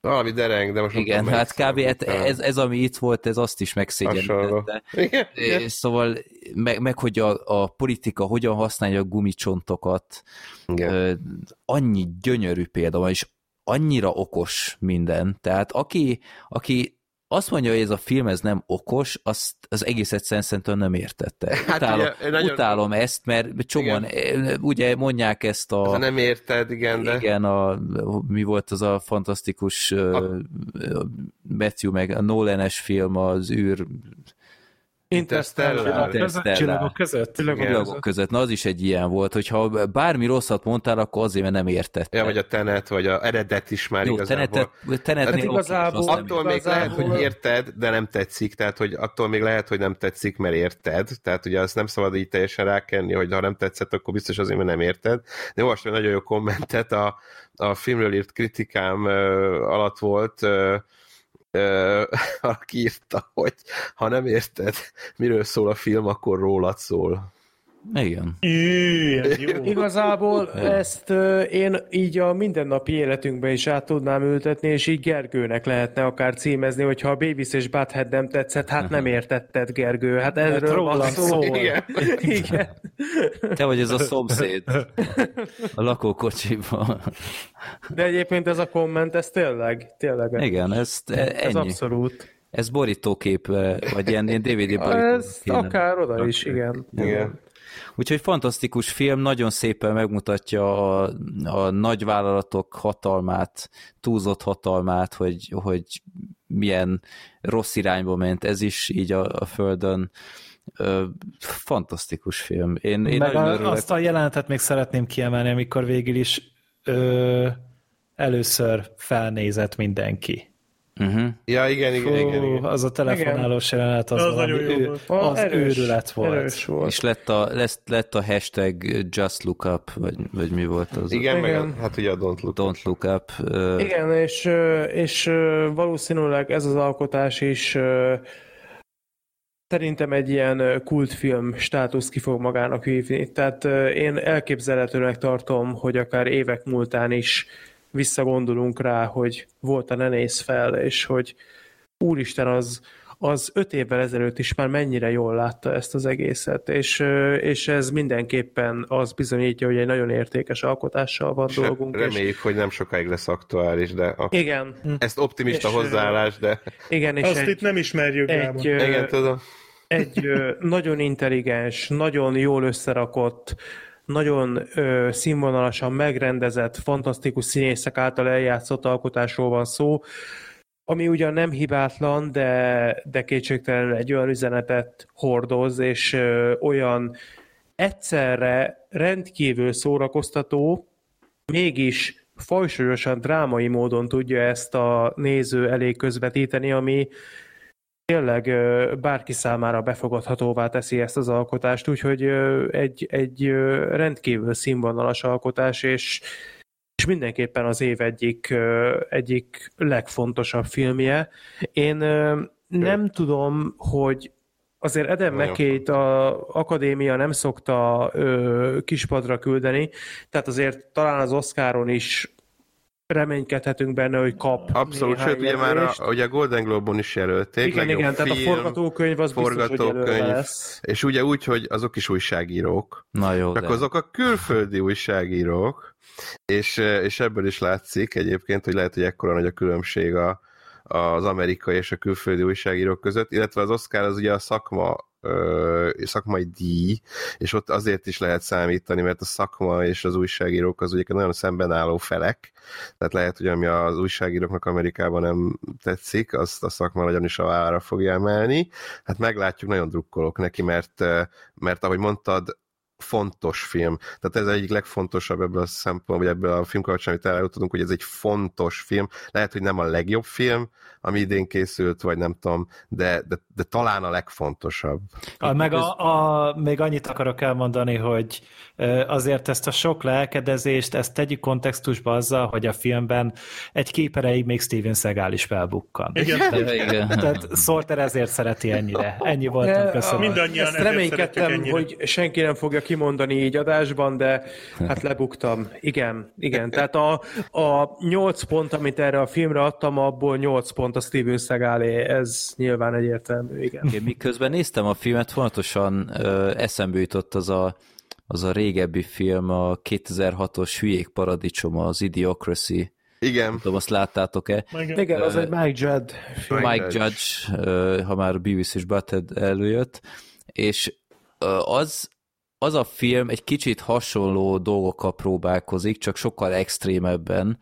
Valami dereng, de most Igen, hát kb. Hát szám. ez, ez, ami itt volt, ez azt is megszégyenítette. Szóval, meg, meg hogy a, a politika hogyan használja a gumicsontokat, igen. annyi gyönyörű példa van, és annyira okos minden. Tehát aki, aki azt mondja, hogy ez a film ez nem okos, azt az egész egyszerűen szerintem nem értette. Hát Utálom, ugye, nagyon- utálom ezt, mert csomóan eh, ugye mondják ezt a... Ha nem érted, igen, de... Igen, a, mi volt az a fantasztikus. A- Matthew meg a Nolan-es film, az űr Interstellar. Interstellar. Csillagok között? csillagok között. Na, az is egy ilyen volt, hogyha bármi rosszat mondtál, akkor azért, mert nem értette. Ja, vagy a Tenet, vagy a eredet is már Jó, igazából. tenetet, tenet Hát oké, igazából- nem Attól még Igazából- lehet, hogy érted, de nem tetszik, tehát hogy attól még lehet, hogy nem tetszik, mert érted, tehát ugye azt nem szabad így teljesen rákenni, hogy ha nem tetszett, akkor biztos azért, mert nem érted. De olvastam egy nagyon jó kommentet, a, a filmről írt kritikám ö, alatt volt, ö, ö, aki írta, hogy ha nem érted, miről szól a film, akkor rólad szól. Igen. Jó. Igazából ezt én így a mindennapi életünkbe is át tudnám ültetni, és így Gergőnek lehetne akár címezni, hogyha a Beavis és Butthead nem tetszett, hát nem értetted, Gergő. Hát erről van szó. szól. Igen. Igen. Te vagy ez a szomszéd a lakókocsiban. De egyébként ez a komment, ez tényleg, tényleg. Igen, ezt e, ez ennyi. abszolút. Ez borítókép, vagy ilyen, ilyen DVD borítókép. Ez akár oda is, igen. Igen. Úgyhogy fantasztikus film, nagyon szépen megmutatja a, a nagyvállalatok hatalmát, túlzott hatalmát, hogy, hogy milyen rossz irányba ment ez is így a, a Földön. Ö, fantasztikus film. Én, én Meg a, örülök. azt a jelenetet még szeretném kiemelni, amikor végül is ö, először felnézett mindenki. Uh-huh. Ja, igen, igen, Fú, igen, igen. az a telefonálós jelenet, az, Az az valami nagyon jó ő, volt. az erős, őrület volt. Erős volt. És lett a, lesz, lett a hashtag Just Look Up, vagy, vagy mi volt az? Igen, meg Igen. a, hát ugye a Don't Look. Don't Look Up. Ö, Igen, és, és valószínűleg ez az alkotás is szerintem egy ilyen kultfilm státusz ki fog magának hívni. Tehát én elképzelhetőnek tartom, hogy akár évek múltán is visszagondolunk rá, hogy volt a ne néz fel, és hogy úristen, az, az öt évvel ezelőtt is már mennyire jól látta ezt az egészet, és, és ez mindenképpen az bizonyítja, hogy egy nagyon értékes alkotással van És dolgunk. És, Reméljük, hogy nem sokáig lesz aktuális, de a... igen, ezt optimista És, hozzáállás, de igen, és Azt egy, itt nem ismerjük, Gábor. egy, ö, igen, tudom. egy nagyon intelligens, nagyon jól összerakott, nagyon ö, színvonalasan megrendezett, fantasztikus színészek által eljátszott alkotásról van szó, ami ugyan nem hibátlan, de, de kétségtelenül egy olyan üzenetet hordoz, és ö, olyan egyszerre rendkívül szórakoztató, mégis fajsúlyosan drámai módon tudja ezt a néző elé közvetíteni, ami tényleg bárki számára befogadhatóvá teszi ezt az alkotást, úgyhogy egy, egy rendkívül színvonalas alkotás, és, és mindenképpen az év egyik, egyik legfontosabb filmje. Én nem tudom, hogy azért Eden mckay a akadémia nem szokta ö, kispadra küldeni, tehát azért talán az Oscaron is reménykedhetünk benne, hogy kap Abszolút, sőt, ugye már a, ugye a Golden Globe-on is jelölték. Igen, igen, tehát a film, forgatókönyv az biztos, hogy forgatókönyv, lesz. És ugye úgy, hogy azok is újságírók. Na jó, Csak de... azok a külföldi újságírók, és, és ebből is látszik egyébként, hogy lehet, hogy ekkora nagy a különbség a, az amerikai és a külföldi újságírók között, illetve az Oscar az ugye a szakma ö, szakmai díj, és ott azért is lehet számítani, mert a szakma és az újságírók az ugye nagyon szemben álló felek, tehát lehet, hogy ami az újságíróknak Amerikában nem tetszik, azt a szakma nagyon is a vállára fogja emelni. Hát meglátjuk, nagyon drukkolok neki, mert, mert ahogy mondtad, fontos film. Tehát ez egyik legfontosabb ebből a szempontból, vagy ebből a film kapcsán, amit eljutottunk, hogy ez egy fontos film. Lehet, hogy nem a legjobb film, ami idén készült, vagy nem tudom, de, de, de talán a legfontosabb. A, meg a, a, még annyit akarok elmondani, hogy azért ezt a sok lelkedezést, ezt tegyük kontextusba azzal, hogy a filmben egy képereig még Steven Seagal is felbukkan. Igen. Ja, igen. Tehát Sorter ezért szereti ennyire. Ennyi voltam, köszönöm. Mindannyian Ezt reménykedtem, hogy senki nem fogja kimondani így adásban, de hát lebuktam. Igen, igen. Tehát a, a 8 pont, amit erre a filmre adtam, abból 8 pont a Steven Seagalé, ez nyilván egyértelmű, igen. Én miközben néztem a filmet, fontosan ö, eszembe jutott az a, az a régebbi film, a 2006-os Hülyék paradicsoma, az Idiocracy. Igen, Tudom, azt láttátok-e? Igen. Igen, az egy Mike Judd film. Mike Mike Judge. Judge, ha már Beavis és Butthead előjött, és az, az a film egy kicsit hasonló dolgokkal próbálkozik, csak sokkal extrémebben,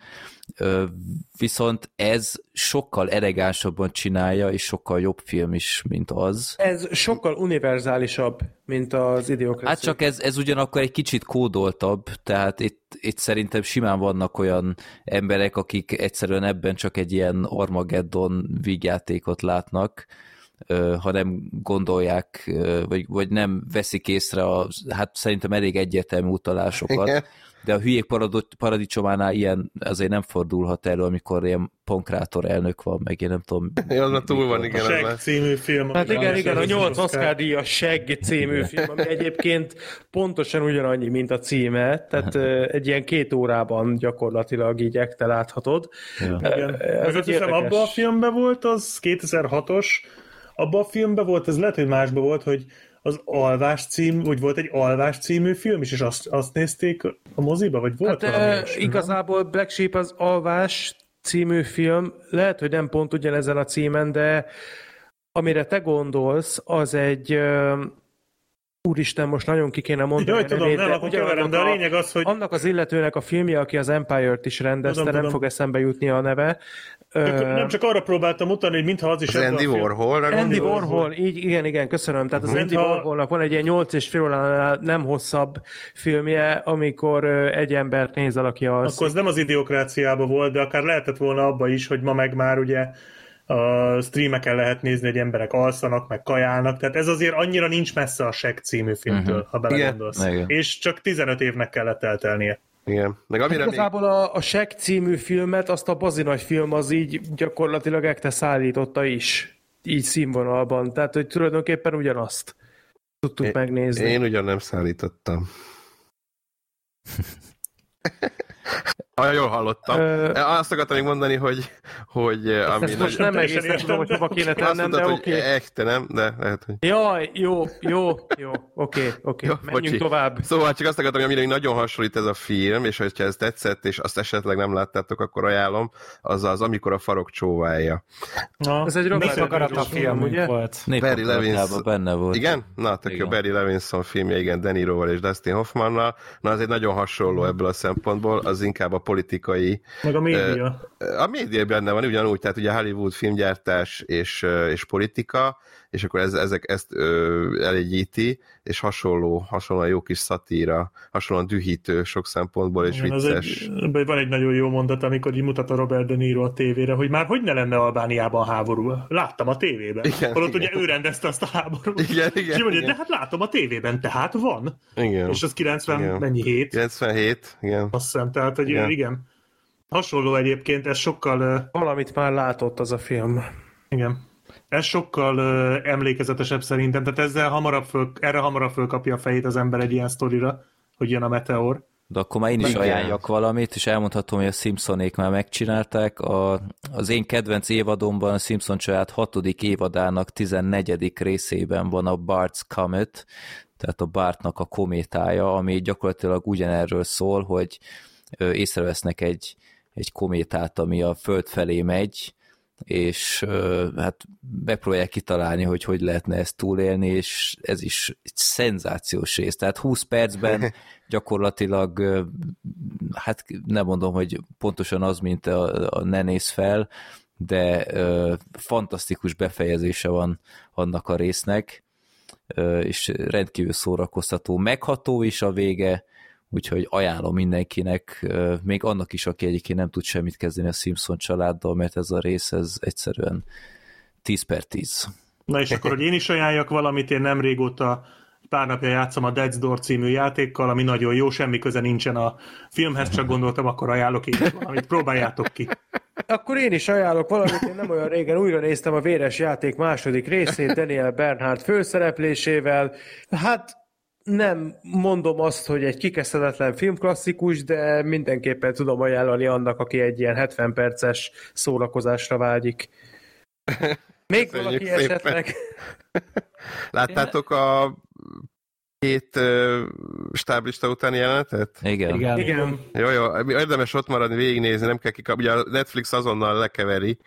viszont ez sokkal elegánsabban csinálja, és sokkal jobb film is, mint az. Ez sokkal univerzálisabb, mint az Idiocracy. Hát csak ez, ez ugyanakkor egy kicsit kódoltabb, tehát itt, itt szerintem simán vannak olyan emberek, akik egyszerűen ebben csak egy ilyen Armageddon vígjátékot látnak, ha nem gondolják, vagy, vagy nem veszik észre a, hát szerintem elég egyértelmű utalásokat, Igen. de a hülyék paradicsománál ilyen azért nem fordulhat elő, amikor ilyen pankrátor elnök van, meg én nem tudom. Ja, az már túl van, igen. Segg már- című film. Hát igen, igen, a nyolc Oscar. Díjas Segg című film, ami egyébként pontosan ugyanannyi, mint a címe, tehát egy ilyen két órában gyakorlatilag így ekte láthatod. Ja. Igen. Ez Ez abban a filmben volt, az 2006-os, abban a filmben volt, ez lehet, hogy másban volt, hogy az Alvás cím, vagy volt egy Alvás című film is, és azt, azt nézték a moziba, vagy volt Hát valami ö, ilyesmi, igazából Black Sheep az Alvás című film, lehet, hogy nem pont ugyanezen a címen, de amire te gondolsz, az egy Úristen, most nagyon ki kéne mondani. Jaj, tudom, de akkor keverem, de a lényeg az, hogy Annak az illetőnek a filmje, aki az Empire-t is rendezte, Tudom, nem tudom. fog eszembe jutni a neve. Csak, nem csak arra próbáltam mutatni, hogy mintha az is Az Andy Warhol, Andy Warhol. Így, igen, igen, köszönöm. Tehát az Andy Warholnak van egy ilyen 8 és fél óránál nem hosszabb filmje, amikor egy embert néz el, aki alszik. Akkor az nem az idiokráciában volt, de akár lehetett volna abba is, hogy ma meg már ugye a streameken lehet nézni, hogy emberek alszanak, meg kajálnak, tehát ez azért annyira nincs messze a Sek című filmtől, uh-huh. ha belegondolsz. Igen. És csak 15 évnek kellett eltelnie. Igen. Meg amire még... Igazából a, a Sek című filmet, azt a bazi nagy film az így gyakorlatilag ekte szállította is, így színvonalban. Tehát, hogy tulajdonképpen ugyanazt tudtuk Én- megnézni. Én ugyan nem szállítottam. Ha jól hallottam. Ö, Azt akartam még mondani, hogy, hogy ami Ezt most nem egészen tudom, hogy hova kéne azt tennem, de oké. echte, nem? De lehet, hogy... Jaj, jó, jó, jó, oké, oké, Jó, menjünk bocsi. tovább. Szóval csak azt akartam, hogy amire nagyon hasonlít ez a film, és hogyha ez tetszett, és azt esetleg nem láttátok, akkor ajánlom, az az Amikor a farok csóválja. Na, Ez egy Robert Nép akarat a De Niro film, ugye? volt. Barry Levinson- benne volt. Igen? Na, tök jó, Igen. Barry Levinson filmje, igen, De Niroval és Dustin Hoffmannal. Na, az egy nagyon hasonló ebből a szempontból, az inkább a politikai meg a média. A média benne van ugyanúgy, tehát ugye Hollywood filmgyártás és, és politika, és akkor ez, ezek ezt ö, elegyíti, és hasonló, hasonlóan jó kis szatíra, hasonlóan dühítő sok szempontból, és Igen, vicces. egy, van egy nagyon jó mondat, amikor így mutat a Robert De Niro a tévére, hogy már hogy ne lenne Albániában háború. Láttam a tévében. Igen, Holott igen. ugye ő rendezte azt a háborút. Igen, És igen, így mondja, igen. de hát látom a tévében, tehát van. igen. És az 90 Igen. mennyi hét, 97, igen. azt hiszem, tehát hogy Igen. igen. Hasonló egyébként, ez sokkal, Valamit már látott az a film. igen, ez sokkal ö, emlékezetesebb szerintem, tehát ezzel hamarabb föl, erre hamarabb fölkapja a fejét az ember egy ilyen sztorira, hogy jön a meteor. De akkor már én is Igen. ajánljak valamit, és elmondhatom, hogy a Simpsonék már megcsinálták. A, az én kedvenc évadomban a Simpson család hatodik évadának 14. részében van a Bart's Comet, tehát a Bartnak a kométája, ami gyakorlatilag ugyanerről szól, hogy ö, észrevesznek egy, egy kométát, ami a Föld felé megy, és hát megpróbálják kitalálni, hogy hogy lehetne ezt túlélni, és ez is egy szenzációs rész. Tehát 20 percben gyakorlatilag, hát nem mondom, hogy pontosan az, mint a, a Ne néz fel, de ö, fantasztikus befejezése van annak a résznek, ö, és rendkívül szórakoztató, megható is a vége, úgyhogy ajánlom mindenkinek, még annak is, aki egyébként nem tud semmit kezdeni a Simpson családdal, mert ez a rész, ez egyszerűen 10 per 10. Na és akkor, hogy én is ajánljak valamit, én nem régóta pár napja játszom a Dead's Door című játékkal, ami nagyon jó, semmi köze nincsen a filmhez, csak gondoltam, akkor ajánlok én is valamit, próbáljátok ki. Akkor én is ajánlok valamit, én nem olyan régen újra néztem a Véres Játék második részét Daniel Bernhardt főszereplésével. Hát nem mondom azt, hogy egy kikezdhetetlen filmklasszikus, de mindenképpen tudom ajánlani annak, aki egy ilyen 70 perces szórakozásra vágyik. Még Köszönjük valaki szépen. esetleg? Láttátok a két ö, stáblista utáni jelenetet? Igen. Igen. Igen. Jó, jó, érdemes ott maradni, végignézni, nem kell kikap... Ugye a Netflix azonnal lekeveri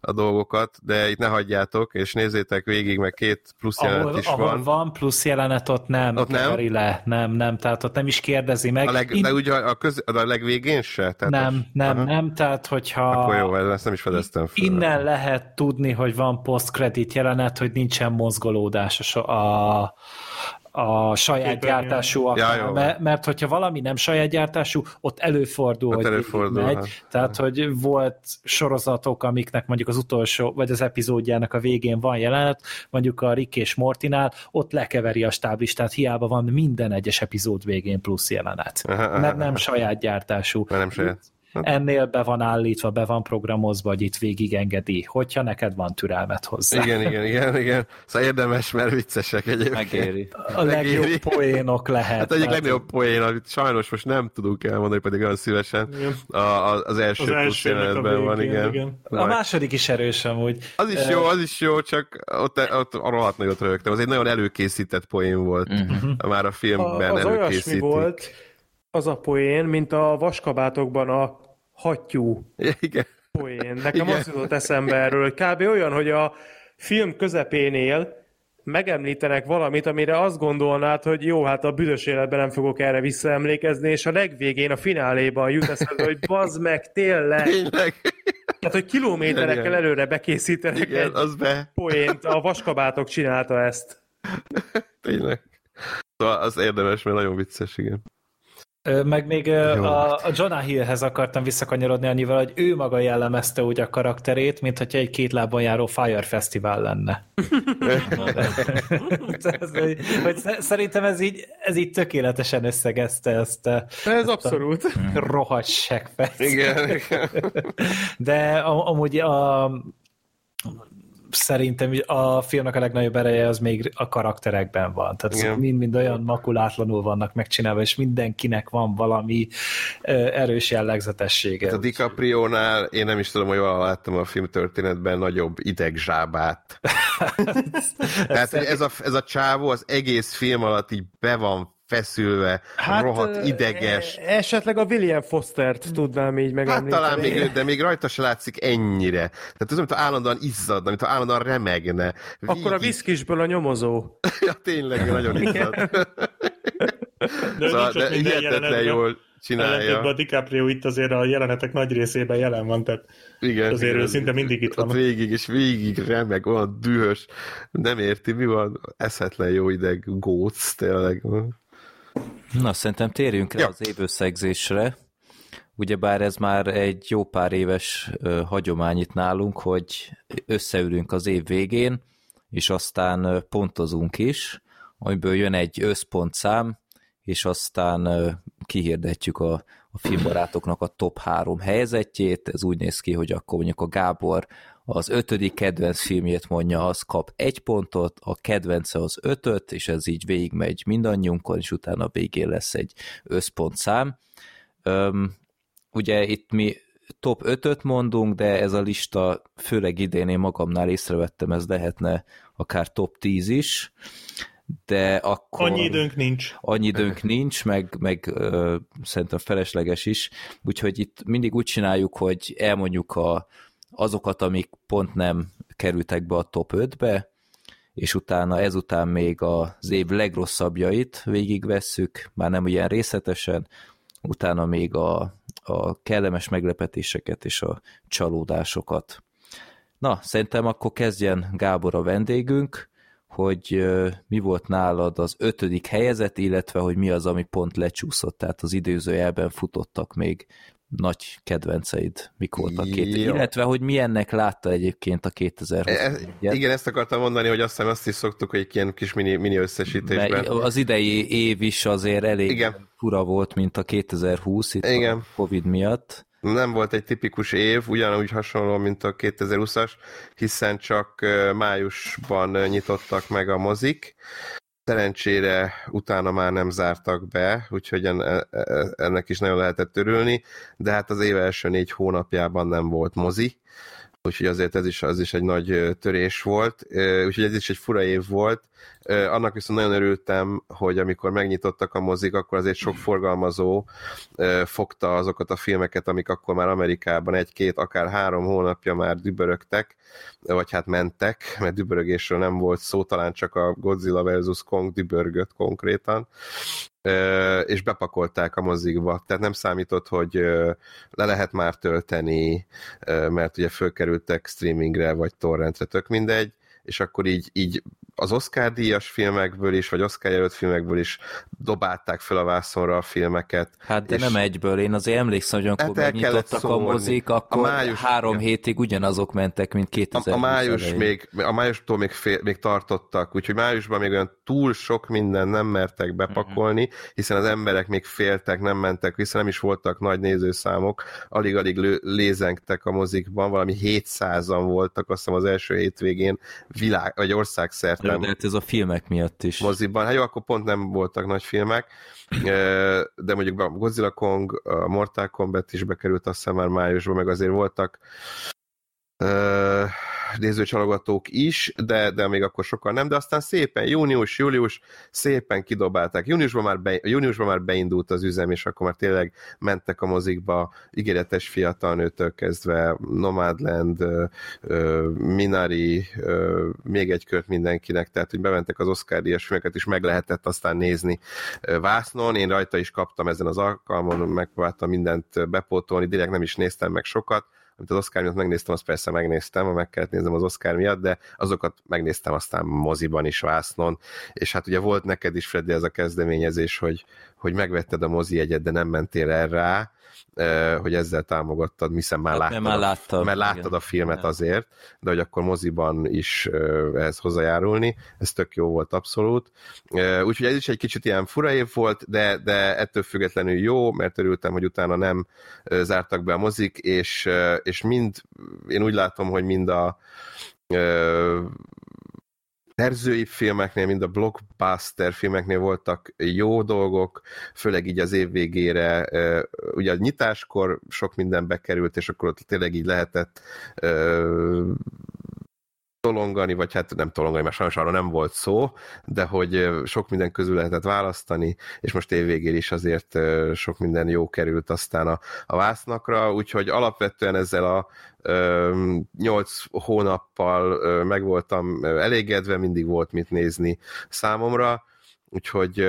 a dolgokat, de itt ne hagyjátok, és nézzétek végig, meg két plusz jelenet Ahol, is ahol van. van plusz jelenet, ott nem Ott nem? keveri le. Nem, nem, tehát ott nem is kérdezi meg. A leg, In- de ugye a, köz, a legvégén se? Tehát nem, a, nem, Aha. nem, tehát hogyha Akkor jó, ezt nem is fedeztem fel. innen lehet tudni, hogy van post-credit jelenet, hogy nincsen mozgolódás a, so- a, a saját Képernyőn. gyártású Ja, jó. mert, mert hogyha valami nem saját gyártású, ott előfordul, Ott hogy előfordul, megy. hát. Tehát, hogy volt sorozatok, amiknek mondjuk az utolsó, vagy az epizódjának a végén van jelenet, mondjuk a Rick és Mortinál, ott lekeveri a stáblistát, hiába van minden egyes epizód végén plusz jelenet. Aha, aha, Mert nem saját gyártású. Mert nem saját. Ennél be van állítva, be van programozva, hogy itt végig engedi, hogyha neked van türelmet hozzá. Igen, igen, igen, igen. Szóval érdemes, mert viccesek egyébként. Megéri. A legjobb Megéri. poénok lehet. Hát egyik legnagyobb poén, amit sajnos most nem tudunk elmondani, pedig olyan szívesen, a, a, az első Az plusz a jelenetben van, igen. igen. A második is erős amúgy. Az is jó, az is jó, csak ott, ott a rohadt nagyot rögtem. Az egy nagyon előkészített poén volt. Uh-huh. Már a A, filmben az olyasmi előkészítik. volt, az a poén, mint a vaskabátokban a hattyú Igen. poén. Nekem Igen. az jutott eszembe erről, kb. olyan, hogy a film közepénél megemlítenek valamit, amire azt gondolnád, hogy jó, hát a büdös életben nem fogok erre visszaemlékezni, és a legvégén, a fináléban jut eszedbe, hogy bazd meg, tényleg. Tényleg. Tehát, hogy kilométerekkel Igen. előre bekészítenek Igen, egy az be. poént. A vaskabátok csinálta ezt. Tényleg. Szóval az érdemes, mert nagyon vicces, igen. Meg még Jó. a, a Jonah Hillhez akartam visszakanyarodni annyival, hogy ő maga jellemezte úgy a karakterét, mint hogyha egy két lábon járó Fire Festival lenne. ez, hogy, hogy sze- szerintem ez így, ez így tökéletesen összegezte ezt Ez abszolút. rohadt. Igen, igen. De am- amúgy a szerintem a filmnek a legnagyobb ereje az még a karakterekben van. Tehát mind-mind olyan makulátlanul vannak megcsinálva, és mindenkinek van valami erős jellegzetessége. Hát a DiCaprio-nál én nem is tudom, hogy valaha láttam a film történetben nagyobb idegzsábát. Tehát hogy ez a, ez a csávó az egész film alatt így be van feszülve, hát, rohadt ideges. e- Esetleg a William Fostert tudnám így Hát megemlíteni. talán még de még rajta se látszik ennyire. Tehát ez, mint állandóan izzadna, mint állandóan remegne. Akkor a Végig- viszkisből a nyomozó. Ja, tényleg, nagyon izzad. De, Szóval, de hihetetlen jól Ellentétben a csinálja. DiCaprio itt azért a jelenetek nagy részében jelen van, tehát Igen, azért igen. ő szinte mindig itt van. Végig, és végig remeg, olyan dühös. Nem érti, mi van? Eszetlen jó ideg, góc, tényleg. Na, szerintem térjünk rá Ja. az évösszegzésre. Ugyebár ez már egy jó pár éves ö, hagyomány itt nálunk, hogy összeülünk az év végén, és aztán pontozunk is, amiből jön egy összpontszám, és aztán ö, kihirdetjük a, a filmbarátoknak a top három helyzetjét. Ez úgy néz ki, hogy akkor mondjuk a Gábor az ötödik kedvenc filmjét mondja, az kap egy pontot, a kedvence az ötöt, és ez így végigmegy mindannyiunkon, és utána végén lesz egy összpontszám. Öm, ugye itt mi top 5-öt mondunk, de ez a lista főleg idén én magamnál észrevettem, ez lehetne akár top 10 is, de akkor... Annyi időnk nincs. annyi időnk nincs, meg, meg ö, szerintem felesleges is, úgyhogy itt mindig úgy csináljuk, hogy elmondjuk a, azokat, amik pont nem kerültek be a top 5-be, és utána ezután még az év legrosszabbjait végigvesszük, már nem ilyen részletesen, utána még a, a kellemes meglepetéseket és a csalódásokat. Na, szerintem akkor kezdjen Gábor a vendégünk, hogy mi volt nálad az ötödik helyezet, illetve hogy mi az, ami pont lecsúszott, tehát az időzőjelben futottak még nagy kedvenceid, mik voltak két, Jó. illetve hogy milyennek látta egyébként a 2020 E, igen, ezt akartam mondani, hogy azt hiszem azt is szoktuk, hogy ilyen kis mini, mini összesítésben. Mert az idei év is azért elég Igen. fura volt, mint a 2020 itt Igen. a Covid miatt. Nem volt egy tipikus év, ugyanúgy hasonló, mint a 2020-as, hiszen csak májusban nyitottak meg a mozik. Szerencsére utána már nem zártak be, úgyhogy e- e- ennek is nagyon lehetett örülni, de hát az év első négy hónapjában nem volt mozi, úgyhogy azért ez is, az is egy nagy törés volt, úgyhogy ez is egy fura év volt. Annak viszont nagyon örültem, hogy amikor megnyitottak a mozik, akkor azért sok forgalmazó fogta azokat a filmeket, amik akkor már Amerikában egy-két, akár három hónapja már dübörögtek, vagy hát mentek, mert dübörögésről nem volt szó, talán csak a Godzilla vs. Kong dübörgött konkrétan, és bepakolták a mozikba. Tehát nem számított, hogy le lehet már tölteni, mert ugye fölkerültek streamingre, vagy torrentre, tök mindegy, és akkor így, így az Oscar díjas filmekből is, vagy Oscar jelölt filmekből is dobálták fel a vászonra a filmeket. Hát de nem egyből, én azért emlékszem, hogy amikor Hát el kellett megnyitottak a mozik, A akkor május- három hétig ugyanazok mentek, mint 2000 A, a május még, a májustól még, fél, még tartottak, úgyhogy májusban még olyan túl sok minden nem mertek bepakolni, hiszen az emberek még féltek, nem mentek vissza, nem is voltak nagy nézőszámok, alig-alig lő, lézengtek a mozikban, valami 700-an voltak, azt hiszem az első hétvégén világ, vagy országszerte De hát ez a filmek miatt is. moziban. Hát jó, akkor pont nem voltak nagy filmek, de mondjuk a Godzilla Kong, a Mortal Kombat is bekerült azt hiszem már májusban, meg azért voltak nézőcsalogatók is, de, de még akkor sokan nem, de aztán szépen június, július szépen kidobálták. Júniusban már, be, júniusban már beindult az üzem, és akkor már tényleg mentek a mozikba ígéretes fiatal nőtől kezdve Nomadland, Minari, még egy kört mindenkinek, tehát hogy bementek az Oscar díjas filmeket, és meg lehetett aztán nézni vásznon. Én rajta is kaptam ezen az alkalmon, megpróbáltam mindent bepótolni, direkt nem is néztem meg sokat, amit az Oscar miatt megnéztem, azt persze megnéztem, meg kellett néznem az Oscar miatt, de azokat megnéztem aztán moziban is, vásznon, és hát ugye volt neked is, Freddy, ez a kezdeményezés, hogy, hogy megvetted a mozi jegyet, de nem mentél el rá, hogy ezzel támogattad, hiszen már Hát, láttad, már láttam, mert láttad igen. a filmet Igen. azért, de hogy akkor moziban is eh, ehhez hozzájárulni, ez tök jó volt abszolút. Úgyhogy ez is egy kicsit ilyen fura év volt, de, de ettől függetlenül jó, mert örültem, hogy utána nem zártak be a mozik, és, és mind, én úgy látom, hogy mind a szerzői filmeknél, mind a blockbuster filmeknél voltak jó dolgok, főleg így az év végére, ugye a nyitáskor sok minden bekerült, és akkor ott tényleg így lehetett tolongani, vagy hát nem tolongani, mert sajnos arra nem volt szó, de hogy sok minden közül lehetett választani, és most évvégén is azért sok minden jó került aztán a, a vásznakra, úgyhogy alapvetően ezzel a nyolc hónappal meg voltam elégedve, mindig volt mit nézni számomra, úgyhogy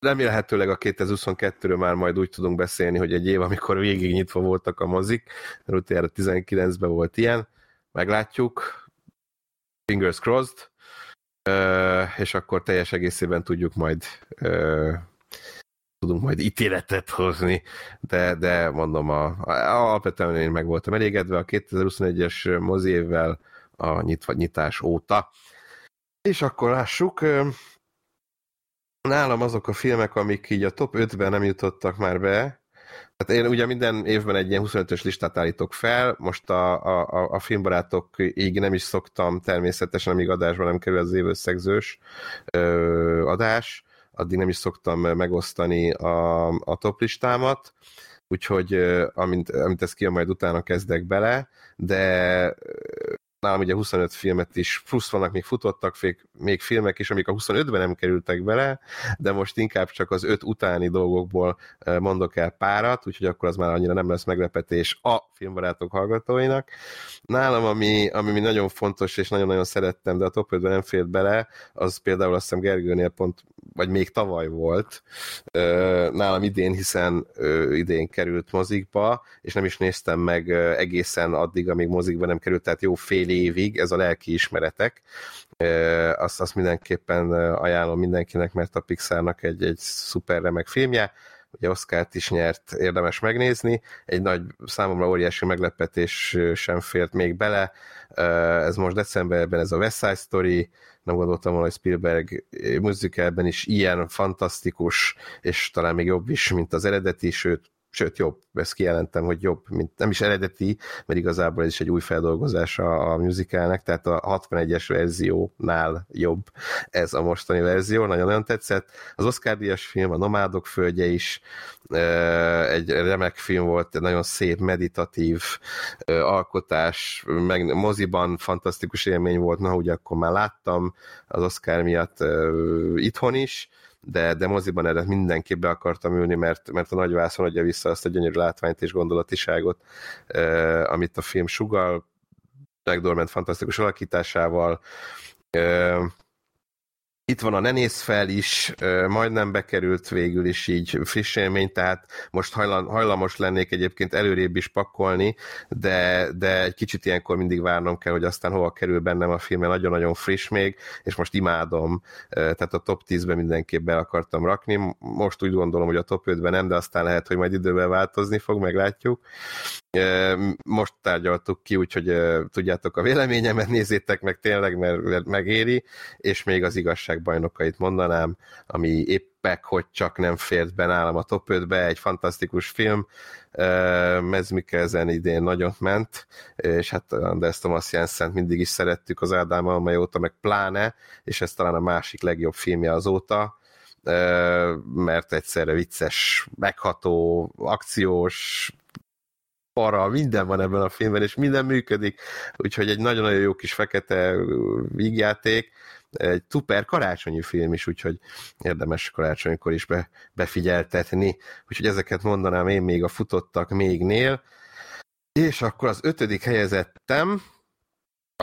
remélhetőleg a 2022-ről már majd úgy tudunk beszélni, hogy egy év, amikor végig nyitva voltak a mozik, mert utána 19-ben volt ilyen, meglátjuk, fingers crossed, és akkor teljes egészében tudjuk majd tudunk majd ítéletet hozni, de, de mondom, a, a, alapvetően én meg voltam elégedve a 2021-es mozi évvel a nyitva, nyitás óta. És akkor lássuk, nálam azok a filmek, amik így a top 5-ben nem jutottak már be, tehát én ugye minden évben egy ilyen 25-ös listát állítok fel, most a, a, a filmbarátok így nem is szoktam természetesen, amíg adásban nem kerül az évösszegzős ö, adás, addig nem is szoktam megosztani a, a top listámat, úgyhogy amint, amint ez kijön, majd utána kezdek bele, de nálam ugye 25 filmet is, plusz vannak még futottak még, még filmek is, amik a 25-ben nem kerültek bele, de most inkább csak az öt utáni dolgokból mondok el párat, úgyhogy akkor az már annyira nem lesz meglepetés a filmbarátok hallgatóinak. Nálam, ami, ami nagyon fontos, és nagyon-nagyon szerettem, de a top 5-ben nem fért bele, az például azt hiszem Gergőnél pont, vagy még tavaly volt, nálam idén, hiszen idén került mozikba, és nem is néztem meg egészen addig, amíg mozikba nem került, tehát jó fél évig, ez a lelki ismeretek. Azt, azt mindenképpen ajánlom mindenkinek, mert a Pixarnak egy, egy szuper remek filmje ugye Oscárt is nyert, érdemes megnézni. Egy nagy, számomra óriási meglepetés sem fért még bele. Ez most decemberben ez a West Side Story, nem gondoltam volna, hogy Spielberg musicalben is ilyen fantasztikus, és talán még jobb is, mint az eredeti, sőt, sőt jobb, ezt kijelentem, hogy jobb, mint nem is eredeti, mert igazából ez is egy új feldolgozás a, a musicalnek, tehát a 61-es verziónál jobb ez a mostani verzió, nagyon-nagyon tetszett. Az Oscar díjas film, a Nomádok földje is egy remek film volt, egy nagyon szép, meditatív alkotás, meg moziban fantasztikus élmény volt, na ugye akkor már láttam az Oscar miatt itthon is, de, de moziban erre mindenképp be akartam ülni, mert, mert a nagyvászon adja vissza azt a gyönyörű látványt és gondolatiságot, eh, amit a film sugal, Jack fantasztikus alakításával, eh, itt van a Ne fel is, majdnem bekerült végül is így friss élmény, tehát most hajlamos lennék egyébként előrébb is pakolni, de, de egy kicsit ilyenkor mindig várnom kell, hogy aztán hova kerül bennem a film, nagyon-nagyon friss még, és most imádom, tehát a top 10-ben mindenképp be akartam rakni, most úgy gondolom, hogy a top 5-ben nem, de aztán lehet, hogy majd idővel változni fog, meglátjuk. Most tárgyaltuk ki, úgyhogy tudjátok a véleményemet, nézzétek meg tényleg, mert megéri, és még az igazságbajnokait mondanám, ami éppek, hogy csak nem fért be nálam a top 5-be, egy fantasztikus film, Mez Mikkelsen idén nagyon ment, és hát Anders Thomas jensen mindig is szerettük az Ádám amely óta, meg pláne, és ez talán a másik legjobb filmje azóta, mert egyszerre vicces, megható, akciós, para, minden van ebben a filmben, és minden működik, úgyhogy egy nagyon-nagyon jó kis fekete vígjáték, egy szuper karácsonyi film is, úgyhogy érdemes karácsonykor is be, befigyeltetni. Úgyhogy ezeket mondanám én még a futottak mégnél. És akkor az ötödik helyezettem,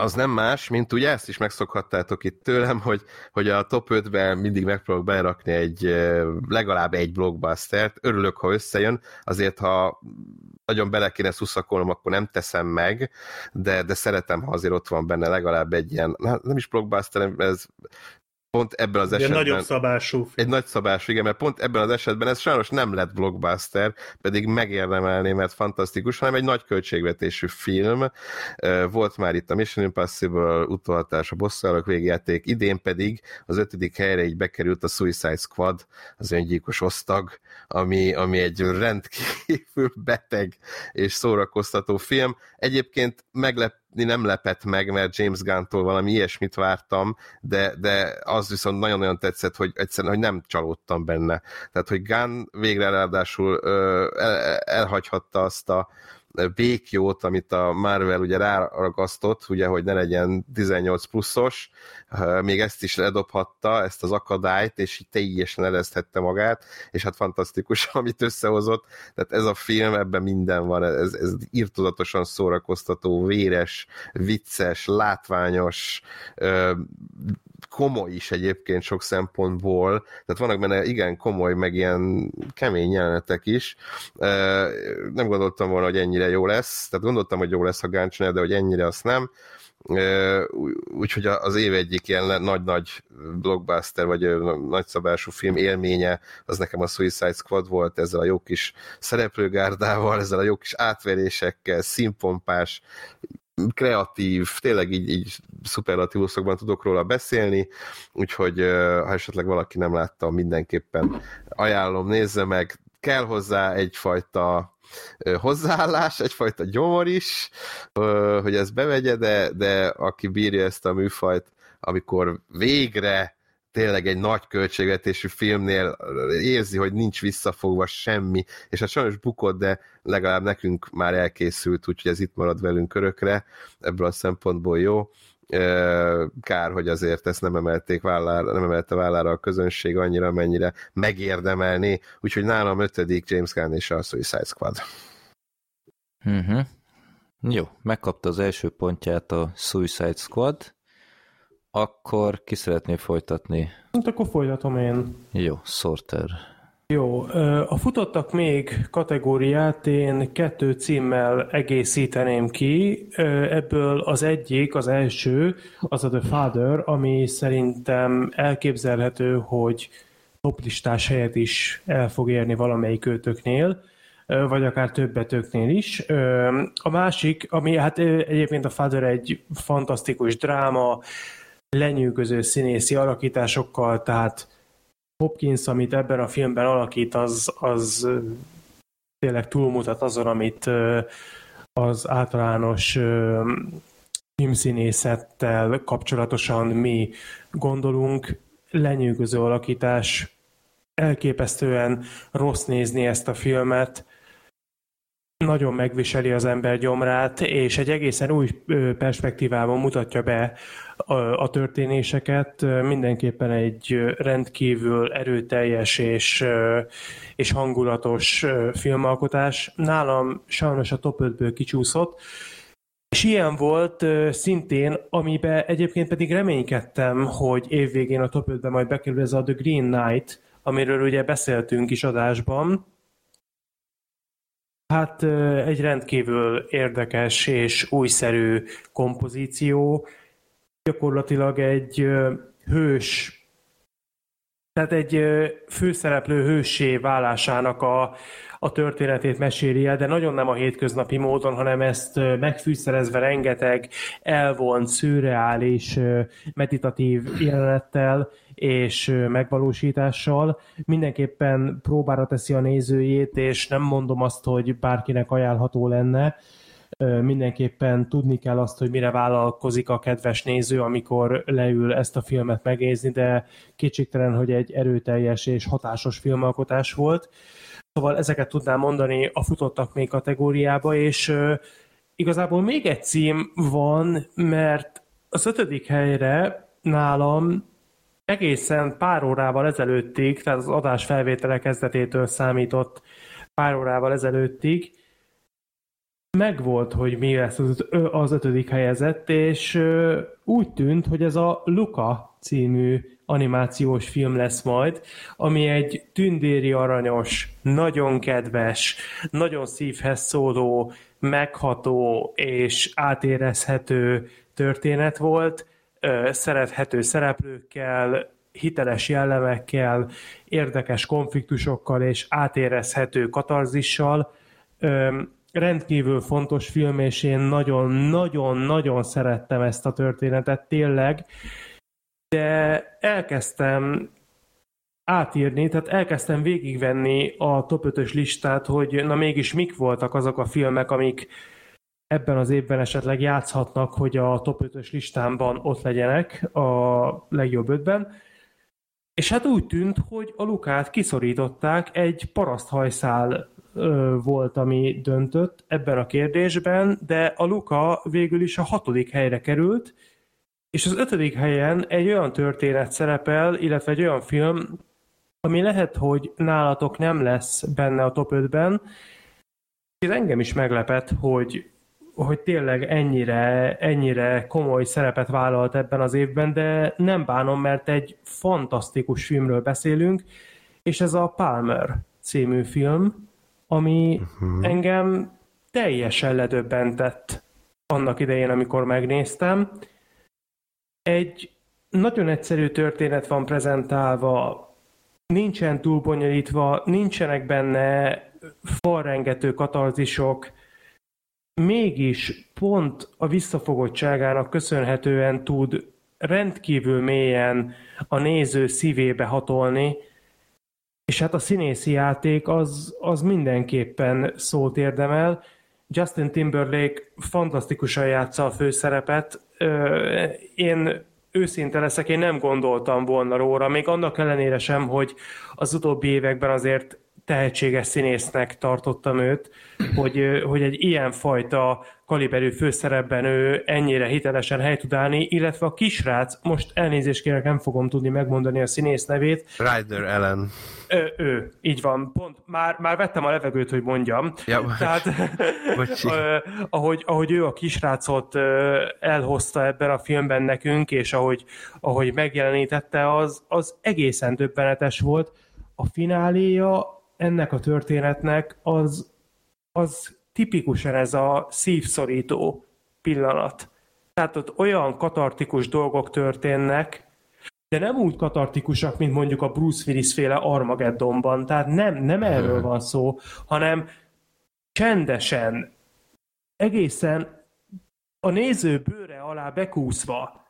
az nem más, mint ugye ezt is megszokhattátok itt tőlem, hogy, hogy a top 5-ben mindig megpróbálok berakni egy legalább egy blockbustert. Örülök, ha összejön, azért ha nagyon bele kéne szuszakolnom, akkor nem teszem meg, de, de szeretem, ha azért ott van benne legalább egy ilyen, nem is blockbuster, ez pont ebben az esetben... Egy nagyobb szabású film. Egy nagy szabású, igen, mert pont ebben az esetben ez sajnos nem lett blockbuster, pedig megérdemelné, mert fantasztikus, hanem egy nagy költségvetésű film. Volt már itt a Mission Impossible utolhatás, a bosszalak végjáték, idén pedig az ötödik helyre így bekerült a Suicide Squad, az öngyilkos osztag, ami, ami egy rendkívül beteg és szórakoztató film. Egyébként meglep nem lepett meg, mert James Gunn-tól valami ilyesmit vártam, de, de az viszont nagyon-nagyon tetszett, hogy egyszerűen, hogy nem csalódtam benne. Tehát, hogy Gunn végre ráadásul el, elhagyhatta azt a békjót, amit a Marvel ugye ráragasztott, ugye, hogy ne legyen 18 pluszos, még ezt is ledobhatta, ezt az akadályt, és így teljesen ereszthette magát, és hát fantasztikus, amit összehozott. Tehát ez a film, ebben minden van, ez, ez írtozatosan szórakoztató, véres, vicces, látványos, komoly is egyébként sok szempontból, tehát vannak benne igen komoly, meg ilyen kemény jelenetek is. Nem gondoltam volna, hogy ennyire jó lesz, tehát gondoltam, hogy jó lesz a Gáncsnál, de hogy ennyire azt nem. Úgyhogy az év egyik ilyen nagy-nagy blockbuster, vagy nagyszabású film élménye, az nekem a Suicide Squad volt, ezzel a jó kis szereplőgárdával, ezzel a jó kis átverésekkel, színpompás, kreatív, tényleg így, így szuperlatívuszokban tudok róla beszélni, úgyhogy ha esetleg valaki nem látta, mindenképpen ajánlom, nézze meg, kell hozzá egyfajta hozzáállás, egyfajta gyomor is, hogy ez bevegye, de, de aki bírja ezt a műfajt, amikor végre tényleg egy nagy költségvetésű filmnél érzi, hogy nincs visszafogva semmi, és hát sajnos bukott, de legalább nekünk már elkészült, úgyhogy ez itt marad velünk örökre, ebből a szempontból jó. Kár, hogy azért ezt nem emelték vállára, nem emelte vállára a közönség annyira, mennyire megérdemelné, úgyhogy nálam ötödik James Gunn és a Suicide Squad. Uh-huh. Jó, megkapta az első pontját a Suicide Squad, akkor ki szeretné folytatni? Hát akkor folytatom én. Jó, Sorter. Jó, a futottak még kategóriát én kettő címmel egészíteném ki. Ebből az egyik, az első, az a The Father, ami szerintem elképzelhető, hogy toplistás helyet is el fog érni valamelyik őtöknél vagy akár többetőknél is. A másik, ami hát egyébként a Father egy fantasztikus dráma, lenyűgöző színészi alakításokkal, tehát Hopkins, amit ebben a filmben alakít, az, az tényleg túlmutat azon, amit az általános filmszínészettel kapcsolatosan mi gondolunk. Lenyűgöző alakítás, elképesztően rossz nézni ezt a filmet, nagyon megviseli az ember gyomrát, és egy egészen új perspektívában mutatja be a, történéseket. Mindenképpen egy rendkívül erőteljes és, és hangulatos filmalkotás. Nálam sajnos a top 5-ből kicsúszott, és ilyen volt szintén, amiben egyébként pedig reménykedtem, hogy évvégén a top 5-be majd bekerül ez a The Green Knight, amiről ugye beszéltünk is adásban, Hát egy rendkívül érdekes és újszerű kompozíció. Gyakorlatilag egy hős, tehát egy főszereplő hősé válásának a, a történetét meséli el, de nagyon nem a hétköznapi módon, hanem ezt megfűszerezve rengeteg elvont, szürreális, meditatív jelenettel, és megvalósítással. Mindenképpen próbára teszi a nézőjét, és nem mondom azt, hogy bárkinek ajánlható lenne, mindenképpen tudni kell azt, hogy mire vállalkozik a kedves néző, amikor leül ezt a filmet megnézni, de kétségtelen, hogy egy erőteljes és hatásos filmalkotás volt. Szóval ezeket tudnám mondani a futottak még kategóriába, és igazából még egy cím van, mert az ötödik helyre nálam egészen pár órával ezelőttig, tehát az adás felvétele kezdetétől számított pár órával ezelőttig, megvolt, hogy mi lesz az, az ötödik helyezett, és úgy tűnt, hogy ez a Luka című animációs film lesz majd, ami egy tündéri aranyos, nagyon kedves, nagyon szívhez szóló, megható és átérezhető történet volt, szerethető szereplőkkel, hiteles jellemekkel, érdekes konfliktusokkal és átérezhető katarzissal. Rendkívül fontos film, és én nagyon-nagyon-nagyon szerettem ezt a történetet, tényleg. De elkezdtem átírni, tehát elkezdtem végigvenni a top 5-ös listát, hogy na mégis mik voltak azok a filmek, amik ebben az évben esetleg játszhatnak, hogy a top 5-ös listámban ott legyenek a legjobb ötben. És hát úgy tűnt, hogy a Lukát kiszorították, egy paraszthajszál volt, ami döntött ebben a kérdésben, de a Luka végül is a hatodik helyre került, és az ötödik helyen egy olyan történet szerepel, illetve egy olyan film, ami lehet, hogy nálatok nem lesz benne a top 5-ben, és engem is meglepett, hogy, hogy tényleg ennyire, ennyire komoly szerepet vállalt ebben az évben, de nem bánom, mert egy fantasztikus filmről beszélünk, és ez a Palmer című film, ami uh-huh. engem teljesen ledöbbentett annak idején, amikor megnéztem. Egy nagyon egyszerű történet van prezentálva, nincsen túl bonyolítva, nincsenek benne falrengető katarzisok, mégis pont a visszafogottságának köszönhetően tud rendkívül mélyen a néző szívébe hatolni, és hát a színészi játék az, az mindenképpen szót érdemel. Justin Timberlake fantasztikusan játsza a főszerepet. Én őszinte leszek, én nem gondoltam volna róla, még annak ellenére sem, hogy az utóbbi években azért tehetséges színésznek tartottam őt, hogy, hogy egy ilyen fajta kaliberű főszerepben ő ennyire hitelesen hely tud állni, illetve a kisrác, most elnézést kérek, nem fogom tudni megmondani a színész nevét. Ryder Ellen. Ő, ő, így van, pont. Már, már vettem a levegőt, hogy mondjam. Ja, Tehát, ahogy, ahogy ő a kisrácot elhozta ebben a filmben nekünk, és ahogy, ahogy megjelenítette, az, az egészen döbbenetes volt. A fináléja ennek a történetnek az, az tipikusan ez a szívszorító pillanat. Tehát ott olyan katartikus dolgok történnek, de nem úgy katartikusak, mint mondjuk a Bruce Willis féle Armageddonban. Tehát nem, nem erről van szó, hanem csendesen, egészen a néző bőre alá bekúszva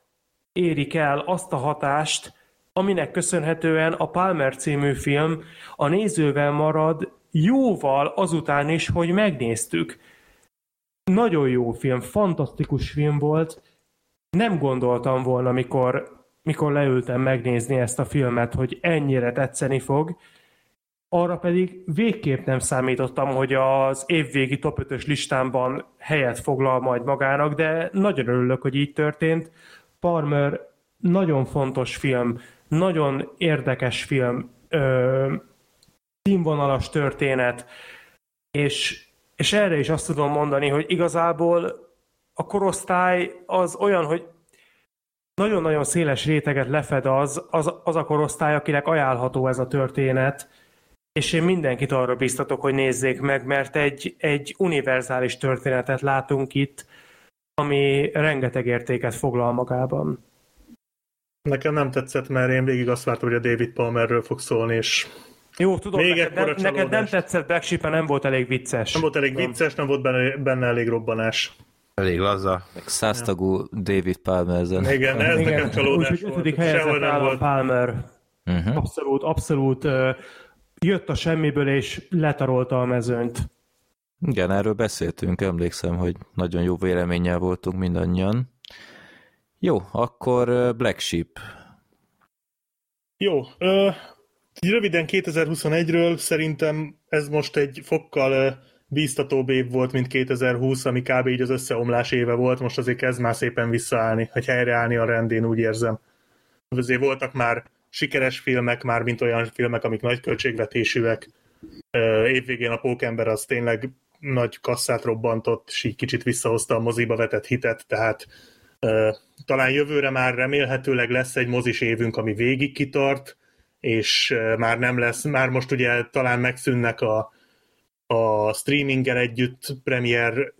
érik el azt a hatást, aminek köszönhetően a Palmer című film a nézővel marad jóval azután is, hogy megnéztük. Nagyon jó film, fantasztikus film volt. Nem gondoltam volna, mikor, mikor leültem megnézni ezt a filmet, hogy ennyire tetszeni fog. Arra pedig végképp nem számítottam, hogy az évvégi top 5-ös listámban helyet foglal majd magának, de nagyon örülök, hogy így történt. Palmer nagyon fontos film, nagyon érdekes film, ö, színvonalas történet, és, és erre is azt tudom mondani, hogy igazából a korosztály az olyan, hogy nagyon-nagyon széles réteget lefed az, az, az a korosztály, akinek ajánlható ez a történet, és én mindenkit arra biztatok, hogy nézzék meg, mert egy, egy univerzális történetet látunk itt, ami rengeteg értéket foglal magában. Nekem nem tetszett, mert én végig azt vártam, hogy a David Palmerről fog szólni, és jó, tudom, Még neked, nem, neked nem tetszett Black Sheep, nem volt elég vicces. Nem volt elég vicces, nem volt benne, benne elég robbanás. Elég laza. Meg száztagú David Palmer ezen. Igen, ez Igen. nekem csalódás Úgyhogy ötödik helyezett áll a Palmer. Uh-huh. Abszolút, abszolút uh, jött a semmiből és letarolta a mezőnyt. Igen, erről beszéltünk, emlékszem, hogy nagyon jó véleménnyel voltunk mindannyian. Jó, akkor Black Sheep. Jó, ö, röviden 2021-ről szerintem ez most egy fokkal bíztatóbb év volt, mint 2020, ami kb. így az összeomlás éve volt, most azért kezd már szépen visszaállni, hogy helyreállni a rendén, úgy érzem. Azért voltak már sikeres filmek, már mint olyan filmek, amik nagy költségvetésűek. Évvégén a Pókember az tényleg nagy kasszát robbantott, és így kicsit visszahozta a moziba vetett hitet, tehát talán jövőre már remélhetőleg lesz egy mozis évünk, ami végig kitart, és már nem lesz, már most ugye talán megszűnnek a, a streaminggel együtt premier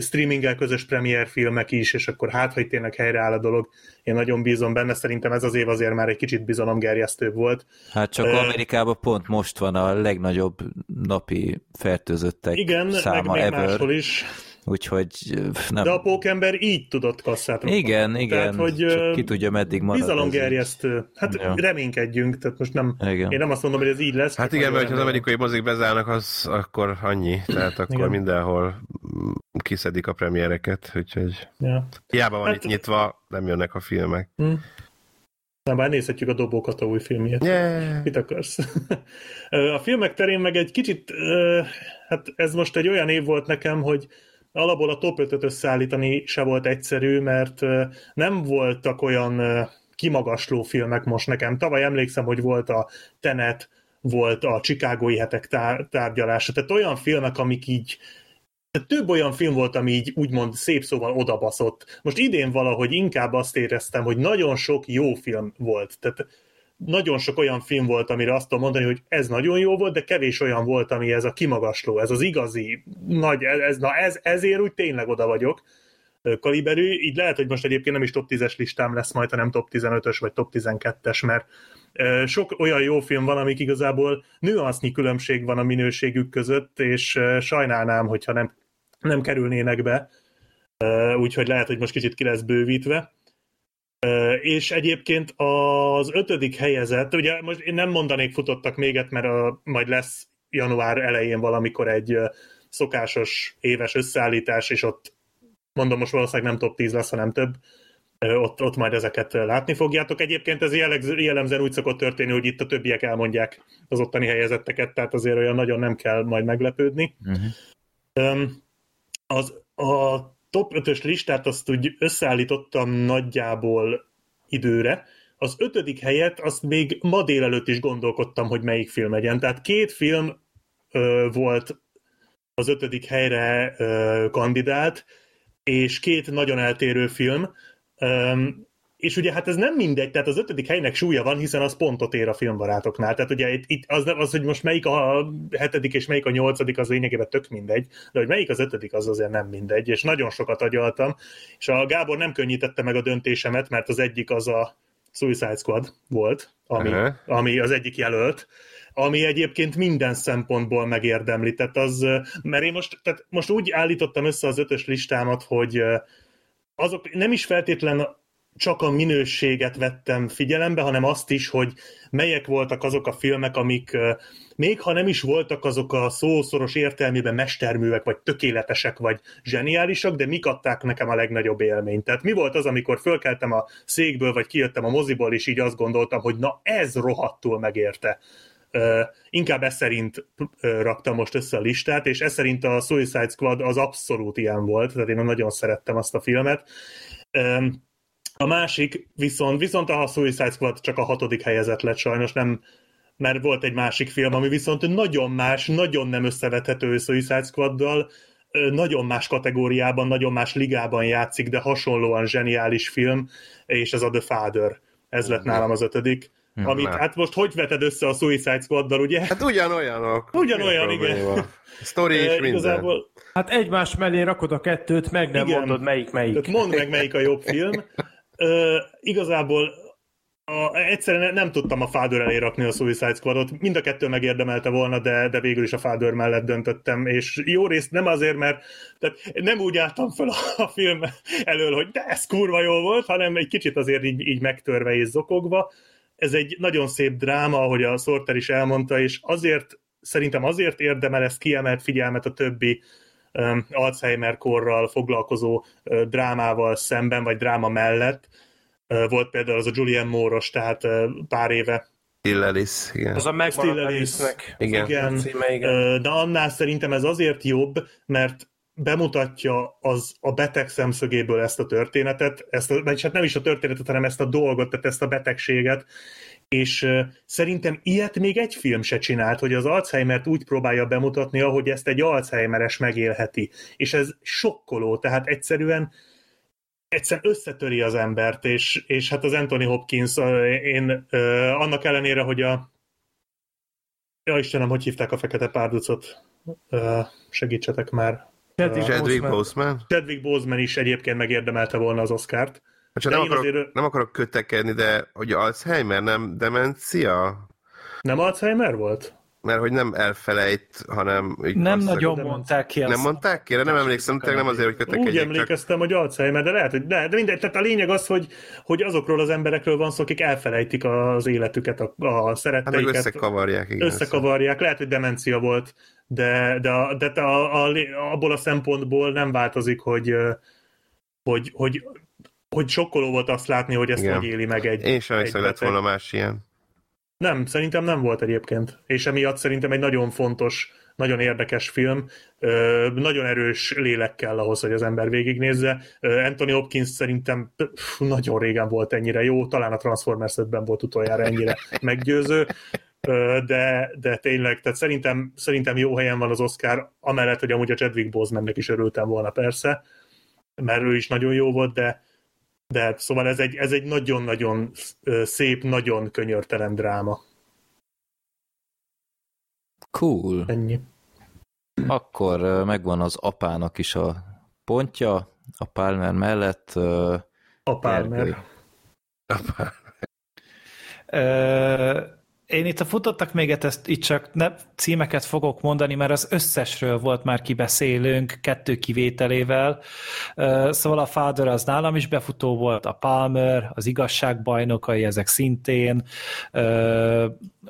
streaminggel közös premier filmek is, és akkor hát, hogy tényleg helyreáll a dolog. Én nagyon bízom benne, szerintem ez az év azért már egy kicsit bizalomgerjesztőbb volt. Hát csak uh, Amerikában pont most van a legnagyobb napi fertőzöttek igen, száma meg, ever. máshol is. Úgyhogy nem. De a pókember így tudott kasszát robbantani. Igen, igen, Tehát, hogy csak ki tudja meddig marad. Bizalomgerjesztő. Hát Ja. reménykedjünk, tehát most nem, Igen. én nem azt mondom, hogy ez így lesz. Hát igen, mert ha az amerikai mozik bezárnak, az akkor annyi. Tehát akkor Igen. mindenhol kiszedik a premiereket, úgyhogy Ja. hiába van Hát- itt nyitva, nem jönnek a filmek. Hm. Na, bár nézhetjük a Dobókata új filmjét. Yeah. Mit akarsz? a filmek terén meg egy kicsit, hát ez most egy olyan év volt nekem, hogy alapból a top 5-öt összeállítani se volt egyszerű, mert nem voltak olyan kimagasló filmek most nekem. Tavaly emlékszem, hogy volt a Tenet, volt a Chicagói hetek tár- tárgyalása, tehát olyan filmek, amik így tehát több olyan film volt, ami így úgymond szép szóval odabaszott. Most idén valahogy inkább azt éreztem, hogy nagyon sok jó film volt. Tehát nagyon sok olyan film volt, amire azt tudom mondani, hogy ez nagyon jó volt, de kevés olyan volt, ami ez a kimagasló, ez az igazi, nagy, ez, na ez, ezért úgy tényleg oda vagyok kaliberű. Így lehet, hogy most egyébként nem is top 10-es listám lesz majd, hanem top 15-ös vagy top 12-es, mert sok olyan jó film van, amik igazából nüansznyi különbség van a minőségük között, és sajnálnám, hogyha nem, nem kerülnének be. Úgyhogy lehet, hogy most kicsit ki lesz bővítve. És egyébként az ötödik helyezett, ugye most én nem mondanék futottak méget, mert a, majd lesz január elején valamikor egy szokásos éves összeállítás, és ott mondom, most valószínűleg nem top 10 lesz, hanem több, ott, ott majd ezeket látni fogjátok. Egyébként ez jellegző- jellemzően úgy szokott történni, hogy itt a többiek elmondják az ottani helyezetteket, tehát azért olyan nagyon nem kell majd meglepődni. Uh-huh. Az, a top 5-ös listát azt úgy összeállítottam nagyjából időre. Az ötödik helyet azt még ma délelőtt is gondolkodtam, hogy melyik film legyen. Tehát két film ö, volt az ötödik helyre ö, kandidált, és két nagyon eltérő film. Öm, és ugye hát ez nem mindegy, tehát az ötödik helynek súlya van, hiszen az pontot ér a filmbarátoknál. Tehát ugye itt, itt az, az, hogy most melyik a hetedik és melyik a nyolcadik, az lényegében tök mindegy, de hogy melyik az ötödik, az azért nem mindegy, és nagyon sokat agyaltam, és a Gábor nem könnyítette meg a döntésemet, mert az egyik az a Suicide Squad volt, ami, Aha. ami az egyik jelölt, ami egyébként minden szempontból megérdemli. Tehát az, mert én most, tehát most úgy állítottam össze az ötös listámat, hogy azok nem is feltétlen csak a minőséget vettem figyelembe, hanem azt is, hogy melyek voltak azok a filmek, amik még ha nem is voltak azok a szószoros értelmében mesterművek, vagy tökéletesek, vagy zseniálisak, de mik adták nekem a legnagyobb élményt. Tehát mi volt az, amikor fölkeltem a székből, vagy kijöttem a moziból, és így azt gondoltam, hogy na ez rohadtul megérte. Inkább ez szerint raktam most össze a listát, és ez szerint a Suicide Squad az abszolút ilyen volt, tehát én nagyon szerettem azt a filmet. A másik viszont, viszont a Suicide Squad csak a hatodik helyezett lett sajnos, nem, mert volt egy másik film, ami viszont nagyon más, nagyon nem összevethető Suicide Squaddal, nagyon más kategóriában, nagyon más ligában játszik, de hasonlóan zseniális film, és ez a The Father. Ez lett nálam az ötödik. Amit, hát most hogy veted össze a Suicide Squaddal, ugye? Hát ugyanolyanok. Ugyanolyan, igen. Sztori is minden. Igazából Hát egymás mellé rakod a kettőt, meg nem Igen. mondod melyik melyik. Tehát mondd meg, melyik a jobb film. Igazából a, egyszerűen ne- nem tudtam a Father elé rakni a Suicide Squadot. Mind a kettő megérdemelte volna, de, de végül is a Father mellett döntöttem, és jó részt nem azért, mert tehát nem úgy álltam fel a film elől, hogy de ez kurva jó volt, hanem egy kicsit azért így, így megtörve és zokogva. Ez egy nagyon szép dráma, ahogy a Sorter is elmondta, és azért szerintem azért érdemel ez kiemelt figyelmet a többi um, Alzheimer-korral foglalkozó drámával szemben, vagy dráma mellett. Volt például az a Julian Moore-os, tehát pár éve. Illelis, igen. Az a. Alice-nek. Igen. Igen, Címe, igen. De annál szerintem ez azért jobb, mert bemutatja az a beteg szemszögéből ezt a történetet, ezt a, vagy hát nem is a történetet, hanem ezt a dolgot, tehát ezt a betegséget, és szerintem ilyet még egy film se csinált, hogy az Alzheimert úgy próbálja bemutatni, ahogy ezt egy Alzheimeres megélheti. És ez sokkoló, tehát egyszerűen egyszerűen összetöri az embert, és, és hát az Anthony Hopkins, én annak ellenére, hogy a Ja Istenem, hogy hívták a fekete párducot? Uh, segítsetek már. Chadwick. Boseman? Chadwick Boseman is egyébként megérdemelte volna az Oscárt. Hát csak nem, akarok, azért- nem akarok kötekedni, de hogy Alzheimer nem demencia? Nem Alzheimer volt? mert hogy nem elfelejt, hanem... Így Nem azt- nagyon nem- mondták ki Nem azt. mondták ki? Erre nem emlékszem, tényleg nem azért, hogy Úgy kötekedjek, csak... emlékeztem, hogy Alzheimer, de lehet, hogy de, de mindegy, tehát a lényeg az, hogy, hogy azokról az emberekről van szó, akik elfelejtik az életüket, a, a Hát meg szeretteiket, összekavarják, igen. összekavarják, lehet, hogy demencia volt, de, de, a, de a, a, abból a szempontból nem változik, hogy, hogy, hogy, hogy sokkoló volt azt látni, hogy ezt Igen. hogy éli meg egy Én sem hogy lett volna más ilyen. Nem, szerintem nem volt egyébként. És emiatt szerintem egy nagyon fontos, nagyon érdekes film. Ö, nagyon erős lélek kell ahhoz, hogy az ember végignézze. Ö, Anthony Hopkins szerintem pff, nagyon régen volt ennyire jó, talán a Transformers 5-ben volt utoljára ennyire meggyőző. Ö, de, de tényleg, tehát szerintem, szerintem jó helyen van az Oscar, amellett, hogy amúgy a Chadwick Bosemannek is örültem volna persze, mert ő is nagyon jó volt, de, de szóval ez egy, ez egy nagyon-nagyon szép, nagyon könyörtelen dráma. Cool. Ennyi. Akkor megvan az apának is a pontja, a Palmer mellett. A Palmer. Gergő. Ö, én itt a futottak még ezt itt csak ne, címeket fogok mondani, mert az összesről volt már kibeszélünk, kettő kivételével. Szóval a Father az nálam is befutó volt, a Palmer, az igazságbajnokai, ezek szintén,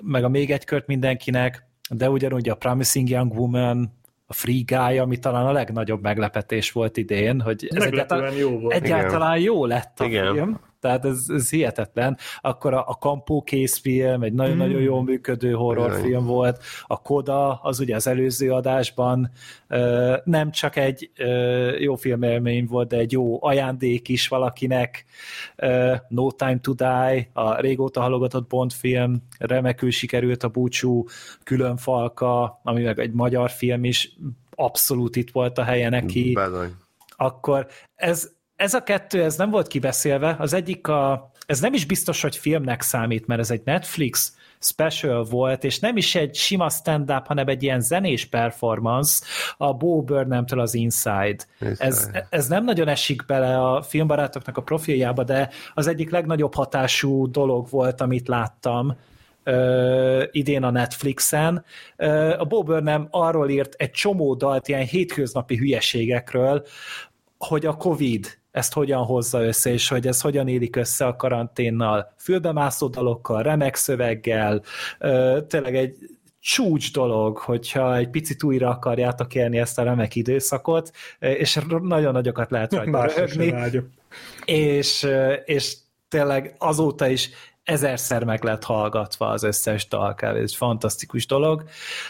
meg a még egy kört mindenkinek, de ugyanúgy a Promising Young Woman, a Free Guy, ami talán a legnagyobb meglepetés volt idén, hogy ez Meglepően egyáltalán, jó volt. egyáltalán jó lett a Igen. film. Tehát ez, ez hihetetlen. Akkor a, a Kampó készfilm, egy nagyon-nagyon jól működő horrorfilm volt. A Koda, az ugye az előző adásban ö, nem csak egy ö, jó filmélmény volt, de egy jó ajándék is valakinek. Ö, No Time to Die, a régóta halogatott Bond film, remekül sikerült a búcsú külön falka, ami meg egy magyar film is, abszolút itt volt a helye neki Bizony. akkor ez, ez a kettő, ez nem volt kibeszélve. Az egyik a, ez nem is biztos, hogy filmnek számít, mert ez egy Netflix special volt, és nem is egy sima stand-up, hanem egy ilyen zenés performance a Bo Burnham-től az Inside. Ez, ez nem nagyon esik bele a filmbarátoknak a profiljába, de az egyik legnagyobb hatású dolog volt, amit láttam ö, idén a Netflixen. Ö, a Bob Burnham arról írt egy csomó dalt ilyen hétköznapi hülyeségekről, hogy a Covid ezt hogyan hozza össze, és hogy ez hogyan élik össze a karanténnal, fülbemászó dalokkal, remek szöveggel, tényleg egy csúcs dolog, hogyha egy picit újra akarjátok élni ezt a remek időszakot, és nagyon nagyokat lehet rajta röhögni. és, és tényleg azóta is ezerszer meg lett hallgatva az összes dal, kb. ez egy fantasztikus dolog.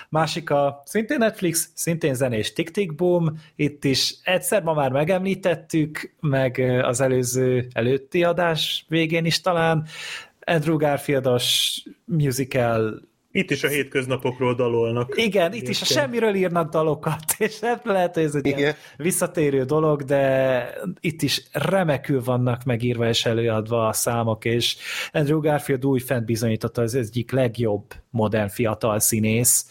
Másik a szintén Netflix, szintén zenés Tick Tick Boom, itt is egyszer ma már megemlítettük, meg az előző előtti adás végén is talán, Andrew Garfieldos musical Itt is a hétköznapokról dalolnak. igen, itt is a semmiről írnak dalokat, és nem lehet, hogy ez egy Igen. ilyen visszatérő dolog, de itt is remekül vannak megírva és előadva a számok, és Andrew Garfield újfent bizonyította, az egyik legjobb modern fiatal színész.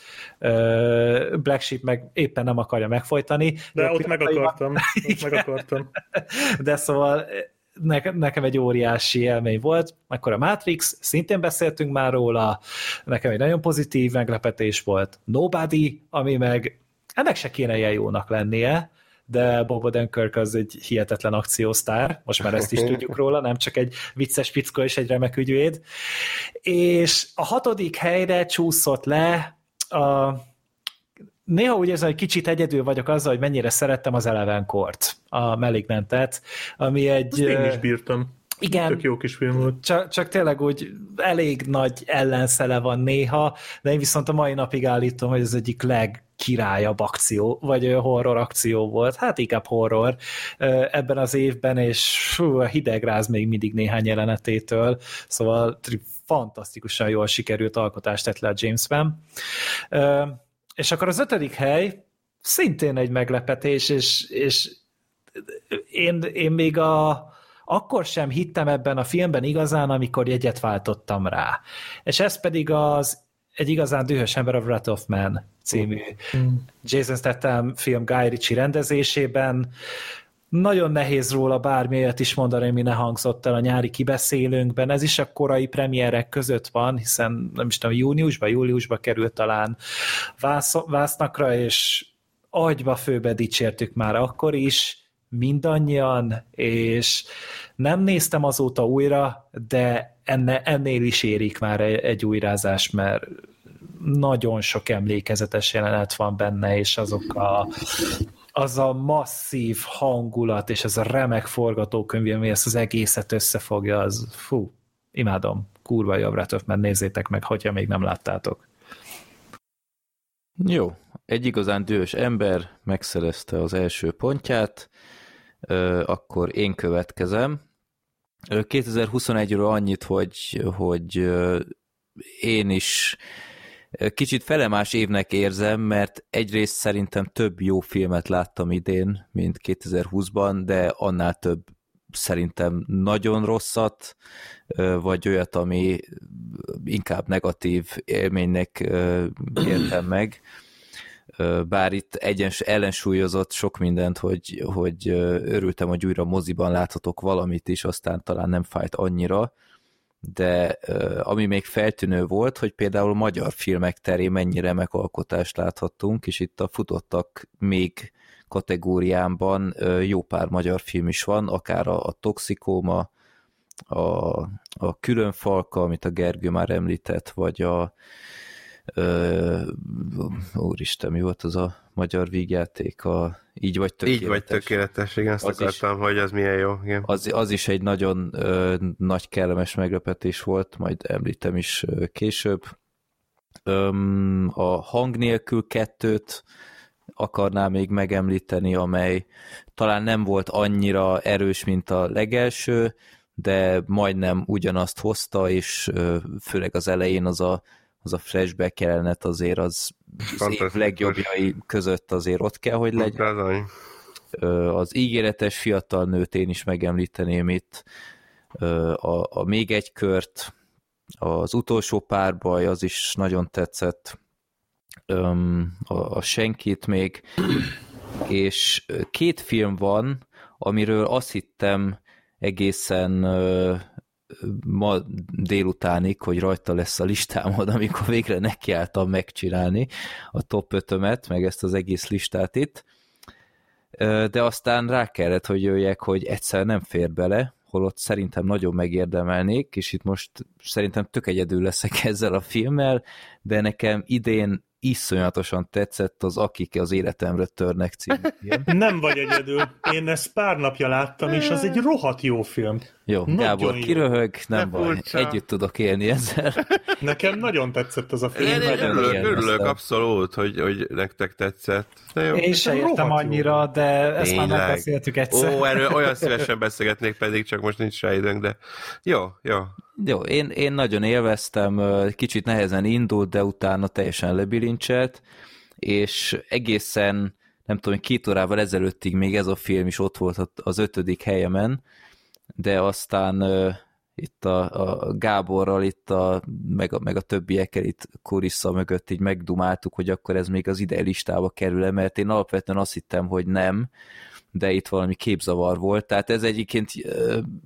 Black Sheep meg éppen nem akarja megfojtani. De a ott meg akartam. Ott meg akartam. de szóval ne, nekem egy óriási élmény volt. Akkor a Matrix, szintén beszéltünk már róla, nekem egy nagyon pozitív meglepetés volt. Nobody, ami meg ennek se kéne ilyen jónak lennie, de Bob Odenkirk az egy hihetetlen akciósztár, most már ezt is tudjuk róla, nem csak egy vicces pickó és egy remek ügyvéd. És a hatodik helyre csúszott le a néha úgy érzem, hogy kicsit egyedül vagyok azzal, hogy mennyire szerettem az Eleven Court, a Malignantet, ami egy... Ezt én is bírtam. Igen, Tök jó kis film volt. csak, csak tényleg úgy elég nagy ellenszele van néha, de én viszont a mai napig állítom, hogy ez egyik legkirályabb akció, vagy horror akció volt, hát inkább horror ebben az évben, és fú, a hidegráz még mindig néhány jelenetétől, szóval fantasztikusan jól sikerült alkotást tett le a James Wan. És akkor az ötödik hely szintén egy meglepetés, és, és én, én még a, akkor sem hittem ebben a filmben igazán, amikor jegyet váltottam rá. És ez pedig az egy igazán dühös ember a Wrath of Man című Jason Statham film Guy Ritchie rendezésében. Nagyon nehéz róla bármilyet is mondani, ami ne hangzott el a nyári kibeszélőnkben. Ez is a korai premierek között van, hiszen nem is tudom, júniusban, júliusban került talán vász, vásznakra, és agyba főbe dicsértük már akkor is, mindannyian, és nem néztem azóta újra, de enne, ennél is érik már egy, újrázás, mert nagyon sok emlékezetes jelenet van benne, és azok a, az a masszív hangulat, és ez a remek forgatókönyv, ami ezt az egészet összefogja, az fú, imádom, kurva javratok, mert nézzétek meg, hogyha még nem láttátok. Jó, egy igazán dühös ember megszerezte az első pontját, akkor én következem. 2021-ről annyit, hogy, hogy én is kicsit felemás évnek érzem, mert egyrészt szerintem több jó filmet láttam idén, mint 2020-ban, de annál több szerintem nagyon rosszat, vagy olyat, ami inkább negatív élménynek éltem meg. Bár itt egyens, ellensúlyozott sok mindent, hogy, hogy örültem, hogy újra moziban láthatok valamit is, aztán talán nem fájt annyira, de ami még feltűnő volt, hogy például magyar filmek terén mennyi remek alkotást láthattunk, és itt a futottak még kategóriámban jó pár magyar film is van, akár a, a Toxikóma, a, a Különfalka, amit a Gergő már említett, vagy a Ö, úristen, mi volt az a magyar vígjáték? A, így vagy tökéletes. Így vagy tökéletes, igen, azt az akartam, is, hogy az milyen jó. Igen. Az, az is egy nagyon ö, nagy kellemes meglepetés volt, majd említem is ö, később. Öm, a hang nélkül kettőt akarná még megemlíteni, amely talán nem volt annyira erős, mint a legelső, de majdnem ugyanazt hozta, és főleg az elején az a az a flashback jelenet azért az, az év legjobbjai között azért ott kell, hogy legyen. Az ígéretes fiatal nőt én is megemlíteném itt. A, a még egy kört, az utolsó párbaj, az is nagyon tetszett. A, a senkit még. És két film van, amiről azt hittem egészen ma délutánig, hogy rajta lesz a listámod, amikor végre nekiálltam megcsinálni a top 5 meg ezt az egész listát itt, de aztán rá kellett, hogy jöjjek, hogy egyszer nem fér bele, holott szerintem nagyon megérdemelnék, és itt most szerintem tök egyedül leszek ezzel a filmmel, de nekem idén iszonyatosan tetszett az Akik az életemre törnek című film. Nem vagy egyedül. Én ezt pár napja láttam, és az egy rohadt jó film. Jó, nagyon Gábor jó. kiröhög, nem baj. Furcsa. Együtt tudok élni ezzel. Nekem nagyon tetszett az a film. Én, én örülök, örülök abszolút, hogy, hogy nektek tetszett. De jó. Én sem értem annyira, jó. de ezt Tényleg. már megbeszéltük egyszer. Ó, erről olyan szívesen beszélgetnék, pedig csak most nincs rá időnk, de jó, jó. Jó, én, én nagyon élveztem, kicsit nehezen indult, de utána teljesen lebilincselt, és egészen, nem tudom, két órával ezelőttig még ez a film is ott volt az ötödik helyemen, de aztán itt a, a Gáborral, itt a, meg, a, meg a többiekkel itt Kurissa mögött így megdumáltuk, hogy akkor ez még az ide listába kerül mert én alapvetően azt hittem, hogy nem, de itt valami képzavar volt, tehát ez egyébként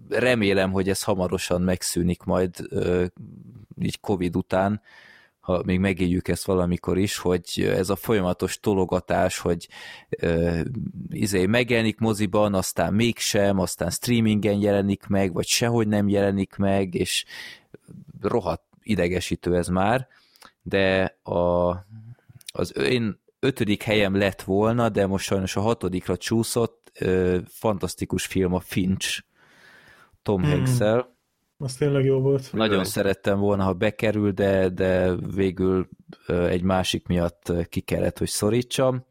remélem, hogy ez hamarosan megszűnik majd így Covid után, ha még megéljük ezt valamikor is, hogy ez a folyamatos tologatás, hogy uh, izé megjelenik moziban, aztán mégsem, aztán streamingen jelenik meg, vagy sehogy nem jelenik meg, és rohadt idegesítő ez már, de a, az én ötödik helyem lett volna, de most sajnos a hatodikra csúszott, ö, fantasztikus film a Finch, Tom hmm. Hanks-el. Az tényleg jó volt. Nagyon Igen. szerettem volna, ha bekerül, de, de végül ö, egy másik miatt ki kellett, hogy szorítsam,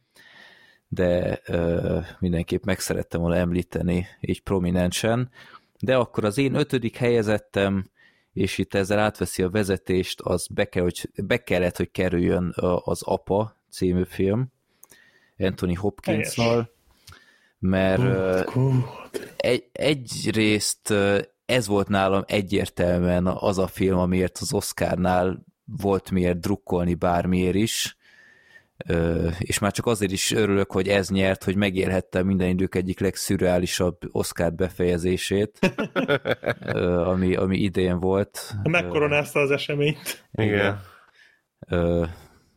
de ö, mindenképp meg szerettem volna említeni így prominensen. De akkor az én ötödik helyezettem, és itt ezzel átveszi a vezetést, az be, kell, hogy, be kellett, hogy kerüljön az apa című film, Anthony Hopkinsnal, mert oh, egy, egyrészt ez volt nálam egyértelműen az a film, amiért az Oscarnál volt miért drukkolni bármiért is. És már csak azért is örülök, hogy ez nyert, hogy megélhettem minden idők egyik legszürreálisabb Oscar befejezését, ami, ami idén volt. Megkoronázta az eseményt. Igen. Ö,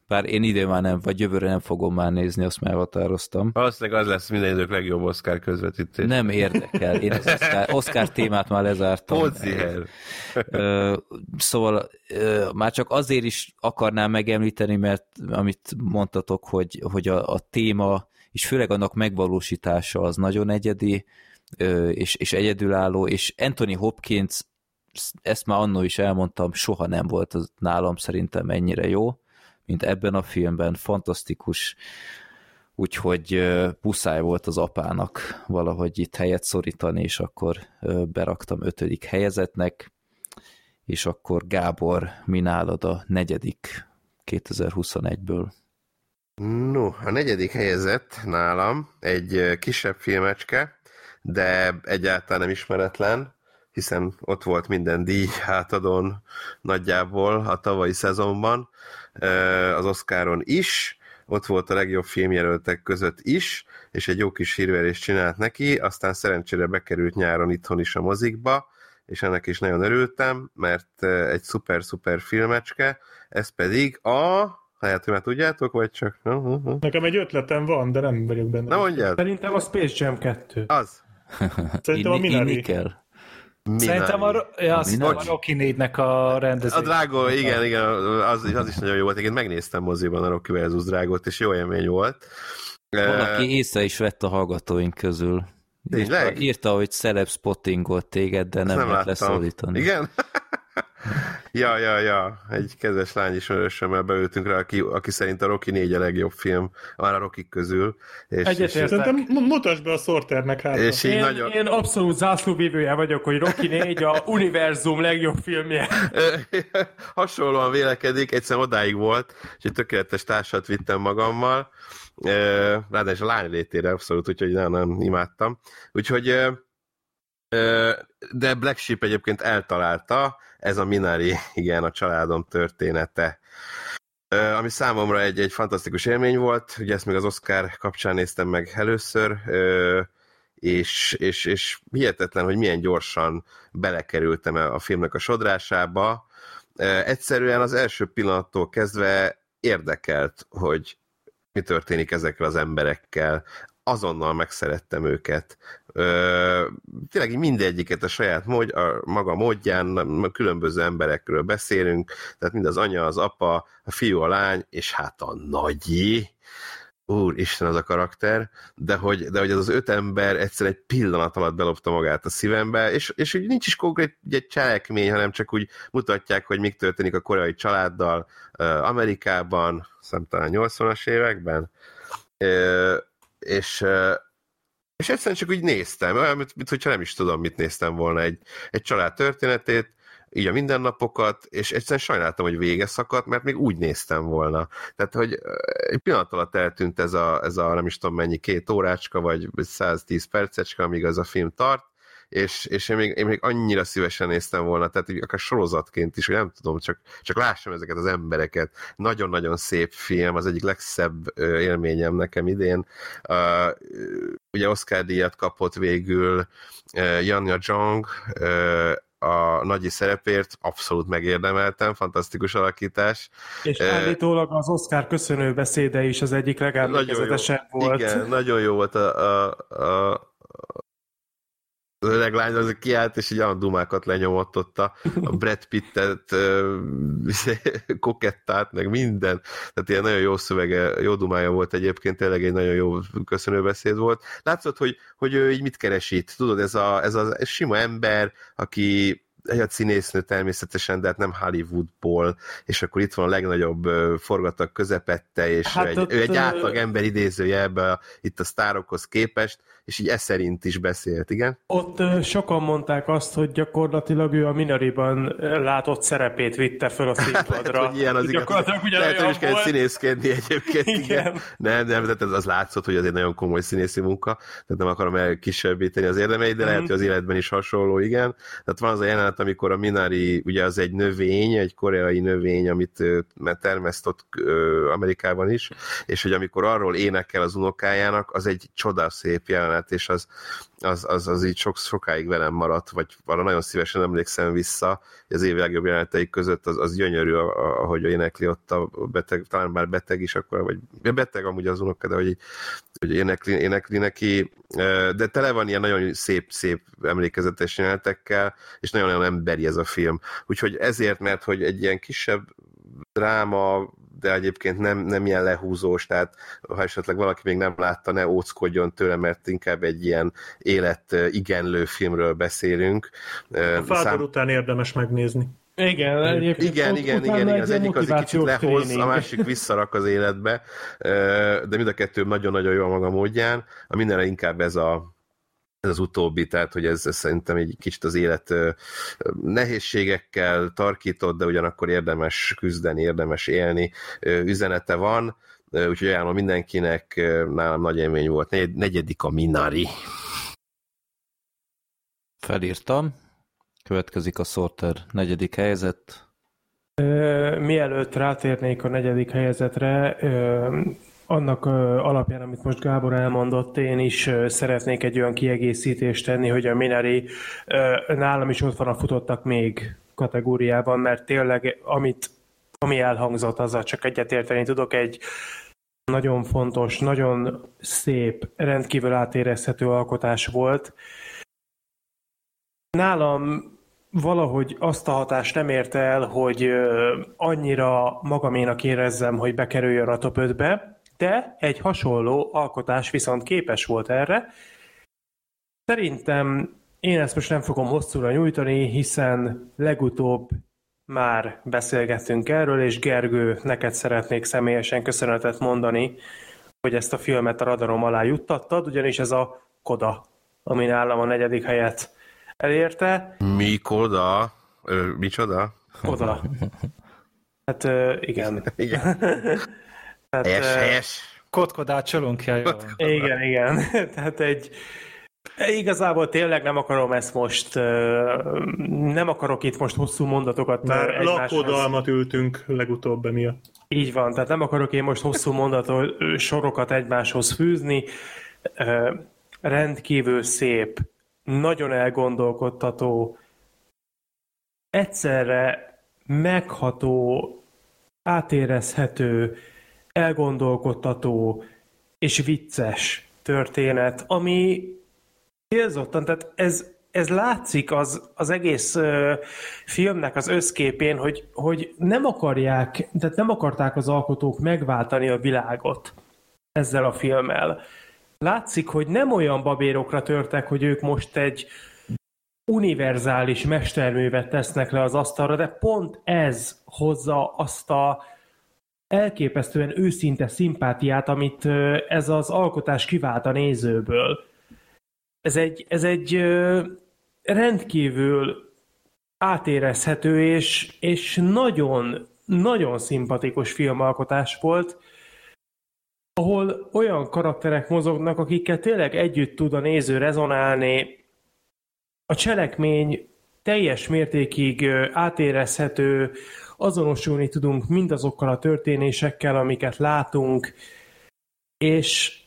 bár én idén már nem, vagy jövőre nem fogom már nézni, azt már határoztam. Valószínűleg az lesz minden idők legjobb Oscar közvetítés. Nem érdekel, én az Oscar, Oscar témát már lezártam. Ö, szóval már csak azért is akarnám megemlíteni, mert amit mondtatok, hogy, hogy a, a téma, és főleg annak megvalósítása az nagyon egyedi, és, és egyedülálló, és Anthony Hopkins, ezt már annó is elmondtam, soha nem volt az nálam szerintem ennyire jó, mint ebben a filmben, fantasztikus, úgyhogy puszáj volt az apának valahogy itt helyet szorítani, és akkor beraktam ötödik helyezetnek, és akkor Gábor, mi nálad a negyedik 2021-ből? No, a negyedik helyezett nálam egy kisebb filmecske, de egyáltalán nem ismeretlen, hiszen ott volt minden díj hátadon nagyjából a tavalyi szezonban, az Oscaron is, ott volt a legjobb filmjelöltek között is, és egy jó kis hírverést csinált neki, aztán szerencsére bekerült nyáron itthon is a mozikba, és ennek is nagyon örültem, mert egy szuper-szuper filmecske, ez pedig a... Hát, hogy már tudjátok, vagy csak... Nekem egy ötletem van, de nem vagyok benne. Na mondjad, Szerintem a Space Jam 2. az. Szerintem a Minari. inni kell. Szerintem a, Minari. ja, azt Minari? a Rocky 4-nek a rendezés. A Drágo, igen, igen, az, az is nagyon jó volt. Én megnéztem moziban a Rocky vs. Drágot, és jó élmény volt. Valaki észre is vett a hallgatóink közül. Írta, Tényleg? írta, hogy celeb spottingolt téged, de nem, nem lehet leszólítani. Igen? Ja, ja, ja. Egy kedves lány ismerősömmel beültünk rá, aki, aki szerint a Rocky 4 a legjobb film, már a Rocky közül. És, és, Egyetértek. Szerintem mu- mutasd be a Sorternek hát. és így Én, nagyon... én abszolút zászlóvívője vagyok, hogy Rocky 4 a univerzum legjobb filmje. hasonlóan vélekedik, egyszer odáig volt, és egy tökéletes társat vittem magammal, ráadásul a lány létére abszolút, úgyhogy nem, nem imádtam. Úgyhogy de Black Sheep egyébként eltalálta, ez a Minari, igen, a családom története. Ami számomra egy, egy fantasztikus élmény volt, ugye ezt még az Oscar kapcsán néztem meg először, és, és, és hihetetlen, hogy milyen gyorsan belekerültem a filmnek a sodrásába. Egyszerűen az első pillanattól kezdve érdekelt, hogy mi történik ezekkel az emberekkel. Azonnal megszerettem őket. Ö, tényleg mindegyiket a saját mód, a maga módján, a különböző emberekről beszélünk, tehát mind az anya, az apa, a fiú, a lány, és hát a nagyi. Úr, Isten az a karakter, de hogy, de hogy az az öt ember egyszer egy pillanat alatt belopta magát a szívembe, és, és úgy nincs is konkrét egy cselekmény, hanem csak úgy mutatják, hogy mik történik a koreai családdal Amerikában, szerintem talán 80-as években, és, és egyszerűen csak úgy néztem, olyan, mint, mint hogyha nem is tudom, mit néztem volna egy, egy család történetét, így a mindennapokat, és egyszerűen sajnáltam, hogy vége szakadt, mert még úgy néztem volna. Tehát, hogy egy pillanat alatt eltűnt ez a, ez a nem is tudom mennyi, két órácska, vagy 110 percecske, amíg az a film tart, és, és én, még, én még annyira szívesen néztem volna, tehát így akár sorozatként is, hogy nem tudom, csak, csak lássam ezeket az embereket. Nagyon-nagyon szép film, az egyik legszebb élményem nekem idén. Uh, ugye Oscar díjat kapott végül uh, Janja Jong, uh, a nagyi szerepért abszolút megérdemeltem, fantasztikus alakítás. És állítólag az Oscar köszönő beszéde is az egyik legemlékezetesebb volt. igen, nagyon jó volt a, a, a, öreg lány az kiállt, és így olyan dumákat lenyomott ott a, a Brad Pittet, ö, kokettált, meg minden. Tehát ilyen nagyon jó szövege, jó dumája volt egyébként, tényleg egy nagyon jó köszönőbeszéd volt. Látszott, hogy, hogy ő így mit keresít. Tudod, ez a, ez a sima ember, aki egy színésznő természetesen, de hát nem Hollywoodból, és akkor itt van a legnagyobb forgatag közepette, és Hát ő, egy, ott, ő egy átlag ember idézőjelbe itt a sztárokhoz képest, és így e szerint is beszélt, igen? Ott sokan mondták azt, hogy gyakorlatilag ő a Minariban látott szerepét vitte föl a színpadra. Lehet, hogy ilyen az igaz. Gyakorlatilag Lehet, hogy is kell színészkedni egyébként. Igen. Igen. Nem, nem, tehát ez az látszott, hogy ez egy nagyon komoly színészi munka, tehát nem akarom elkisebbíteni az érdemeit, de lehet, Mhm. hogy az életben is hasonló, igen. Tehát van az a jelenet, amikor a Minari, ugye az egy növény, egy koreai növény, amit mert termeszt ott ö, Amerikában is, és hogy amikor arról énekel az unokájának, az egy csodaszép jelenet, és az, az, az, az így sok, sokáig velem maradt, vagy arra nagyon szívesen emlékszem vissza, hogy az év legjobb jeleneteik között az, az gyönyörű, ahogy énekli ott a beteg, talán már beteg is akkor, vagy beteg amúgy az unoka, de hogy, hogy énekli, énekli neki, de tele van ilyen nagyon szép, szép emlékezetes jelenetekkel, és nagyon-nagyon emberi ez a film. Úgyhogy ezért, mert hogy egy ilyen kisebb dráma, de egyébként nem, nem ilyen lehúzós, tehát ha esetleg valaki még nem látta, ne óckodjon tőle, mert inkább egy ilyen élet igenlő filmről beszélünk. A Fádor után érdemes megnézni. Igen, egyébként igen, ut- igen, igen, igen, az egyik az egy kicsit lehoz, tréning. a másik visszarak az életbe, de mind a kettő nagyon-nagyon jó a maga módján. A mindenre inkább ez a ez az utóbbi, tehát hogy ez, ez szerintem egy kicsit az élet nehézségekkel tarkított, de ugyanakkor érdemes küzdeni, érdemes élni, üzenete van, úgyhogy ajánlom mindenkinek, nálam nagy élmény volt. Negy- Negyedik a Minari. Felírtam. Következik a Sorter negyedik helyzet. Mielőtt rátérnék a negyedik helyezetre, ö, annak alapján, amit most Gábor elmondott, én is szeretnék egy olyan kiegészítést tenni, hogy a Minari ö, nálam is ott van a futottak még kategóriában, mert tényleg amit, ami elhangzott, azzal csak egyetérteni tudok, egy nagyon fontos, nagyon szép, rendkívül átérezhető alkotás volt. Nálam valahogy azt a hatást nem érte el, hogy annyira magaménak érezzem, hogy bekerüljön a top 5-be, de egy hasonló alkotás viszont képes volt erre. Szerintem én ezt most nem fogom hosszúra nyújtani, hiszen legutóbb már beszélgettünk erről, és Gergő, neked szeretnék személyesen köszönetet mondani, hogy ezt a filmet a radarom alá juttattad, ugyanis ez a Koda, ami nálam a negyedik helyet elérte. Mikoda? Ö, micsoda? Oda. Hát ö, igen. Igen. Tehát, Helyes, ö, helyes. Kotkodácsolunk, ja, jó. Igen, igen. Tehát egy Igazából tényleg nem akarom ezt most, nem akarok itt most hosszú mondatokat Már egymáshoz- lakodalmat ültünk legutóbb emiatt. Így van, tehát nem akarok én most hosszú mondatot, sorokat egymáshoz fűzni. Rendkívül szép, nagyon elgondolkodtató, egyszerre megható, átérezhető, elgondolkodtató és vicces történet, ami célzottan, tehát ez, ez látszik az, az egész ö, filmnek az összképén, hogy, hogy nem akarják, tehát nem akarták az alkotók megváltani a világot ezzel a filmmel. Látszik, hogy nem olyan babérokra törtek, hogy ők most egy univerzális mesterművet tesznek le az asztalra, de pont ez hozza azt a elképesztően őszinte szimpátiát, amit ez az alkotás kivált a nézőből. Ez egy, ez egy rendkívül átérezhető és, és nagyon, nagyon szimpatikus filmalkotás volt, ahol olyan karakterek mozognak, akikkel tényleg együtt tud a néző rezonálni. A cselekmény teljes mértékig átérezhető, azonosulni tudunk mindazokkal a történésekkel, amiket látunk, és,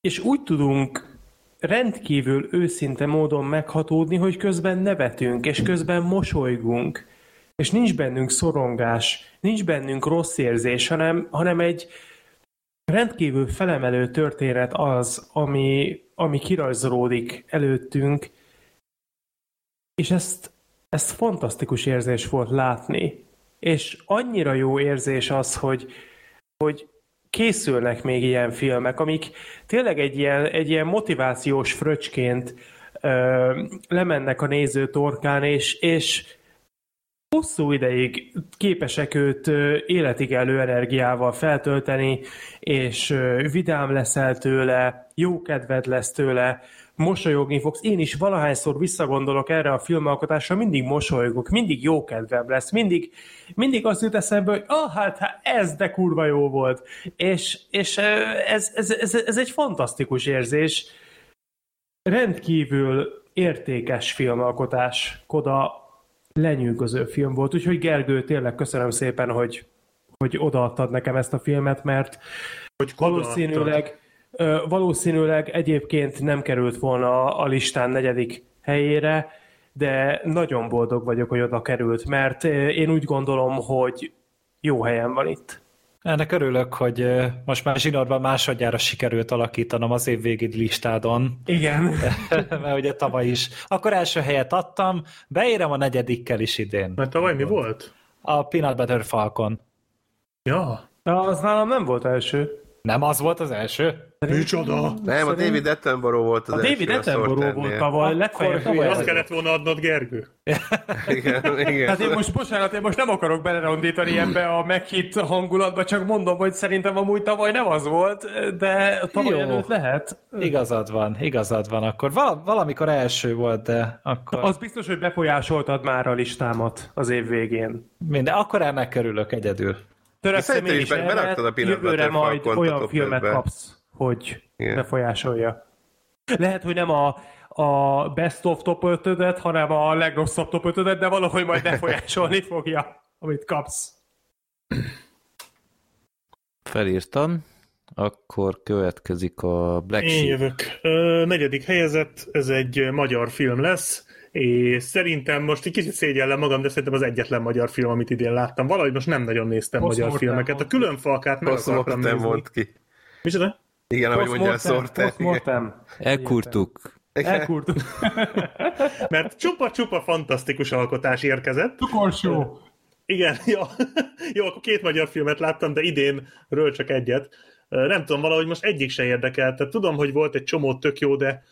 és úgy tudunk rendkívül őszinte módon meghatódni, hogy közben nevetünk, és közben mosolygunk, és nincs bennünk szorongás, nincs bennünk rossz érzés, hanem, hanem egy rendkívül felemelő történet az, ami, ami kirajzolódik előttünk, és ezt, ezt fantasztikus érzés volt látni. És annyira jó érzés az, hogy, hogy készülnek még ilyen filmek, amik tényleg egy ilyen, egy ilyen motivációs fröccsként ö, lemennek a néző torkán, és, és hosszú ideig képesek őt életig elő energiával feltölteni, és vidám leszel tőle, jó kedved lesz tőle, mosolyogni fogsz. Én is valahányszor visszagondolok erre a filmalkotásra, mindig mosolygok, mindig jó kedvem lesz, mindig, mindig azt jut eszembe, hogy ah, hát, hát ez de kurva jó volt. És, és ez, ez, ez, ez egy fantasztikus érzés. Rendkívül értékes filmalkotás. Koda lenyűgöző film volt, úgyhogy Gergő, tényleg köszönöm szépen, hogy, hogy odaadtad nekem ezt a filmet, mert Hogy valószínűleg, valószínűleg egyébként nem került volna a listán negyedik helyére, de nagyon boldog vagyok, hogy oda került, mert én úgy gondolom, hogy jó helyen van itt. Ennek örülök, hogy most már zsinórban másodjára sikerült alakítanom az év végi listádon, Igen. mert ugye tavaly is. Akkor első helyet adtam, beérem a negyedikkel is idén. Mert tavaly mi volt? A Peanut Butter Falcon. Ja. De az nálam nem volt első. Nem az volt az első? Micsoda? Nem, a David Attenborough volt az A David első Attenborough Sorternél. volt tavaly, legfeljebb tavaly. Azt kellett volna adnod, Gergő. Igen, igen. Hát én most, bocsánat, én most nem akarok belerondítani ebbe a meghitt hangulatba, csak mondom, hogy szerintem amúgy tavaly nem az volt, de tavaly Jó. előtt lehet. Igazad van, igazad van. Akkor val- valamikor első volt, de akkor Az biztos, hogy befolyásoltad már a listámat az év végén. minden. Akkor ennek örülök egyedül. Törekszem én is be- erre, a jövőre majd olyan filmet ötbe. kapsz, hogy Igen. befolyásolja. Lehet, hogy nem a, a best of top 5 hanem a legrosszabb top 5 de valahogy majd befolyásolni fogja, amit kapsz. Felírtam, akkor következik a Black Én Sheep. jövök. Ö, negyedik helyezett, ez egy magyar film lesz, és szerintem most egy kicsit szégyellem magam, de szerintem az egyetlen magyar film, amit idén láttam. Valahogy most nem nagyon néztem Postmortem magyar filmeket. A volt. külön falkát meg akartam nézni. mond ki. Micsoda? Igen, ahogy mondja postmortem. Elkurtuk. Elkurtuk. Mert csupa-csupa fantasztikus alkotás érkezett. Cukorsó. Igen, jó. jó, akkor két magyar filmet láttam, de idénről csak egyet. Nem tudom, valahogy most egyik se érdekel. Tehát tudom, hogy volt egy csomó tök jó, de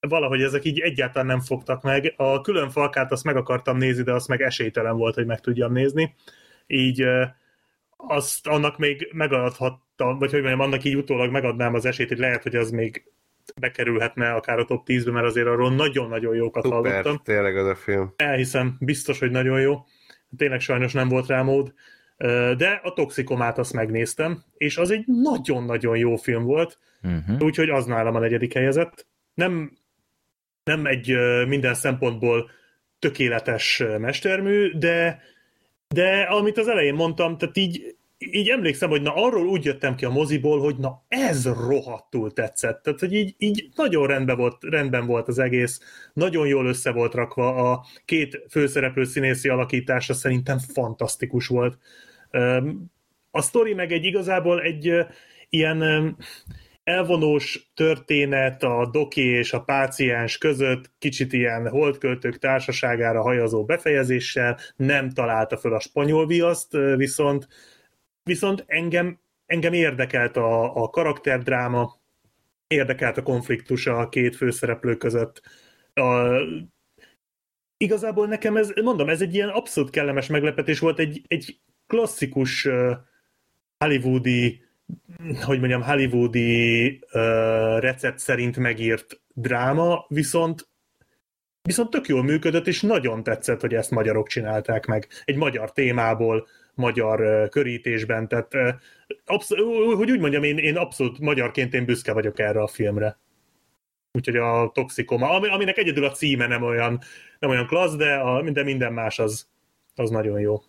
valahogy ezek így egyáltalán nem fogtak meg. A külön falkát azt meg akartam nézni, de azt meg esélytelen volt, hogy meg tudjam nézni. Így azt annak még megadhattam, vagy hogy mondjam, annak így utólag megadnám az esélyt, hogy lehet, hogy az még bekerülhetne akár a top 10-be, mert azért arról nagyon-nagyon jókat Szuper, hallottam. tényleg az a film. Elhiszem, biztos, hogy nagyon jó. Tényleg sajnos nem volt rá mód. De a Toxikomát azt megnéztem, és az egy nagyon-nagyon jó film volt, Uh-huh. úgyhogy az nálam a negyedik helyezett. Nem, nem egy minden szempontból tökéletes mestermű, de, de amit az elején mondtam, tehát így, így emlékszem, hogy na arról úgy jöttem ki a moziból, hogy na ez rohadtul tetszett. Tehát, hogy így, így nagyon rendben volt, rendben volt az egész, nagyon jól össze volt rakva, a két főszereplő színészi alakítása szerintem fantasztikus volt. A sztori meg egy igazából egy ilyen elvonós történet a doki és a páciens között, kicsit ilyen holdköltők társaságára hajazó befejezéssel, nem találta föl a spanyol viaszt, viszont, viszont engem, engem érdekelt a, a karakterdráma, érdekelt a konfliktus a két főszereplő között. A, igazából nekem ez, mondom, ez egy ilyen abszolút kellemes meglepetés volt, egy, egy klasszikus hollywoodi hogy mondjam, hollywoodi uh, recept szerint megírt dráma, viszont viszont tök jól működött, és nagyon tetszett, hogy ezt magyarok csinálták meg. Egy magyar témából, magyar uh, körítésben, tehát uh, absz- hogy úgy mondjam, én, én abszolút magyarként én büszke vagyok erre a filmre. Úgyhogy a Toxikoma, ami, aminek egyedül a címe nem olyan, nem olyan klassz, de, a, de minden más az, az nagyon jó.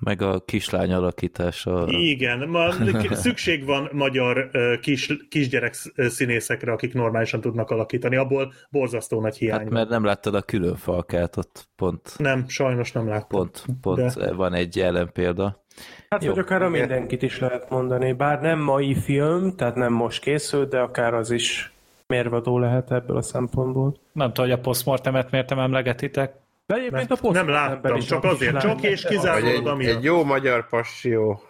Meg a kislány alakítása. Igen, ma, szükség van magyar kis, kisgyerek színészekre, akik normálisan tudnak alakítani. Abból borzasztó nagy hiány Hát mert nem láttad a külön falkát, ott pont, Nem, sajnos nem láttam. pont, pont De- van egy ellenpélda. Hát Jó. vagy akár a mindenkit is lehet mondani. Bár nem mai film, tehát nem most készült, de akár az is mérvadó lehet ebből a szempontból. Nem tudom, hogy a postmortemet miért nem emlegetitek. De egyébként Mert a nem láttam, csak azért, csak és kizárólag egy, amiatt. egy jó magyar passió.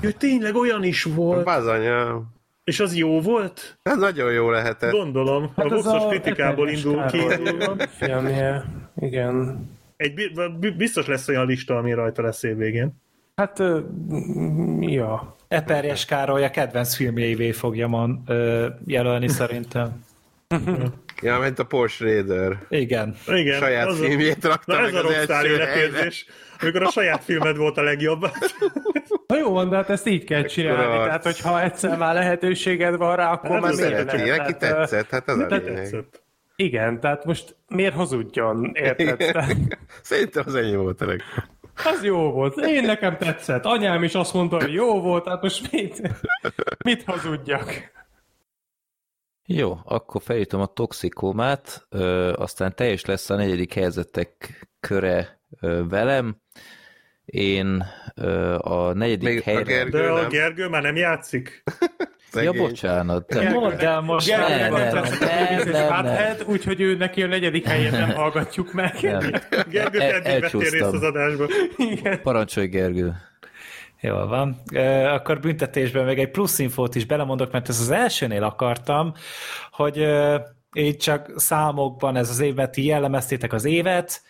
Jó, tényleg olyan is volt. Bazanya. És az jó volt? Ez nagyon jó lehetett. Gondolom. Hát a buszos kritikából indul ki. Filmje. Igen. egy, bi- bi- biztos lesz olyan lista, ami rajta lesz évvégén. Hát, ja. Eperjes Károly a kedvenc filmjeivé fogja man, ö, jelölni szerintem. Ja, ment a Paul Schrader. Igen. Igen. Saját az a- filmjét rakta Na meg ez a az rockstar első életérzés, amikor a saját filmed volt a legjobb. Na jó van, de hát ezt így kell csinálni. arc. Tehát, hogyha egyszer már lehetőséged van rá, akkor Hát már Szereti, ne? neki tetszett, hát ez a lényeg. tetszett. Igen, tehát most miért hazudjon, érted? Tehát Szerintem az ennyi volt a legjobb. Az jó volt. Én nekem tetszett. Anyám is azt mondta, hogy jó volt, hát most mit, mit hazudjak? Jó, akkor felítom a toxikomát, ö, aztán teljes lesz a negyedik helyzetek köre ö, velem. Én ö, a negyedik Még a helyre... Gergő De a nem. Gergő már nem játszik. Ja, bocsánat. Mondd el most Nem, már. nem, Nem, nem, nem, nem. Hát, úgyhogy ő neki a negyedik helyét nem hallgatjuk meg. Nem. Gergő, El- eddig vettél részt az adásban. Parancsolj, Gergő. Jól van. Akkor büntetésben még egy plusz infót is belemondok, mert ez az elsőnél akartam, hogy így csak számokban ez az évben ti jellemeztétek az évet,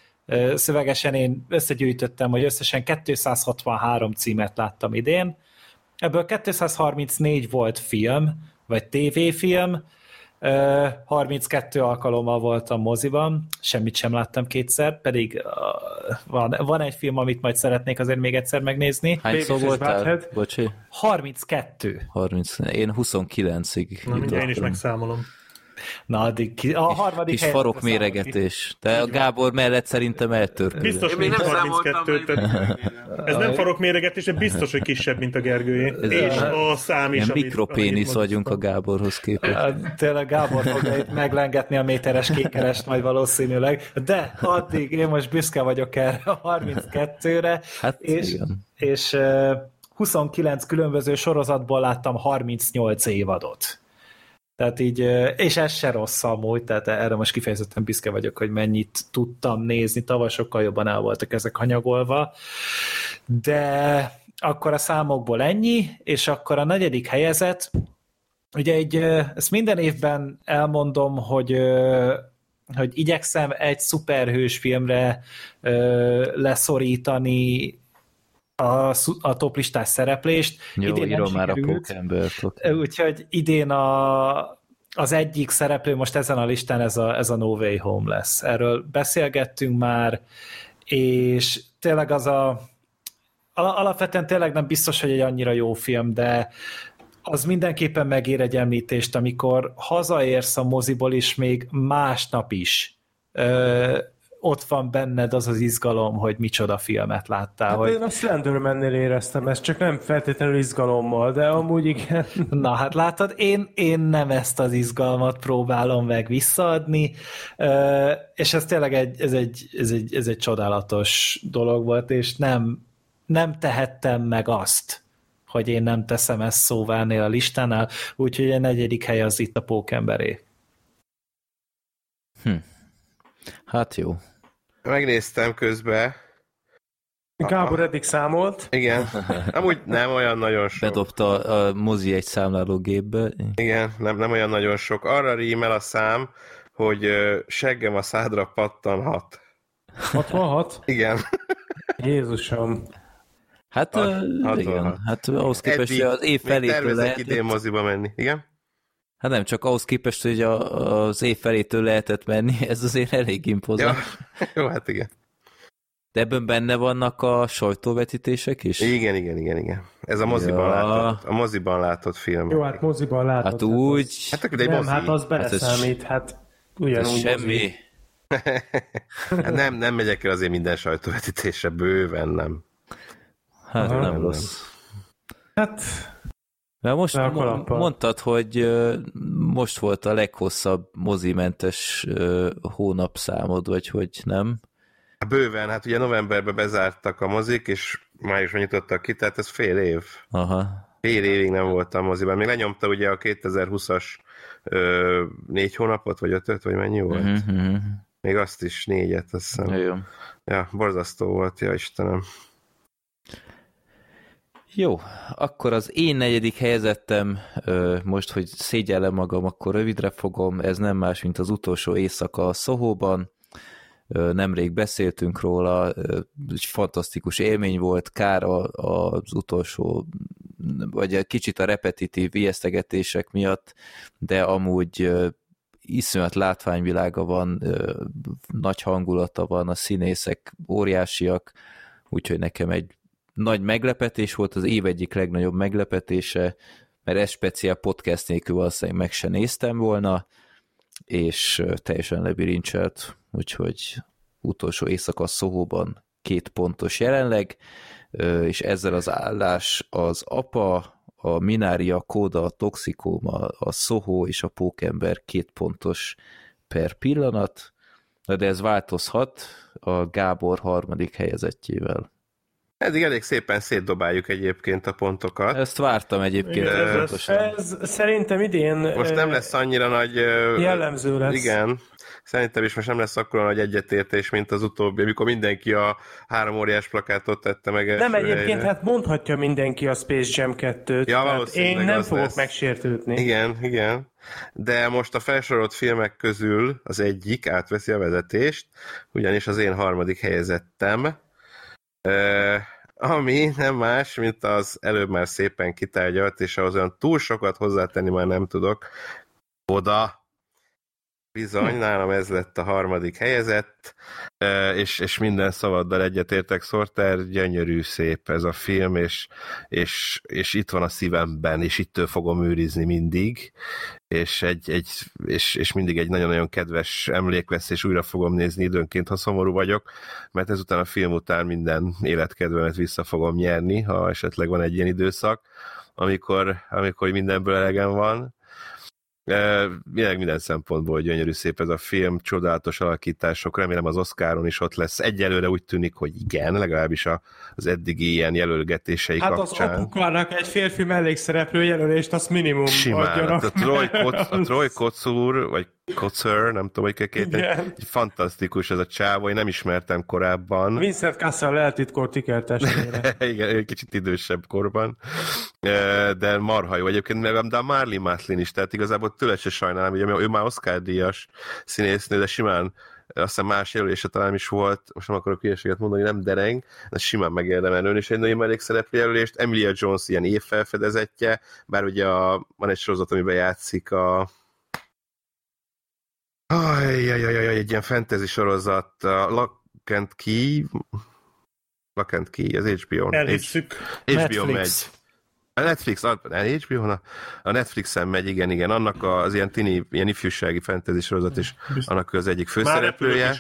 szövegesen én összegyűjtöttem, hogy összesen 263 címet láttam idén, ebből 234 volt film, vagy tévéfilm, 32 alkalommal voltam moziban, semmit sem láttam kétszer, pedig van, van egy film, amit majd szeretnék azért még egyszer megnézni. Hány szó voltál? Bocsi? 32. 30. Én 29-ig Na, én is megszámolom. Na, addig ki, a harmadik Kis farok méregetés. De a Gábor mellett szerintem eltörpül. Biztos, mint nem számoltam 32 meg. tehát Ez nem farok méregetés, de biztos, hogy kisebb, mint a Gergőjé. Ez És a- a szám is. Ilyen amit- mikropénisz amit vagyunk a. Gáborhoz képest. Hát, Tényleg Gábor fogja itt meglengetni a méteres kékerest majd valószínűleg, de addig én most büszke vagyok erre a 32-re, Hát és, igen. és ö, 29 különböző sorozatból láttam 38 évadot. Tehát így, és ez se rossz amúgy, tehát erre most kifejezetten büszke vagyok, hogy mennyit tudtam nézni, tavaly sokkal jobban el voltak ezek hanyagolva, de akkor a számokból ennyi, és akkor a negyedik helyezett, ugye egy, ezt minden évben elmondom, hogy hogy igyekszem egy szuperhős filmre ö, leszorítani a, a toplistás szereplést. Jó, Idén nem írom már a sikerült. pókembert. oké. Úgyhogy idén a, az egyik szereplő most ezen a listán ez a, ez a No Way Home lesz. Erről beszélgettünk már, és tényleg az a al- alapvetően tényleg nem biztos, hogy egy annyira jó film, de az mindenképpen megér egy említést, amikor hazaérsz a moziból, és még másnap is ö, ott van benned az az izgalom, hogy micsoda filmet láttál. Hát hogy... én a Slenderman-nél éreztem ezt, csak nem feltétlenül izgalommal, de amúgy igen. Na hát látod, én, én nem ezt az izgalmat próbálom meg visszaadni, és ez tényleg egy, ez egy, ez egy, ez egy csodálatos dolog volt, és nem, nem tehettem meg azt, hogy én nem teszem ezt szóvá ennél a listánál, úgyhogy a negyedik hely az itt a pókemberé. Hát jó. Megnéztem közben. Gábor eddig számolt. Igen. Amúgy nem olyan nagyon sok. Bedobta a mozi egy számlálógépbe. Igen, nem, nem olyan nagyon sok. Arra rímel a szám, hogy seggem a szádra pattanhat. 66? Igen. Jézusom. Hát hatvan igen, hát ahhoz képest, Eddig az év felétől lehetett, idén moziba menni. Igen? Hát nem csak ahhoz képest, hogy a, az év felétől lehetett menni, ez azért elég Ja. impozáns. Jó, hát igen. De ebben benne vannak a sajtóvetítések is? Igen, igen, igen, igen. Ez a moziban, Ja. látott, a moziban látott film. Jó, hát moziban látod. Hát úgy, Hát akkor egy Nem, mozi. hát az Hát beleszámít, hát ez ugyanúgy semmi. mozi. Hát nem, nem megyek el azért minden sajtóvetítésre, bőven nem. Hát Aha. nem rossz. Hát, Mert most a kalappal. mondtad, hogy most volt a leghosszabb mozimentes hónapszámod, vagy hogy nem? Hát Bőven, hát ugye novemberben bezártak a mozik, és májusban nyitottak ki, tehát ez fél év. Aha. Fél évig nem voltam moziban. Még lenyomta ugye a 2020-as ö, négy hónapot, vagy ötöt, vagy mennyi volt? Uh-huh. Még azt is négyet, azt hiszem. Jó. Ja, borzasztó volt, ja Istenem. Jó, akkor az én negyedik helyezettem, ö, most, hogy szégyellem magam, akkor rövidre fogom, ez nem más, mint az utolsó éjszaka a Szohóban. nemrég beszéltünk róla, egy fantasztikus élmény volt, kár az utolsó, vagy egy kicsit a repetitív ijesztegetések miatt, de amúgy iszonyat látványvilága van, nagy hangulata van, a színészek óriásiak, úgyhogy nekem egy nagy meglepetés volt, az év egyik legnagyobb meglepetése, mert ez speciál podcast nélkül valószínűleg meg se néztem volna, és teljesen lebirincselt, úgyhogy utolsó éjszaka Szóhóban két pontos jelenleg, és ezzel az állás az apa, a Minária, Kóda, a Toxikóma, a Szohó és a Pókember két pontos per pillanat, de ez változhat a Gábor harmadik helyezettjével. Eddig elég szépen szétdobáljuk egyébként a pontokat. Ezt vártam egyébként. Ez, ez, ez szerintem idén... Most nem lesz annyira nagy... Jellemző lesz. Igen. Szerintem is most nem lesz akkora nagy egyetértés, mint az utóbbi, amikor mindenki a három óriás plakátot tette meg. Nem egyébként, helyre. hát mondhatja mindenki a Space Jam 2-t. Ja, én nem fogok lesz. megsértődni. Igen, igen. De most a felsorolt filmek közül az egyik átveszi a vezetést, ugyanis az én harmadik helyezettem, ami nem más, mint az előbb már szépen kitárgyalt, és ahhoz olyan túl sokat hozzátenni már nem tudok, oda Bizony, nálam ez lett a harmadik helyezett, és, és minden szavaddal egyetértek, Sorter, gyönyörű szép ez a film, és, és, és itt van a szívemben, és ittől fogom őrizni mindig, és, egy, egy, és, és mindig egy nagyon-nagyon kedves emlék lesz, és újra fogom nézni időnként, ha szomorú vagyok, mert ezután a film után minden életkedvemet vissza fogom nyerni, ha esetleg van egy ilyen időszak, amikor, amikor mindenből elegem van, Világ minden szempontból gyönyörű szép ez a film, csodálatos alakítások, remélem az Oscaron is ott lesz. Egyelőre úgy tűnik, hogy igen, legalábbis az eddigi ilyen jelölgetései hát kapcsán. Hát az apukának egy férfi mellékszereplő jelölést, azt minimum Simán, adjanak. Hát a Troy, Kotz, a Troy Kotzur, vagy Kotzer, nem tudom, hogy kell két, egy, egy fantasztikus ez a csávó, én nem ismertem korábban. Vincent Cassel eltitkolt ikertestvére. Igen, egy kicsit idősebb korban, de marha jó egyébként, de a Marley Matlin is, tehát igazából tőle se sajnálom, ugye ő már Oscar-díjas színésznő, de simán azt hiszem más jelölése talán is volt, most nem akarok hülyeséget mondani, nem dereng, de simán megérdemel ön is egy női mellékszereplő jelölést. Emilia Jones ilyen évfelfedezetje, bár ugye a, van egy sorozat, amiben játszik a Ajjajajaj, egy ilyen fantasy sorozat, a Lock and Key, Lock and Key, az HBO-n. Elhisszük. HBO Netflix. megy. A Netflix, a, HBO, a, a Netflixen megy, igen, igen, annak az ilyen tini, ilyen ifjúsági fantasy sorozat is, annak az egyik főszereplője.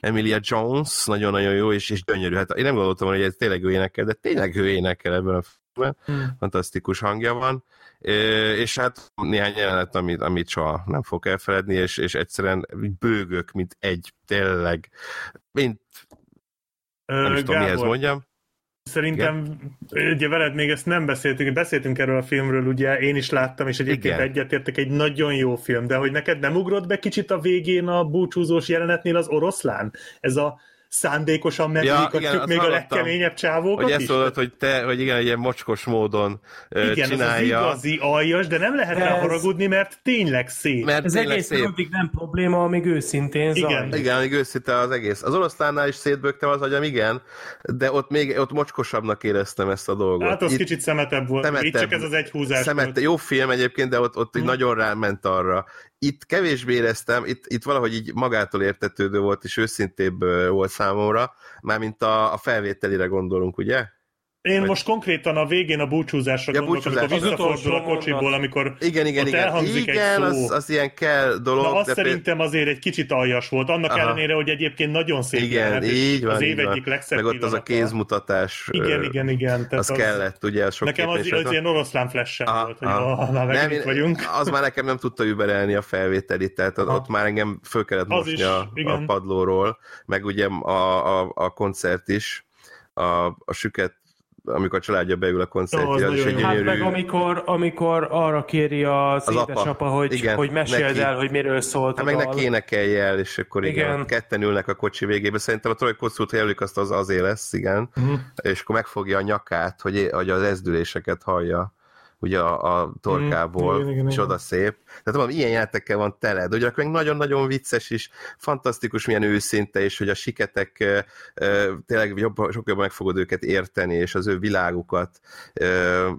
Emilia Jones, nagyon-nagyon jó, és, és gyönyörű. Hát én nem gondoltam, hogy ez tényleg ő énekel, de tényleg ő énekel ebben a filmben. Hmm. Fantasztikus hangja van és hát néhány jelenet, amit, amit soha nem fog elfeledni, és, és egyszerűen bőgök, mint egy, tényleg, mint nem is tudom, mihez mondjam. Szerintem, Igen? ugye veled még ezt nem beszéltünk, beszéltünk erről a filmről, ugye én is láttam, és egyébként Igen. egyetértek, egy nagyon jó film, de hogy neked nem ugrott be kicsit a végén a búcsúzós jelenetnél az oroszlán? Ez a szándékosan megnyitjuk ja, még a legkeményebb csávókat hogy ezt mondod, hogy te, hogy igen, egy ilyen mocskos módon igen, csinálja. Igen, az igazi aljas, de nem lehet rá haragudni, mert tényleg szép. Mert Ez egész szép. addig nem probléma, amíg őszintén igen. zajlik. Igen, amíg őszinte az egész. Az oroszlánnál is szétbögtem az agyam, igen, de ott még ott mocskosabbnak éreztem ezt a dolgot. Hát az Itt kicsit szemetebb volt. Szemetebb, Itt csak ez az egy húzás szemette, volt. Jó film egyébként, de ott, ott hmm. nagyon ráment arra itt kevésbé éreztem, itt, itt valahogy így magától értetődő volt, és őszintébb volt számomra, mármint a, a felvételire gondolunk, ugye? Én most konkrétan a végén a búcsúzásra ja, gondolok, búcsúzás. amikor visszafordul a kocsiból, amikor igen, igen, ott igen. elhangzik igen, egy szó. Az, az ilyen kell dolog. Na, azt de szerintem azért egy kicsit aljas volt, annak Aha. ellenére, hogy egyébként nagyon szép igen, lehet, így van, az év így van. egyik legszebb Meg ott az a kézmutatás. Igen, igen, igen. Tehát az, az kellett, ugye, sok Nekem az, az, az ilyen oroszlán flash volt, hogy ah, már nem, én, vagyunk. Az már nekem nem tudta überelni a felvételit, tehát ott már engem föl kellett mosni a, a padlóról, meg ugye a, a, a koncert is, a, a süket amikor a családja beül a koncertje. az, az is egy gyönyörű... Hát meg amikor, amikor arra kéri az, az édesapa, apa. hogy, igen, hogy meséld neki, el, hogy miről szólt hát meg neki énekelje el, és akkor igen, igen. ketten ülnek a kocsi végébe. Szerintem a Troy ha jelölik, azt az azért lesz, igen. Uh-huh. És akkor megfogja a nyakát, hogy, hogy az ezdüléseket hallja ugye a, a torkából, Mm, igen, csoda szép. Tehát valami ilyen játékkel van tele, de ugyanakkor meg nagyon-nagyon vicces is, fantasztikus, milyen őszinte, és hogy a siketek ö, ö, tényleg jobban, sokkal jobban meg fogod őket érteni, és az ő világukat. Ö,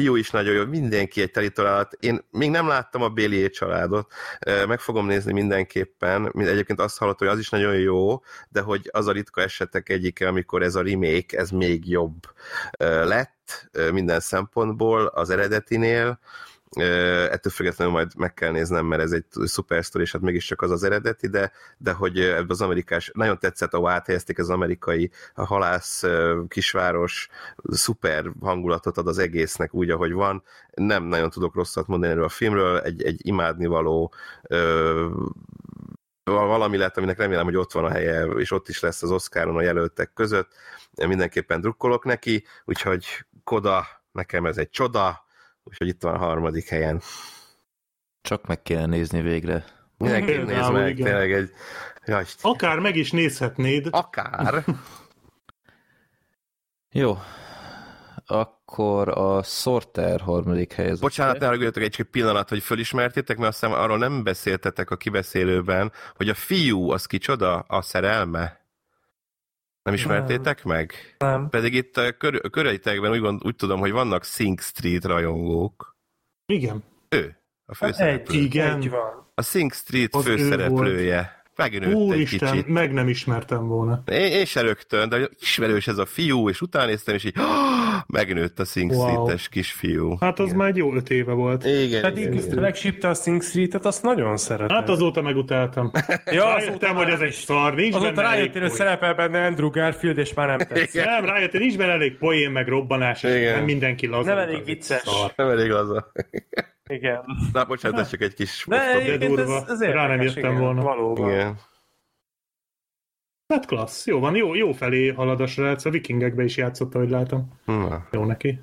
fiú is nagyon jó, mindenki egy teli. Én még nem láttam a Bélié családot, meg fogom nézni mindenképpen. Mind- Egyébként azt hallottam, hogy az is nagyon jó, de hogy az a ritka esetek egyike, amikor ez a remake, ez még jobb lett minden szempontból az eredetinél. Ettől függetlenül majd meg kell néznem, mert ez egy szuper sztori, és hát mégiscsak az az eredeti, de, de hogy ebben az amerikás, nagyon tetszett, ahol áthelyezték az amerikai a halász kisváros, szuper hangulatot ad az egésznek úgy, ahogy van. Nem nagyon tudok rosszat mondani erről a filmről, egy, egy imádnivaló ö, valami lett, aminek remélem, hogy ott van a helye, és ott is lesz az Oscaron a jelöltek között. Mindenképpen drukkolok neki, úgyhogy Koda, nekem ez egy csoda, úgyhogy itt van a harmadik helyen. Csak meg kéne nézni végre. Nézd Például, meg, igen. tényleg egy... Jaj, Akár meg is nézhetnéd. akár. Jó. Akkor a Sorter harmadik helyezett. Bocsánat, ne haragudjatok egy pillanat, hogy fölismertétek, mert aztán arról nem beszéltetek a kibeszélőben, hogy a fiú az kicsoda, a szerelme. Nem ismertétek meg? Nem. Pedig itt a kör, a köreitekben úgy, gond, úgy tudom, hogy vannak Sing Street rajongók. Igen. Ő, a főszereplő. Egy, Igen. egy van. A Sing Street Az ő főszereplője. Megnőtt egy Úristen, kicsit. meg nem ismertem volna. Én, én se rögtön, de ismerős ez a fiú, és utána néztem, és így megnőtt a Sing Wow. Street-es kisfiú. Hát az már egy jó öt éve volt. Igen, Pedig igen. flagship a Sing Street-et, azt nagyon szeretem. Hát azóta megutáltam. ja, Rájöttem, hogy ez egy szar, nincs Azóta rájöttél, hogy szerepel benne Andrew Garfield, és már nem tetszik. Nem, rájöttem, nincs benne elég poén, meg robbanás, és Igen. nem mindenki laza. Nem elég egy vicces. szar. Nem elég laza. Igen. Na, bocsánat, ez csak egy kis De egyébként ez, durva. ez Rá nem jöttem igen, volna. Valóban. Igen. Hát klassz, jó van, jó, jó felé halad a srác, a vikingekbe is játszott, ahogy látom. Na. Jó neki.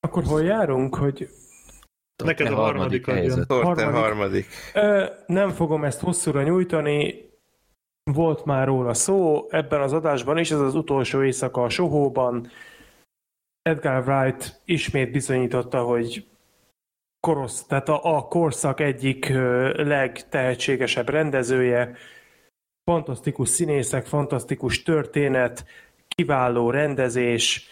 Akkor hol járunk, hogy Neked a harmadik Harmadik. harmadik. Ö, nem fogom ezt hosszúra nyújtani, volt már róla szó ebben az adásban is, ez az utolsó éjszaka a Sohóban. Edgar Wright ismét bizonyította, hogy korosz, tehát a, a korszak egyik legtehetségesebb rendezője, fantasztikus színészek, fantasztikus történet, kiváló rendezés.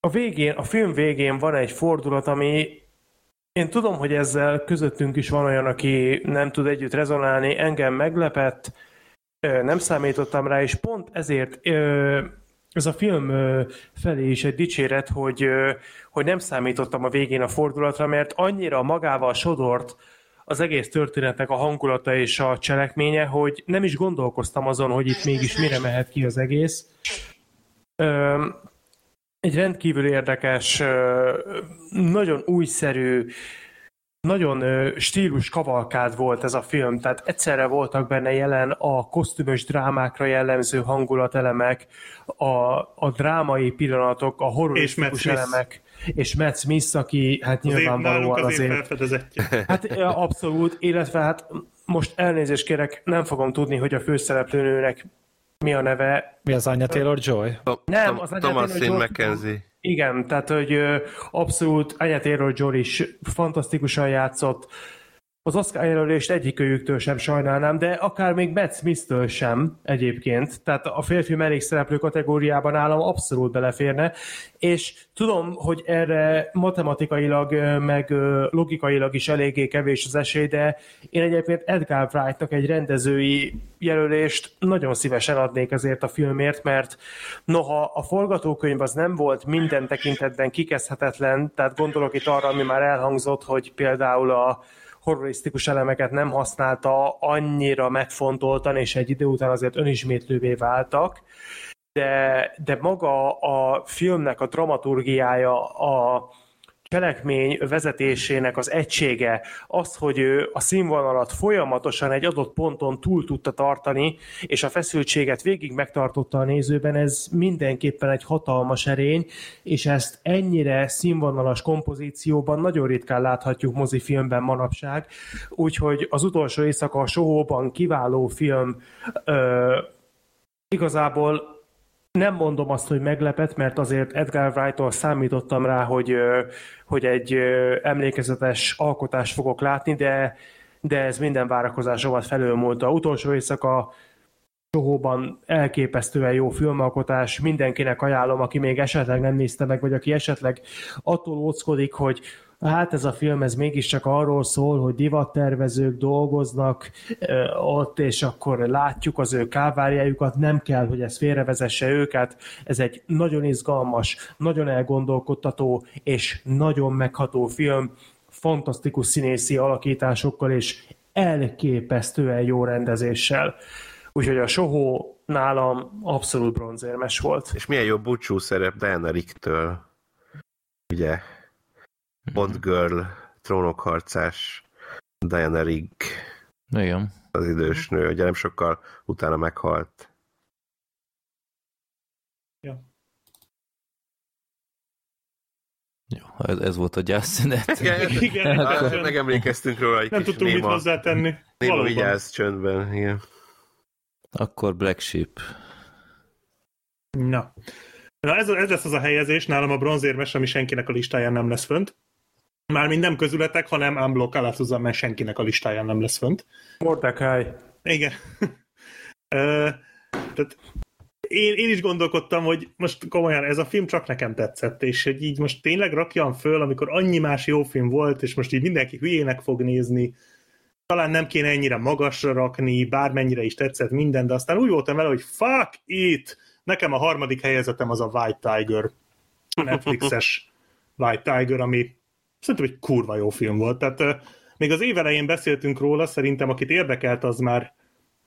A végén, a film végén van egy fordulat, ami én tudom, hogy ezzel közöttünk is van olyan, aki nem tud együtt rezonálni, engem meglepett, nem számítottam rá, és pont ezért ez a film felé is egy dicséret, hogy, hogy nem számítottam a végén a fordulatra, mert annyira magával sodort az egész történetnek a hangulata és a cselekménye, hogy nem is gondolkoztam azon, hogy itt mégis mire mehet ki az egész. Egy rendkívül érdekes, nagyon újszerű, nagyon stílus kavalkád volt ez a film, tehát egyszerre voltak benne jelen a kosztümös drámákra jellemző hangulatelemek, a, a drámai pillanatok, a horrorisztikus elemek, és Matt Smith, aki hát Az nyilvánvalóan azért felfedezetje. Hát abszolút, illetve hát most elnézést kérek, nem fogom tudni, hogy a főszereplőnőnek mi a neve. Mi az Anya Taylor-Joy? Nem, az Thomasin George- McKenzie. Igen, tehát hogy abszolút Anya Taylor-Joy is fantasztikusan játszott. Az Oscar jelölést egyikőjüktől sem sajnálnám, de akár még Matt Smith-től sem egyébként. Tehát a férfi mellékszereplő kategóriában nálam abszolút beleférne, és tudom, hogy erre matematikailag, meg logikailag is eléggé kevés az esély, de én egyébként Edgar Wright-nak egy rendezői jelölést nagyon szívesen adnék ezért a filmért, mert noha a forgatókönyv az nem volt minden tekintetben kikezdhetetlen, tehát gondolok itt arra, ami már elhangzott, hogy például a horrorisztikus elemeket nem használta annyira megfontoltan, és egy idő után azért önismétlővé váltak, de, de maga a filmnek a dramaturgiája, a cselekmény vezetésének az egysége, az, hogy ő a színvonalat folyamatosan egy adott ponton túl tudta tartani, és a feszültséget végig megtartotta a nézőben, ez mindenképpen egy hatalmas erény, és ezt ennyire színvonalas kompozícióban nagyon ritkán láthatjuk mozifilmben manapság, úgyhogy az utolsó éjszaka a Sohóban kiváló film, ö, igazából nem mondom azt, hogy meglepet, mert azért Edgar Wright-tól számítottam rá, hogy, hogy egy emlékezetes alkotást fogok látni, de, de ez minden várakozásomat. A utolsó éjszaka Sohóban elképesztően jó filmalkotás, mindenkinek ajánlom, aki még esetleg nem nézte meg, vagy aki esetleg attól óckodik, hogy hát ez a film, ez mégiscsak arról szól, hogy divattervezők dolgoznak ott, és akkor látjuk az ő káváriájukat, nem kell, hogy ez félrevezesse őket. Ez egy nagyon izgalmas, nagyon elgondolkodtató, és nagyon megható film, fantasztikus színészi alakításokkal, és elképesztően jó rendezéssel. Úgyhogy a Sohó nálam abszolút bronzérmes volt. És milyen jó búcsú szerep Diana Rick-től. Ugye? Bond Girl, trónokharcás, Diana Rick, Igen. az idős nő, ugye nem sokkal utána meghalt. Jó, ez, ez volt a gyászszünet. Igen, Igen, hát, igen. megemlékeztünk róla egy Nem kis tudtunk mit néma, hozzátenni. néma Valóban. vigyáz csöndben. Igen. Akkor Black Sheep. Na. Na ez, ez lesz az a helyezés, nálam a bronzérmes, ami senkinek a listáján nem lesz fönt. Mármint nem közületek, hanem unblock Alatuzan, mert senkinek a listáján nem lesz fönt. Mordecai. Igen. Ö, Tehát én, én is gondolkodtam, hogy most komolyan ez a film csak nekem tetszett, és hogy így most tényleg rakjam föl, amikor annyi más jó film volt, és most így mindenki hülyének fog nézni, talán nem kéne ennyire magasra rakni, bármennyire is tetszett minden, de aztán úgy voltam vele, hogy fuck it! Nekem a harmadik helyezetem az a White Tiger, a Netflixes White Tiger, ami szerintem egy kurva jó film volt. Tehát még az év elején beszéltünk róla, szerintem akit érdekelt, az már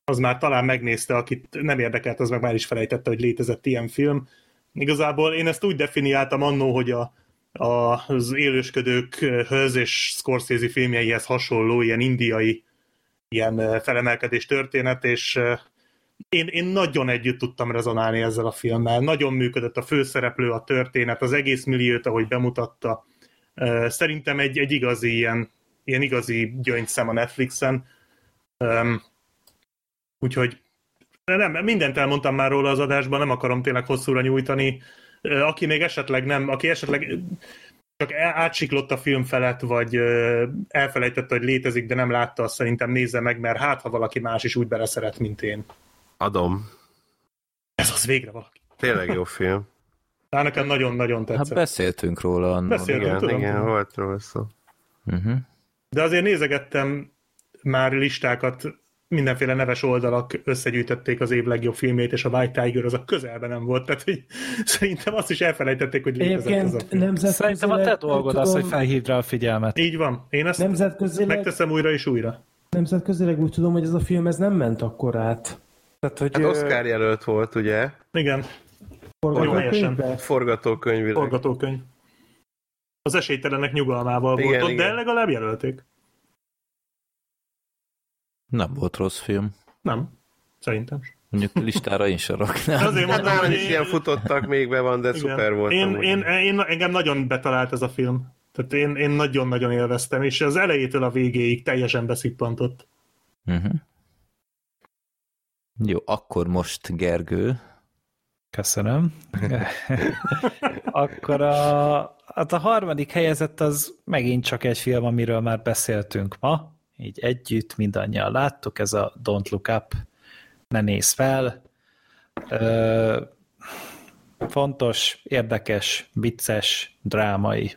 az már talán megnézte, akit nem érdekelt, az meg már is felejtette, hogy létezett ilyen film. Igazából én ezt úgy definiáltam annó, hogy a, a, az élősködőkhöz és Scorsese filmjeihez hasonló ilyen indiai ilyen felemelkedés történet, és én, én nagyon együtt tudtam rezonálni ezzel a filmmel. Nagyon működött a főszereplő, a történet, az egész milliót, ahogy bemutatta. Szerintem egy, egy igazi ilyen, ilyen igazi gyöngyszem a Netflixen. Úgyhogy nem, mindent elmondtam már róla az adásban, nem akarom tényleg hosszúra nyújtani. Aki még esetleg nem, aki esetleg csak el- átsiklott a film felett, vagy elfelejtette, hogy létezik, de nem látta, azt szerintem nézze meg, mert hát, ha valaki más is úgy beleszeret, mint én. Adom. Ez az végre valaki. Tényleg jó film. Hát nekem nagyon-nagyon Hát tetszett. beszéltünk róla. annak. Beszéltünk. Igen, tudom, igen, tudom. volt róla szó. Uh-huh. De azért nézegettem már listákat, mindenféle neves oldalak összegyűjtötték az év legjobb filmét, és a White Tiger az a közelben nem volt, tehát hogy szerintem azt is elfelejtették, hogy létezett ez a Egyébként film. Szerintem a te dolgod hát az, tudom, hogy felhívd rá a figyelmet. Így van. Én ezt Nemzetközileg, megteszem újra és újra. nemzetközileg úgy tudom, hogy ez a film ez nem ment akkor át. Tehát, hogy Hát Oscar jelölt volt, ugye? Igen, forgatókönyvbe. Forgatókönyvileg. forgatókönyv. Az esélytelenek nyugalmával Igen, volt ott, igen. de legalább jelölték. Nem volt rossz film. Nem, szerintem. Mondjuk listára én sem raknám. Azért Hát mondom, hogy is én- ilyen futottak még be van, de igen. szuper volt. Én, amúgy. én, én, engem nagyon betalált ez a film. Tehát én, én nagyon-nagyon élveztem, és az elejétől a végéig teljesen beszippantott. Uh-huh. Jó, akkor most Gergő. Köszönöm. Akkor a, hát a harmadik helyezett az megint csak egy film, amiről már beszéltünk ma, így együtt mindannyian láttuk, ez a Don't Look Up, ne nézz fel. Ö, fontos, érdekes, vicces, drámai.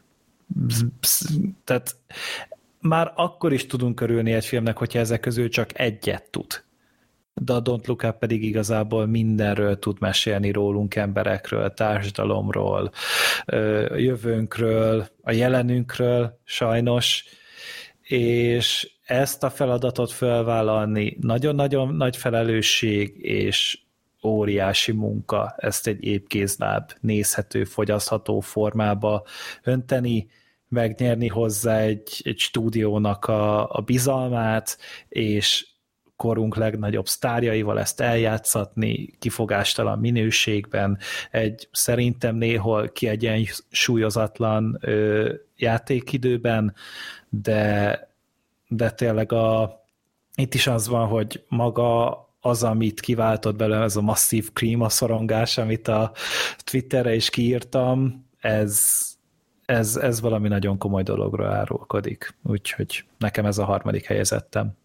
Tehát már akkor is tudunk örülni egy filmnek, hogyha ezek közül csak egyet tud de a Don't Look Up pedig igazából mindenről tud mesélni rólunk, emberekről, társadalomról, jövőnkről, a jelenünkről, sajnos, és ezt a feladatot felvállalni nagyon-nagyon nagy felelősség, és óriási munka ezt egy épkézláb nézhető, fogyasztható formába önteni, megnyerni hozzá egy, egy stúdiónak a, a bizalmát, és korunk legnagyobb sztárjaival ezt eljátszatni kifogástalan minőségben, egy szerintem néhol kiegyensúlyozatlan ö, játékidőben, de, de tényleg a, itt is az van, hogy maga az, amit kiváltott belőle, ez a masszív szorongás, amit a Twitterre is kiírtam, ez, ez, ez valami nagyon komoly dologra árulkodik. Úgyhogy nekem ez a harmadik helyezettem.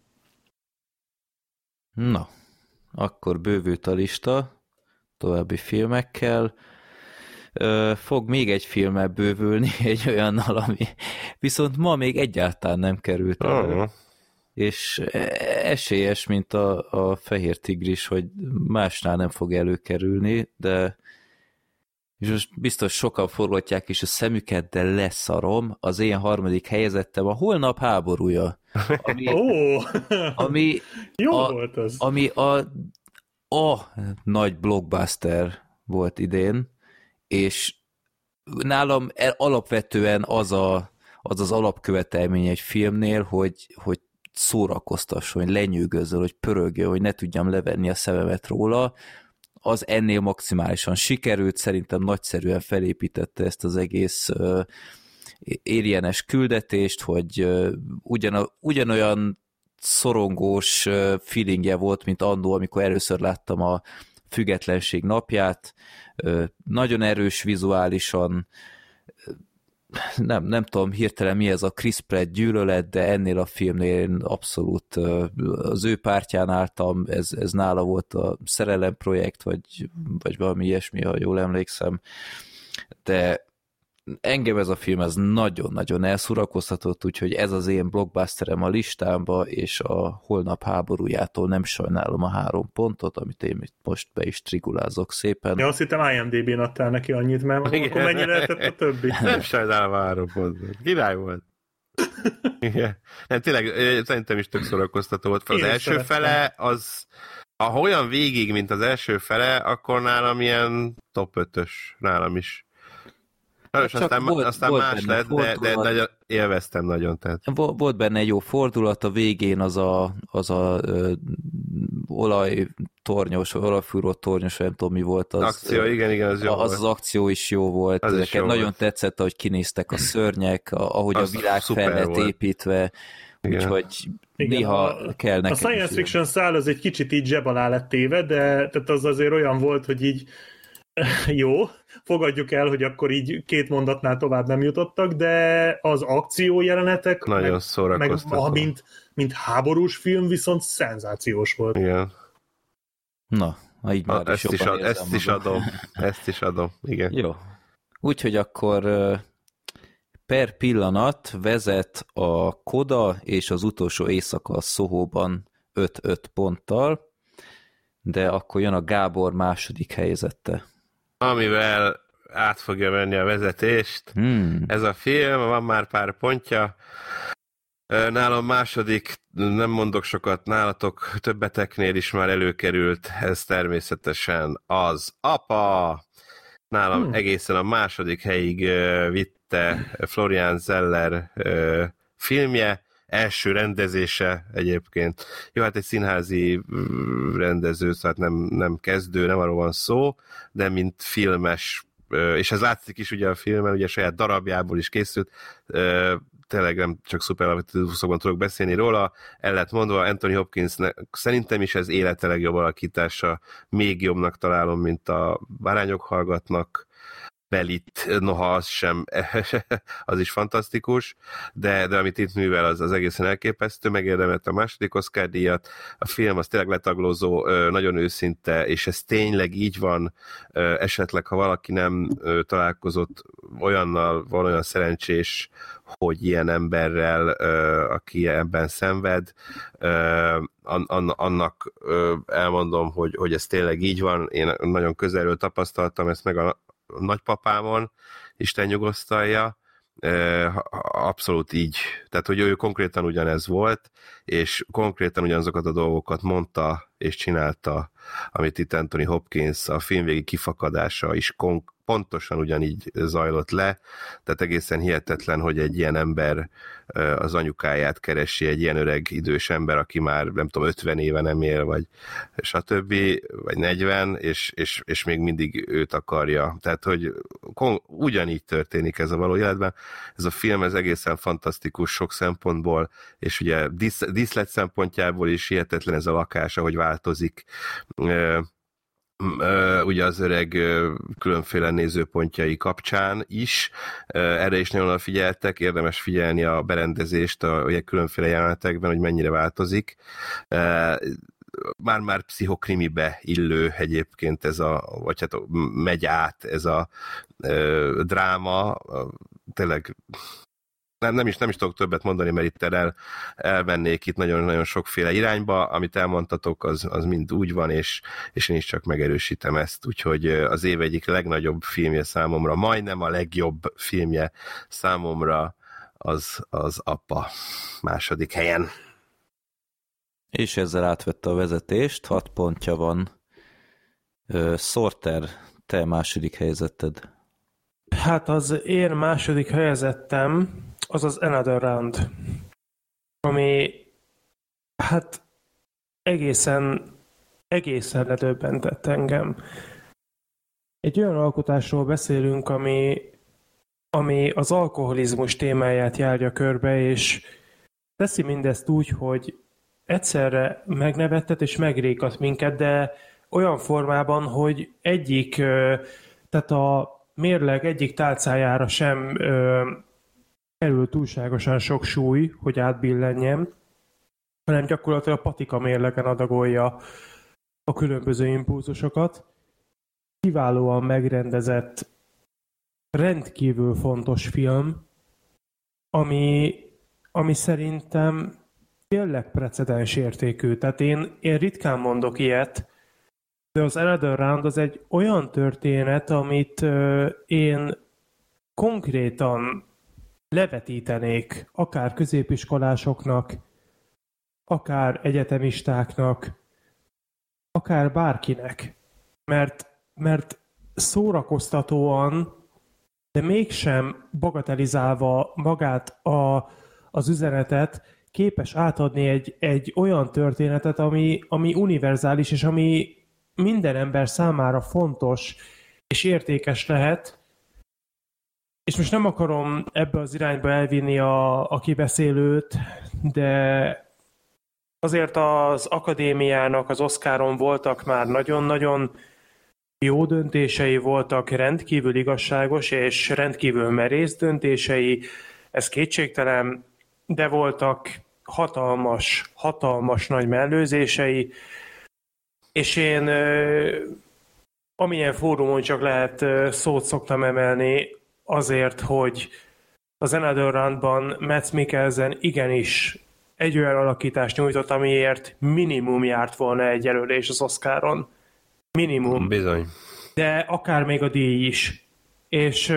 Na, akkor bővült a lista további filmekkel. Fog még egy filmmel bővülni, egy olyannal, ami viszont ma még egyáltalán nem került elő. Uh-huh. És esélyes, mint a, a fehér tigris, hogy másnál nem fog előkerülni, de és most biztos sokan forgatják is a szemüket, de leszarom. Az én harmadik helyezettem a holnap háborúja. Ami, oh. ami, Jó a, volt az. ami a, a nagy blockbuster volt idén, és nálam alapvetően az a, az, az alapkövetelmény egy filmnél, hogy, hogy szórakoztasson, hogy lenyűgözöl, hogy pörögjön, hogy ne tudjam levenni a szememet róla, az ennél maximálisan sikerült, szerintem nagyszerűen felépítette ezt az egész érjenes küldetést, hogy uh, ugyan, ugyanolyan szorongós uh, feelingje volt, mint annó, amikor először láttam a függetlenség napját, nagyon erős vizuálisan, nem, nem tudom hirtelen mi ez a Chris Pratt gyűlölet, de ennél a filmnél én abszolút az ő pártján álltam, ez, ez nála volt a szerelem projekt, vagy, vagy valami ilyesmi, ha jól emlékszem, de engem ez a film ez nagyon-nagyon elszurakoztatott, úgyhogy ez az én blockbusterem a listámba, és a holnap háborújától nem sajnálom a három pontot, amit én most be is trigulázok szépen. Ja, azt hittem IMDb-n adtál neki annyit, mert Igen. akkor mennyi lehetett a többi? Nem sajnálom a három pontot. Király volt. Igen. Nem, tényleg, szerintem is tök szórakoztató volt. Az első szerettem. fele, az ha olyan végig, mint az első fele, akkor nálam ilyen top 5-ös nálam is. Sajnos aztán, volt, aztán volt más lett, de, de, de élveztem nagyon. Tehát. Volt benne egy jó fordulat, a végén az a, az a ö, olaj tornyos, olajfúró tornyos, nem tudom mi volt. Az, akció, igen, igen, az jó Az volt. az akció is jó volt. Az Ezeket nagyon volt. tetszett, ahogy kinéztek a szörnyek, ahogy az a világ fel lett építve. Igen. Úgyhogy igen, néha a, kell nekem A science fiction szál az egy kicsit így zseb alá lett téve, de tehát az azért olyan volt, hogy így jó, fogadjuk el, hogy akkor így két mondatnál tovább nem jutottak, de az akció jelenetek, Nagyon meg, szórakoztató. meg mint, mint háborús film viszont szenzációs volt. Igen. Na, így már A, ezt, is, ad, ezt is adom, ezt is adom, igen. Jó. Úgyhogy akkor per pillanat vezet a Koda és az utolsó éjszaka a Szohóban 5-5 ponttal, de akkor jön a Gábor második helyzette amivel át fogja venni a vezetést. Hmm. Ez a film, van már pár pontja. Nálam második, nem mondok sokat, nálatok többeteknél is már előkerült, ez természetesen az apa. Nálam hmm. egészen a második helyig vitte Florian Zeller filmje, első rendezése egyébként. Jó, hát egy színházi mm, rendező, szóval nem, nem kezdő, nem arról van szó, de mint filmes, és ez látszik is ugye a filmen, ugye saját darabjából is készült, tényleg nem csak szuperlatívuszokban tudok beszélni róla, el lett mondva, Anthony Hopkins szerintem is ez élete legjobb alakítása, még jobbnak találom, mint a Bárányok hallgatnak, belit, noha az sem, az is fantasztikus, de, de amit itt művel, az, az egészen elképesztő, megérdemelt a második Oscar díjat, a film az tényleg letaglózó, nagyon őszinte, és ez tényleg így van, esetleg ha valaki nem találkozott olyannal, van szerencsés, hogy ilyen emberrel, aki ebben szenved, annak elmondom, hogy, hogy ez tényleg így van, én nagyon közelről tapasztaltam ezt meg a, nagypapámon, Isten nyugosztalja, abszolút így. Tehát, hogy ő konkrétan ugyanez volt, és konkrétan ugyanazokat a dolgokat mondta és csinálta, amit itt Anthony Hopkins a filmvégi kifakadása is kon- pontosan ugyanígy zajlott le, tehát egészen hihetetlen, hogy egy ilyen ember az anyukáját keresi, egy ilyen öreg idős ember, aki már nem tudom, 50 éve nem él, vagy stb., vagy 40, és, és, és még mindig őt akarja. Tehát, hogy ugyanígy történik ez a való életben. Ez a film, ez egészen fantasztikus sok szempontból, és ugye dísz, díszlet szempontjából is hihetetlen ez a lakás, ahogy változik ugye az öreg különféle nézőpontjai kapcsán is. Erre is nagyon figyeltek, érdemes figyelni a berendezést a ugye különféle jelenetekben, hogy mennyire változik. Már-már pszichokrimibe illő egyébként ez a, vagy hát megy át ez a dráma, tényleg nem, nem, is, nem is tudok többet mondani, mert itt el, elvennék itt nagyon-nagyon sokféle irányba, amit elmondtatok, az, az mind úgy van, és, és én is csak megerősítem ezt, úgyhogy az év egyik legnagyobb filmje számomra, majdnem a legjobb filmje számomra az, az apa második helyen. És ezzel átvette a vezetést, hat pontja van. Sorter, te második helyzeted. Hát az én második helyezettem az az Another Round, ami hát egészen, egészen ledöbbentett engem. Egy olyan alkotásról beszélünk, ami, ami az alkoholizmus témáját járja körbe, és teszi mindezt úgy, hogy egyszerre megnevettet és megrékat minket, de olyan formában, hogy egyik, tehát a mérleg egyik tálcájára sem kerül túlságosan sok súly, hogy átbillenjen, hanem gyakorlatilag a patika mérlegen adagolja a különböző impulzusokat. Kiválóan megrendezett, rendkívül fontos film, ami, ami szerintem tényleg precedens értékű. Tehát én, én ritkán mondok ilyet, de az Another Round az egy olyan történet, amit uh, én konkrétan levetítenék akár középiskolásoknak, akár egyetemistáknak, akár bárkinek. Mert, mert szórakoztatóan, de mégsem bagatelizálva magát a, az üzenetet, képes átadni egy, egy olyan történetet, ami, ami univerzális, és ami minden ember számára fontos és értékes lehet, és most nem akarom ebbe az irányba elvinni a, a kibeszélőt, de azért az akadémiának az Oscaron voltak már nagyon-nagyon jó döntései voltak, rendkívül igazságos és rendkívül merész döntései, ez kétségtelen, de voltak hatalmas, hatalmas nagy mellőzései, és én amilyen fórumon csak lehet szót szoktam emelni azért, hogy az Another Run-ban Matt Mikkelsen igenis egy olyan alakítást nyújtott, amiért minimum járt volna egy jelölés az Oscaron. Minimum. Bizony. De akár még a díj is. És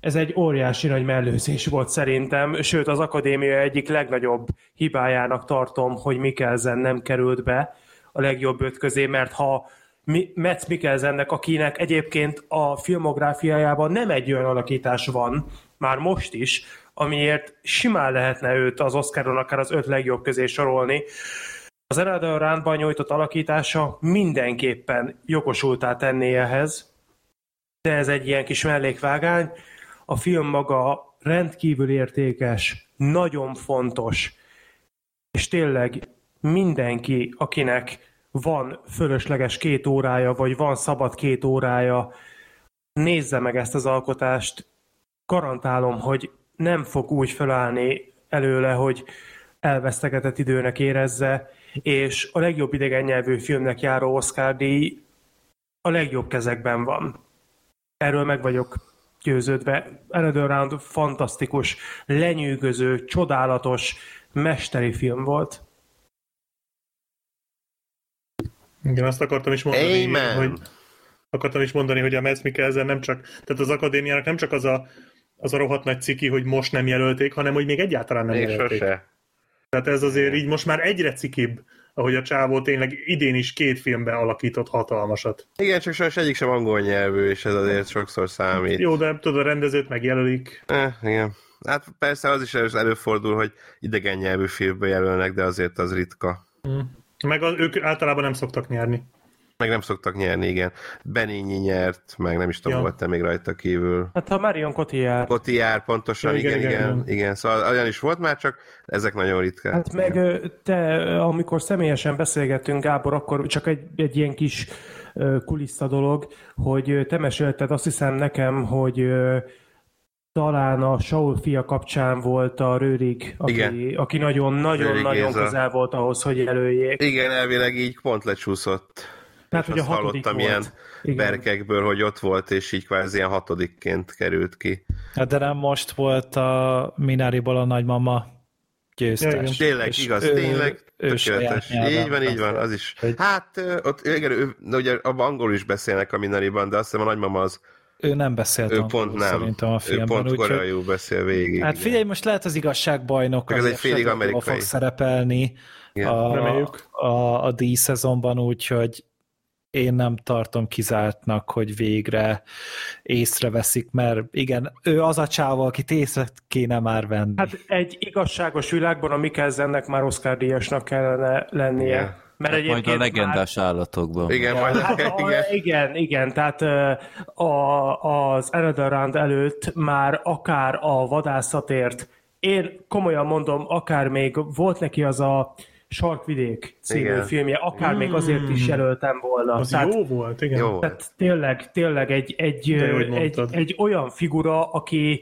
ez egy óriási nagy mellőzés volt szerintem, sőt az akadémia egyik legnagyobb hibájának tartom, hogy Mikkelsen nem került be a legjobb öt közé, mert ha Matt Mikkelsennek, akinek egyébként a filmográfiájában nem egy olyan alakítás van, már most is, amiért simán lehetne őt az Oscaron akár az öt legjobb közé sorolni. Az Another Roundban nyújtott alakítása mindenképpen jogosultá tenné ehhez, de ez egy ilyen kis mellékvágány. A film maga rendkívül értékes, nagyon fontos, és tényleg mindenki, akinek van fölösleges két órája, vagy van szabad két órája, nézze meg ezt az alkotást, garantálom, hogy nem fog úgy felállni előle, hogy elvesztegetett időnek érezze, és a legjobb idegen nyelvű filmnek járó Oscar díj a legjobb kezekben van. Erről meg vagyok győződve. Another Round fantasztikus, lenyűgöző, csodálatos, mesteri film volt. Igen, azt akartam is mondani, Amen. hogy akartam is mondani, hogy a Mads Mikkelsen nem csak, tehát az akadémiának nem csak az a, az a rohadt nagy ciki, hogy most nem jelölték, hanem hogy még egyáltalán nem Én jelölték. Sose. Tehát ez azért így most már egyre cikibb ahogy a csávó tényleg idén is két filmben alakított hatalmasat. Igen, csak sajnos egyik sem angol nyelvű, és ez azért sokszor számít. Jó, de tudod, a rendezőt megjelölik. Eh, igen. Hát persze az is előfordul, hogy idegen nyelvű filmbe jelölnek, de azért az ritka. Meg az, ők általában nem szoktak nyerni. Meg nem szoktak nyerni, igen. Benényi nyert, meg nem is tudom, Ja. volt-e még rajta kívül. Hát a Marion Cotillard. Cotillard pontosan, Ja, igen, igen, igen, igen, igen. Szóval olyan is volt már, csak ezek nagyon ritkák. Hát meg te, amikor személyesen beszélgettünk, Gábor, akkor csak egy, egy ilyen kis kulissza dolog, hogy te mesélted azt hiszem nekem, hogy talán a Saul fia kapcsán volt a Rőrig, aki, Igen. aki nagyon-nagyon-nagyon Géza. közel volt ahhoz, hogy jelöljék. Igen, elvileg így pont lecsúszott. Tehát, hogy a hallottam volt. ilyen Igen. berkekből, hogy ott volt, és így kvázi ilyen hatodikként került ki. Hát de nem most volt a Mináriból a nagymama győztes. Tényleg, És igaz, ő- tényleg, ő tökéletes. Így van, így van, az is. Hát, ott, igen, ő, ugye abban angol is beszélnek a Minariban, de azt hiszem a nagymama az, Ő nem beszélt ő angolul pont nem. szerintem a ő filmben. pont úgyhogy- koreaiul beszél végig. Hát igen. figyelj, most lehet az igazságbajnok, ez egy félig amerikai. fog szerepelni Igen. a, Reméljük. a, a díj-szezonban, úgyhogy én nem tartom kizártnak, hogy végre észreveszik, mert igen, ő az a csáva, akit észre kéne már venni. Hát egy igazságos világban a Mikkelsennek már Oscar díjasnak kellene lennie. Igen. Mert Majd a egyébként már- legendás állatokban. Igen, majd Hát, a, igen. igen, igen, tehát a, az Another Round előtt már akár a vadászatért, én komolyan mondom, akár még volt neki az a Sarkvidék című Igen. filmje, akár még azért is jelöltem volna. Az tehát, jó volt, igen. Jó volt. tehát tényleg, tényleg egy, egy, egy, egy olyan figura, aki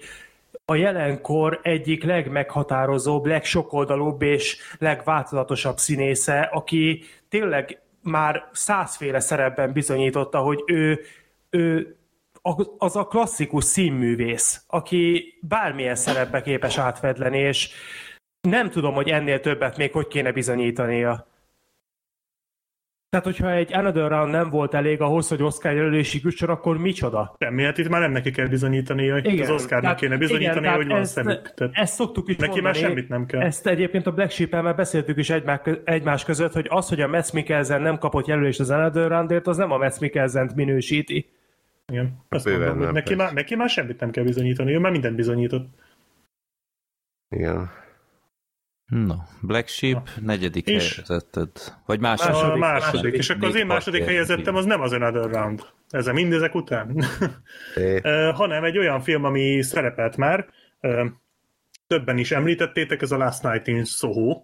a jelenkor egyik legmeghatározóbb, legsokoldalúbb és legváltozatosabb színésze, aki tényleg már százféle szerepben bizonyította, hogy ő, ő az a klasszikus színművész, aki bármilyen szerepbe képes átvedleni, és nem tudom, hogy ennél többet még hogy kéne bizonyítania. Tehát, hogyha egy Another Round nem volt elég ahhoz, hogy Oscar jelölési jusson, akkor micsoda? Semmi, hát itt már nem neki kell bizonyítani, hogy az Oscarnak kéne bizonyítani, igen, hogy van tehát szemük. Tehát Ezt szoktuk is neki már mondani. semmit nem kell. Ezt egyébként a Black sheep már beszéltük is egymás, egymás között, hogy az, hogy a Mads Mikkelsen nem kapott jelölést az Another Roundért, az nem a Mads Mikkelsen-t minősíti. Igen. Azt Bőven mondom, hogy neki, persze. már, neki már semmit nem kell bizonyítani, ő már mindent bizonyított. igen. No, Black Sheep, negyedik És- helyezetted. Vagy második. második, második. második. És akkor az én második helyezettem az nem az Another Round. Ez a mindezek után. É, Ö, hanem egy olyan film, ami szerepelt már, többen is említettétek, ez a Last Night in Soho,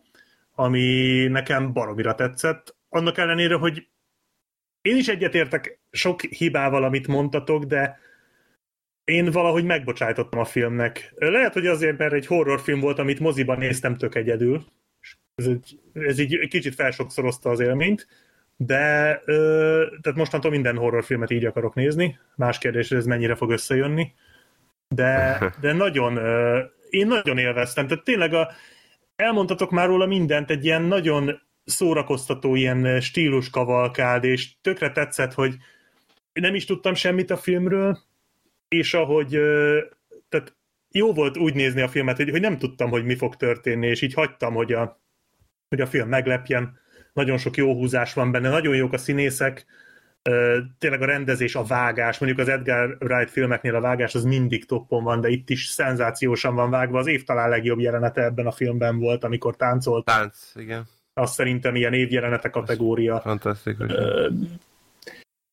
ami nekem baromira tetszett, annak ellenére, hogy én is egyetértek sok hibával, amit mondtatok, de én valahogy megbocsájtottam a filmnek. Lehet, hogy azért, mert egy horrorfilm volt, amit moziban néztem tök egyedül. Ez, egy, ez így kicsit felsokszorozta az élményt, de ö, tehát mostantól minden horrorfilmet így akarok nézni. Más kérdés, hogy ez mennyire fog összejönni. De, de nagyon, ö, én nagyon élveztem. Tehát tényleg a, elmondtatok már róla mindent, egy ilyen nagyon szórakoztató ilyen stílus kavalkád, és tökre tetszett, hogy nem is tudtam semmit a filmről, és ahogy tehát jó volt úgy nézni a filmet, hogy, hogy nem tudtam, hogy mi fog történni, és így hagytam, hogy a, hogy a film meglepjen. Nagyon sok jó húzás van benne, nagyon jók a színészek, tényleg a rendezés, a vágás, mondjuk az Edgar Wright filmeknél a vágás az mindig toppon van, de itt is szenzációsan van vágva. Az év talán legjobb jelenete ebben a filmben volt, amikor táncolt. tánc, igen. Azt szerintem ilyen évjelenete kategória. Fantasztikus.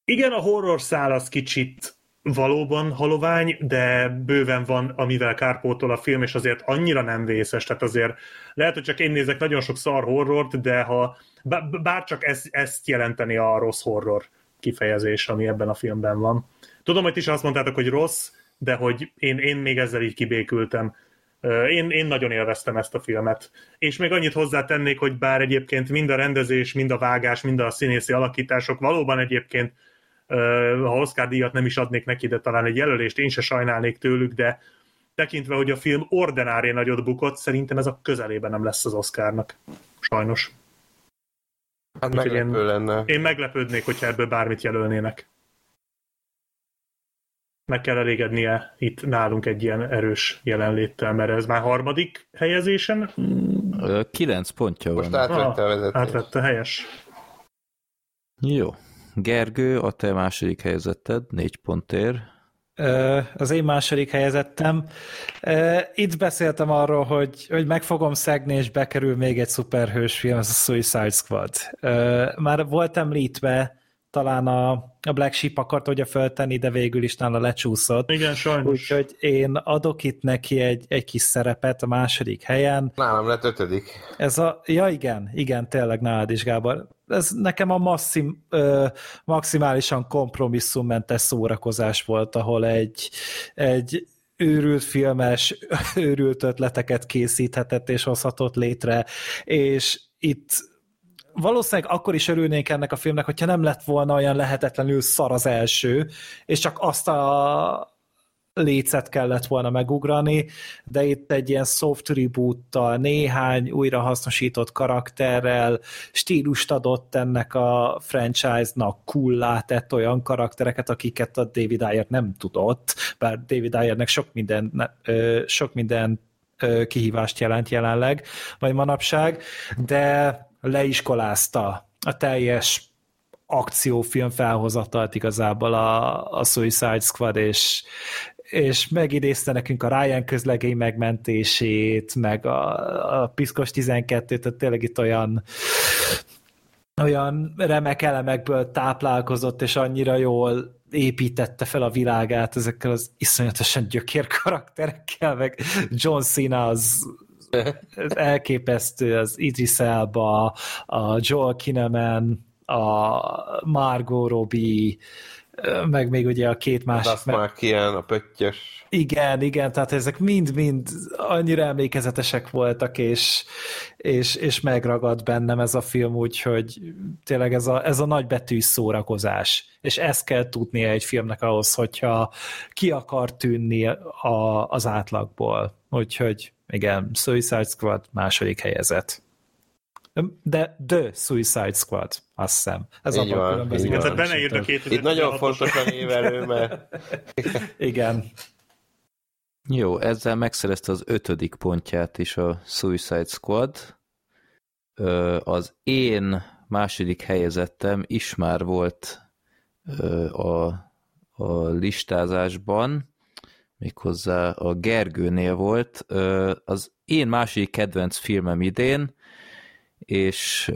Igen, a horror szál az kicsit valóban halovány, de bőven van, amivel kárpótol a film, és azért annyira nem vészes, tehát azért lehet, hogy csak én nézek nagyon sok szar horrort, de ha bá- bár csak ez, ezt jelenteni a rossz horror kifejezés, ami ebben a filmben van. Tudom, hogy ti is azt mondtátok, hogy rossz, de hogy én, én még ezzel így kibékültem. Én, én nagyon élveztem ezt a filmet. És még annyit hozzátennék, hogy bár egyébként mind a rendezés, mind a vágás, mind a színészi alakítások valóban egyébként, ha Oscar díjat nem is adnék neki, de talán egy jelölést én se sajnálnék tőlük, de tekintve, hogy a film ordinári nagyot bukott, szerintem ez a közelében nem lesz az Oscarnak. Sajnos. Hát úgyhogy meglepő én- lenne. Én meglepődnék, hogyha ebből bármit jelölnének. Meg kell elégednie itt nálunk egy ilyen erős jelenléttel, mert ez már harmadik helyezésen Kilenc pontja van. Most átvette a vezetést. Átvette, helyes. Jó. Gergő, a te második helyzeted, négy pontért. Az én második helyezettem. Itt beszéltem arról, hogy, hogy meg fogom szegni, és bekerül még egy szuperhős film, az a Suicide Squad. Már volt említve, talán a, a Black Sheep akart ugye föltenni, de végül is nála lecsúszott. Igen, sajnos. Úgyhogy én adok itt neki egy, egy kis szerepet a második helyen. Nálam lett ötödik. Ez a, ja igen, igen, tényleg nálad is, Gábor. Ez nekem a masszim, ö, maximálisan kompromisszummentes szórakozás volt, ahol egy, egy őrült filmes, őrült ötleteket készíthetett és hozhatott létre, és itt valószínűleg akkor is örülnék ennek a filmnek, hogyha nem lett volna olyan lehetetlenül szar az első, és csak azt a lécet kellett volna megugrani, de itt egy ilyen soft reboottal, néhány újrahasznosított karakterrel, stílust adott ennek a franchise-nak, cool tett olyan karaktereket, akiket a David Ayer nem tudott, bár David Ayernek sok minden, sok minden kihívást jelent jelenleg, vagy manapság, de leiskolázta a teljes akciófilm felhozatalt igazából a, a Suicide Squad, és, és megidézte nekünk a Ryan közlegény megmentését, meg a, a Piszkos 12-t, tehát tényleg itt olyan olyan remek elemekből táplálkozott, és annyira jól építette fel a világát ezekkel az iszonyatosan gyökér karakterekkel, meg John Cena az ez elképesztő, az Idris Elba, a Joel Kinnaman, a Margot Robbie, meg még ugye a két másik... Azt már kijön, a pöttyös. Igen, igen, tehát ezek mind-mind annyira emlékezetesek voltak, és, és, és megragad bennem ez a film, úgyhogy tényleg ez a, ez a nagybetű szórakozás. És ezt kell tudnia egy filmnek ahhoz, hogyha ki akar tűnni a, az átlagból. Úgyhogy igen, Suicide Squad második helyezett. De The Suicide Squad, azt hiszem. Ez Így abban van, különbözik. így van. Tehát benne írt a két Itt nagyon fontos a névelő, mert Igen. Jó, ezzel megszerezte az ötödik pontját is a Suicide Squad. Az én második helyezettem is már volt a, a listázásban, méghozzá a Gergőnél volt. Az én második kedvenc filmem idén, és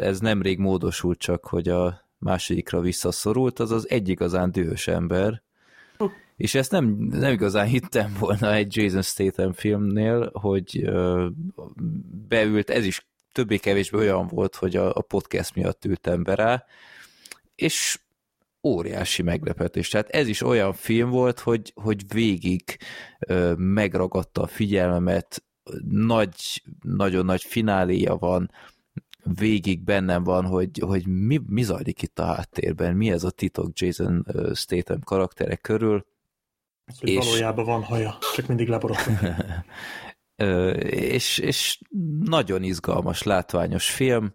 ez nemrég módosult csak, hogy a másodikra visszaszorult, az az egy igazán dühös ember, és ezt nem, nem igazán hittem volna egy Jason Statham filmnél, hogy beült, ez is többé-kevésbé olyan volt, hogy a, a podcast miatt ültem be rá, és óriási meglepetés. Tehát ez is olyan film volt, hogy, hogy végig ö, megragadta a figyelmemet, nagy, nagyon nagy fináléja van, végig bennem van, hogy, hogy mi, mi zajlik itt a háttérben, mi ez a titok Jason Statham karakterek körül, Az, És- valójában van haja, csak mindig leborotva. Ö, és, és nagyon izgalmas, látványos film,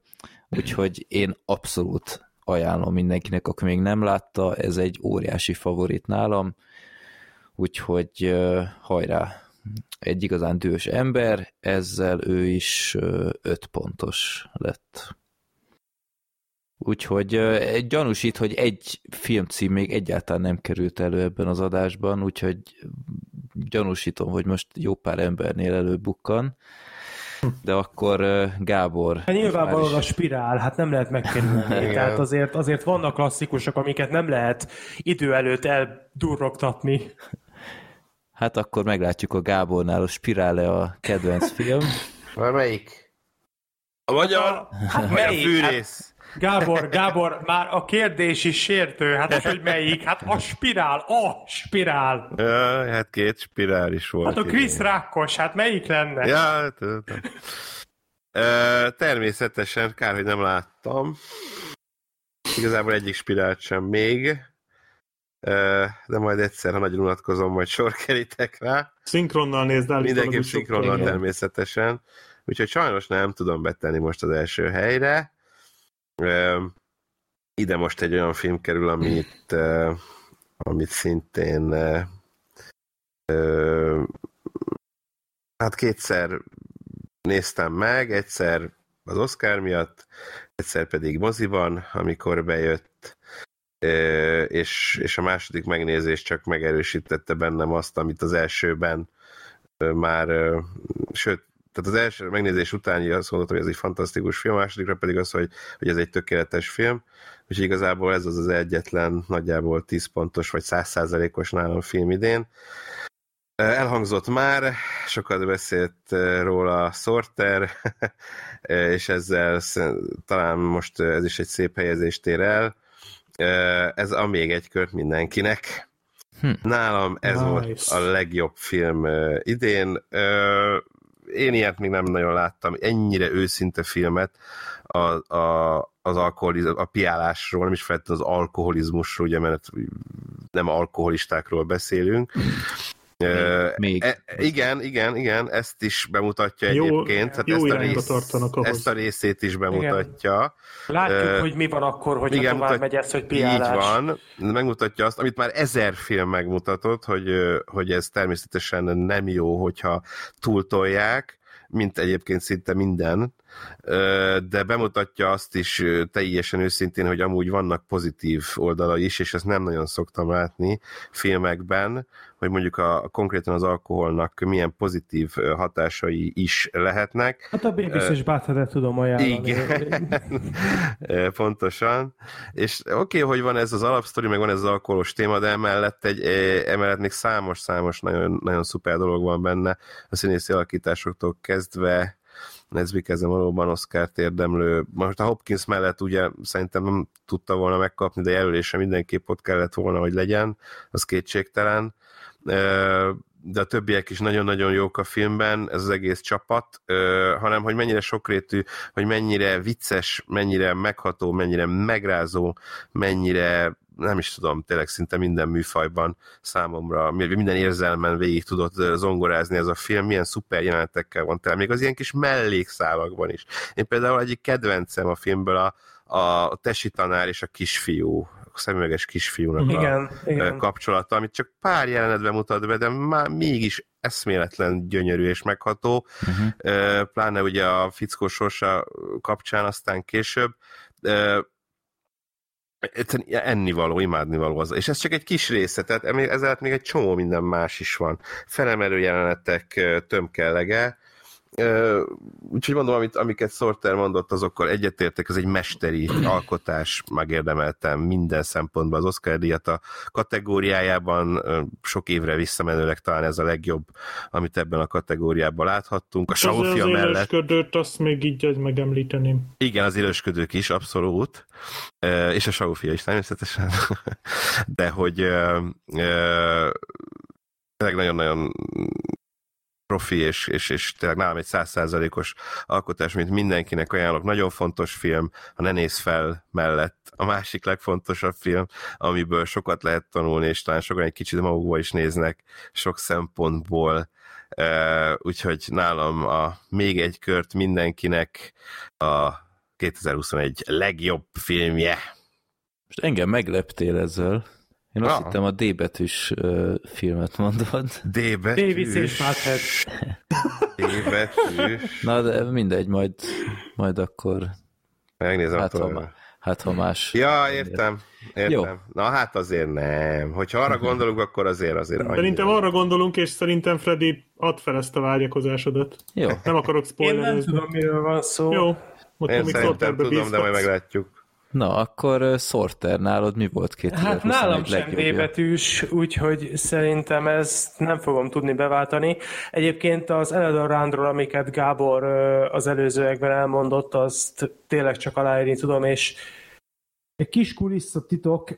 úgyhogy én abszolút ajánlom mindenkinek, aki még nem látta, ez egy óriási favorit nálam, úgyhogy hajrá! Egy igazán dühös ember, ezzel ő is öt pontos lett. Úgyhogy egy gyanúsít, hogy egy filmcím még egyáltalán nem került elő ebben az adásban, úgyhogy gyanúsítom, hogy most jó pár embernél előbukkan. De akkor Gábor... Hát nyilvánvalóan a spirál, hát nem lehet megkerülni. Tehát azért, azért vannak klasszikusok, amiket nem lehet idő előtt eldurrogtatni. Hát akkor meglátjuk a Gábornál, a Spirále a kedvenc film. melyik? A magyar? Hát Vagy a melyik? fűrész? Gábor, Gábor, már a kérdés is sértő. Hát az, hogy melyik? Hát a spirál, a spirál. Ja, hát két spirális volt. Hát a. Krisz Rákos, hát melyik lenne? Ja, tudom. Ö, természetesen, kár, hogy nem láttam. Igazából egyik spirált sem még. De majd egyszer, ha nagyon unatkozom, majd sor kerítek rá. Szinkronnal nézd el. Mindenképp szinkronnal természetesen. Úgyhogy sajnos nem tudom betenni most az első helyre. Ide most egy olyan film kerül, amit, amit szintén hát kétszer néztem meg, egyszer az Oscar miatt, egyszer pedig moziban, amikor bejött, és, és a második megnézés csak megerősítette bennem azt, amit az elsőben már, sőt, tehát az első megnézés után azt mondott, hogy ez egy fantasztikus film, a másodikra pedig az, hogy, hogy ez egy tökéletes film, és igazából ez az az egyetlen nagyjából 10 pontos vagy 100%-os nálam film idén. Elhangzott már, sokat beszélt róla Sorter, és ezzel talán most ez is egy szép helyezést ér el. Ez a még egy kört mindenkinek. Hm. Nálam ez nice. volt a legjobb film idén. Én ilyet még nem nagyon láttam, ennyire őszinte filmet a, a, az alkoholiz, a piálásról, nem is feltétlenül az alkoholizmusról, ugye, mert nem alkoholistákról beszélünk, még. E, igen, igen, igen, ezt is bemutatja jó, egyébként. Hát jó ezt, a rész, tartanak ahhoz. ezt a részét is bemutatja. Igen. Látjuk, uh, hogy mi van akkor, hogy igen, tovább mutat, megy ez, hogy piálás. Így van, megmutatja azt, amit már ezer film megmutatott, hogy, hogy ez természetesen nem jó, hogyha túltolják, mint egyébként szinte minden, de bemutatja azt is teljesen őszintén, hogy amúgy vannak pozitív oldalai is, és ezt nem nagyon szoktam látni filmekben, hogy mondjuk a, konkrétan az alkoholnak milyen pozitív hatásai is lehetnek. Hát a Babys és Butthead tudom ajánlani. Igen, pontosan. És oké, okay, hogy van ez az alapsztori, meg van ez az alkoholos téma, de emellett, egy, emellett még számos-számos nagyon, nagyon szuper dolog van benne, a színészi alakításoktól kezdve, Nesbitt ezen valóban Oscar-t érdemlő. Most a Hopkins mellett ugye szerintem nem tudta volna megkapni, de jelölése mindenképp ott kellett volna, hogy legyen, az kétségtelen de a többiek is nagyon-nagyon jók a filmben, ez az egész csapat, hanem hogy mennyire sokrétű, hogy mennyire vicces, mennyire megható, mennyire megrázó, mennyire nem is tudom, tényleg szinte minden műfajban számomra, minden érzelmen végig tudott zongorázni ez a film, milyen szuper jelenetekkel van tele, még az ilyen kis mellékszálakban is. Én például egyik kedvencem a filmből a, a tesi tanár és a kisfiú szemüveges kisfiúnak igen, a igen. kapcsolata, amit csak pár jelenetben mutat be, de már mégis eszméletlen gyönyörű és megható, uh-huh. pláne ugye a fickó sorsa kapcsán aztán később, ennivaló, imádnivaló az. És ez csak egy kis része, tehát ezzel még egy csomó minden más is van. Felemelő jelenetek tömkellege, úgyhogy mondom, amit, amiket Sorter mondott, azokkal egyetértek, ez egy mesteri alkotás, megérdemeltem minden szempontból az Oscar díjat a kategóriájában, sok évre visszamenőleg talán ez a legjobb, amit ebben a kategóriában láthattunk. A Saufia az mellett... Az azt még így megemlíteném. Igen, az élősködők is, abszolút. És a Saufia is természetesen. De hogy tényleg nagyon-nagyon profi, és, és, és tényleg nálam egy százszázalékos alkotás, mint mindenkinek ajánlok. Nagyon fontos film, a Ne néz fel mellett. A másik legfontosabb film, amiből sokat lehet tanulni, és talán sokan egy kicsit magukba is néznek sok szempontból. Uh, úgyhogy nálam a még egy kört mindenkinek a 2021 legjobb filmje. Most engem megleptél ezzel. Én azt ah. hittem a D betűs uh, filmet mondod. D betűs. D betűs. Na, de mindegy, majd, majd akkor... Megnézem hát, ha, hát, ha más. Ja, értem. Értem. Jó. Na hát azért nem. Hogyha arra gondolunk, akkor azért azért annyira. Szerintem arra gondolunk, és szerintem Freddy add fel ezt a vágyakozásodat. Jó. Nem akarok spoilerezni. Én nem tudom, miről van szó. Jó. Én szerintem tudom, de majd meglátjuk. Na, akkor Sorter, nálad mi volt két Hát nálam sem D-betűs, úgyhogy szerintem ezt nem fogom tudni beváltani. Egyébként az Elador Roundról, amiket Gábor az előzőekben elmondott, azt tényleg csak aláírni tudom, és egy kis kulisszatitok,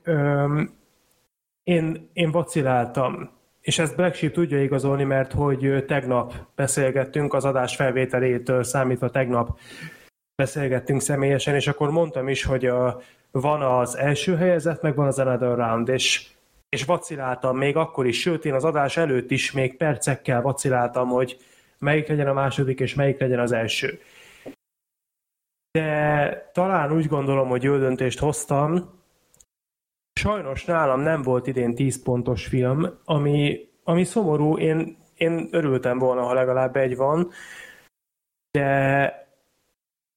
én, én vaciláltam, és ezt Black Sheep tudja igazolni, mert hogy tegnap beszélgettünk az adás felvételétől számítva tegnap beszélgettünk személyesen, és akkor mondtam is, hogy a, van az első helyezett, meg van az another round, és, és vaciláltam még akkor is, sőt, én az adás előtt is még percekkel vaciláltam, hogy melyik legyen a második, és melyik legyen az első. De talán úgy gondolom, hogy jó döntést hoztam. Sajnos nálam nem volt idén 10 pontos film, ami, ami szomorú, én, én örültem volna, ha legalább egy van, de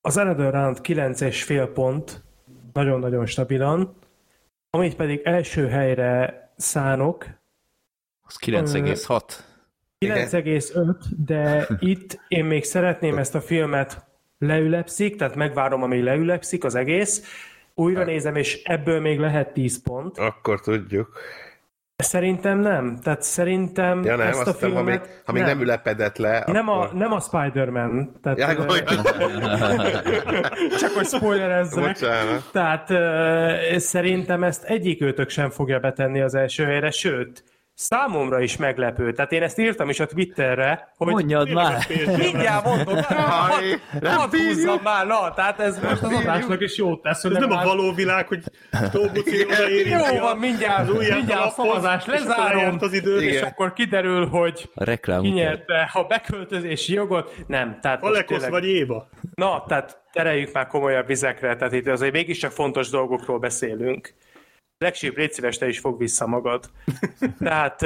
az Another Round 9,5 pont, nagyon-nagyon stabilan, amit pedig első helyre szánok, Az 9,6. 9,5, de itt én még szeretném ezt a filmet leülepszik, tehát megvárom, amíg leülepszik az egész, újra nézem, és ebből még lehet 10 pont. Akkor tudjuk. Szerintem nem. Tehát szerintem Ja nem, ezt a filmet... ha még, ha még nem. ülepedett le, nem, a, akkor... nem a Spider-Man. Tehát, Ja, ö, csak hogy spoilerezzek. Bocsánat. Tehát ö, szerintem ezt egyik őtök sem fogja betenni az első helyre, sőt, számomra is meglepő. Tehát én ezt írtam is a Twitterre, hogy Mondjad már! mindjárt mondom, nem húzzam már, na, tehát ez most az adásnak is jót tesz, hogy Ez nem a való világ, hogy Tóbuci odaérinti Jó van, mindjárt, mindjárt a akkor lezárom, az idő. és akkor kiderül, hogy A reklám ki után. nyerte a beköltözési jogot. Nem, tehát Alekosz tényleg- vagy Éva? Na, tehát tereljük már komolyabb vizekre, tehát itt azért mégiscsak fontos dolgokról beszélünk. Legsőbb légy szíves, te is fog vissza magad. Tehát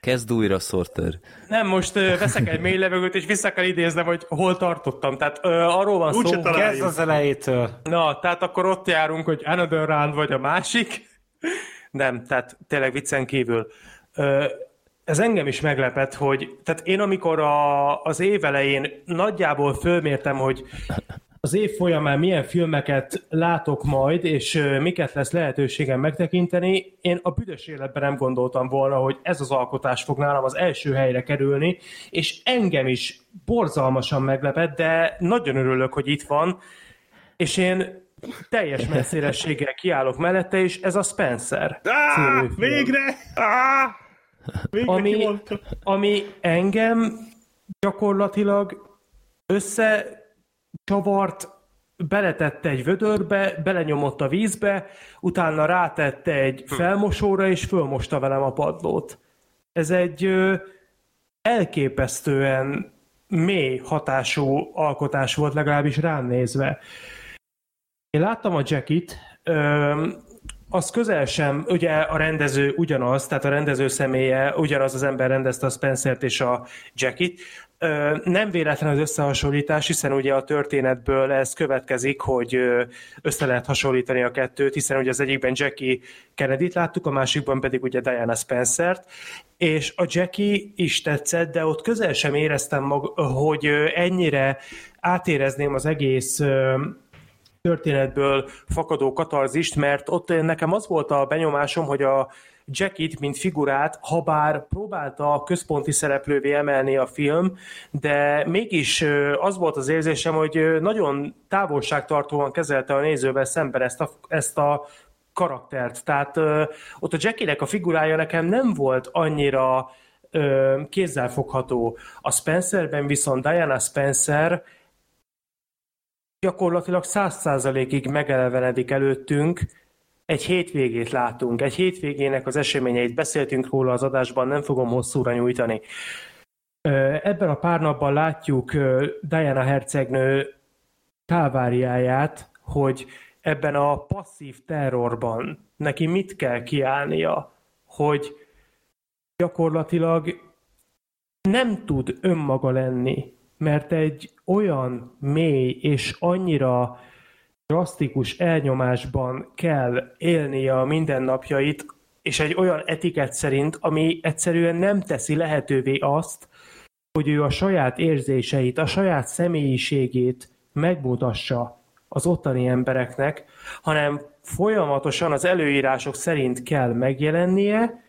Kezd újra, Sorter. nem, most veszek egy mély levegőt, és vissza kell idéznem, hogy hol tartottam. Tehát ö, arról van Úgyse szó. Kezd az elejétől. Na, tehát akkor ott járunk, hogy Another Round vagy a másik. Nem, tehát tényleg viccen kívül. Ö, ez engem is meglepett, hogy tehát én amikor a, az év elején nagyjából fölmértem, hogy az év folyamán milyen filmeket látok majd, és miket lesz lehetőségem megtekinteni, én a büdös életben nem gondoltam volna, hogy ez az alkotás fog nálam az első helyre kerülni, és engem is borzalmasan meglepett, de nagyon örülök, hogy itt van, és én teljes messzélességgel kiállok mellette, és ez a Spencer Á, film. végre! Á, végre Ami- ami engem gyakorlatilag összecsavart, beletette egy vödörbe, belenyomott a vízbe, utána rátette egy felmosóra, és fölmosta velem a padlót. Ez egy ö, elképesztően mély hatású alkotás volt, legalábbis rám nézve. Én láttam a Jackit, öm, az közel sem, ugye a rendező ugyanaz, tehát a rendező személye ugyanaz az ember rendezte a Spencert és a Jackit. Nem véletlen az összehasonlítás, hiszen ugye a történetből ez következik, hogy össze lehet hasonlítani a kettőt, hiszen ugye az egyikben Jackie Kennedy-t láttuk, a másikban pedig ugye Diana Spencert, és a Jackie is tetszett, de ott közel sem éreztem, mag, hogy ennyire átérezném az egész történetből fakadó katarzist, mert ott nekem az volt a benyomásom, hogy a Jackit, mint figurát, ha bár próbálta központi szereplővé emelni a film, de mégis az volt az érzésem, hogy nagyon távolságtartóan kezelte a nézővel szemben ezt a, ezt a karaktert. Tehát ott a Jackinek a figurája nekem nem volt annyira ö, kézzelfogható. A Spencerben viszont Diana Spencer gyakorlatilag száz százalékig megelevenedik előttünk, egy hétvégét látunk, egy hétvégének az eseményeit beszéltünk róla az adásban, nem fogom hosszúra nyújtani. Ebben a pár napban látjuk Diana hercegnő káváriáját, hogy ebben a passzív terrorban neki mit kell kiállnia, hogy gyakorlatilag nem tud önmaga lenni, mert egy olyan mély és annyira drasztikus elnyomásban kell élnie a mindennapjait, és egy olyan etiket szerint, ami egyszerűen nem teszi lehetővé azt, hogy ő a saját érzéseit, a saját személyiségét megmutassa az ottani embereknek, hanem folyamatosan az előírások szerint kell megjelennie,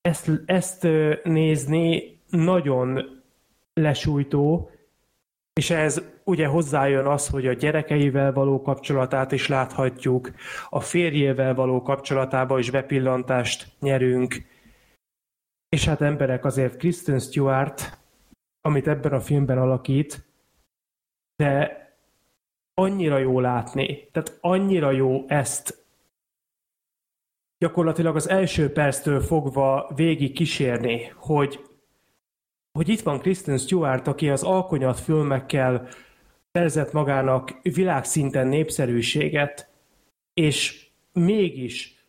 ezt, ezt nézni nagyon lesújtó, és ez ugye hozzájön az, hogy a gyerekeivel való kapcsolatát is láthatjuk, a férjével való kapcsolatába is bepillantást nyerünk, és hát emberek azért Kristen Stewart, amit ebben a filmben alakít, de annyira jó látni, tehát annyira jó ezt gyakorlatilag az első perctől fogva végig kísérni, hogy hogy itt van Kristen Stewart, aki az alkonyat filmekkel szerzett magának világszinten népszerűséget, és mégis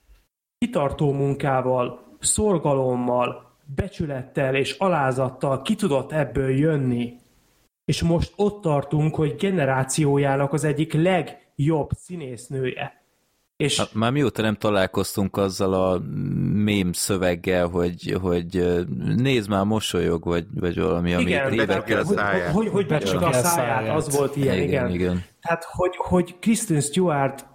kitartó munkával, szorgalommal, becsülettel és alázattal ki tudott ebből jönni. és most ott tartunk, hogy generációjának az egyik legjobb színésznője. És Hát már mióta nem találkoztunk azzal a mém szöveggel, hogy, hogy nézd már mosolyog, vagy, vagy valami, ami igen, évekkel hogy, hogy, hogy becsukja a száját. az volt ilyen, igen. igen, igen. Tehát, hogy, hogy Kristen Stewart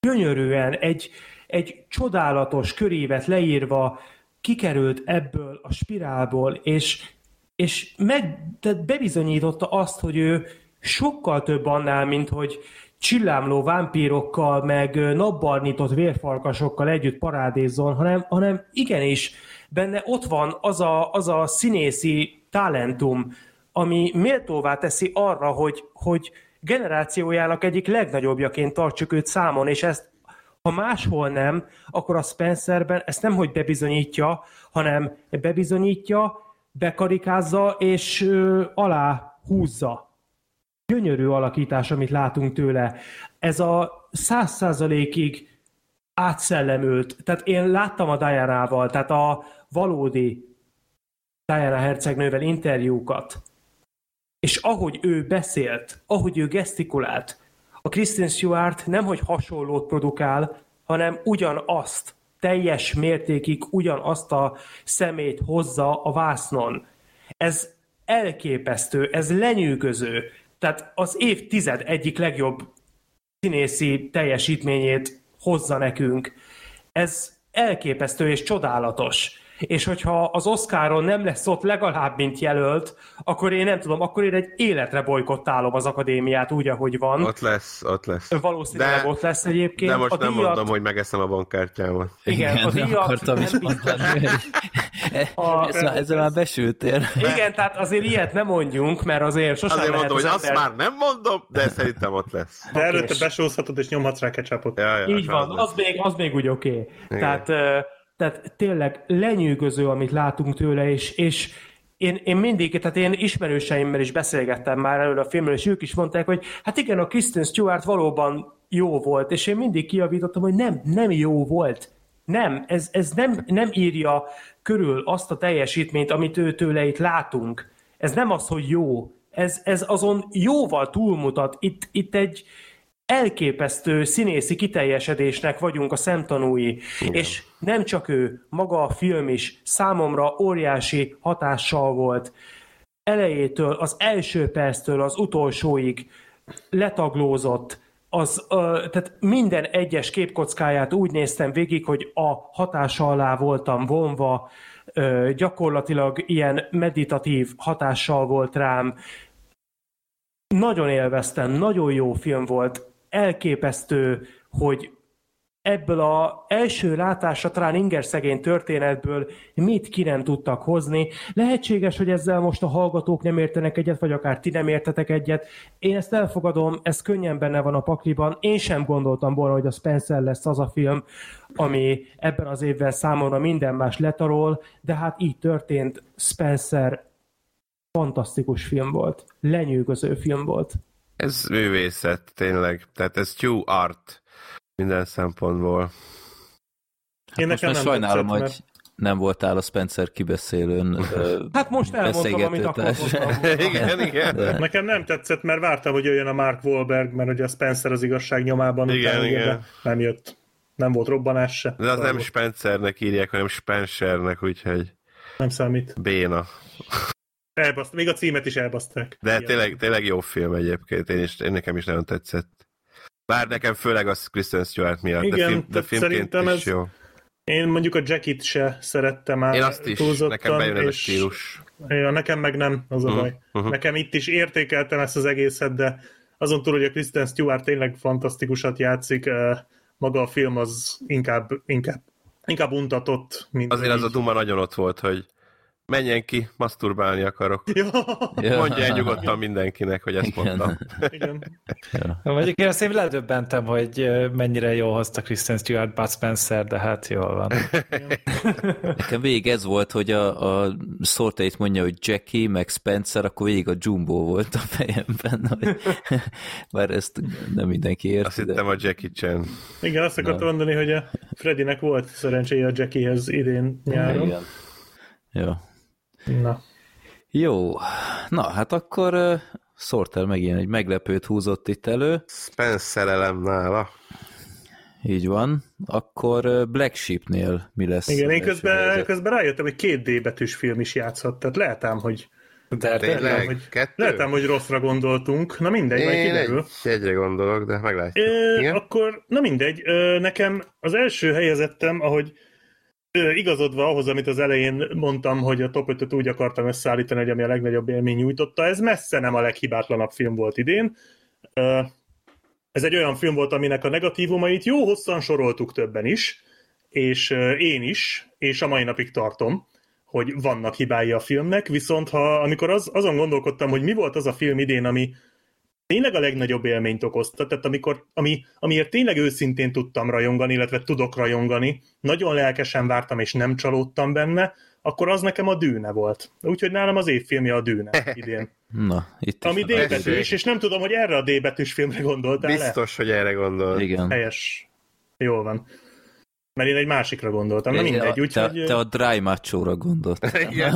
gyönyörűen egy, egy csodálatos körévet leírva kikerült ebből a spirálból, és, és meg, tehát bebizonyította azt, hogy ő sokkal több annál, mint hogy csillámló vámpírokkal, meg napbarnított vérfarkasokkal együtt parádézzon, hanem, hanem igenis benne ott van az a, az a színészi talentum, ami méltóvá teszi arra, hogy, hogy generációjának egyik legnagyobbjaként tartsuk őt számon, és ezt ha máshol nem, akkor a Spencerben ezt nem hogy bebizonyítja, hanem bebizonyítja, bekarikázza és ö, alá húzza. Gyönyörű alakítás, amit látunk tőle. Ez a száz százalékig átszellemült. Tehát én láttam a Diana-val, tehát a valódi Diana hercegnővel interjúkat, és ahogy ő beszélt, ahogy ő gesztikulált, a Kristen Stewart nem, hogy hasonlót produkál, hanem ugyanazt, teljes mértékig ugyanazt a szemét hozza a vásznon. Ez elképesztő, ez lenyűgöző. Tehát az évtized egyik legjobb színészi teljesítményét hozza nekünk. Ez elképesztő és csodálatos. És hogyha az Oscaron nem lesz ott legalább, mint jelölt, akkor én nem tudom, akkor én egy életre bolykottálom az akadémiát úgy, ahogy van. Ott lesz, ott lesz. Valószínűleg De- ott lesz egyébként. De most a nem díjat, mondom, hogy megeszem a bankkártyámat. Igen, a nem díjat akartam is nem biztos. mondani. A- ezzel, ezzel már besültél. Igen, tehát azért ilyet nem mondjunk, mert azért sosem Azért mondom, hogy az azt ember... már nem mondom, de szerintem ott lesz. De előtte és- besózhatod, és nyomhatsz rá ketchupot. Ja, ja, Így van, az az még, az még úgy oké. Okay. Igen. Tehát, tehát tényleg lenyűgöző, amit látunk tőle, és, és én, én mindig, tehát én ismerőseimmel is beszélgettem már erről a filmről, és ők is mondták, hogy hát igen, a Kristen Stewart valóban jó volt, és én mindig kiavítottam, hogy nem, nem jó volt. Nem, ez, ez nem, nem írja körül azt a teljesítményt, amit ő tőle itt látunk. Ez nem az, hogy jó. Ez, ez azon jóval túlmutat. Itt, itt egy elképesztő színészi kiteljesedésnek vagyunk a szemtanúi. És nem csak ő, maga a film is számomra óriási hatással volt. Elejétől, az első perctől az utolsóig letaglózott, az, ö, tehát minden egyes képkockáját úgy néztem végig, hogy a hatása alá voltam vonva, ö, gyakorlatilag ilyen meditatív hatással volt rám. Nagyon élveztem, nagyon jó film volt, elképesztő, hogy ebből a első látásra talán ingerszegény történetből mit ki nem tudtak hozni. Lehetséges, hogy ezzel most a hallgatók nem értenek egyet, vagy akár ti nem értetek egyet. Én ezt elfogadom, ez könnyen benne van a pakliban. Én sem gondoltam volna, hogy a Spencer lesz az a film, ami ebben az évben számomra minden más letarol, de hát így történt. Spencer fantasztikus film volt. Lenyűgöző film volt. Ez művészet, tényleg. Tehát ez true art minden szempontból. Én Most nekem nem sajnálom, tetszett, hogy nem voltál a Spencer kibeszélőn. Hát most elmondtam, amit akartam. igen, igen. mert nekem nem tetszett, mert vártam, hogy jöjjön a Mark Wahlberg, mert ugye a Spencer az igazság nyomában Igen, igen. nem jött. Nem volt robbanás se. De az nem Volt. Spencernek írják, hanem Spencernek, úgyhogy nem számít. béna. Elbaszt, még a címet is elbaszták. De Igen. tényleg, tényleg jó film egyébként, én, is, én nekem is nagyon tetszett. Bár nekem főleg az Kristen Stewart miatt, de, Igen, film, de filmként szerintem is ez- jó. Én mondjuk a Jackit se szerettem már Én azt is, nekem bejön ez a stílus. Ja, nekem meg nem, az a baj. mhm. Nekem itt is értékeltem ezt az egészet, de azon túl, hogy a Kristen Stewart tényleg fantasztikusat játszik, eh, maga a film az inkább, inkább, inkább untatott, mint Azért az a duma nagyon ott volt, hogy menjen ki, masturbálni akarok. Ja, Ja. Mondja el nyugodtan mindenkinek, hogy ezt Igen. mondtam. igen. Mondjuk én azt én ledöbbentem, hogy mennyire jól hozta Kristen Stewart Bud Spencer, de hát jól van. Nekem végig ez volt, hogy a, a Sortait mondja, hogy Jackie, meg Spencer, akkor végig a Jumbo volt a fejemben. Hogy, bár ezt nem mindenki érti. Azt de- hittem a Jackie Chan. igen, azt akartam mondani, hogy a Freddynek volt szerencséje a Jackiehez idén nyáron. Igen. Jó. Na. Jó. Na, hát akkor ö, Sorter megint egy meglepőt húzott itt elő. Spencer elem nála. Így van. Akkor Black Sheepnél mi lesz? Igen, én közben, közben rájöttem, hogy két D betűs film is játszhat, tehát lehet ám, hogy, De Tényleg? hogy, Kettő? lehet ám, hogy rosszra gondoltunk. Na mindegy, majd kiderül. egy, egyre gondolok, de meglátjuk. Igen? akkor, na mindegy, nekem az első helyezettem, ahogy igazodva ahhoz, amit az elején mondtam, hogy a top 5 úgy akartam összeállítani, hogy ami a legnagyobb élmény nyújtotta, ez messze nem a leghibátlanabb film volt idén. Ez egy olyan film volt, aminek a negatívumait jó hosszan soroltuk többen is, és én is, és a mai napig tartom, hogy vannak hibái a filmnek, viszont ha amikor az, azon gondolkodtam, hogy mi volt az a film idén, ami tényleg a legnagyobb élményt okozta, tehát amikor, ami, amiért tényleg őszintén tudtam rajongani, illetve tudok rajongani, nagyon lelkesen vártam és nem csalódtam benne, akkor az nekem a dűne volt. Úgyhogy nálam az évfilmje a dűne idén. Na, itt is Ami D betűs, és nem tudom, hogy erre a D betűs filmre gondoltál le. Biztos, hogy erre gondol. Igen. Helyes. Jól van. Mert én egy másikra gondoltam. Na Igen, mindegy, te, úgyhogy te a dry macho-ra gondolt. Igen,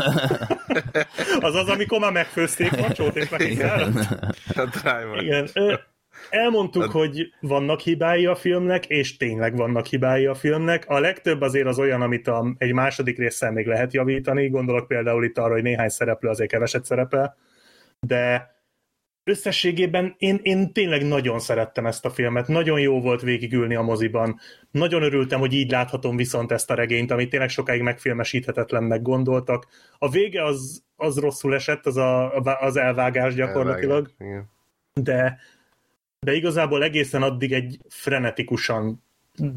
az az, amikor már megfőzték macsót, és megkívánok. a Driver. Igen. Ö, elmondtuk, hogy vannak hibái a filmnek, és tényleg vannak hibái a filmnek. A legtöbb azért az olyan, amit a, egy második résszel még lehet javítani. Gondolok például itt arra, hogy néhány szereplő azért keveset szerepel. De összességében én, én tényleg nagyon szerettem ezt a filmet. Nagyon jó volt végigülni a moziban. Nagyon örültem, hogy így láthatom viszont ezt a regényt, amit tényleg sokáig megfilmesíthetetlennek gondoltak. A vége az, az rosszul esett, az, a, az elvágás gyakorlatilag Igen. de, de igazából egészen addig egy frenetikusan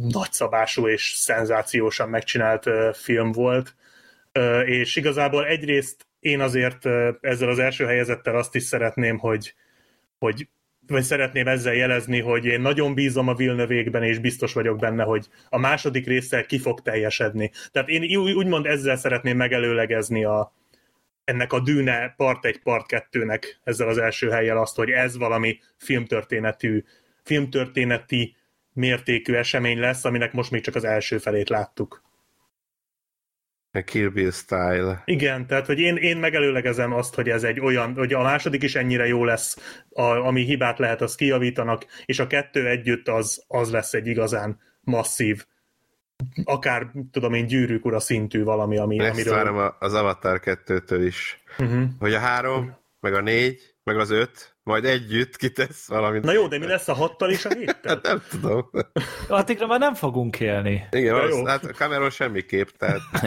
nagyszabású és szenzációsan megcsinált film volt, és igazából egyrészt én azért ezzel az első helyezettel azt is szeretném, hogy, hogy vagy szeretném ezzel jelezni, hogy én nagyon bízom a Vilnövékben, és biztos vagyok benne, hogy a második résszel ki fog teljesedni. Tehát én úgymond ezzel szeretném megelőlegezni a, ennek a dűne part 1, part 2-nek ezzel az első helyjel azt, hogy ez valami filmtörténetű, filmtörténeti mértékű esemény lesz, aminek most még csak az első felét láttuk. Kill Bill style. Igen, tehát hogy én, én megelőlegezem azt, hogy ez egy olyan, hogy a második is ennyire jó lesz, a, ami hibát lehet, azt kijavítanak, és a kettő együtt az, az lesz egy igazán masszív, akár, tudom én, gyűrűk ura szintű valami, ami, Ezt amiről... várom az Avatar 2-től is. Uh-huh. Hogy a három, meg a négy, meg az öt, majd együtt kitesz valamit. Na jó, de mi lesz a hattal és a héttel? Hát nem tudom. Addigra már nem fogunk élni. Igen, az, hát a Cameron semmiképp, tehát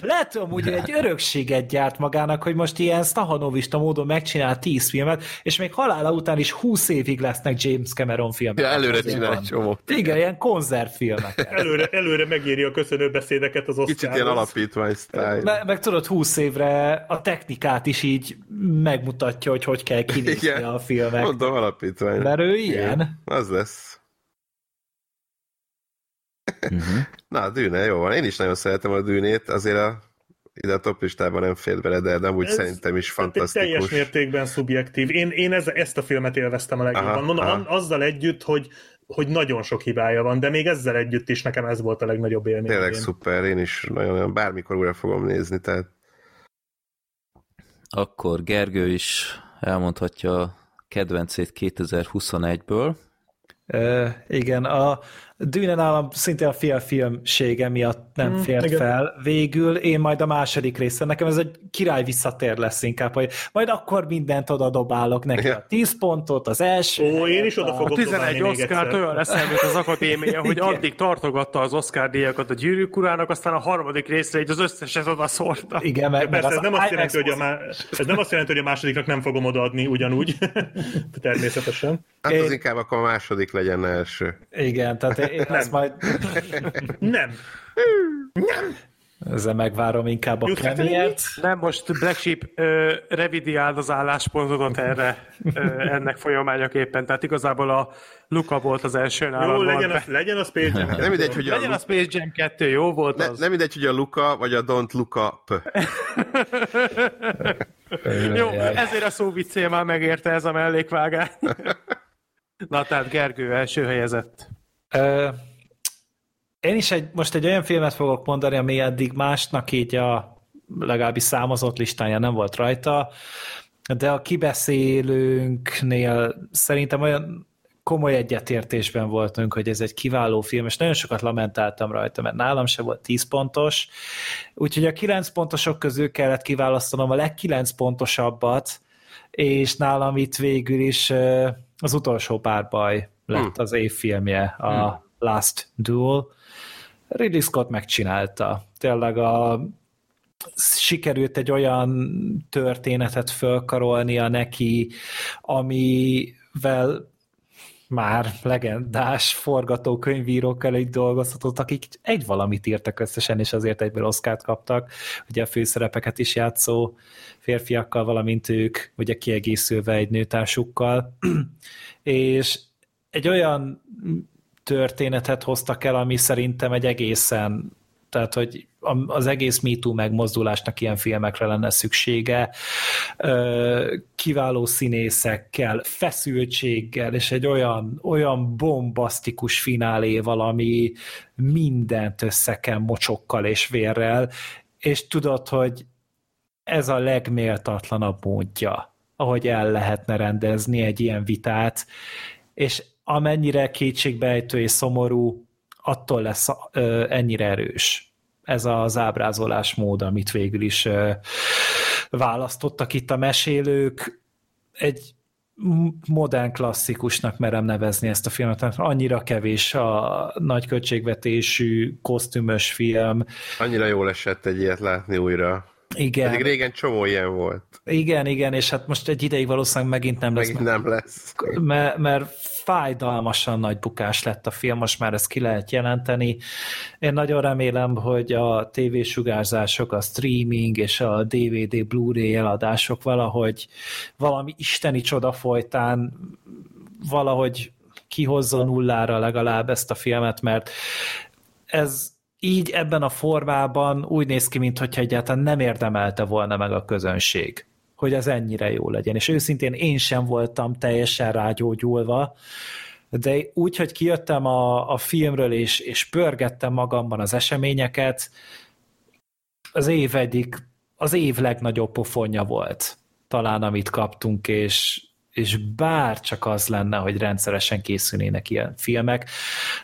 Lehet, hogy amúgy egy örökséget gyárt magának, hogy most ilyen stahanovista módon megcsinál 10 filmet, és még halála után is 20 évig lesznek James Cameron filmek. ja, előre csinál egy csomó. Igen, ilyen konzervfilmek. Előre, előre megéri a köszönő beszédeket az Kicsit ilyen alapítvány style. Me- meg tudod, 20 évre a technikát is így megmutatja, hogy hogy kell kinézni Igen. a filmek. Mondom, alapítvány. Mert ő ilyen. Igen, Az lesz. Uh-huh. Na, a dűne, jó van. Én is nagyon szeretem a dűnét, azért a, ide a top listában nem fér bele, de, de amúgy Ez- szerintem is egy teljes fantasztikus. mértékben szubjektív. Én, én ez, ezt a filmet élveztem a legjobban. Aha, Mondom, aha. azzal együtt, hogy, hogy nagyon sok hibája van, de még ezzel együtt is nekem ez volt a legnagyobb élmény. Tényleg szuper, én is nagyon, nagyon bármikor újra fogom nézni, tehát Akkor Gergő is elmondhatja kedvencét 2021-ből. Ö, igen, a Dűne nálam szintén a félfilmsége miatt nem Mm, fért igen. fel. Végül én majd a második részen, nekem ez egy király visszatér lesz inkább, hogy majd akkor mindent oda dobálok neki. A 10 pontot, az első. Ó, én is oda fogok A 11 dobálni még Oscar olyan lesz, mint az akadémia, hogy addig tartogatta az Oscar díjakat a gyűrűk urának, aztán a harmadik részre így az összeset oda szórta. Igen, Persze, az ez nem, azt jelenti, hogy a má... ez nem azt jelenti, hogy a másodiknak nem fogom odaadni ugyanúgy. Természetesen. hát az Én- inkább akkor a második legyen első. Igen, tehát én ezt majd Nem. ezzel megvárom inkább a premiért. Nem, most Black Sheep ö, revidiáld az álláspontodat erre ö, ennek folyamányaképpen. Tehát igazából a Luka volt az első nálad. Jó, legyen be. a, legyen a Space Jam. Nem mindegy, hogy a, Legyen a Space Jam 2, jó volt ne, az? nem mindegy, hogy a Luka vagy a Don't Look Up. Jó, ezért a szó már megérte ez a mellékvágány. Na, tehát Gergő első helyezett. Én is egy, most egy olyan filmet fogok mondani, ami eddig másnak így a legalábbis számozott listáján nem volt rajta. de a kibeszélőnknél szerintem olyan komoly egyetértésben voltunk, hogy ez egy kiváló film, és nagyon sokat lamentáltam rajta, mert nálam se volt 10 pontos, úgyhogy a 9 pontosok közül kellett kiválasztanom a legkilenc pontosabbat, és nálam itt végül is az utolsó párbaj lett hmm. az évfilmje, a hmm. Last Duel. Ridley Scott megcsinálta. Tényleg a sikerült egy olyan történetet fölkarolnia neki, amivel már legendás forgatókönyvírókkal egy dolgozhatott, akik egy valamit írtak összesen, és azért egyből oszkát kaptak. Ugye a főszerepeket is játszó férfiakkal, valamint ők, ugye kiegészülve egy nőtársukkal. és egy olyan történetet hoztak el, ami szerintem egy egészen tehát hogy az egész MeToo megmozdulásnak ilyen filmekre lenne szüksége, kiváló színészekkel, feszültséggel, és egy olyan, olyan bombasztikus fináléval, ami mindent összeken mocsokkal és vérrel, és tudod, hogy ez a legméltatlanabb módja, ahogy el lehetne rendezni egy ilyen vitát, és amennyire kétségbejtő és szomorú, attól lesz ennyire erős ez az ábrázolásmód, amit végül is választottak itt a mesélők. Egy modern klasszikusnak merem nevezni ezt a filmet, mert annyira kevés a nagy költségvetésű, kosztümös film. Annyira jól esett egy ilyet látni újra. Igen. Pedig régen csomó ilyen volt. Igen, igen, és hát most egy ideig valószínűleg megint nem lesz. Megint nem lesz. Mert, mert fájdalmasan nagy bukás lett a film, most már ezt ki lehet jelenteni. Én nagyon remélem, hogy a tévésugárzások, a streaming és a DVD, Blu-ray eladások valahogy valami isteni csoda folytán valahogy kihozza nullára legalább ezt a filmet, mert ez így ebben a formában úgy néz ki, mintha egyáltalán nem érdemelte volna meg a közönség hogy az ennyire jó legyen. És őszintén én sem voltam teljesen rágyógyulva, de úgy, hogy kijöttem a, a filmről, és, és pörgettem magamban az eseményeket, az év egyik, az év legnagyobb pofonja volt talán, amit kaptunk, és, és bár csak az lenne, hogy rendszeresen készülnének ilyen filmek,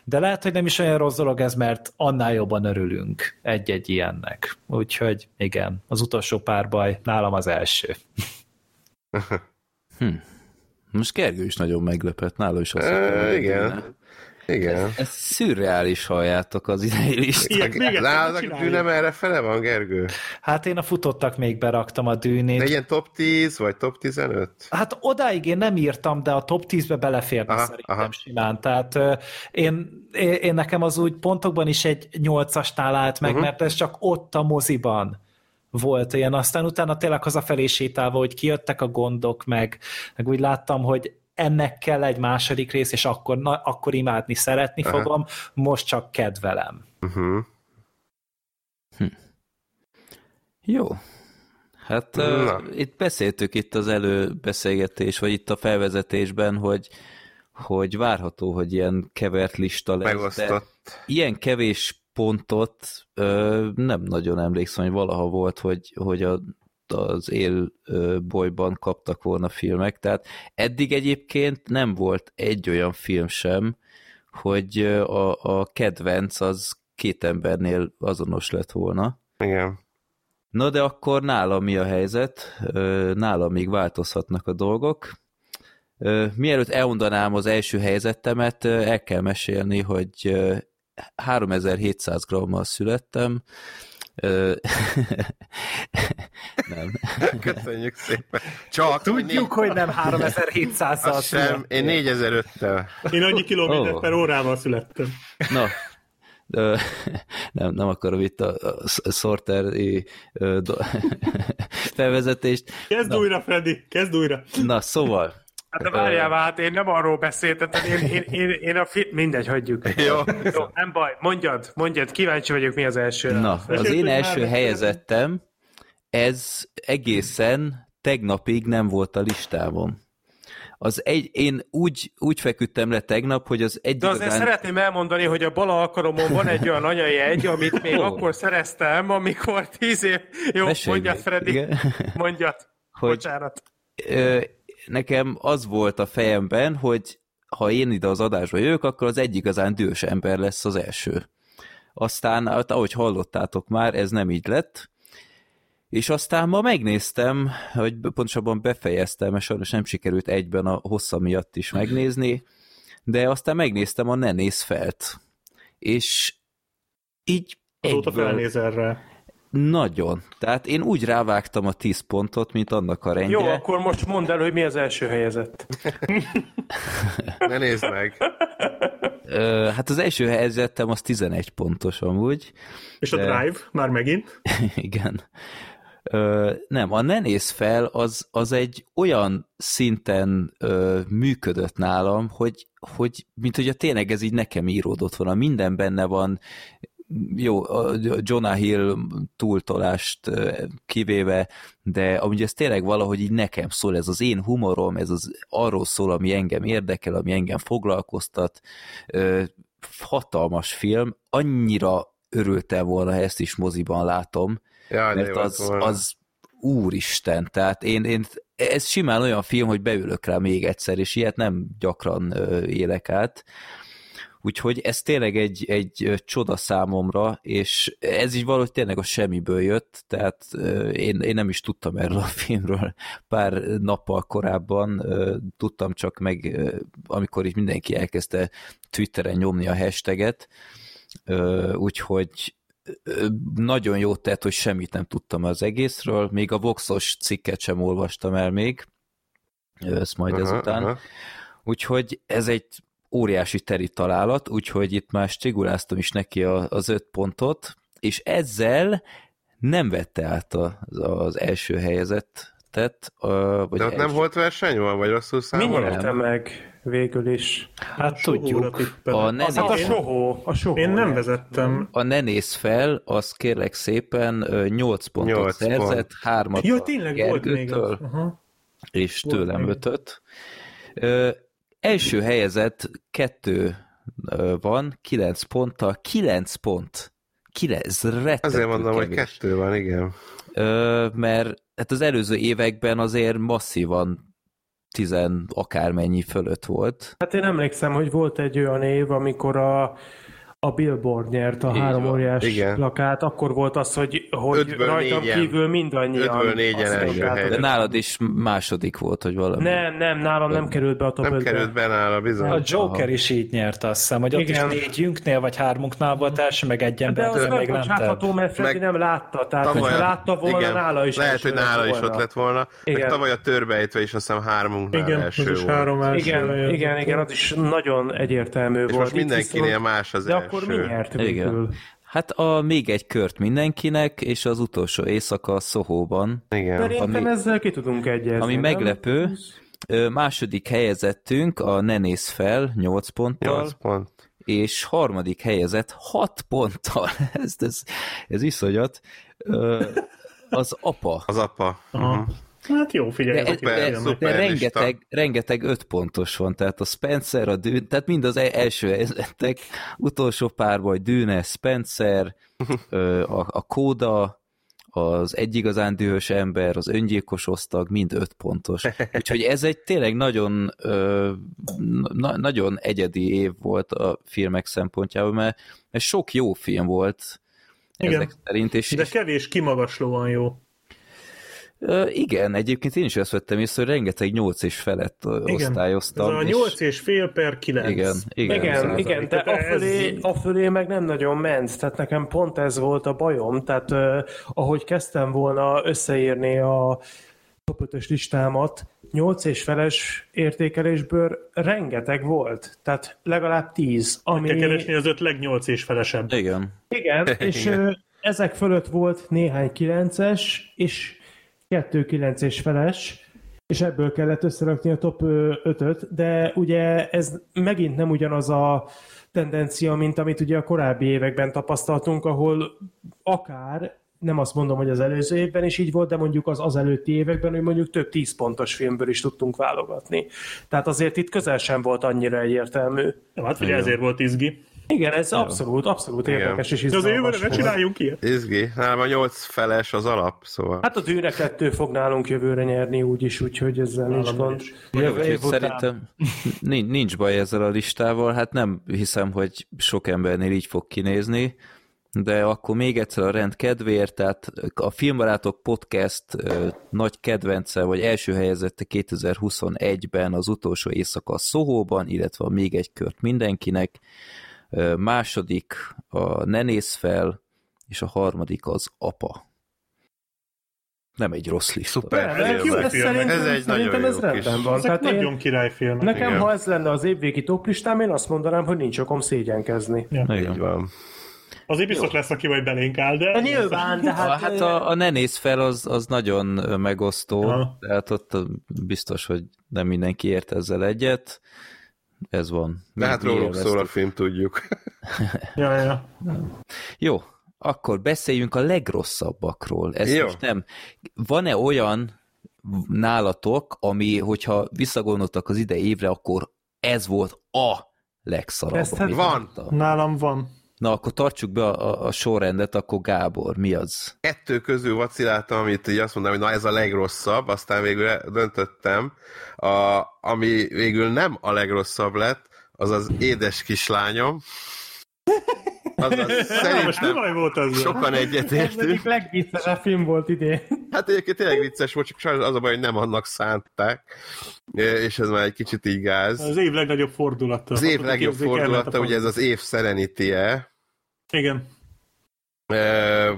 de lehet, hogy nem is olyan rossz dolog ez, mert annál jobban örülünk egy-egy ilyennek. Úgyhogy igen, az utolsó párbaj nálam az első. hm. Most Gergő is nagyon meglepett, nála is azt e, Igen. Igen. Ez, ez szürreális halljátok az idei listát. Nálad a dűnem erre fele van, Gergő? Hát én a futottak még beraktam a dűnét. De ilyen top 10 vagy top 15? Hát odáig én nem írtam, de a top 10-be beleférne aha, szerintem aha. simán. Tehát én, én, én nekem az úgy pontokban is egy 8-asnál állt meg, uh-huh. mert ez csak ott a moziban volt ilyen, aztán utána tényleg hazafelé sétálva, hogy kijöttek a gondok, meg, meg úgy láttam, hogy ennek kell egy második rész, és akkor, na, akkor imádni, szeretni Aha. fogom, most csak kedvelem. Uh-huh. Hm. Jó. Hát uh, itt beszéltük itt az előbeszélgetés, vagy itt a felvezetésben, hogy hogy várható, hogy ilyen kevert lista lesz. Megosztott. De ilyen kevés pontot ö, nem nagyon emlékszem, hogy valaha volt, hogy, hogy a az élbolyban kaptak volna filmek, tehát eddig egyébként nem volt egy olyan film sem, hogy a, a kedvenc az két embernél azonos lett volna. Igen. Na de akkor nálam mi a helyzet? Nálam még változhatnak a dolgok. Mielőtt elmondanám az első helyzetemet, el kell mesélni, hogy 3700 grammal születtem, nem. Köszönjük szépen. Csak Tudjuk, hogy nem 3700-al sem, én 4005-tel. Én annyi kilométer oh. per órával születtem. Na, nem, nem akarom itt a, a sorter felvezetést. Kezd Na. újra, Freddy, kezd újra. Na, szóval, Hát de várjál, hát én nem arról beszéltem, én, én, én, én a fi... mindegy, hagyjuk. Jó. Jó. Nem baj, mondjad, mondjad, kíváncsi vagyok, mi az első. Na, az én első helyezettem, ez egészen tegnapig nem volt a listámon. Az egy, én úgy, úgy feküdtem le tegnap, hogy az egy... De azért igazán... szeretném elmondani, hogy a bal alkalomon van egy olyan anyai egy, amit még oh. akkor szereztem, amikor tíz év... Jó, Mesélj mondjad, Freddy, mondjad. Hogy Bocsánat ö, nekem az volt a fejemben, hogy ha én ide az adásba jövök, akkor az egy igazán dühös ember lesz az első. Aztán, hát, ahogy hallottátok már, ez nem így lett, és aztán ma megnéztem, hogy pontosabban befejeztem, mert sajnos nem sikerült egyben a hossza miatt is megnézni, de aztán megnéztem a Ne néz felt. És így Azóta egyből- felnéz erre. Nagyon. Tehát én úgy rávágtam a 10 pontot, mint annak a rendje. Jó, akkor most mondd el, hogy mi az első helyezett. Ne nézd meg. Ö, hát az első helyzetem az 11 pontos amúgy. És a De- Drive, már megint. Igen. Ö, nem, a Ne néz fel, az, az egy olyan szinten ö, működött nálam, hogy, hogy mint hogy a tényleg ez így nekem íródott volna. Minden benne van, jó, a Jonah Hill túltolást kivéve, de amúgy ez tényleg valahogy így nekem szól, ez az én humorom, ez az arról szól, ami engem érdekel, ami engem foglalkoztat. Hatalmas film, annyira örültem volna, ha ezt is moziban látom, de mert az, az úristen, tehát én, én, ez simán olyan film, hogy beülök rá még egyszer, és ilyet nem gyakran élek át. Úgyhogy ez tényleg egy, egy csoda számomra, és ez így valahogy tényleg a semmiből jött, tehát én, én nem is tudtam erről a filmről pár nappal korábban, tudtam csak meg, amikor így mindenki elkezdte Twitteren nyomni a hashtaget, úgyhogy nagyon jót tett, hogy semmit nem tudtam az egészről, még a Voxos cikket sem olvastam el még, ezt majd Aha, ezután. aha. Úgyhogy ez egy óriási teri találat, úgyhogy itt már stiguláztam is neki a, az öt pontot, és ezzel nem vette át a, az első helyezettet. Vagy De ott nem volt verseny van, vagy rosszul Mi számolom? nyerte meg végül is? Hát Sohóra tudjuk. A ne Hát a néz- sohó. A sohó Én nem vezettem. A ne néz fel, az kérlek szépen ö, 8 pontot Nyolc szerzett, pont. hármat Ja, a tényleg volt még az. Aha. és Volt tőlem még. ötöt. Első helyezett kettő van, 9 ponttal, 9 pont. 9, rettentő Azért mondom, hogy kevés. kettő van, igen. Ö, mert hát az előző években azért masszívan tizen akármennyi fölött volt. Hát én emlékszem, hogy volt egy olyan év, amikor a, a Billboard nyert a Így három van. óriás Igen. plakát, akkor volt az, hogy, hogy Ötből rajtam négyen. kívül mindannyian. Ötből négyen első. De nálad is második volt, hogy valami. Nem, nem, nálam nem került be a top Nem 5-be. került be nála, bizony. A Joker is így nyert, azt hiszem, hogy ott Igen. is négyünknél, vagy hármunknál volt első, meg egy De ember, az még nem nem tett. mert Freddy Meg- nem látta, tehát Tavaly látta volna, igen, nála is Lehet, hogy nála is ott lett volna. Meg Igen. tavaly a törbejtve is azt hiszem háromunknál Igen, az első volt. három első. Igen, igen, igen, az is nagyon egyértelmű És volt. most Itt mindenkinél más az De első. Akkor mi nyert végül? Hát a még egy kört mindenkinek, és az utolsó éjszaka Szóhóban. Igen. Szerintem Ami- ezzel ki tudunk egyezni. Ami nem? meglepő, második helyezettünk a Ne néz fel 8 ponttal, 8 pont. és harmadik helyezett 6 ponttal. ez, ez, ez iszonyat. Az apa. Az apa. Aha. Mhm. Hát jó, figyelj. De, ezek de, ilyen de, szuper rengeteg, rengeteg öt pontos van, tehát a Spencer, a Dűn, tehát mind az e- első helyzetek, utolsó pár vagy Dűne, Spencer, a, a Kóda, az egy igazán dühös ember, az öngyilkos osztag, mind öt pontos. Úgyhogy ez egy tényleg nagyon, ö, na, nagyon egyedi év volt a filmek szempontjából, mert, mert sok jó film volt Igen. ezek szerint, és, De és kevés kimagaslóan jó. Ö, igen, egyébként én is azt vettem észre, hogy rengeteg nyolc és felett Igen. Ez osztályoztam. a és- 8 és fél per 9. Igen, igen. Igen, igen, de Tehát ez- afölé, afölé meg nem nagyon ment, tehát nekem pont ez volt a bajom, tehát uh, ahogy kezdtem volna összeírni a top 5 listámat, 8 és feles értékelésből rengeteg volt, tehát legalább 10, ami... Kell keresni az öt legnyolc és felesebb. Igen. Igen, és Igen. ezek fölött volt néhány 9-es, és kettő 9 és feles, és ebből kellett összerakni a top 5-öt, de ugye ez megint nem ugyanaz a tendencia, mint amit ugye a korábbi években tapasztaltunk, ahol akár, nem azt mondom, hogy az előző évben is így volt, de mondjuk az az előtti években, hogy mondjuk több 10 pontos filmből is tudtunk válogatni. Tehát azért itt közel sem volt annyira egyértelmű. Hát figyelj, ezért volt izgi. Igen, ez abszolút, abszolút Igen. érdekes és De az jövőre izgalmas ne csináljunk ilyet. Izgi. Nálam a 8 feles az alap, szóval. Hát a Dűne 2 fog nálunk jövőre nyerni úgyis, úgyhogy ezzel nincs Nálam gond. Jövő év után. szerintem nincs, nincs baj ezzel a listával, hát nem hiszem, hogy sok embernél így fog kinézni, de akkor még egyszer a rend kedvéért, tehát a Filmbarátok Podcast nagy kedvence, vagy első helyezette 2021-ben az utolsó éjszaka a Szohóban, illetve a még egy kört mindenkinek, második a Ne nézz fel, és a harmadik az Apa. Nem egy rossz lista. Szuper Nem, film. jó ez szerintem, Ez egy szerintem nagyon ez jó rendben kis- van. Ezek Tehát nagyon én, királyfilmek. nekem, Igen. ha ez lenne az évvégi toplistám, én azt mondanám, hogy nincs okom szégyenkezni. Így van. Azért biztos lesz, aki majd belénk áll, de... De nyilván, de Hát, hát... hát a, a ne nézz fel, az, az nagyon megosztó, Aha. tehát ott biztos, hogy nem mindenki ért ezzel egyet. Ez van. De hát róluk szól a film, tudjuk. Ja, ja. Jó, akkor beszéljünk a legrosszabbakról. Ez Jó. most nem. Van-e olyan nálatok, ami, hogyha visszagondoltak az ide évre, akkor ez volt a legszarabb. Van. láttam? Nálam van. Na, akkor tartsuk be a, a, a sorrendet, akkor Gábor, mi az? Kettő közül vaciláltam, amit így azt mondtam, hogy na ez a legrosszabb, aztán végül döntöttem. A, ami végül nem a legrosszabb lett, az az édes kislányom. Az, az Na, most mi szerintem baj volt az? sokan Ez egyetértünk. egyik legviccesebb film volt idén. Hát egyébként tényleg vicces volt, csak sajnos az a baj, hogy nem annak szánták, és ez már egy kicsit így gáz. Az év legnagyobb fordulata. Az év legjobb fordulata, ugye ez az év Serenity-e, Igen.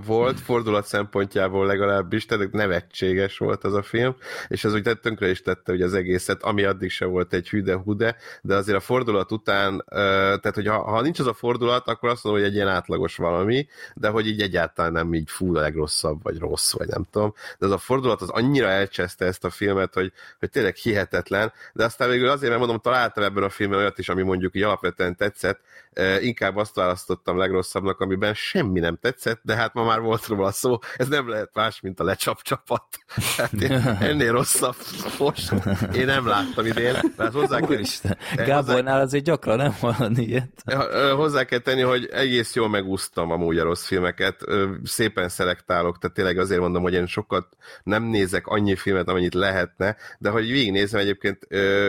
volt, fordulat szempontjából legalábbis, tehát nevetséges volt az a film, és ez úgy tönkre is tette ugye az egészet, ami addig se volt egy hüde-hude, de azért a fordulat után, tehát hogy ha, ha nincs az a fordulat, akkor azt mondom, hogy egy ilyen átlagos valami, de hogy így egyáltalán nem így fú a legrosszabb, vagy rossz, vagy nem tudom, de az a fordulat az annyira elcseszte ezt a filmet, hogy, hogy tényleg hihetetlen, de aztán végül azért, mert mondom, találtam ebben a filmben olyat is, ami mondjuk így alapvetően tetszett, inkább azt választottam legrosszabbnak, amiben semmi nem tetszett, de hát ma már volt róla szó, ez nem lehet más, mint a lecsap csapat. Hát én, ennél rosszabb most én nem láttam idén, mert hozzá kell, Úristen, hozzá- Gábornál azért gyakran nem hallani ilyet. Ja, ö, Hozzá kell tenni, hogy egész jól megúsztam amúgy a rossz filmeket, szépen szelektálok, tehát tényleg azért mondom, hogy én sokat nem nézek annyi filmet, amennyit lehetne, de hogy végignézem egyébként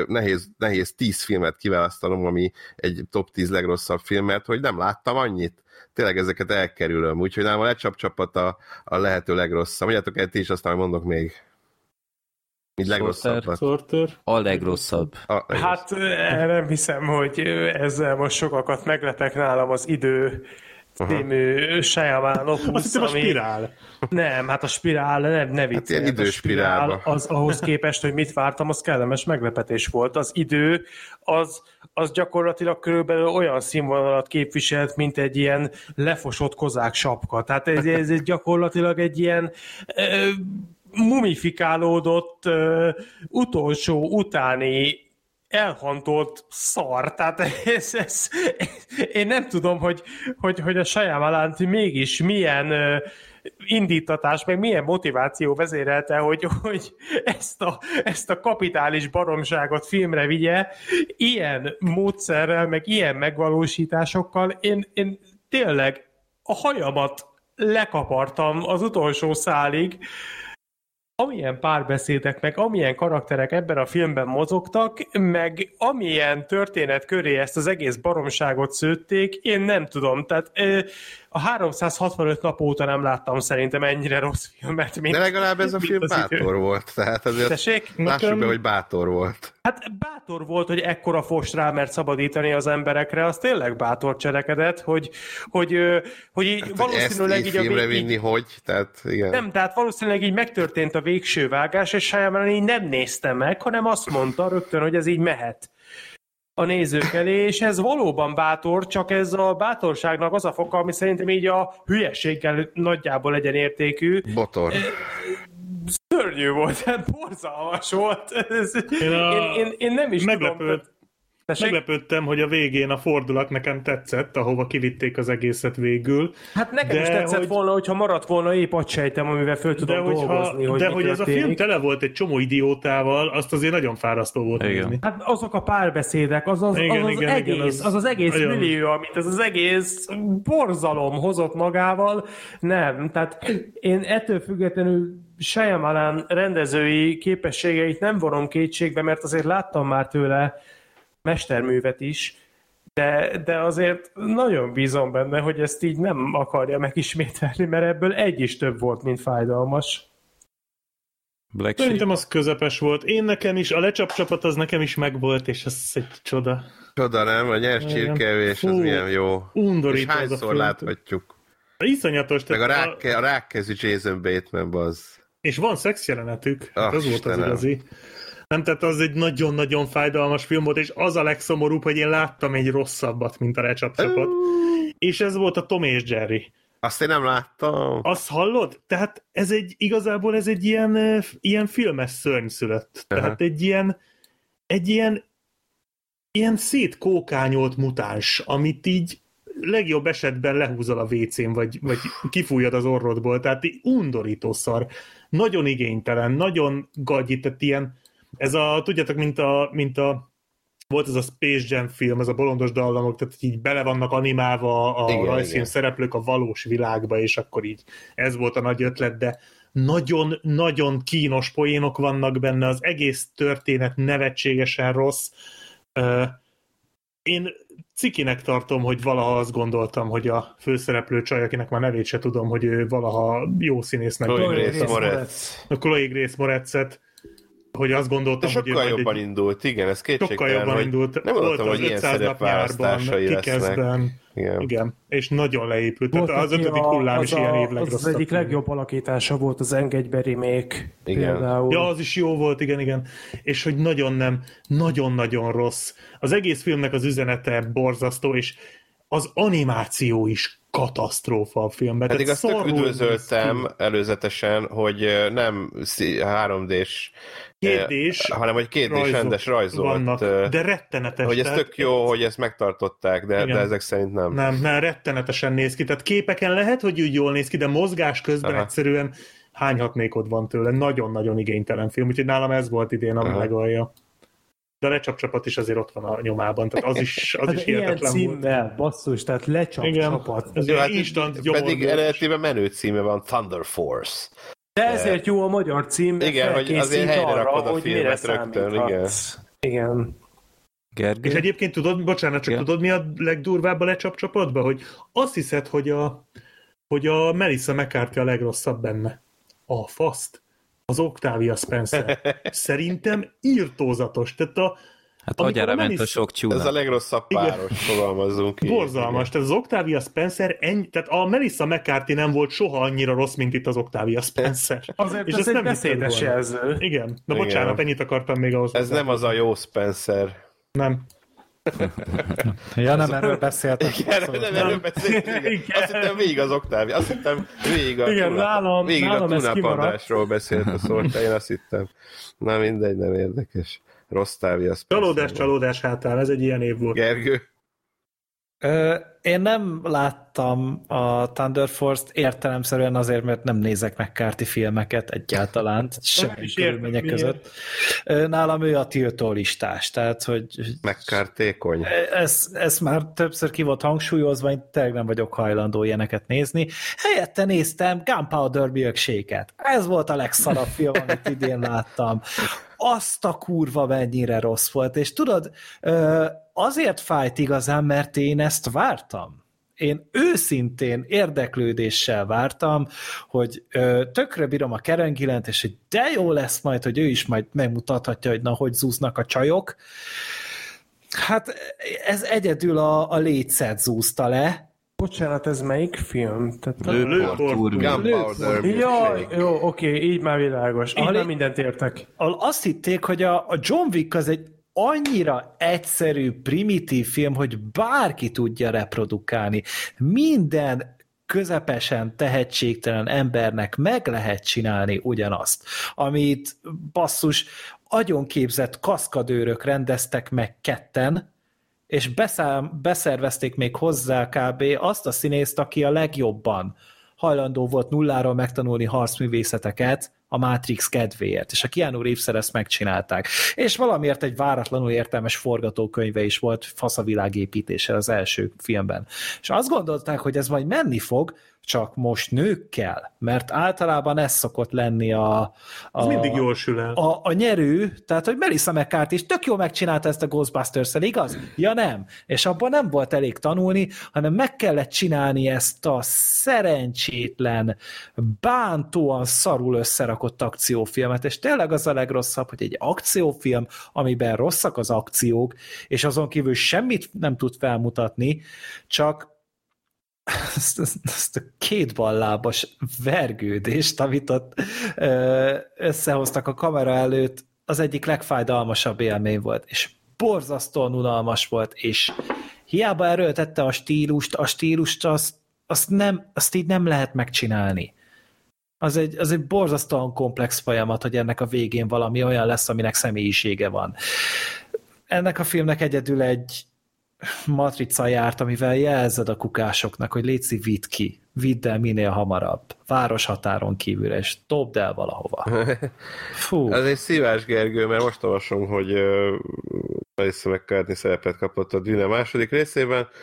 nehéz, nehéz tíz filmet kiválasztanom, ami egy top 10 legrosszabb film, mert hogy nem láttam annyit. Tényleg ezeket elkerülöm, úgyhogy nálam a lecsap csapat a, a lehető legrosszabb. Mondjátok el ti is, aztán mondok még. Így legrosszabbat. Sorter. A legrosszabb. A legrosszabb. Hát nem hiszem, hogy ezzel most sokakat meglepek nálam az idő című Shyamalan Azt opus, hiszem a ami... spirál. Nem, hát a spirál, ne, ne viccelj, ilyen hát a spirál, az ahhoz képest, hogy mit vártam, az kellemes meglepetés volt. Az idő, az, az gyakorlatilag körülbelül olyan színvonalat képviselt, mint egy ilyen lefosott kozák sapka. Tehát ez, ez, ez gyakorlatilag egy ilyen ö, mumifikálódott ö, utolsó utáni elhantolt szar. Tehát ez, ez, én nem tudom, hogy, hogy, hogy a Shyamalan mégis milyen indítatás, meg milyen motiváció vezérelte, hogy, hogy ezt, a, ezt a kapitális baromságot filmre vigye, ilyen módszerrel, meg ilyen megvalósításokkal. Én, én tényleg a hajamat lekapartam az utolsó szálig, amilyen párbeszédek, meg amilyen karakterek ebben a filmben mozogtak, meg amilyen történet köré ezt az egész baromságot szőtték, én nem tudom. Tehát a 365 nap óta nem láttam szerintem ennyire rossz filmet, mint De legalább ez a film idő. bátor volt, tehát azért Tessék? lássuk Nekem- be, hogy bátor volt. Hát bátor volt, hogy ekkora fost rámert szabadítani az emberekre, az tényleg bátor cselekedet, hogy, hogy, hogy így Hát, hogy valószínűleg ezt így így a filmre vég- vinni, hogy? Tehát igen. nem, tehát valószínűleg így megtörtént a végső vágás, és Shyamalan így nem nézte meg, hanem azt mondta rögtön, hogy ez így mehet a nézők elé, és ez valóban bátor, csak ez a bátorságnak az a foka, ami szerintem így a hülyeséggel nagyjából egyenértékű. Botor. Szörnyű volt, hát borzalmas volt. Ez, Én, a... én, én, én nem is tudom. Tessék? Meglepődtem, hogy a végén a fordulat nekem tetszett, ahova kivitték az egészet végül. Hát nekem De is tetszett hogy- volna, hogyha maradt volna épp agysejtem, amivel föl De, tudom hogyha, dolgozni, hogy de hogy ez a film tele volt egy csomó idiótával, azt azért nagyon fárasztó volt Igen. nézni. Hát azok a párbeszédek, az az, Igen, az, az igen, egész, igen, az az az egész nagyon- millió, amit ez az egész borzalom hozott magával, nem. Tehát én ettől függetlenül Shyamalan rendezői képességeit nem vonom kétségbe, mert azért láttam már tőle mesterművet is, de, de azért nagyon bízom benne, hogy ezt így nem akarja megismételni, mert ebből egy is több volt, mint fájdalmas. Black. Szerintem az közepes volt. Én nekem is, a lecsap csapat az nekem is megvolt, és ez egy csoda. Csoda, nem? A nyers csirkevés, az milyen jó. És Undorító az a hányszor láthatjuk? Iszonyatos. Meg a, rák, a rákkezű Jason Bateman, az. És van szex jelenetük, Ah, hát az volt az Istenem. igazi. Nem, tehát az egy nagyon-nagyon fájdalmas film volt, és az a legszomorúbb, hogy én láttam egy rosszabbat, mint a Recsap csapat. És ez volt a Tom és Jerry. Azt én nem láttam. Azt hallod? Tehát ez egy, igazából ez egy ilyen, ilyen filmes szörny szülött. Tehát egy ilyen, egy ilyen, ilyen szétkókányolt mutáns, amit így legjobb esetben lehúzol a WC-n, vagy, vagy kifújod az orrodból, tehát így undorító szar. Nagyon igénytelen, nagyon gagyi, tehát ilyen, ez a, tudjátok, mint a, mint a volt ez a Space Jam film, ez a bolondos dallamok, tehát így bele vannak animálva a Igen, rajzfilm igen. szereplők a valós világba, és akkor így ez volt a nagy ötlet, de nagyon-nagyon kínos poénok vannak benne, az egész történet nevetségesen rossz. Én cikinek tartom, hogy valaha azt gondoltam, hogy a főszereplő csaj, akinek már nevét se tudom, hogy ő valaha jó színésznek Chloe Grace Moretz. a Chloe Grace Moretzet, hogy azt De gondoltam, hogy ő sokkal jobban egy, indult, igen, ez sokkal kétségtelen, jobban hogy indult. nem gondoltam, Volt hogy az ilyen 500 nap nyárban, szerepválasztásai lesznek. Igen. igen, és nagyon leépült. Tehát Volt az neki ötödik a- hullám is az ilyen a- év Az, az egyik legjobb alakítása volt az Engedjbe remake Igen. például. Ja, az is jó volt, igen, igen. És hogy nagyon nem, nagyon-nagyon rossz. Az egész filmnek az üzenete borzasztó, és az animáció is katasztrófa a filmben. Pedig Tehát azt tök üdvözöltem néz előzetesen, hogy nem szí- 3D-s, ki. ö, Kérdés, hanem hogy 2D rajzok rendes rajzolt. vannak, de rettenetes. hogy ez tehát- tök jó, hogy ezt megtartották, de, Igen. de ezek szerint nem. Nem, nem, rettenetesen néz ki. Tehát képeken lehet, hogy úgy jól néz ki, de mozgás közben Aha. egyszerűen hányhatnékod van tőle. Nagyon-nagyon igénytelen film, úgyhogy nálam ez volt idén a Aha. megalja. De a lecsap csapat is azért ott van a nyomában, tehát az is, az Hát is ilyen hihetetlen volt. címmel, basszus, tehát lecsap Igen, csapat. ez hát instant pedig gyomorgós. eredetiben menő címe van Thunder Force. De ezért jó a magyar cím, mert Igen, hogy azért helyre arra, rakod a hogy filmet mire rögtön, számíthatsz. Igen. Gergő? És egyébként tudod, bocsánat, csak Igen. tudod mi a legdurvább a lecsap csapatban? Hogy azt hiszed, hogy a, hogy a Melissa McCarthy a legrosszabb benne. A faszt. Az Octavia Spencer. Szerintem írtózatos. Tehát a, Hát agyára a ment a sok csúna. Ez a legrosszabb Igen. páros, fogalmazzunk így. Borzalmas. Tehát az Octavia Spencer, ennyi, tehát a Melissa McCarthy nem volt soha annyira rossz, mint itt az Octavia Spencer. Azért És ez ezt egy nem beszédes jelző. Igen. Na Igen. bocsánat, ennyit akartam még ahhoz. Ez hozzá. nem az a jó Spencer. Nem. Ja, nem erről beszéltek. Igen, nem erről beszéltünk. igen. Azt hittem végig az Octavia. Azt hittem végig a Igen, Tuna- nálam- végig nálam a ez Tuna kimaradt. Pandásról beszélt a szólt, én azt hittem. Na mindegy, nem érdekes. Rossz távja. Csalódás, csalódás hátán. Ez egy ilyen év volt. Gergő. Ö, én nem láttam a Thunder Force-t értelemszerűen azért, mert nem nézek meg Kárti filmeket egyáltalán, semmi értem, körülmények miért. között. Ö, Nálam ő a tiltó listás, tehát hogy Megkártékony. ez, ez már többször ki volt hangsúlyozva, én tényleg nem vagyok hajlandó ilyeneket nézni. Helyette néztem Gunpowder Milkshake-et. Ez volt a legszarabb film, amit idén láttam. Azt a kurva mennyire rossz volt, és tudod, azért fájt igazán, mert én ezt vártam. Én őszintén érdeklődéssel vártam, hogy tökre bírom a Karen Gillent, és hogy de jó lesz majd, hogy ő is majd megmutathatja, hogy na, hogy zúznak a csajok. Hát ez egyedül a, a létszet zúzta le. Bocsánat, ez melyik film? Tehát, Lőport úr. Gunpowder. Jaj, jó, oké, így már világos. Így már mindent értek. azt hitték, hogy a, a John Wick az egy annyira egyszerű, primitív film, hogy bárki tudja reprodukálni. Minden közepesen tehetségtelen embernek meg lehet csinálni ugyanazt, amit basszus agyonképzett kaszkadőrök rendeztek meg ketten, és beszám, beszervezték még hozzá kb. azt a színészt, aki a legjobban hajlandó volt nulláról megtanulni harcművészeteket a Matrix kedvéért, és a Keanu reeves ezt megcsinálták. És valamiért egy váratlanul értelmes forgatókönyve is volt fasz a világépítése az első filmben. És azt gondolták, hogy ez majd menni fog, csak most nőkkel, mert általában ez szokott lenni a... a Az mindig jól sül el. a, a nyerő, tehát hogy Melissa McCarthy is tök jól megcsinálta ezt a Ghostbusters-el, igaz? Ja nem. És abban nem volt elég tanulni, hanem meg kellett csinálni ezt a szerencsétlen, bántóan szarul összerakott akciófilmet, és tényleg az a legrosszabb, hogy egy akciófilm, amiben rosszak az akciók, és azon kívül semmit nem tud felmutatni, csak azt, azt, azt a két ballábas vergődést, amit ott összehoztak a kamera előtt, az egyik legfájdalmasabb élmény volt, és borzasztóan unalmas volt, és hiába erőltette a stílust, a stílust azt, azt, nem, azt így nem lehet megcsinálni. Az egy, az egy borzasztóan komplex folyamat, hogy ennek a végén valami olyan lesz, aminek személyisége van. Ennek a filmnek egyedül egy, matrica járt, amivel jelzed a kukásoknak, hogy létszi, vidd ki, vidd el minél hamarabb, város határon kívül, és dobd el valahova. Fú, Ez egy szívás, Gergő, mert most olvasom, hogy uh, Melissa McCartney szerepet kapott a Dűne második részében.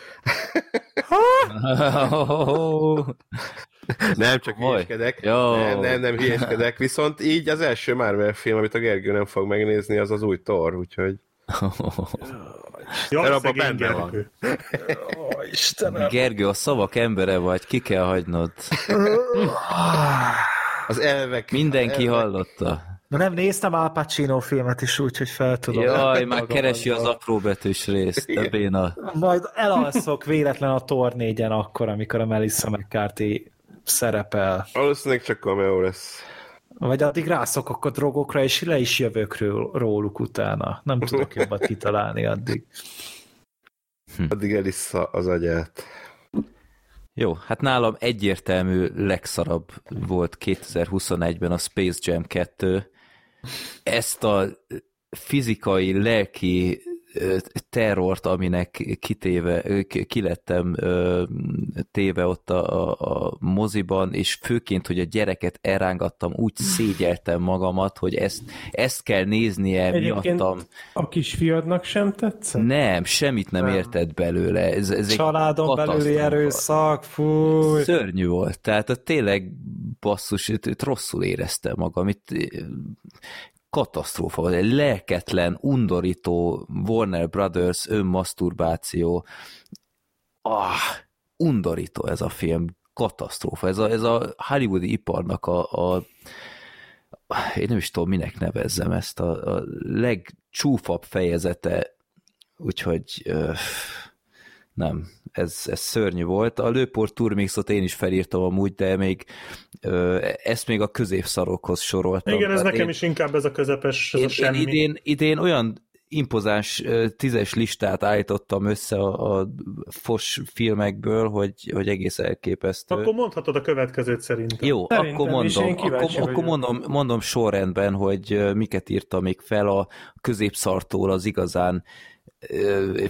Nem, csak Komoly. hülyeskedek. Jó. Nem, nem, nem hülyeskedek. Viszont így az első Marvel film, amit a Gergő nem fog megnézni, az az új Thor, úgyhogy... Abban szegény benne van. Gergő. Ó, Istenem. Gergő, a szavak embere vagy, ki kell hagynod. Az elvek... Mindenki elvek- hallotta. Na nem néztem Al Pacino filmet is úgy, hogy fel tudom. Jaj, már keresi az apróbetűs részt, de béna. Majd elalszok véletlen a 4-en akkor, amikor a Melissa McCarthy szerepel. Valószínűleg csak cameo lesz. Vagy addig rászokok a drogokra, és le is jövök róluk utána. Nem tudok jobbat kitalálni addig. Addig elissza az agyát. Jó, hát nálam egyértelmű legszarabb volt 2021-ben a Space Jam 2. Ezt a fizikai, lelki terrort, aminek kitéve, kilettem téve ott a, a, moziban, és főként, hogy a gyereket elrángattam, úgy szégyeltem magamat, hogy ezt, ezt kell néznie Egyébként miattam. a kisfiadnak sem tetszett? Nem, semmit nem, Nem. értett belőle. Ez, ez Családon belüli erőszak, fúj. Szörnyű volt. Tehát a tényleg basszus, itt, itt rosszul éreztem magam. Itt katasztrófa volt. Egy lelketlen, undorító Warner Brothers önmaszturbáció. Ah, undorító ez a film. Katasztrófa. Ez a, ez a hollywoodi iparnak a, a én nem is tudom, minek nevezzem ezt, a, a legcsúfabb fejezete, úgyhogy öh, nem, ez, ez szörnyű volt. A Lőport Turmixot én is felírtam amúgy, de még ö, ezt még a középszarokhoz soroltam. Igen, ez Tehát nekem én, is inkább ez a közepes, ez én, a én semmi. idén, idén olyan impozáns tízes listát állítottam össze a, a fos filmekből, hogy, hogy egész elképesztő. Akkor mondhatod a következőt szerintem. Jó, Szerintem akkor mondom, én akkor, akkor mondom, mondom sorrendben, hogy miket írtam még fel a középszartól az igazán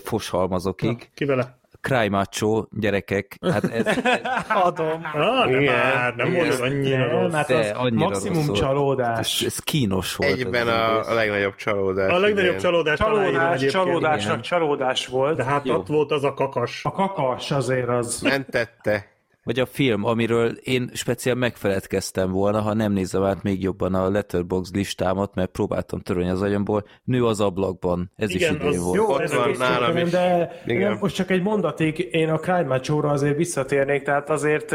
foshalmazokig. Ki vele? Cry Macho, gyerekek, hát ez, ez Adom. Ah, nem Igen. már, nem Igen. mondod annyira Nem, rossz. hát az annyira maximum rossz volt. csalódás. ez kínos volt. Egyben ez a, a legnagyobb csalódás. A legnagyobb csalódás Csalódás, csalódásnak csalódás volt. De hát Jó. ott volt az a kakas. A kakas azért az. Mentette. Vagy a film, amiről én speciál megfeledkeztem volna, ha nem nézem át még jobban a Letterbox listámat, mert próbáltam törölni az agyamból, Nő az ablakban. Ez Igen, is idén volt. Jó, Ott ez van nálam is. de Igen. most csak egy mondatig, én a Crime Macho-ra azért visszatérnék, tehát azért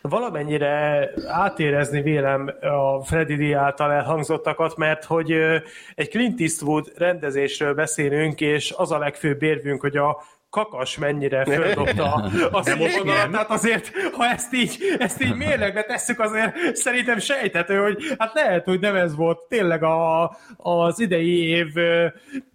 valamennyire átérezni vélem a Freddy D által elhangzottakat, mert hogy egy Clint Eastwood rendezésről beszélünk, és az a legfőbb érvünk, hogy a kakas mennyire földobta a színvonalat, tehát azért, ha ezt így, ezt így mérlegbe tesszük, azért szerintem sejthető, hogy hát lehet, hogy nem ez volt tényleg a, az idei év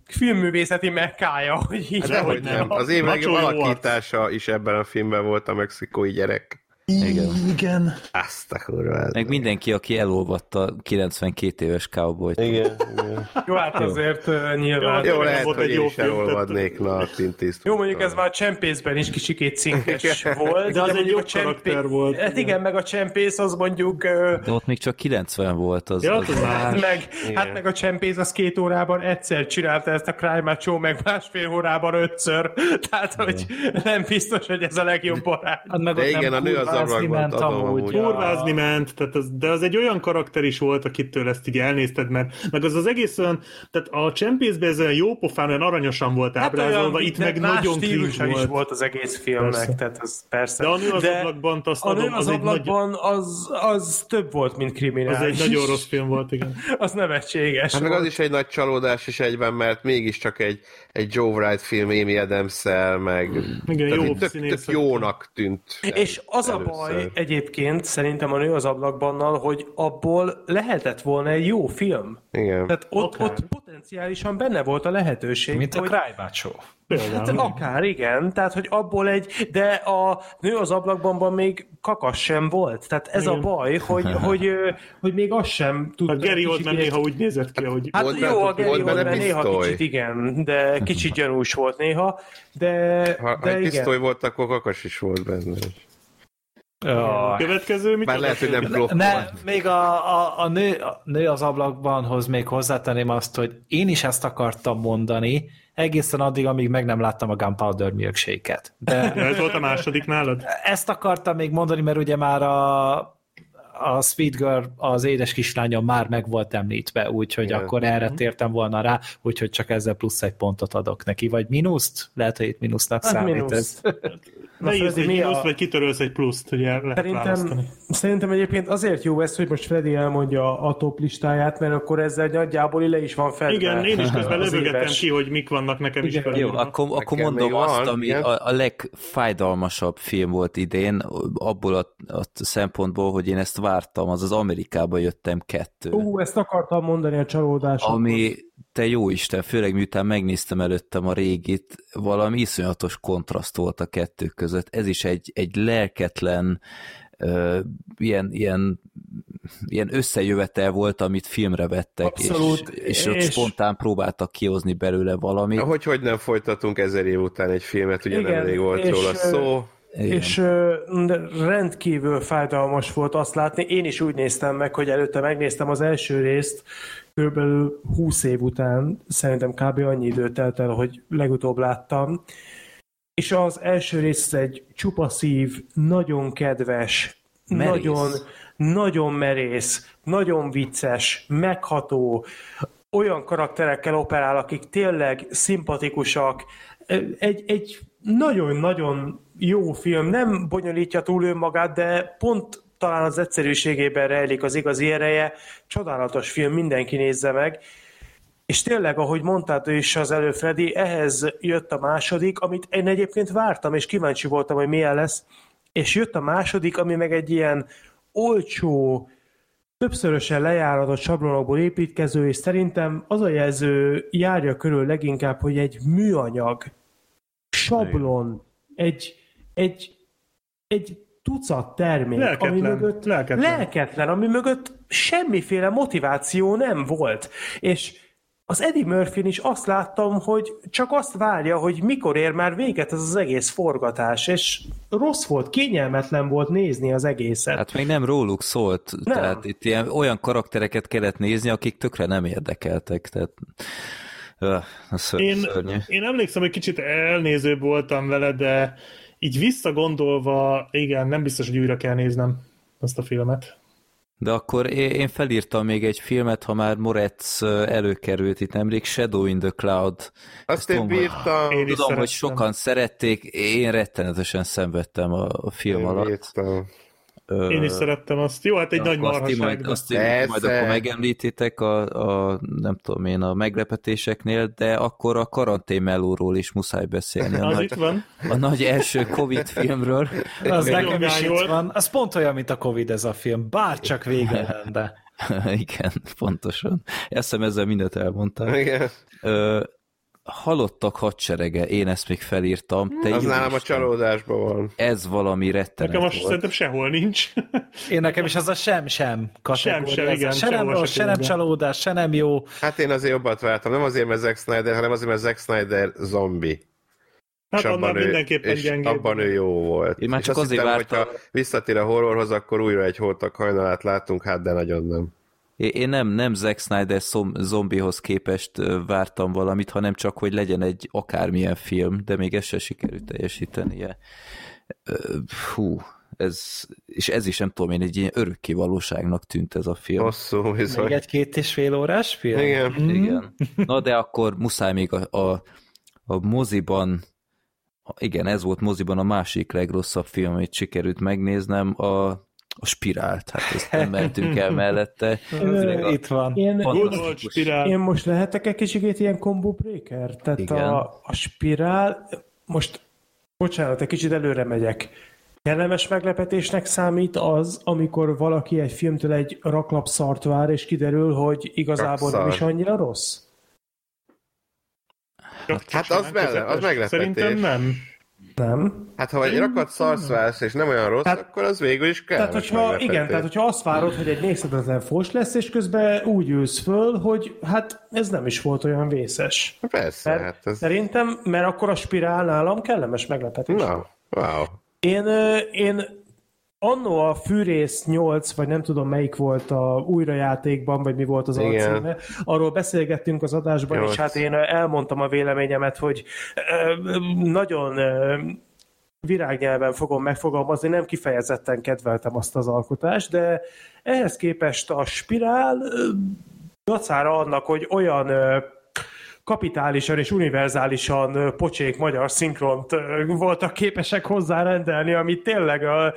filmművészeti mekkája, hogy így Hát dehogy nem. Az év legjobb alakítása is ebben a filmben volt a mexikói gyerek. Igen. Igen. Azt a kurva. Meg mindenki, aki elolvatta 92 éves cowboyt. Igen, igen. Jó, hát azért uh, nyilván. Jó, Jó, lehet, volt hogy egy én jó is elolvadnék na a Eastwood-tól. Jó, mondjuk ez már a csempészben is kicsikét cinkes volt. De az egy jobb karakter volt, Hát igen. meg a csempész az mondjuk... De ott még csak 90 volt az. Ja, az az Hát más. meg, hát meg a csempész az két órában egyszer csinálta ezt a Crime Show, meg másfél órában ötször. Tehát, hogy nem biztos, hogy ez a legjobb barát. Hát meg De ott igen, a nő az kurvázni ablakban ment adom amúgy. Kurvázni ment, tehát az, de az egy olyan karakter is volt, akitől ezt így elnézted, mert meg az az egész olyan, tehát a csempészben ez olyan jópofán, olyan aranyosan volt ábrázolva, itt de meg nagyon cringe is volt. volt az egész filmnek, Persze. tehát az persze. De a nő az De ablakban, azt a nő adom, az az egy, nagy, ablakban az, az több volt, mint kriminális. az egy nagyon rossz film volt, igen. Az nevetséges Hát meg volt. az is egy nagy csalódás is egyben, mert mégiscsak egy, egy Joe Wright film Amy adams meg Igen, jó tök, tök jónak tűnt. És az a először. baj egyébként szerintem a nő az ablakbannal, hogy abból lehetett volna egy jó film. Igen. Tehát ott, Akár. ott potenciálisan benne volt a lehetőség. Mint a hogy, Cry Show. hát akár, igen. Tehát, hogy abból egy, de a nő az ablakbanban még kakas sem volt. Tehát ez Igen. a baj, hogy, hogy, ö, hogy még az sem tudta. A kicsit Oldman ilyen- néha úgy nézett ki, hogy Hát Volt jó, a Gary volt benne néha kicsit igen, de kicsit gyanús volt néha, de, Ha, ha de egy igen. pisztoly volt, akkor kakas is volt benne. Jaj. következő, mit Bár lehet, hogy nem Ne, még a, a, a, nő, a nő az ablakbanhoz még hozzátenném azt, hogy én is ezt akartam mondani, egészen addig, amíg meg nem láttam a Gunpowder milkshake-et. De Ja, ez volt a második nálad? ezt akartam még mondani, mert ugye már a, a Sweet Girl, az édes kislánya már meg volt említve, úgyhogy Igen. akkor erre tértem volna rá, úgyhogy csak ezzel plusz egy pontot adok neki, vagy mínuszt? Lehet, hogy itt mínusznak Hát számít mínusz. ez. Ne Na, írsz Freddy, egy mi a- vagy kitörölsz egy pluszt, hogy el lehet Szerintem, választani. szerintem egyébként azért jó ez, hogy most Freddy elmondja a top listáját, mert akkor ezzel nagyjából le is van fedve. Igen, én is közben éves. ki, hogy mik vannak nekem is Igen. felírva. Jó, akkor, akkor mondom azt, van, ami igen. a, a legfájdalmasabb film volt idén, abból a, a szempontból, hogy én ezt vártam, az az Amerikába jöttem kettő. Ú, ezt akartam mondani a csalódásot. Ami, te jó Isten, főleg miután megnéztem előttem a régit, valami iszonyatos kontraszt volt a kettő között. Ez is egy, egy lelketlen, ö, ilyen, ilyen, ilyen összejövetel volt, amit filmre vettek, Abszolút, és, és, ott és- spontán próbáltak kihozni belőle valamit. Hogy, hogy nem folytatunk ezer év után egy filmet, ugye Igen, nemrég volt és, róla szó. Igen. És rendkívül fájdalmas volt azt látni. Én is úgy néztem meg, hogy előtte megnéztem az első részt, körülbelül 20 év után, szerintem kb. annyi idő telt el, hogy legutóbb láttam. És az első rész egy csupa szív, nagyon kedves, Merész. nagyon, nagyon merész, nagyon vicces, megható, olyan karakterekkel operál, akik tényleg szimpatikusak. Egy, egy nagyon-nagyon jó film, nem bonyolítja túl önmagát, de pont talán az egyszerűségében rejlik az igazi ereje. Csodálatos film, mindenki nézze meg. És tényleg, ahogy mondtad is az előbb, Freddy, ehhez jött a második, amit én egyébként vártam, és kíváncsi voltam, hogy milyen lesz. És jött a második, ami meg egy ilyen olcsó, többszörösen lejáratott sablonokból építkező, és szerintem az a jelző járja körül leginkább, hogy egy műanyag, sablon, egy, egy, egy tucat termék, Lelketlen, ami mögött lelketlen. lelketlen, ami mögött semmiféle motiváció nem volt. És az Eddie murphy is azt láttam, hogy csak azt várja, hogy mikor ér már véget ez az egész forgatás, és rossz volt, kényelmetlen volt nézni az egészet. Hát még nem róluk szólt, Nem. tehát itt ilyen, olyan karaktereket kellett nézni, akik tökre nem érdekeltek, tehát öh, az ször, Én, szörnyű. én emlékszem, hogy kicsit elnézőbb voltam vele, de így visszagondolva, igen, nem biztos, hogy újra kell néznem azt a filmet. De akkor én felírtam még egy filmet, ha már Moretz előkerült itt nemrég, Shadow in the Cloud. Azt én tudom, bírtam. Én is Tudom, szerettem. hogy sokan szerették, én rettenetesen szenvedtem a, a film Én alatt. bírtam. Én is szerettem azt. Jó, hát egy nagy azt ti marhaság. majd, azt Persze. majd akkor megemlítitek a, a, nem tudom én, a meglepetéseknél, de akkor a karantén melóról is muszáj beszélni. A, Az nagy, itt van. a nagy első Covid filmről. Az Nagyon nekem is itt van. Az pont olyan, mint a Covid ez a film. Bár csak vége lenne. Igen, pontosan. Hiszem ezzel mindent elmondtam. Igen. Ö, halottak hadserege, én ezt még felírtam. Te Az nálam a csalódásban van. Ez valami rettenet Nekem most volt. szerintem sehol nincs. Én nekem is az a sem-sem kategória. Sem-sem, ez a igen, se nem rossz, se nem csalódás, se nem jó. Hát én azért jobbat vártam. Nem azért, mert Zack Snyder, hanem azért, mert Zack Snyder zombi. Hát és abban, ő, mindenképpen és gyengébb. abban ő jó volt. Én már és csak azt azért hittem, vártam- hogyha visszatér a horrorhoz, akkor újra egy holtak hajnalát látunk, hát de nagyon nem. Én nem, nem Zack Snyder zombihoz képest vártam valamit, hanem csak, hogy legyen egy akármilyen film, de még ezt se sikerült teljesítenie. Hú, ez, és ez is nem tudom én, egy ilyen örökké valóságnak tűnt ez a film. Hosszú, Még bizony. egy két és fél órás film? Igen. Mm. Igen. Na de akkor muszáj még a, a, a moziban, igen, ez volt moziban a másik legrosszabb film, amit sikerült megnéznem, a a spirált, hát ezt nem mentünk el mellette. Főleg Itt van. Fantasztikus. spirál. én most lehetek egy kicsit ilyen combo breaker? Tehát Igen. a, a spirál, most, bocsánat, egy kicsit előre megyek. Kellemes meglepetésnek számít az, amikor valaki egy filmtől egy raklap szart vár, és kiderül, hogy igazából nem Rakszar. is annyira rossz? Hát az melle, az meglepetés. Szerintem nem. Nem? Hát ha egy rakat szarsz vársz, és nem olyan rossz, Tehát- akkor az végül is kell. Tehát, hogyha, igen, tehát, hogyha azt várod, hogy egy nézhetetlen fos lesz, és közben úgy ülsz föl, hogy hát ez nem is volt olyan vészes. Persze, Mert hát ez... Szerintem, mert akkor a spirál nálam kellemes meglepetés. Na, wow. Én, én annó a Fűrész 8, vagy nem tudom melyik volt a újrajátékban, vagy mi volt az Igen. alcíme, arról beszélgettünk az adásban, Nyolc. és hát én ö, elmondtam a véleményemet, hogy ö, nagyon ö, virágnyelven fogom megfogalmazni, nem kifejezetten kedveltem azt az alkotást, de ehhez képest a spirál dacára annak, hogy olyan kapitálisan és univerzálisan pocsék magyar szinkront voltak képesek hozzárendelni, ami tényleg ö,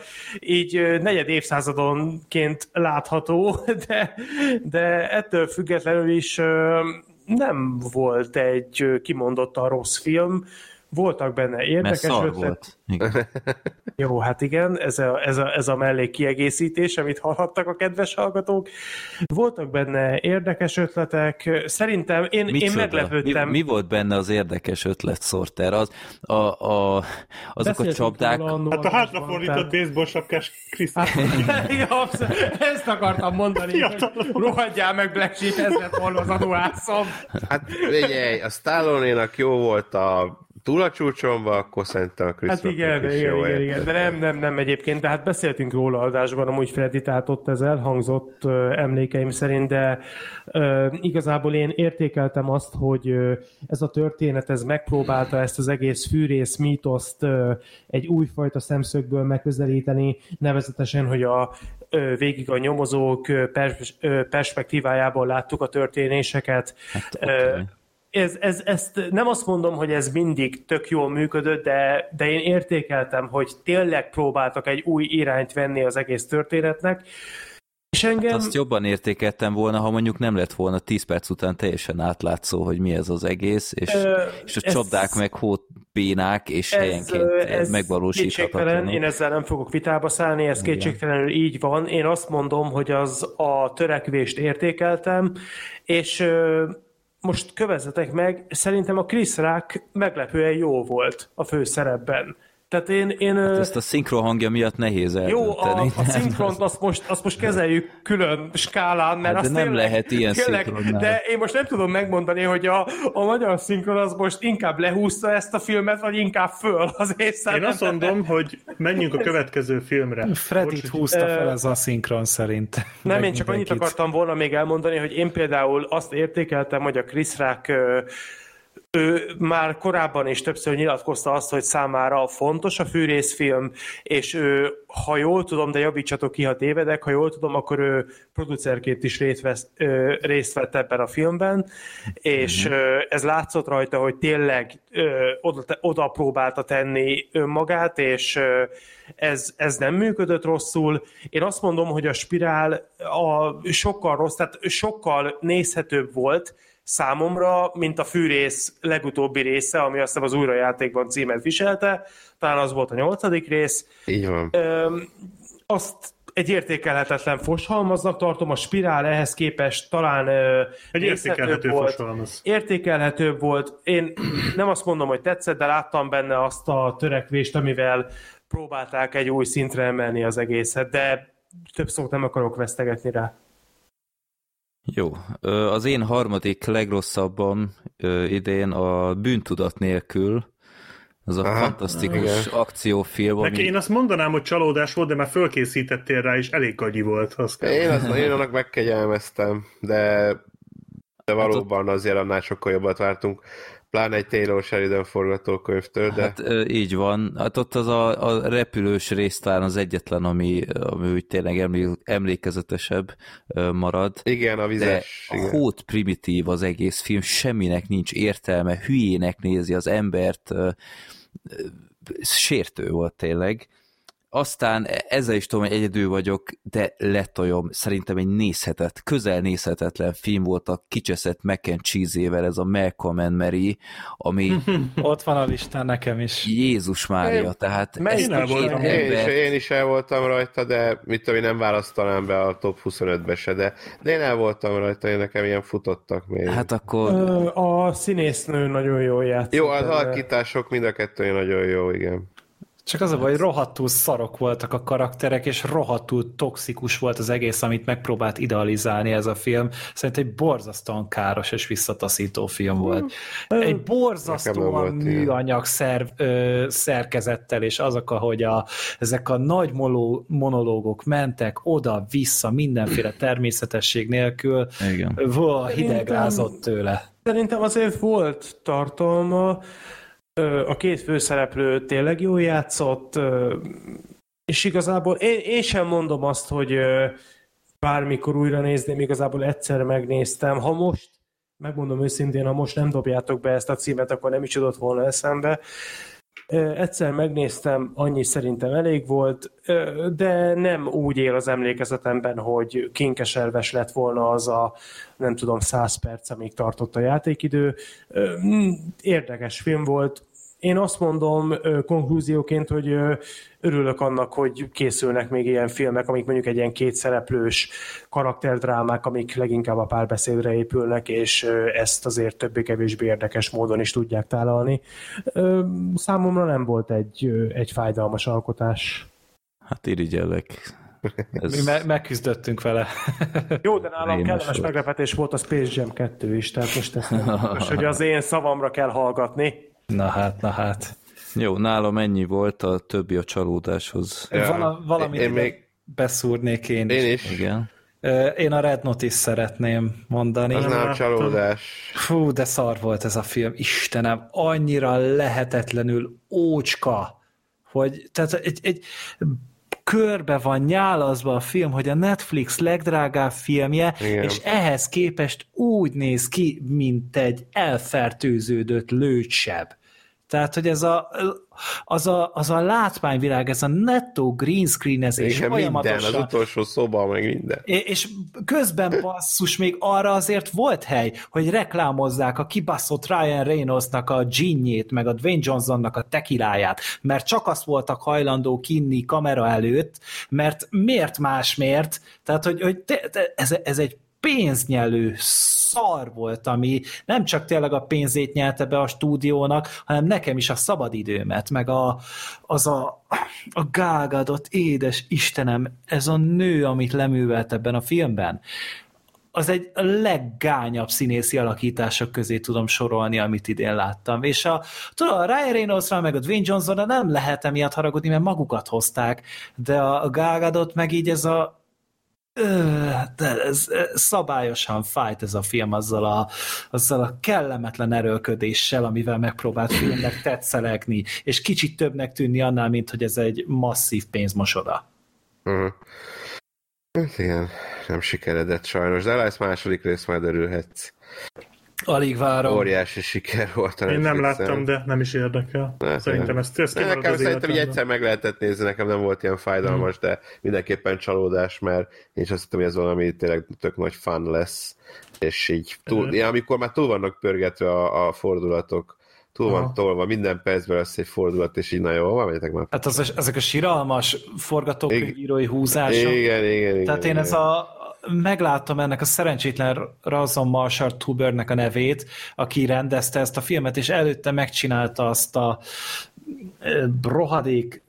így negyed évszázadonként látható, de, de ettől függetlenül is nem volt egy ö, kimondottan rossz film, voltak benne érdekes ötlet, volt. Jó, hát igen, ez a, ez a, ez a mellék kiegészítés, amit hallhattak a kedves hallgatók. Voltak benne érdekes ötletek. Szerintem én, én meglepődtem. Mi, mi volt benne az érdekes ötlet, Sorter? Az, a, a, azok a csapdák, annó Hát a hátrafordított baseball sapkás abszolút. Ezt akartam mondani, hogy rohadjál meg Black Sheep, ez lett volna az adóászom. Hát figyelj, a Stallone-nak jó volt a túl a csúcsomba, akkor szerintem a Chris Hát igen, is igen, jó igen, igen, de nem, nem, nem egyébként, de hát beszéltünk róla adásban, amúgy Freddy, tehát ott ez elhangzott ö, emlékeim szerint, de ö, igazából én értékeltem azt, hogy ö, ez a történet, ez megpróbálta ezt az egész fűrész mítoszt ö, egy újfajta szemszögből megközelíteni, nevezetesen, hogy a ö, végig a nyomozók ö, pers- ö, perspektívájából láttuk a történéseket. Hát, Ö. ez, ez, ezt nem azt mondom, hogy ez mindig tök jól működött, de, de én értékeltem, hogy tényleg próbáltak egy új irányt venni az egész történetnek, és engem... azt jobban értékeltem volna, ha mondjuk nem lett volna 10 perc után teljesen átlátszó, hogy mi ez az egész, és, Ö, és a ez- csapdák meg hótbénák, és ez, helyenként ez, kétségtelen, én ezzel nem fogok vitába szállni, ez Igen. kétségtelenül így van. Én azt mondom, hogy az a törekvést értékeltem, és most kövezzetek meg, szerintem a Chris Rock meglepően jó volt a főszerepben. Tehát én, én ö, Ezt a szinkron hangja miatt nehéz Jó, a, eldönteni. a szinkront azt most, azt most kezeljük külön skálán, mert Hát de azt nem tényleg, lehet ilyen tényleg, szinkronnál. De én most nem tudom megmondani, hogy a, a magyar szinkron az most inkább lehúzta ezt a filmet, vagy inkább föl az észre. Én azt mondom, hogy menjünk a következő filmre. Fredit húzta fel ez a szinkron szerint. Nem, én csak annyit akartam volna még elmondani, hogy én például azt értékeltem, hogy a Chris Rock ő már korábban is többször nyilatkozta azt, hogy számára fontos a fűrészfilm, és ő, ha jól tudom, de javítsatok ki, ha tévedek, ha jól tudom, akkor ő producerként is részt, vesz, ö, részt vett ebben a filmben, és ö, ez látszott rajta, hogy tényleg ö, oda, oda próbálta tenni önmagát, és ez, ez nem működött rosszul. Én azt mondom, hogy a spirál a sokkal rossz, tehát sokkal nézhetőbb volt, számomra, mint a fűrész legutóbbi része, ami azt hiszem az újrajátékban címet viselte, talán az volt a nyolcadik rész. Így van. Öm, azt egy értékelhetetlen foshalmaznak tartom, a spirál ehhez képest talán ö, Egy értékelhető volt. foshalmaz. Értékelhetőbb volt. Én nem azt mondom, hogy tetszett, de láttam benne azt a törekvést, amivel próbálták egy új szintre emelni az egészet, de több szót nem akarok vesztegetni rá. Jó. Az én harmadik legrosszabbam idén a bűntudat nélkül, az a Aha, fantasztikus igen. akciófilm, Neki ami... én azt mondanám, hogy csalódás volt, de már fölkészítettél rá, és elég gagyi volt. Azt kell. Én, azt, én annak megkegyelmeztem, de, de valóban azért annál sokkal jobbat vártunk. Pláne egy Taylor Sheridan forgatókönyvtől, de Hát így van. Hát ott az a, a repülős rész talán az egyetlen, ami, ami úgy tényleg emlé- emlékezetesebb marad. igen, a De vizes. igen. hót primitív az egész film, semminek nincs értelme, hülyének nézi az embert, sértő volt tényleg. Aztán ezzel is tudom, hogy egyedül vagyok, de letojom. Szerintem egy nézhetett, közel nézhetetlen film volt a kicseszett mac and cheese-ével, ez a Malcolm and Mary, ami Ott van a listán nekem is. Jézus Mária, tehát Melyik ezt el voltam? Én is, én is el voltam rajta, de mit tudom, én nem választanám be a top 25-be se, de, de én el voltam rajta, én nekem ilyen futottak még. hát akkor A színésznő nagyon jól játszott. jó, az alakítások mind a kettő nagyon jó, igen. Csak az a baj, hogy rohadtul szarok voltak a karakterek, és rohadtul toxikus volt az egész, amit megpróbált idealizálni ez a film. Szerintem egy borzasztóan káros és visszataszító film volt. Egy Nekem nem borzasztóan műanyag szerv, ö, szerkezettel, és azok, ahogy a, ezek a nagy moló, monológok mentek oda-vissza, mindenféle természetesség nélkül, igen. Vó, hidegrázott tőle. Szerintem azért volt tartalma, a két főszereplő tényleg jól játszott, és igazából én, én sem mondom azt, hogy bármikor újra nézném, igazából egyszer megnéztem. Ha most, megmondom őszintén, ha most nem dobjátok be ezt a címet, akkor nem is jutott volna eszembe. Egyszer megnéztem, annyi szerintem elég volt, de nem úgy él az emlékezetemben, hogy kinkeserves lett volna az a, nem tudom, száz perc, amíg tartott a játékidő. Érdekes film volt. Én azt mondom konklúzióként, hogy örülök annak, hogy készülnek még ilyen filmek, amik mondjuk egy ilyen kétszereplős karakterdrámák, amik leginkább a párbeszédre épülnek, és ezt azért többé-kevésbé érdekes módon is tudják tálalni. Számomra nem volt egy, egy fájdalmas alkotás. Hát irigyellek. Ez, Mi me- megküzdöttünk vele. Jó, de nálam Rémes kellemes volt. meglepetés volt a Space Jam 2 is, tehát most ezt nem most, hogy az én szavamra kell hallgatni. Na hát, na hát. Jó, nálam ennyi volt, a többi a csalódáshoz. Ja. Vala, valamit Én még- beszúrnék én is. Én is. Igen. Én a Red Notice szeretném mondani. Az nem csalódás. Fú, de szar volt ez a film. Istenem, annyira lehetetlenül ócska, hogy tehát egy, egy körbe van nyálazva a film, hogy a Netflix legdrágább filmje, Igen. és ehhez képest úgy néz ki, mint egy elfertőződött lőtsebb. Tehát, hogy ez a, az a, az a látványvilág, ez a nettó green screenezés Igen, minden, az folyamatosan, utolsó szoba, meg minden. És közben basszus, még arra azért volt hely, hogy reklámozzák a kibaszott Ryan Reynoldsnak a ginnyét, meg a Dwayne Johnsonnak a tekiláját, mert csak azt voltak hajlandó kinni kamera előtt, mert miért más miért? Tehát, hogy, hogy te, te, ez, ez egy pénznyelő szar volt, ami nem csak tényleg a pénzét nyelte be a stúdiónak, hanem nekem is a szabadidőmet, meg a, az a, a gágadott, édes Istenem, ez a nő, amit leművelt ebben a filmben, az egy leggányabb színészi alakítások közé tudom sorolni, amit idén láttam. És a, tudod, a Ryan Reynoldsra meg a Dwayne Johnsonra nem lehet emiatt haragudni, mert magukat hozták, de a, gágadott meg így ez a de ez ez szabályosan fájt ez a film azzal a, azzal a kellemetlen erőlködéssel, amivel megpróbált filmnek tetszelegni, és kicsit többnek tűnni annál, mint hogy ez egy masszív pénzmosoda. Uh-huh. Hát igen, nem sikeredett sajnos, de lesz második rész, majd örülhetsz. Alig várom. Óriási siker volt a Én nem láttam, de nem is érdekel. Ne, Szerintem nem. ezt, ezt Ne, Nekem az szerintem így egyszer meg lehetett nézni, nekem nem volt ilyen fájdalmas, de mindenképpen csalódás, mert én is azt hittem, hogy ez valami tényleg tök nagy fun lesz, és így túl, Mhm. ja, amikor már túl vannak pörgetve a, a fordulatok, túl van Aha. tolva, minden percben lesz egy fordulat, és így na jó, hova menjetek már? Hát az, ezek a siralmas forgatókönyvírói húzások. Igen, igen, igen. Tehát én igen. ez a meglátom ennek a szerencsétlen Razon Marshall Tubernek a nevét, aki rendezte ezt a filmet, és előtte megcsinálta azt a rohadék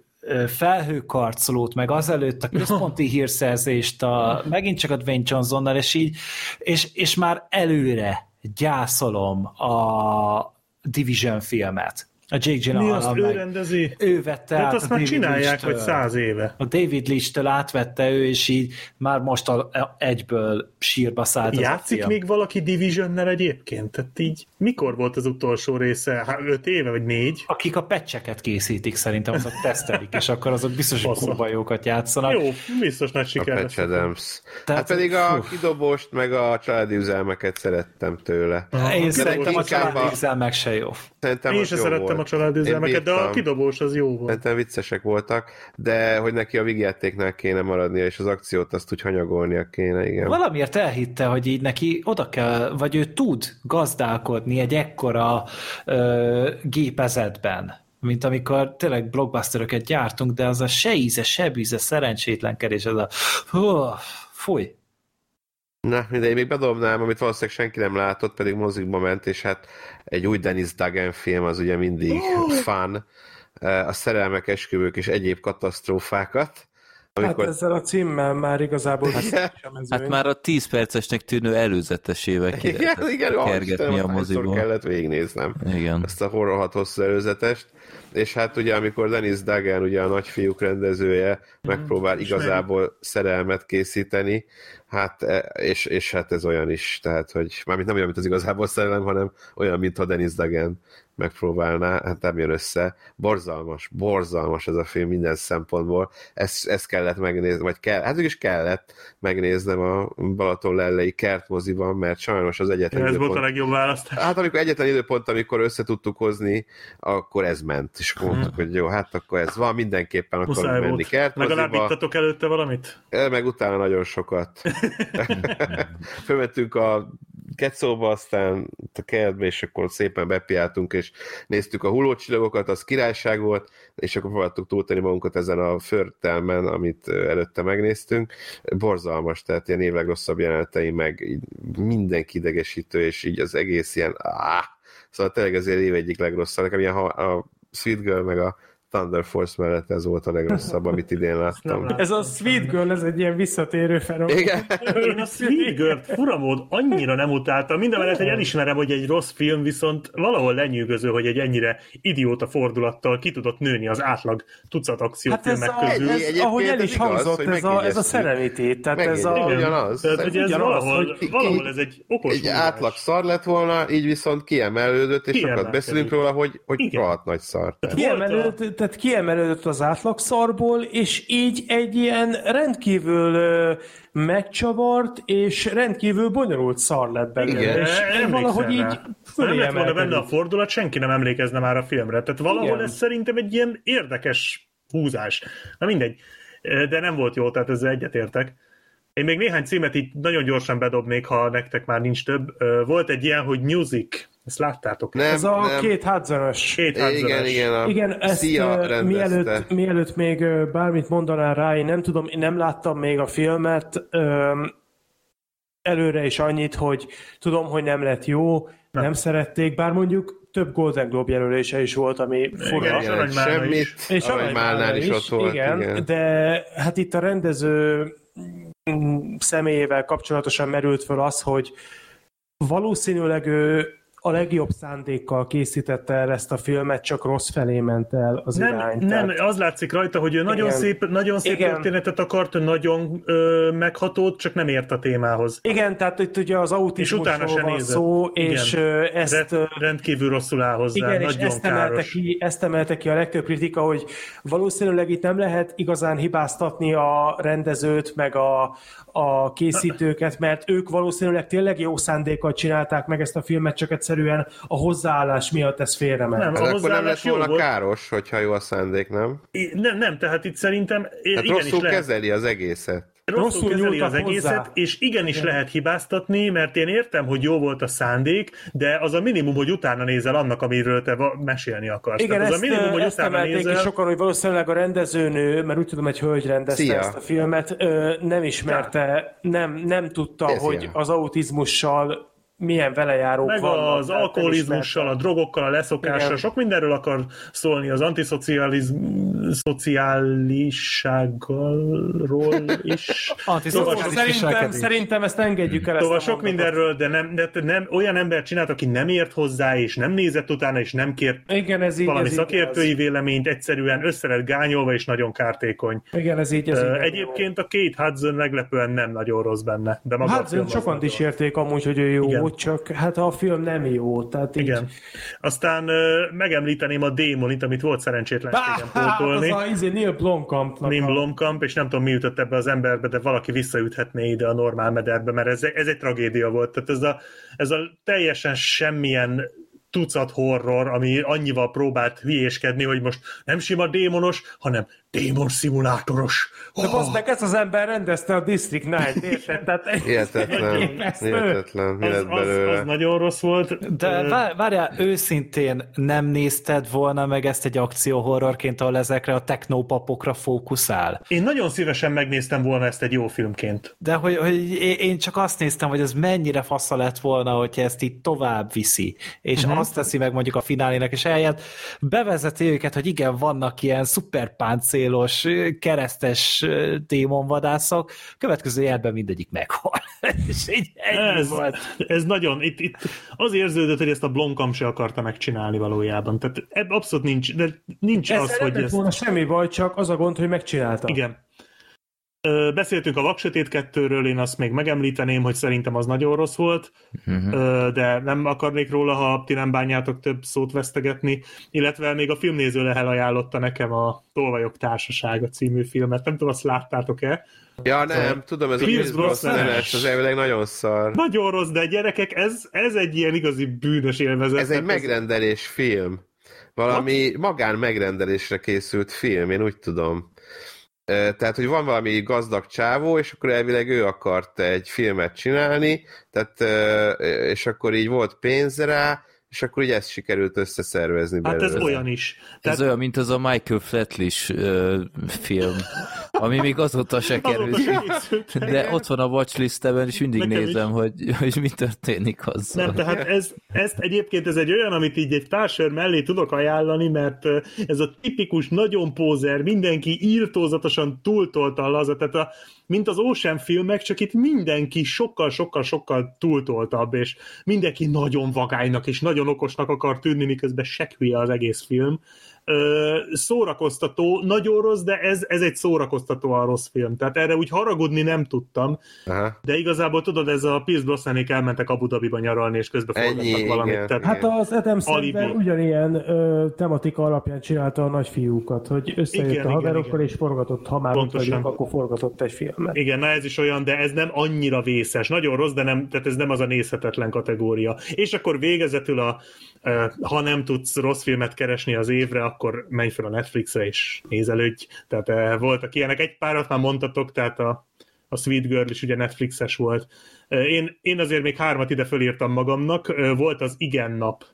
felhőkarcolót, meg azelőtt a központi hírszerzést, a, megint csak a Dwayne Johnsonnal, és így, és, és már előre gyászolom a Division filmet. A Jake Mi Gyllenhaal azt ő meg. rendezi? Ő vette Tehát át azt a már David csinálják, hogy száz éve. A David Lynch-től átvette ő, és így már most a, a, egyből sírba szállt a Játszik még valaki Divisionnel egyébként? Tehát így mikor volt az utolsó része? Hát öt éve, vagy négy? Akik a pecseket készítik, szerintem azok tesztelik, és akkor azok biztos, hogy kurva jókat játszanak. Jó, biztos nagy A siker. Adams. Tehát- Hát pedig a fú. kidobost, meg a családi üzelmeket szerettem tőle. Én A szerintem a családi a- üzelmek se jó. Szerintem Én jó szerettem volt. a családi Én üzelmeket, de a kidobós az jó volt. Szerintem viccesek voltak, de hogy neki a vígjátéknál kéne maradnia, és az akciót azt úgy hanyagolnia kéne, igen. Valamiért elhitte, hogy így neki oda kell, vagy ő tud gazdálkodni egy ekkora ö, gépezetben, mint amikor tényleg blockbusteröket gyártunk, de az a se íze, se bíze, szerencsétlenkedés, ez a hú, fúj. Na, mindegy, még bedobnám, amit valószínűleg senki nem látott, pedig mozikba ment, és hát egy új Dennis Duggan film az ugye mindig oh. fun. A szerelmek, esküvők és egyéb katasztrófákat. Hát Amikor... ezzel a címmel már igazából hát, Hát már a 10 percesnek tűnő előzetesével ki igen, igen, kergetni a moziból. kellett végignéznem. Igen. ezt a horrorhat hosszú előzetest, és hát ugye amikor Dennis Duggan, ugye a nagyfiúk rendezője megpróbál igazából szerelmet készíteni, hát e- és, és hát ez olyan is, tehát hogy mármint nem olyan, mint az igazából szerelem, hanem olyan, mintha Dennis Duggan megpróbálná, hát nem jön össze. Borzalmas, borzalmas ez a film minden szempontból. Ezt, ezt kellett megnézni, vagy kell, hát is kellett megnéznem a Balaton lellei kertmoziban, mert sajnos az egyetlen Ez volt a időpont- legjobb választás. Hát amikor egyetlen időpont, amikor össze tudtuk hozni, akkor ez ment, és mondtuk, hogy jó, hát akkor ez van, mindenképpen akarunk Muszáj menni volt. Legalább kertmoziba, ittatok előtte valamit? meg utána nagyon sokat. Fölmentünk a Ketszóba, aztán a kertbe, és akkor szépen bepiáltunk, és néztük a hullócsillagokat, az királyság volt, és akkor próbáltuk túltenni magunkat ezen a förtelmen, amit előtte megnéztünk. Borzalmas, tehát ilyen év legrosszabb jelenetei, meg így mindenki idegesítő, és így az egész ilyen áh! Szóval tényleg az év egyik legrosszabb. Nekem ilyen, ha a Sweet Girl, meg a Thunder Force mellett ez volt a legrosszabb, amit idén láttam. Ez a Sweet Girl, ez egy ilyen visszatérő fenomen. Igen. Én a Sweet Girl-t furamód annyira nem utáltam. Minden mellett, hogy elismerem, hogy egy rossz film, viszont valahol lenyűgöző, hogy egy ennyire idióta fordulattal ki tudott nőni az átlag tucat Hát ez, akciófilmek a, közül. ez Egyébként ahogy el ez is igaz, hangzott, ez a, ez a szerelmítét, tehát ez a... Ugyanaz. Tehát, hogy ez Ugyanaz, valahol, hogy- valahol ez egy okos egy átlag szar lett volna, így viszont kiemelődött, és sokat beszélünk róla, hogy, hogy nagy szar. Kiemelődött, tehát kiemelődött az átlagszarból, és így egy ilyen rendkívül megcsavart és rendkívül bonyolult szar lett belőle. Igen. És valahogy rá. így fölé nem lett volna benne a fordulat, senki nem emlékezne már a filmre. Tehát valahol Igen. ez szerintem egy ilyen érdekes húzás. Na mindegy. De nem volt jó, tehát ezzel egyetértek. Én még néhány címet így nagyon gyorsan bedobnék, ha nektek már nincs több. Volt egy ilyen, hogy Music. Ezt láttátok? Nem, Ez a nem. két hudson Két igen, igen, a Igen, ezt Szia mielőtt, mielőtt még bármit mondanál rá, én nem tudom, én nem láttam még a filmet, öm, előre is annyit, hogy tudom, hogy nem lett jó, nem, nem szerették, bár mondjuk több Golden Globe jelölése is volt, ami fura. Igen, Aranymálna semmit, is. És Aranymálnál is, ott volt, igen, igen. de hát itt a rendező személyével kapcsolatosan merült föl az, hogy valószínűleg ő a legjobb szándékkal készítette el ezt a filmet, csak rossz felé ment el az Nem, irány. nem, Tehát- az látszik rajta, hogy ő nagyon Igen. szép, nagyon szép Igen. történetet akart, nagyon ö, meghatót, csak nem ért a témához. Igen, tehát itt ugye az És autizmusról van nézett. szó, Igen. és ö, ezt... rendkívül rosszul áll hozzá, Igen, és nagyon ezt emelte, káros. ki, ezt emelte ki a legtöbb kritika, hogy valószínűleg itt nem lehet igazán hibáztatni a rendezőt, meg a, a készítőket, mert ők valószínűleg tényleg jó szándékkal csinálták meg ezt a filmet, csak egyszerűen a hozzáállás miatt ez félrement. Nem, Ez a akkor nem lett hozzáállás jó volna volt. káros, hogyha jó a szándék, nem? I- Nem, nem, tehát itt szerintem Hát igenis rosszul lehet. kezeli az egészet. rosszul Rosszul kezeli az egészet, hozzá. és igenis lehet hibáztatni, mert én értem, hogy jó volt a szándék, de az a minimum, hogy utána nézel annak, amiről te mesélni akarsz. Igen, Tehát az ezt, a minimum, hogy ezt utána nézel. is sokan, hogy valószínűleg a rendezőnő, mert úgy tudom, egy hölgy rendezte Szia. ezt a filmet, ö, nem ismerte, nem, nem tudta, Szia, hogy az autizmussal milyen velejárók meg vannak. az alkoholizmussal, a drogokkal, a leszokással, Igen. sok mindenről akar szólni, az antiszociálissággalról is. Antiszociális Szerintem, viselkedés. szerintem ezt engedjük el. Szóval sok mindenről, de nem, de nem, olyan ember csinált, aki nem ért hozzá, és nem nézett utána, és nem kért Igen, ez így, valami ez így szakértői véleményt, egyszerűen össze lett gányolva, és nagyon kártékony. Igen, ez így, ez így nem Egyébként a Kate Hudson meglepően nem nagyon rossz benne, de az sokan dicsérték amúgy, hogy ő jó, Igen. Csak hát a film nem jó. Tehát így, Igen. Aztán ö, megemlíteném a Démonit, amit volt szerencsétlenségem Bá, pótolni. az a izé, Neil Blomkampnak a- Blomkamp, és nem tudom, mi jutott ebbe az emberbe, de valaki visszaüthetné ide a normál mederbe, mert ez, ez egy tragédia volt. Tehát ez a, ez a teljesen semmilyen tucat horror, ami annyival próbált hülyéskedni, hogy most nem sima démonos, hanem démon szimulátoros. De Oh, oh. meg ezt az ember rendezte a District 9-t, érted? Tehát Hihetetlen, hihetetlen, az, az, az nagyon rossz volt. De várjál, őszintén nem nézted volna meg ezt egy akcióhorrorként, ahol ezekre a technopapokra fókuszál? Én nagyon szívesen megnéztem volna ezt egy jó filmként. De hogy, hogy én- csak azt néztem, hogy ez mennyire fasza lett volna, hogyha ezt így tovább viszi, és uh-huh. azt teszi meg mondjuk a finálének, és eljött, bevezeti őket, hogy igen, vannak ilyen szuperpáncélos, keresztes démonvadászok, következő jelben mindegyik meghal. és így Ez, volt. ez nagyon, itt, itt az érződött, hogy ezt a Blomkamp se akarta megcsinálni valójában. Tehát abszolút nincs, de nincs ez az, hogy ezt... volna semmi baj, csak az a gond, hogy megcsinálta. Igen. Ö, Beszéltünk a Vaksötét kettőről, én azt még megemlíteném, hogy szerintem az nagyon rossz volt, uh-huh. de nem akarnék róla, ha ti nem bánjátok több szót vesztegetni, illetve még a filmnéző lehel ajánlotta nekem a Tolvajok Társasága című filmet, nem tudom, azt láttátok-e. Ja, nem, tudom, ez a Pierce Pierce Brosnan. Az elvileg nagyon szar. Nagyon rossz, de gyerekek, ez, ez egy ilyen igazi bűnös élvezet. Ez egy megrendelés film. Valami magán megrendelésre készült film, én úgy tudom. Tehát, hogy van valami gazdag csávó, és akkor elvileg ő akart egy filmet csinálni, tehát, és akkor így volt pénz rá, és akkor így ezt sikerült összeszervezni Hát ez belőle. olyan is. Ez Tehát olyan, mint az a Michael Flatlish film, ami még azóta se került. De ott van a watchlistemben, és mindig Nekem is. nézem, hogy, hogy mi történik azzal. Nem, tehát ez, ezt egyébként ez egy olyan, amit így egy társör mellé tudok ajánlani, mert ez a tipikus nagyon pózer, mindenki írtózatosan túltolta laza, tehát a, mint az Ocean filmek, csak itt mindenki sokkal-sokkal-sokkal túltoltabb, és mindenki nagyon vagálynak és nagyon okosnak akar tűnni, miközben se hülye az egész film. Szórakoztató, nagyon rossz, de ez, ez egy szórakoztatóan rossz film. Tehát erre úgy haragudni nem tudtam, Aha. de igazából tudod, ez a Pierce Brosnanék elmentek Abu Dhabiba nyaralni, és közben forgattak valamit. igen. Tehát, Hát az Adam Sandler ugyanilyen ö, tematika alapján csinálta a nagyfiúkat, hogy összejött Igen, a igen, haverokkal, és forgatott, ha már vagyunk, akkor forgatott egy filmet. Igen, na ez is olyan, de ez nem annyira vészes. Nagyon rossz, de nem, tehát ez nem az a nézhetetlen kategória. És akkor végezetül a, ha nem tudsz rossz filmet keresni az évre, akkor menj fel a Netflixre és nézelődj. Tehát voltak ilyenek. Egy párat már mondtatok, tehát a, a Sweet Girl is ugye Netflixes volt. Én, én azért még hármat ide fölírtam magamnak. Volt az Igen nap.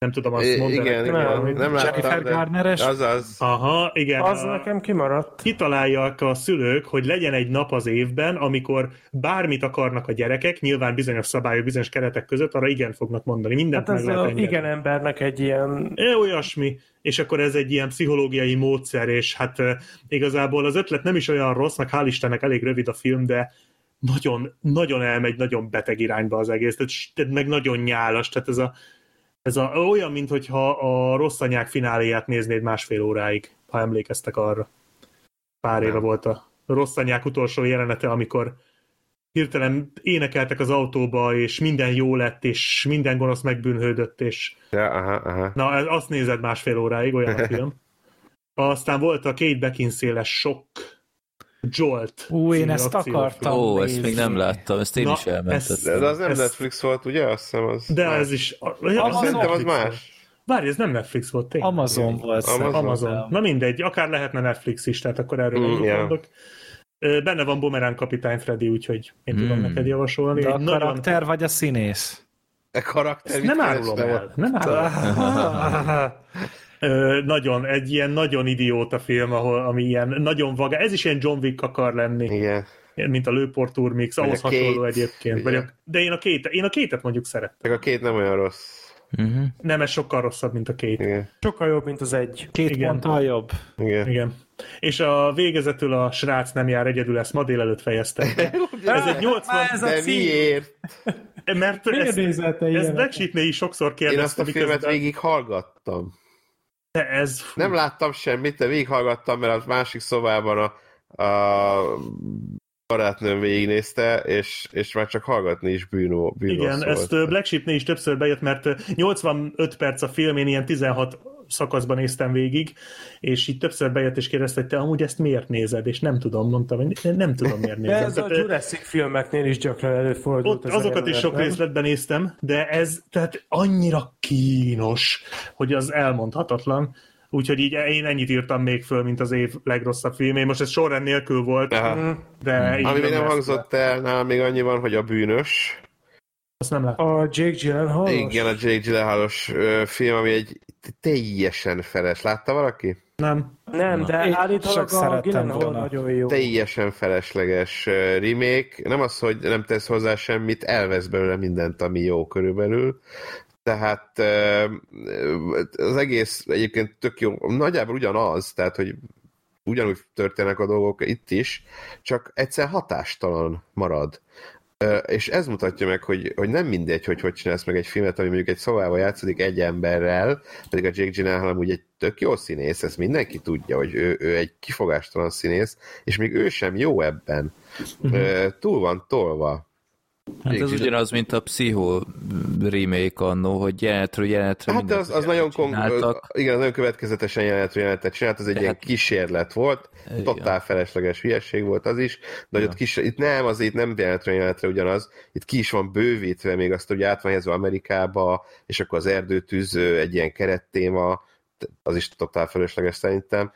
Nem tudom azt mondani. igen, igen, Nem, nem Jennifer de Garneres? azaz. Aha, igen. Az a- nekem kimaradt. kitalálják a szülők, hogy legyen egy nap az évben, amikor bármit akarnak a gyerekek, nyilván bizonyos szabályok, bizonyos keretek között, arra igen fognak mondani. Mindent Hát ez meg lehet a, igen embernek egy ilyen... E, olyasmi, és akkor ez egy ilyen pszichológiai módszer, és hát e, igazából az ötlet nem is olyan rossz, meg hál' Istennek elég rövid a film, de nagyon, nagyon elmegy, nagyon beteg irányba az egész, tehát meg nagyon nyálas, tehát ez a, ez a, olyan, mintha a rossz anyák fináléját néznéd másfél óráig, ha emlékeztek arra. Pár éve volt a rossz anyák utolsó jelenete, amikor hirtelen énekeltek az autóba, és minden jó lett, és minden gonosz megbűnhődött, és Ja, aha, aha. Na, azt nézed másfél óráig, olyan a film. Aztán volt a Kate Beckinsale-es sok Jolt. Ú, én ezt akartam. Ó, ezt nézni. még nem láttam, ezt én Na, is ez- elmentettem. De az nem Ez- Netflix volt, ugye? Azt hiszem az... De más. ez is... Ja, Amazon. Szerintem az más. Várj, ez nem Netflix volt, tényleg. Amazon volt Amazon. Amazon. Na mindegy, akár lehetne Netflix is, tehát akkor erről Mm, mm, ja. mondok. Benne van Bomerán kapitány Freddy, úgyhogy én tudom Hmm. neked javasolni. De a nagyon, karakter vagy a színész? E karakter, ezt nem árulom el. Nem árulom el. Ö, nagyon, egy ilyen nagyon idióta film, ahol, ami ilyen nagyon vaga. Ez is ilyen John Wick akar lenni, Igen. mint a Lőport Turmix, Vagy ahhoz a hasonló Két, egyébként. Vagy a, de én a, két, én a kétet mondjuk szeret. Meg a két nem olyan rossz. Uh-huh. Nem, ez sokkal rosszabb, mint a két. Igen. Sokkal jobb, mint az egy. Két Igen. ponttal jobb. Igen. Igen. És a végezetül a srác nem jár egyedül, ezt ma délelőtt fejeztem. be. Ez egy 80... ez a De miért? Mert Miért ezt, ezt ilyenet? Black Sheep-nél is sokszor Én azt kérdeztem, a filmet miközben- végig hallgattam. De ez... Fú, Nem láttam semmit, de végighallgattam, mert a másik szobában a, a barátnőm végignézte, és, és már csak hallgatni is bűnó, bűnó Igen, szólt. ezt Black Sheep-nél is többször bejött, mert ö, 85 perc a film, én ilyen 16 szakaszban néztem végig, és így többször bejött és kérdezte, hogy te amúgy ezt miért nézed, és nem tudom, mondtam, hogy nem, tudom miért De nézem. ez a Tehát, ö, Jurassic filmeknél is gyakran előfordult. ott a azokat is sok nem? részletben néztem, de ez tehát annyira kínos, hogy az elmondhatatlan. Úgyhogy így én ennyit írtam még föl, mint az év legrosszabb filmé. Most ez sorrend nélkül volt, Aha. de így Ami nem hangzott el, nálam még annyi van, hogy a bűnös. Azt nem láttam. A Jake Gyllenhaal? Igen, a Jake Gyllenhaalos film, ami egy teljesen feles. Látta valaki? Nem. Nem, de Én állítólag csak a Gyllenhaal nagyon jó. Teljesen felesleges remake. Nem az, hogy nem tesz hozzá semmit, elvesz belőle mindent, ami jó körülbelül. Tehát az egész egyébként tök jó, nagyjából ugyanaz, tehát, hogy ugyanúgy történnek a dolgok itt is, csak egyszer hatástalan marad. És ez mutatja meg, hogy, hogy nem mindegy, hogy hogy csinálsz meg egy filmet, ami mondjuk egy szobában játszódik egy emberrel, pedig a Jake Gyllenhaal úgy egy tök jó színész, ezt mindenki tudja, hogy ő, ő egy kifogástalan színész, és még ő sem jó ebben. Ö, Túl van tolva. Hát ez ugyanaz, mint a Pszicho remake annó, hogy jelenetről jelenetről Hát az, az nagyon, kom- igen, az nagyon következetesen jelenetről jelenetet csinált, az egy Tehát- ilyen kísérlet volt, Igen. totál felesleges hülyeség volt az is, de hogy Ja. ott kis, itt nem, az itt nem jelenetről jelenetre ugyanaz, itt ki is van bővítve, még azt, hogy át van helyezve Amerikába, és akkor az erdőtűz egy ilyen kerettéma, az is totál felesleges szerintem,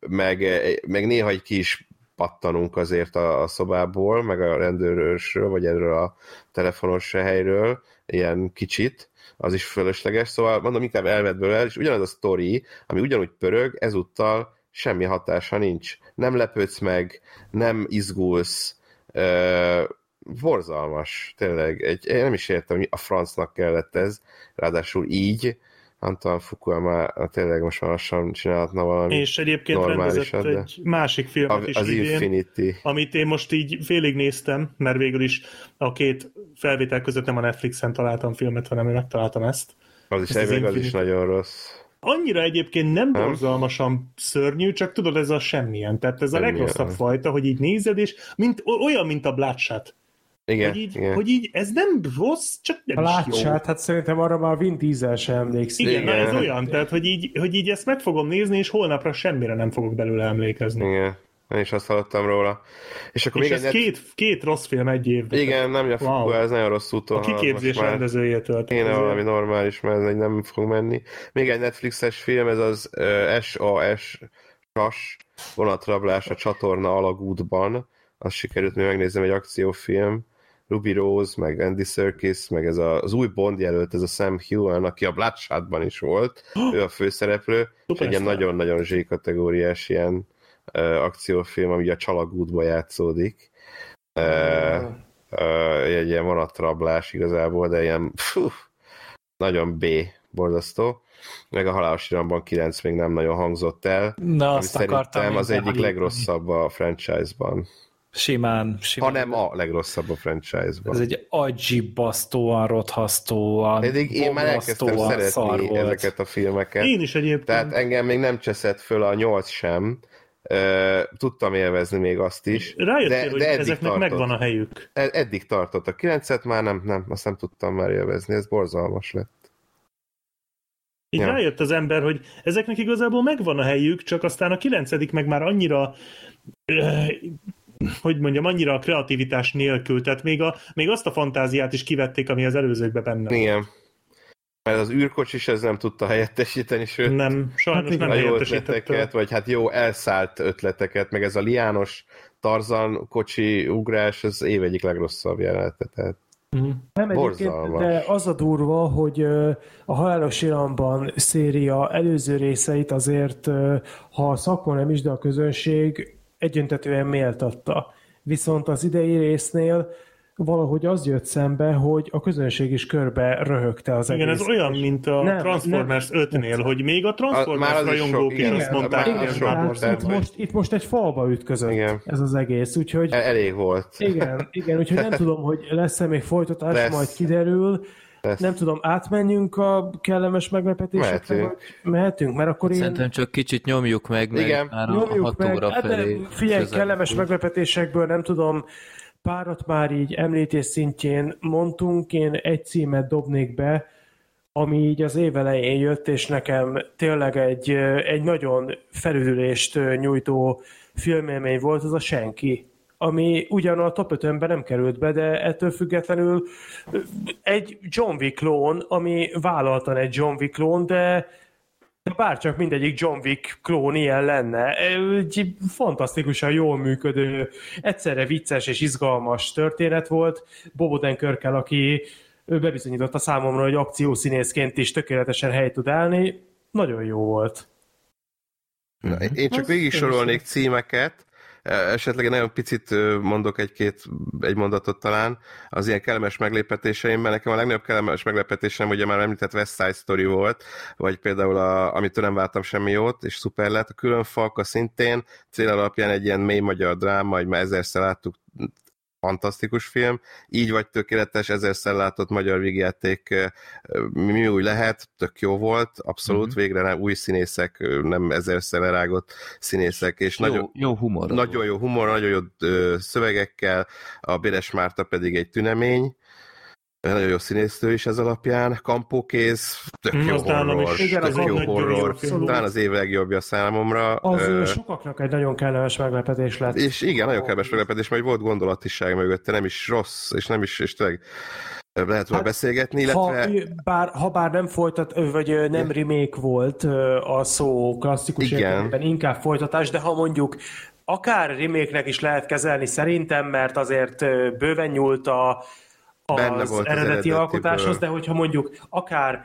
meg, meg néha egy ki is pattanunk azért a, a szobából, meg a rendőrösről, vagy erről a telefonos helyről, ilyen kicsit, az is fölösleges, szóval mondom, inkább elvett belőle, és ugyanaz a sztori, ami ugyanúgy pörög, ezúttal semmi hatása nincs. Nem lepődsz meg, nem izgulsz, ö, borzalmas, tényleg. Egy, én nem is értem, hogy a francnak kellett ez, ráadásul így, Antoine Fuqua tényleg most már lassan csinálhatna valami. És egyébként rendezett de- egy másik filmet A, is az idén, Infinity. amit én most így félig néztem, mert végül is a két felvétel között nem a Netflixen találtam filmet, hanem én megtaláltam ezt. Az is, Ez az az is nagyon rossz. Annyira egyébként nem Nem? borzalmasan szörnyű, csak tudod, ez a semmilyen. Tehát ez a Semmilyen. legrosszabb fajta, hogy így nézed, és mint, olyan, mint a Bloodshot. Igen, Hogy így, igen. hogy így ez nem rossz, csak nem A is jó. látszát, hát szerintem arra már Vin Diesel sem emlékszik. Igen, Igen. ez olyan, tehát hogy így, hogy így ezt meg fogom nézni, és holnapra semmire nem fogok belőle emlékezni. Igen, én is azt hallottam róla. És akkor És még ez egy net... két, két rossz film egy évben. Igen, nem, a Wow. ez nagyon rossz úton A kiképzés már. rendezőjétől. Kéne valami normális, mert ez egy nem fog menni. Még egy Netflixes film, ez az uh, SAS SAS vonatrablás a csatorna alagútban. Azt sikerült még megnézem egy akciófilm. Ruby Rose, meg Andy Serkis, meg ez a, az új Bond jelölt, ez a Sam Hewen, aki a Bloodshotban is volt, ő a főszereplő, és egy ilyen nagyon-nagyon Z-kategóriás ilyen uh, akciófilm, ami a csalagútba játszódik. Uh, uh, egy ilyen vonatrablás igazából, de ilyen fú, nagyon B, borzasztó. Meg a halálos iramban 9 még nem nagyon hangzott el, Na, ami azt akartam szerintem az egyik legrosszabb a franchise-ban. Simán, Ha simán. nem a legrosszabb a franchise-ban. Ez egy agyibasztóan, rothasztóan, Pedig én már elkezdtem szeretni volt. ezeket a filmeket. Én is egyébként. Tehát engem még nem cseszett föl a nyolc sem. Tudtam élvezni még azt is. Rájöttél, de- hogy de eddig ezeknek tartott. megvan a helyük. Ed- Eddig tartott. A kilencet már nem, nem, azt nem tudtam már élvezni. Ez borzalmas lett. Így Ja. rájött az ember, hogy ezeknek igazából megvan a helyük, csak aztán a kilencedik meg már annyira hogy mondjam, annyira a kreativitás nélkül, tehát még, a, még azt a fantáziát is kivették, ami az előzőkben benne volt. Igen. mert az űrkocsis ez nem tudta helyettesíteni, sőt, Nem, sajnos Hát nem helyettesítette. vagy hát jó elszállt ötleteket, meg ez a liános Tarzan kocsi ugrás, ez év egyik legrosszabb jelenete. Tehát Nem egyébként, Borzalmas. de az a durva, hogy a Halálos Iramban széria előző részeit azért, ha a szakma nem is, de a közönség egyöntetően méltatta. Viszont az idei résznél valahogy az jött szembe, hogy a közönség is körbe röhögte az Igen, egész. ez olyan, mint a Nem, Transformers nem. 5-nél, hogy még a Transformers rajongók is igen, azt mondták, hogy az ez sok már Tehát, itt, most, itt most egy falba ütközött Igen. ez az egész, úgyhogy el- elég volt. igen, igen, úgyhogy nem tudom, hogy lesz-e még folytatás, Lesz. majd kiderül. Lesz. Nem tudom, átmenjünk a kellemes meglepetésekre? Mehetünk. vagy- Mehetünk, mert akkor én... Szerintem csak kicsit nyomjuk meg, meg Igen. már a Nyomjuk hat meg. óra Hát de felé. figyelj, közel. kellemes meglepetésekből nem tudom, párat már így említés szintjén mondtunk, én egy címet dobnék be, ami így az év elején jött, és nekem tényleg egy, egy nagyon felüdülést nyújtó filmélmény volt, az a Senki ami ugyan a top 5 nem került be, de ettől függetlenül egy John Wick klón, ami vállaltan egy John Wick klón, de de bárcsak mindegyik John Wick klón ilyen lenne. Egy fantasztikusan jól működő, egyszerre vicces és izgalmas történet volt. Bob Odenkirkkel, aki ő bebizonyította számomra, hogy akciószínészként is tökéletesen hely tud állni. Nagyon jó volt. Na, én csak végig sorolnék címeket, esetleg egy nagyon picit mondok egy-két, egy mondatot talán, az ilyen kellemes meglepetéseimben. Nekem a legnagyobb kellemes meglepetésem, ugye már említett West Side Story volt, vagy például, a, amitől nem váltam semmi jót, és szuper lett. A külön falka szintén cél alapján egy ilyen mély magyar dráma, hogy már ezerszer láttuk, fantasztikus film, így vagy tökéletes, ezerszer látott magyar vígjáték, mi, mi új lehet, tök jó volt, abszolút, Mhm. végre nem, új színészek, nem ezerszer lerágott színészek, és Jó, nagyon, jó humor. nagyon jó humor, nagyon jó szövegekkel, a Béres Márta pedig egy tünemény, nagyon jó színésznő is ez alapján, Kampókéz, tök Mm, jó nálam is. horror, Igen, tök az jó horror, nagyon jó film. talán az év legjobbja számomra. Az Ö, sokaknak egy nagyon kellemes meglepetés lett. és igen, nagyon kellemes meglepetés, mert volt gondolatiság mögötte, nem is rossz, és nem is, és tényleg lehet róla Hát, beszélgetni, Ha, illetve bár, ha bár nem folytat, vagy nem remake volt a szó klasszikus Igen. értelemben, inkább folytatás, de ha mondjuk akár remake-nek is lehet kezelni szerintem, mert azért bőven nyúlt a, Benne az volt az eredeti eredetiből. alkotáshoz, de hogyha mondjuk akár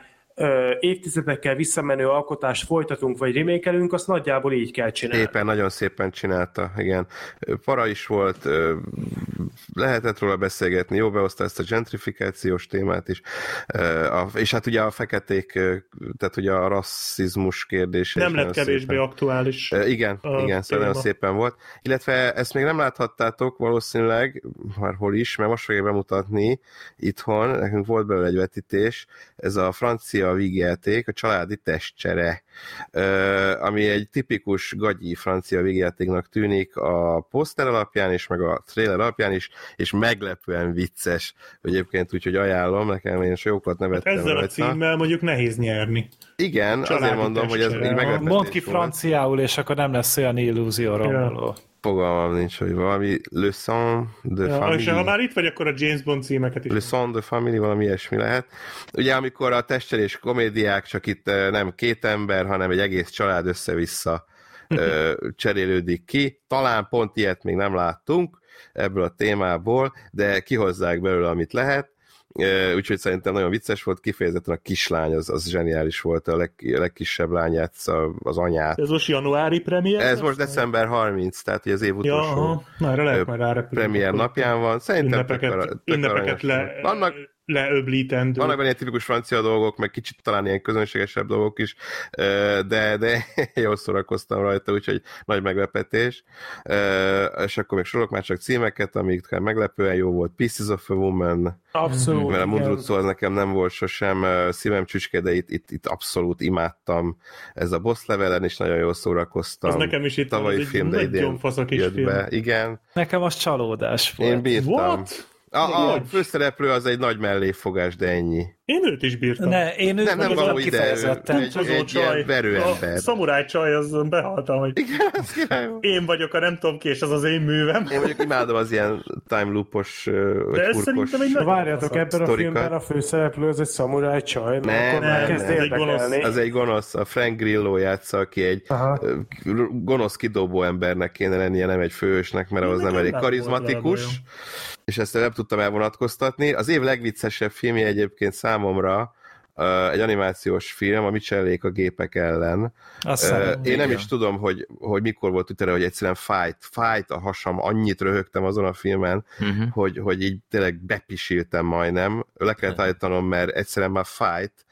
évtizedekkel visszamenő alkotást folytatunk, vagy remékelünk, azt nagyjából így kell csinálni. Szépen, nagyon szépen csinálta, igen. Para is volt, lehetett róla beszélgetni, jó behozta ezt a gentrifikációs témát is, és hát ugye a feketék, tehát ugye a rasszizmus kérdése. Nem lett kevésbé szépen- aktuális. Igen, igen, szóval nagyon szépen volt. Illetve ezt még nem láthattátok valószínűleg, már hol is, mert most fogja bemutatni itthon, nekünk volt belőle egy vetítés, ez a francia vígjáték, a családi testcsere, ami egy tipikus gagyi francia vígjátéknak tűnik a poszter alapján is, meg a trailer alapján is, és meglepően vicces. Egyébként úgyhogy ajánlom, nekem én sokat nevettem Ezzel a rajta. címmel mondjuk nehéz nyerni. Igen, Családi azért mondom, hogy ez így meglepetés Mondd ki franciául, és akkor nem lesz olyan illúzió romboló. Fogalmam nincs, hogy valami Le Son de Ja, és Famille. ha már itt vagy, akkor a James Bond címeket is. Le Son de Family, valami ilyesmi lehet. Ugye amikor a testcserés komédiák, csak itt nem két ember, hanem egy egész család össze-vissza cserélődik ki. Talán pont ilyet még nem láttunk ebből a témából, de kihozzák belőle, amit lehet. Úgyhogy szerintem nagyon vicces volt, kifejezetten a kislány, az, az zseniális volt, a, leg, a legkisebb lányát, az anyát. Ez most januári premier? Ez most december 30, tehát az év Ja, utolsó aha. Na, erre lehet majd rárepülni. premier napján van. Szerintem tök, Ünnepeket, ara- tök ünnepeket le, aranyos. Leöblítendő. vannak benne ilyen tipikus francia dolgok, meg kicsit talán ilyen közönségesebb dolgok is, de, de jól szórakoztam rajta, úgyhogy nagy meglepetés. És akkor még sorolok már csak címeket, amik meglepően jó volt. Pieces of a Woman, Abszolút. mert a igen. Mundrucó az nekem nem volt sosem szívem csücske, de itt, itt, itt abszolút imádtam. Ez a boss levelen is nagyon jól szórakoztam. Az nekem is itt Tavalyi film, de nagyon idén fasz a kis jött film. be. Igen, Nekem az csalódás volt. én bírtam. What? A, a főszereplő az egy nagy melléfogás, de ennyi. Én őt is bírtam. Ne, én őt Nem, nem való ide, egy, Utazó egy csaj. ilyen verőember. A szamuráj csaj, az behaltam, hogy Igen, az én vagyok a nem tudom ki, és az az én művem. Én mondjuk imádom az ilyen time loopos, vagy ez kurkos. szerintem egy Várjatok, ebben a filmben a főszereplő az egy szamuráj csaj, Nem, mert akkor nem, kezd ez egy gonosz-. Az egy gonosz, a Frank Grillo játsza, aki egy Aha. gonosz kidobó embernek kéne lennie, nem egy főösnek, mert ahhoz nem elég nem karizmatikus, és ezt nem tudtam elvonatkoztatni. Az év legviccesebb filmje egyébként számomra egy animációs film, a Michellék a gépek ellen. Azt Ö, hiszem, Én nem igen. is tudom, hogy, hogy mikor volt utána, hogy egyszerűen fájt, fájt a hasam, annyit röhögtem azon a filmen, Uh-huh. hogy, hogy így tényleg bepisiltem majdnem. Le kellett állítanom, mert egyszerűen már fájt,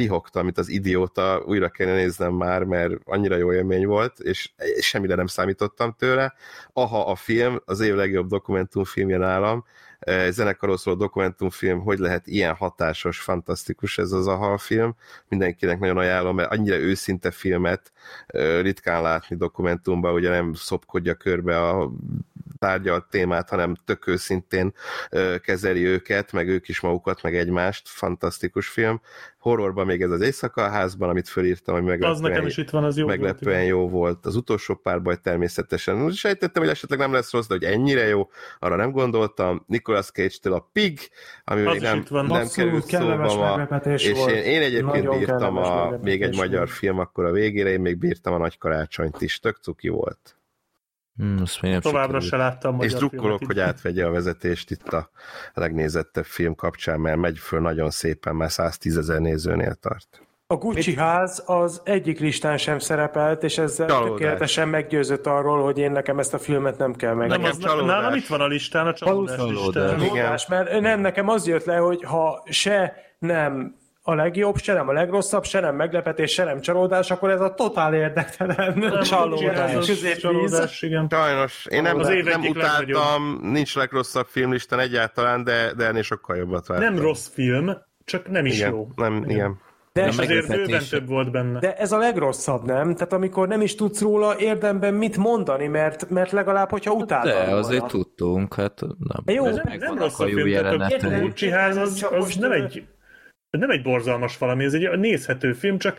pihogtam, mint az idióta, újra kellene néznem már, mert annyira jó élmény volt, és semmire nem számítottam tőle. Aha, a film, az év legjobb dokumentumfilmje nálam, Eh, zenekarról szóló dokumentumfilm, hogy lehet ilyen hatásos, fantasztikus ez az Aha film. Mindenkinek nagyon ajánlom, mert annyira őszinte filmet eh, ritkán látni dokumentumban, ugye nem szopkodja körbe a tárgyalt témát, hanem tök őszintén kezeli őket, meg ők is magukat, meg egymást. Fantasztikus film. Horrorban még ez az Éjszaka a házban, amit fölírtam, hogy Az meglepően, nekem is itt van, az jó meglepően volt. jó volt. Az utolsó párbaj természetesen. Sejtettem, hogy esetleg nem lesz rossz, de hogy ennyire jó, arra nem gondoltam. Nicolas Cage-től a Pig, ami Az még is nem, itt van. nem Abszolút került szóba ma. meglepetés És volt. én, én egyébként Nagyon bírtam a, még egy magyar volt. film akkor a végére, én még bírtam a Nagy Karácsonyt is. Tök cuki volt. Hmm, azt még nem Továbbra se láttam És drukkolok, filmet hogy átvegye a vezetést itt a legnézettebb film kapcsán, mert megy föl nagyon szépen, már 110 ezer nézőnél tart. A Gucci ház az egyik listán sem szerepelt, és ezzel Csalódás. tökéletesen meggyőzött arról, hogy én nekem ezt a filmet nem kell meg. Nem, az, csalódás. nálam itt van a listán, a csalódás Csalódás. listán. Csalódás, mert nem, nekem az jött le, hogy ha se nem a legjobb, se nem a legrosszabb, se nem meglepetés, se nem csalódás, akkor ez a totál érdektelen csalódás. Ez középvíz. csalódás, igen. Sajnos, én nem, Az nem utáltam, nincs legrosszabb filmlistán egyáltalán, de, de ennél sokkal jobbat vártam. Nem rossz film, csak nem is igen, jó. Nem, igen. De, És azért bőven több volt benne. de ez a legrosszabb, nem? Tehát amikor nem is tudsz róla érdemben mit mondani, mert, mert legalább, hogyha utáltad De volna. azért tudtunk, hát nem. Jó, Ez nem- nem rossz a a jó film, tehát a. Gucci ház az, Csak az most, nem egy nem egy borzalmas valami, ez egy nézhető film, csak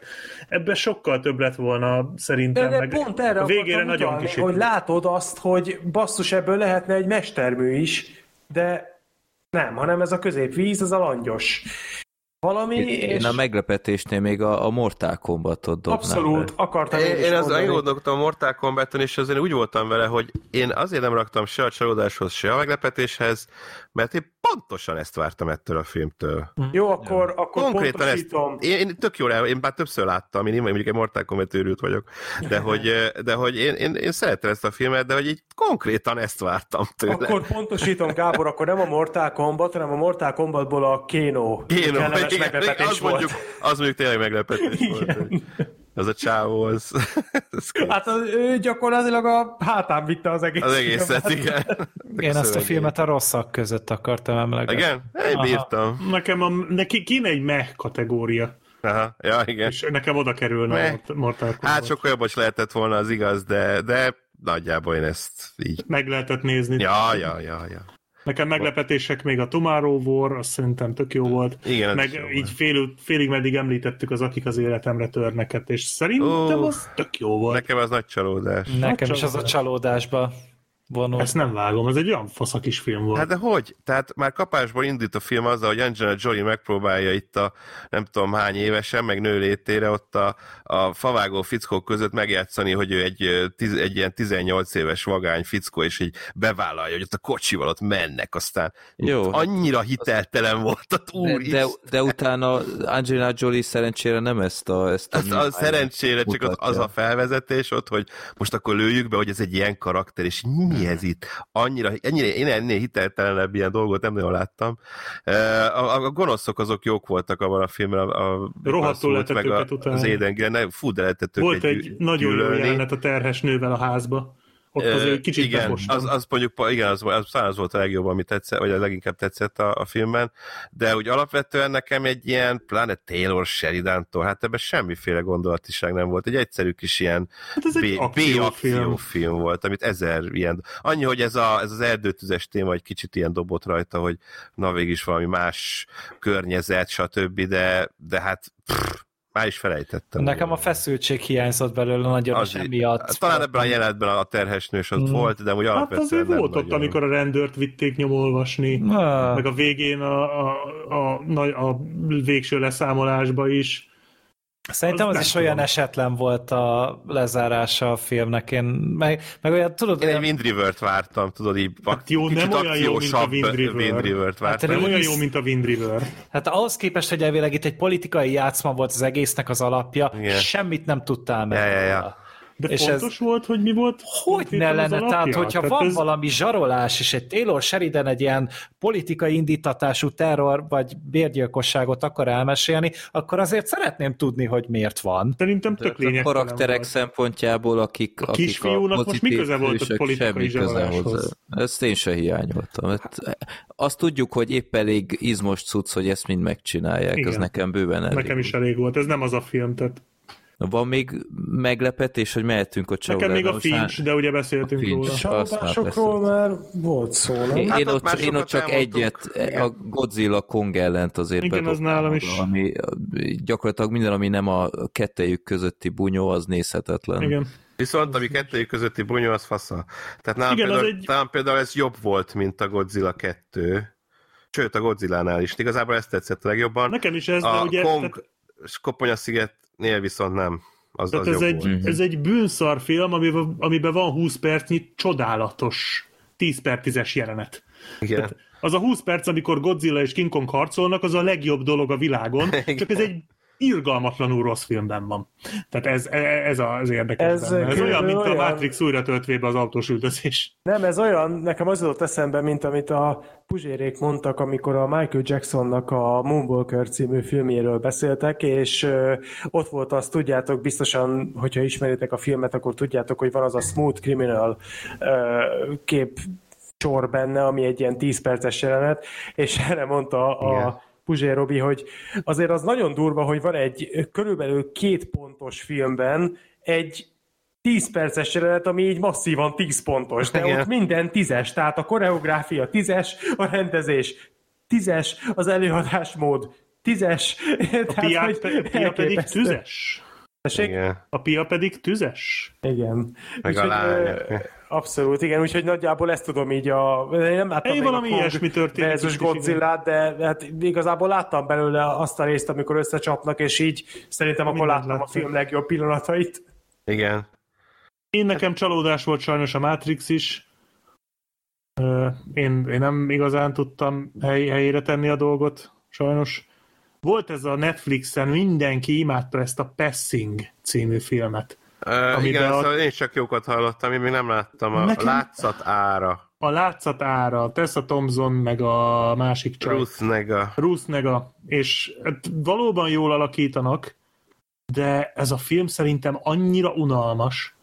ebben sokkal több lett volna De, szerintem. de meg pont erre a végére nagyon utalni, hogy látod azt, hogy basszus ebből lehetne egy mestermű is, de nem, hanem ez a középvíz, ez a langyos. Valami, Én és a meglepetésnél még a, a Mortal Kombatot dobnám abszolút be. akartam Én, én, is én, az, mondani. én gondolkodtam a Mortal Kombaton, és azért úgy voltam vele, hogy én azért nem raktam se a csalódáshoz, se a meglepetéshez, mert én pontosan ezt vártam ettől a filmtől. Jó, akkor, akkor Konkrétan ezt, pontosítom. én, én tök jól el, én már többször láttam, én mondjuk egy Mortal Kombat őrült vagyok, de hogy, de hogy én, én, én szerettem ezt a filmet, de hogy így konkrétan ezt vártam tőle. Akkor pontosítom, Gábor, akkor nem a Mortal Kombat, hanem a Mortal Kombatból a. Kéno, kellemes igen, meglepetés az, volt. mondjuk, az mondjuk tényleg meglepetés volt. hogy Az a csávó, az, az, Hát az, ő gyakorlatilag a hátán vitte az egész az egészet, filmet. igen. Én ezt a filmet a rosszak között akartam emlegetni. Igen? Én Aha. bírtam. Nekem a, neki kéne egy meh kategória, Aha, ja, igen. és nekem oda kerülne Meh. a Mort- Mortal Kombat. Hát sokkal jobb is lehetett volna, az igaz, de, de nagyjából én ezt így... Meg lehetett nézni. Ja, ja, ja, ja. Nekem meglepetések még a Tomorrow War, az szerintem tök jó volt. Igen, Meg jó így fél, félig meddig említettük az Akik az életemre törneket, és szerintem Ó. az tök jó volt. Nekem az nagy csalódás. Nekem is az a csalódás. Csalódásba vonult. Ezt nem vágom, ez egy olyan fasz a kis film volt. Hát de hogy? Tehát már kapásból indít a film azzal, hogy Angelina Jolie megpróbálja itt a nem tudom hány évesen, meg nő létére ott a, a favágó fickók között megjátszani, hogy ő egy, tiz, egy ilyen 18 éves vagány fickó, és így bevállalja, hogy ott a kocsival ott mennek, aztán Jó. annyira hiteltelen volt a De, úr de, de utána Angelina Jolie szerencsére nem ezt a... Ezt a az, az szerencsére csak az, mutatja. az a felvezetés ott, hogy most akkor lőjük be, hogy ez egy ilyen karakter, és ez itt? Annyira, ennyire, én ennél hiteltelenebb ilyen dolgot nem nagyon láttam. A, a, a gonoszok azok jók voltak abban a filmben, a, a Rohadtul lehetett őket a, utálni. az Éden, fú, de lehetett Volt egy gyű- nagyon jó gyűlölni. jelenet a terhes nővel a házba. Ott azért kicsit igen, befostam. az, az mondjuk, igen, az, az, az volt a legjobb, ami tetszett, vagy a leginkább tetszett a, a filmben, de úgy alapvetően nekem egy ilyen, pláne Taylor Sheridan-tól, hát ebben semmiféle gondolatiság nem volt, egy egyszerű kis ilyen Hát ez egy. B-akciófilm volt, amit ezer ilyen, annyi, hogy ez, a, ez az erdőtüzes téma egy kicsit ilyen dobott rajta, hogy na végig is valami más környezet, stb., de, de hát pff, már is felejtettem. Nekem a feszültség hiányzott belőle nagyon, Az- és emiatt... Hát Talán ebben a jelenetben a terhesnős az Mm. volt, de úgy Hát alapvetően azért nem volt ott, nagyon. amikor a rendőrt vitték nyomolvasni, Ah, meg a végén a, a, a, a, a végső leszámolásba is. Szerintem az az, is olyan tudom. esetlen volt a lezárása a filmnek. Én meg, meg olyan, tudod, Én egy olyan, Wind River-t vártam, tudod, így Hát jó, nem olyan jó, mint a Wind River. Wind River-t Hát vártam. Nem olyan jó, mint a Wind River. hát ahhoz képest, hogy elvileg itt egy politikai játszma volt az egésznek az alapja, Igen. semmit nem tudtál meg. Ja, ja, ja. De És fontos volt, hogy mi volt? Hogy ne lenne? alapja? Tehát, hogyha van ez- valami zsarolás, és egy Taylor Sheridan egy ilyen politikai indítatású terror vagy bérgyilkosságot akar elmesélni, akkor azért szeretném tudni, hogy miért van. Szerintem tök a lényegtelen karakterek volt. szempontjából, akik, A akik kisfiúnak most mi köze volt a politikai zsaroláshoz? Ezt én se hiányoltam. Hát, azt tudjuk, hogy épp elég izmos cucc, hogy ezt mind megcsinálják. Igen. Ez nekem bőven elég. Nekem is elég volt. Ez nem az a film, tehát Van még meglepetés, hogy mehetünk a nekem még a már- Finch, de ugye beszéltünk A Finch. róla. Azt már Csalódásokról már volt szó, nem? Én, Hát én, ott én ott csak egyet, elmondtuk. a Godzilla Kong ellent azért Igen, az nálam is. Ami, gyakorlatilag minden, ami nem a kettejük közötti bunyó, az nézhetetlen. Igen. Viszont ami kettőjük közötti bunyó, az fasza. Tehát nálam, Igen, például, egy- nálam például ez jobb volt, mint a Godzilla 2. Sőt, a Godzilla-nál is. Igazából ezt tetszett a legjobban. Nekem is ez, de a ugye... Kong tehát- Koponya-szigetnél viszont nem. Az, Tehát az ez egy, volt. ez egy bűnszar film, amiben, amiben van 20 percnyi csodálatos 10 per 10-es jelenet. Igen. Az a 20 perc, amikor Godzilla és King Kong harcolnak, az a legjobb dolog a világon, csak ez egy irgalmatlanul rossz filmben van. Tehát ez, ez az érdekes Ez ez, benne. ez olyan, mint a olyan- Matrix újra töltvébe az autós üldözés. Nem, ez olyan, nekem az jutott eszembe, mint amit a Puzsérék mondtak, amikor a Michael Jacksonnak a Moonwalker című filmjéről beszéltek, és ott volt az, tudjátok, biztosan, hogyha ismeritek a filmet, akkor tudjátok, hogy van az a Smooth Criminal kép sor benne, ami egy ilyen 10 perces jelenet, és erre mondta Igen. Puzsé Robi, hogy azért az nagyon durva, hogy van egy körülbelül két pontos filmben egy 10 perces jelenet, ami így masszívan 10 pontos, de Igen. ott minden tízes, tehát a koreográfia tízes, a rendezés tízes, az előadásmód tízes. A pia, pe, pia pedig tüzes. Tessék? Igen. A pia pedig tüzes. Igen. Meg a Úgyhogy, ö, Abszolút, igen, úgyhogy nagyjából ezt tudom így a... Én nem láttam Egy valami a ilyesmi történik is, godzilla de hát igazából láttam belőle azt a részt, amikor összecsapnak, és így szerintem akkor Mindent láttam a láttam. film legjobb pillanatait. Igen. Én nekem csalódás volt sajnos a Matrix is. Én, én nem igazán tudtam hely, helyére tenni a dolgot, sajnos. Volt ez a Netflixen, mindenki imádta ezt a Passing című filmet. Uh, igen, a- szóval én csak jókat hallottam, én még nem láttam. A Nekem- látszat ára. A látszat ára, Tessa Thompson, meg a másik csaj. Ruth Nega. Ruth Nega, és hát valóban jól alakítanak, de ez a film szerintem annyira unalmas,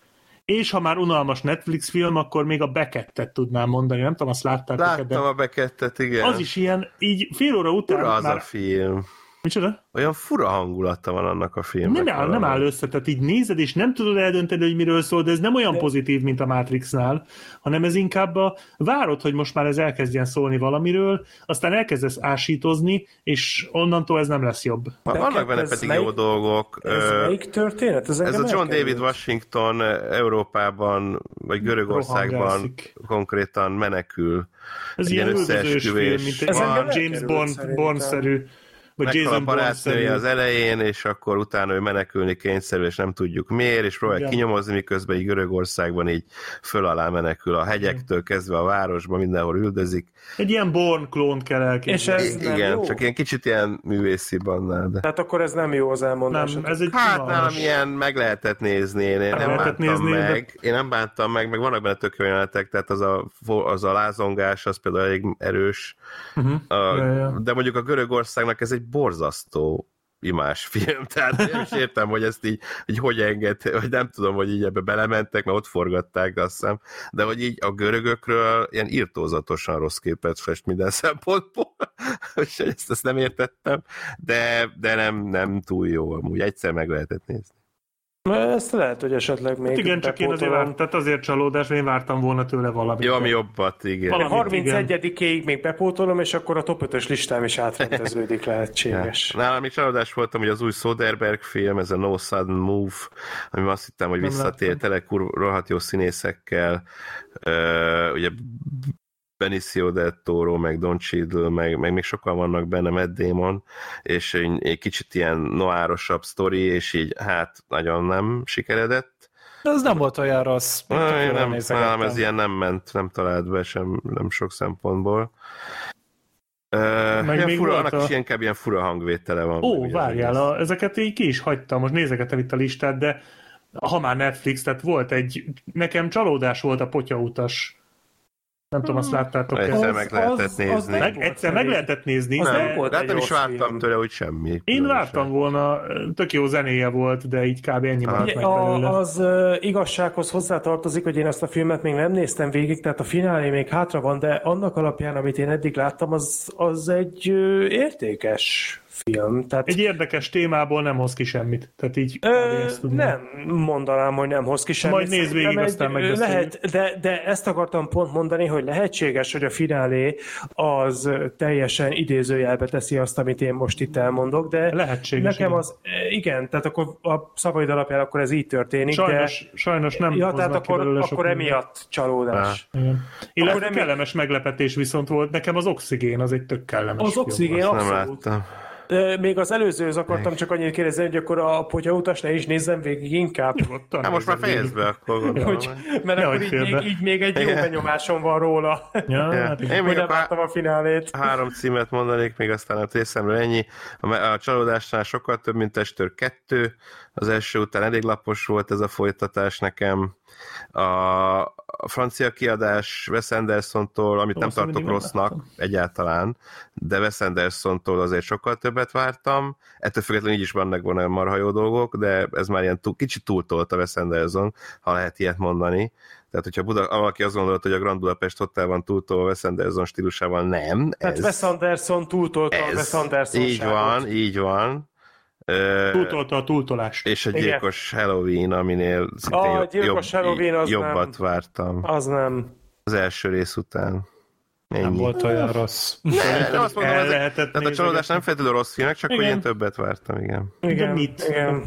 és ha már unalmas Netflix film, akkor még a Beckettet tudnám mondani, nem tudom, azt láttátok de Láttam a bekettet, igen. az is ilyen, így fél óra után Fura az már... a film. Micsoda? Olyan fura hangulata van annak a filmnek. Nem áll, nem áll össze, tehát így nézed, és nem tudod eldönteni, hogy miről szól, de ez nem olyan pozitív, mint a Matrixnál, hanem ez inkább a várod, hogy most már ez elkezdjen szólni valamiről, aztán elkezdesz ásítozni, és onnantól ez nem lesz jobb. Vannak Beckett, benne ez pedig melyik- jó dolgok. Ez Ö, melyik történet? Ez, Ez a John elkerült. David Washington Európában, vagy Görögországban Rohangászik. konkrétan menekül. Ez Egy ilyen üldözős film, összeesküvés mint egy Ez engem van, James Bond. Bond-szerű, vagy a Jason barátnője Bond-szerű. az elején, és akkor utána ő menekülni kényszerül, és nem tudjuk miért, és próbál Igen. kinyomozni, miközben így Görögországban így föl alá menekül a hegyektől kezdve a városba, mindenhol üldözik. Egy ilyen Born klónt kell elképzelni. És ez- nem Igen, jó? csak ilyen kicsit ilyen művészi annál, de... Tehát akkor ez nem jó az elmondás. Nem, ez egy Hát nálam ilyen meg lehetett nézni, én, én nem lehetett bántam nézni, de- meg, én nem bántam meg, meg vannak benne tök jelenetek, tehát az a, az a lázongás, az például elég erős, Uh-huh. Ja, ja. de mondjuk a Görögországnak ez egy borzasztó imás film, tehát nem is értem, hogy ezt így, hogy hogy enged, hogy nem tudom, hogy így ebbe belementek, mert ott forgatták, de azt hiszem, de hogy így a görögökről ilyen írtózatosan rossz képet fest minden szempontból, és ezt, ezt nem értettem, de, de nem, nem túl jó amúgy, egyszer meg lehetett nézni. Ezt lehet, hogy esetleg még Hát igen, csak én azért, várt, tehát azért csalódás, mert én vártam volna tőle valamit. Jó, ami jobbat, igen. Valami- A 31-ig még bepótolom, és akkor a top 5-ös listám is átrendeződik lehetséges. Ja. Nálam is csalódás voltam, hogy az új Soderbergh film, ez a No Sudden Move, ami azt hittem, hogy visszatér tele rohadt jó színészekkel, uh, ugye Benicio del Toro, meg Don Cheadle, meg, meg még sokan vannak benne, Matt Damon, és egy, egy kicsit ilyen noárosabb sztori, és így hát nagyon nem sikeredett. De az nem volt olyan rossz. Jól nem, nálam ez ilyen nem ment, nem talált be sem, nem sok szempontból. Uh, Meg ilyen fura, annak a- is inkább ilyen fura hangvétele van. Ó, várjál, a, ezeket így ki is hagytam, most nézegetem itt a listát, de ha már Netflix, tehát volt egy, nekem csalódás volt a potyautas. Nem tudom, azt láttátok Egyszer -e? meg lehetett nézni. Meg, egyszer meg lehetett nézni, Az de nem volt hát nem is vártam film. tőle, hogy semmi. én vártam volna, tök jó zenéje volt, de így kb. ennyi Ugye, meg a, belőle. az uh, igazsághoz hozzátartozik, hogy én ezt a filmet még nem néztem végig, tehát a finálé még hátra van, de annak alapján, amit én eddig láttam, az, az egy uh, értékes film. Tehát, Egy érdekes témából nem hoz ki semmit. Tehát így. Ö, nem mondanám, hogy nem hoz ki semmit. Majd nézd végig, Szerintem aztán egy- megbeszéljük. lehet, de, de ezt akartam pont mondani, hogy lehetséges, hogy a finálé az teljesen idézőjelbe teszi azt, amit én most itt elmondok, de Lehetséges, nekem igen. az, igen, tehát akkor a szavaid alapján akkor ez így történik, Sajnos, de sajnos nem ja, tehát akkor, akkor emiatt csalódás. Illetve emi- kellemes meglepetés viszont volt. Nekem az oxigén az egy tök kellemes Az oxigén. Azt nem abszolút. láttam. Ö, Még az előzőhöz akartam csak annyit kérdezni, hogy akkor a potyautas ne is nézzem végig inkább. Nyugodtan Hát most már fejezd be, akkor gondolom. Hogy, mert Nehogy akkor így így még egy jó benyomásom van róla. Ja, Ja. hát. Én még nem láttam a finálét. három címet mondanék, még aztán a részemről ennyi. A, a csalódásnál sokkal több, mint Testőr 2. Az első után elég lapos volt ez a folytatás nekem. A, francia kiadás Wes Andersontól, amit nem Azt tartok rossznak láttam. egyáltalán, de Wes Andersontól azért sokkal többet vártam. Ettől függetlenül így is vannak benne marha jó dolgok, de ez már ilyen túl, kicsit túltolt a Wes Anderson, ha lehet ilyet mondani. Tehát, hogyha Buda, valaki azt gondolta, hogy a Grand Budapest Hotel van túltolva Wes Anderson stílusával, nem. Tehát ez, Wes Anderson túltolta a Wes Anderson így van, így van. Túltolta a túltolást. és a Igen. gyilkos Halloween, aminél szintén A gyilkos jobb, Halloween az jobbat nem. vártam Az nem. az első rész után. Ennyi. Nem volt olyan rossz. Ne, nem azt mondom, ezek, lehetett tehát a csalódás nem feltétlenül rossz filmek, csak Igen. hogy én többet vártam, igen. Igen, mit? Igen.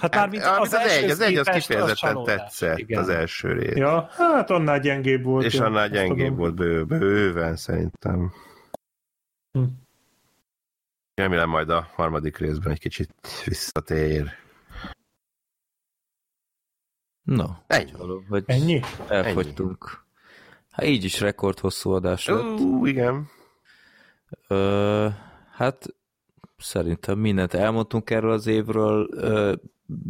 Hát már mint az, az, az, egy, az egy, az kifejezetten csalódás. tetszett, Igen. az első rész. Ja, hát annál gyengébb volt. És ja, annál gyengébb tudom. volt bő, bőven, szerintem. Hm. Remélem majd a harmadik részben egy kicsit visszatér. No, Ennyi. hogy Ennyi? elfogytunk. Hát így is rekord hosszú adás lett. Ú, igen. Ö, hát szerintem mindent elmondtunk erről az évről. Ö,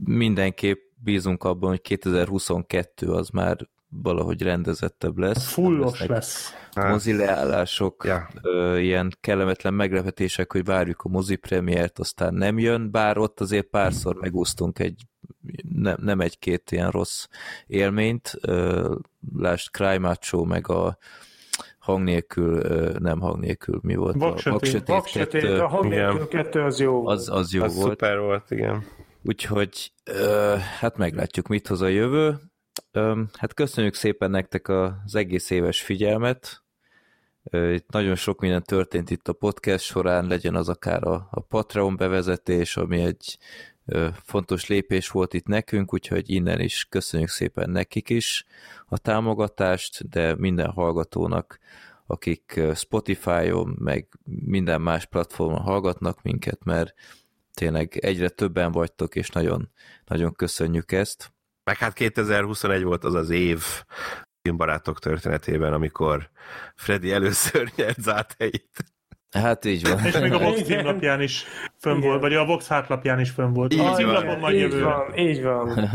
mindenképp bízunk abban, hogy 2022 az már valahogy rendezettebb lesz. Fullos lesz. mozi leállások, Ja. ö, ilyen kellemetlen meglepetések, hogy várjuk a mozi premiért, aztán nem jön, bár ott azért párszor megúsztunk egy nem, nem egy-két ilyen rossz élményt. Ö, Lásd Cry Macho, meg a hang nélkül, nem hang nélkül, mi volt? Vaksötét. A Vaksötét Vaksötét, kettő, a hang nélkül kettő az jó. az, az jó Az volt. szuper volt, igen. Úgyhogy hát meglátjuk, mit hoz a jövő. Hát köszönjük szépen nektek az egész éves figyelmet. Itt nagyon sok minden történt itt a podcast során, legyen az akár a, a Patreon bevezetés, ami egy fontos lépés volt itt nekünk, úgyhogy innen is köszönjük szépen nekik is a támogatást, de minden hallgatónak, akik Spotify-on, meg minden más platformon hallgatnak minket, mert tényleg egyre többen vagytok, és nagyon, nagyon köszönjük ezt. Meg hát 2021 volt az az év filmbarátok történetében, amikor Freddy először nyert záthelyit. Hát így van. És még a Vox címlapján is fönn Igen. volt, vagy a Vox hátlapján is fönn volt. Így a van. címlapon majd így jövőre. van, így van.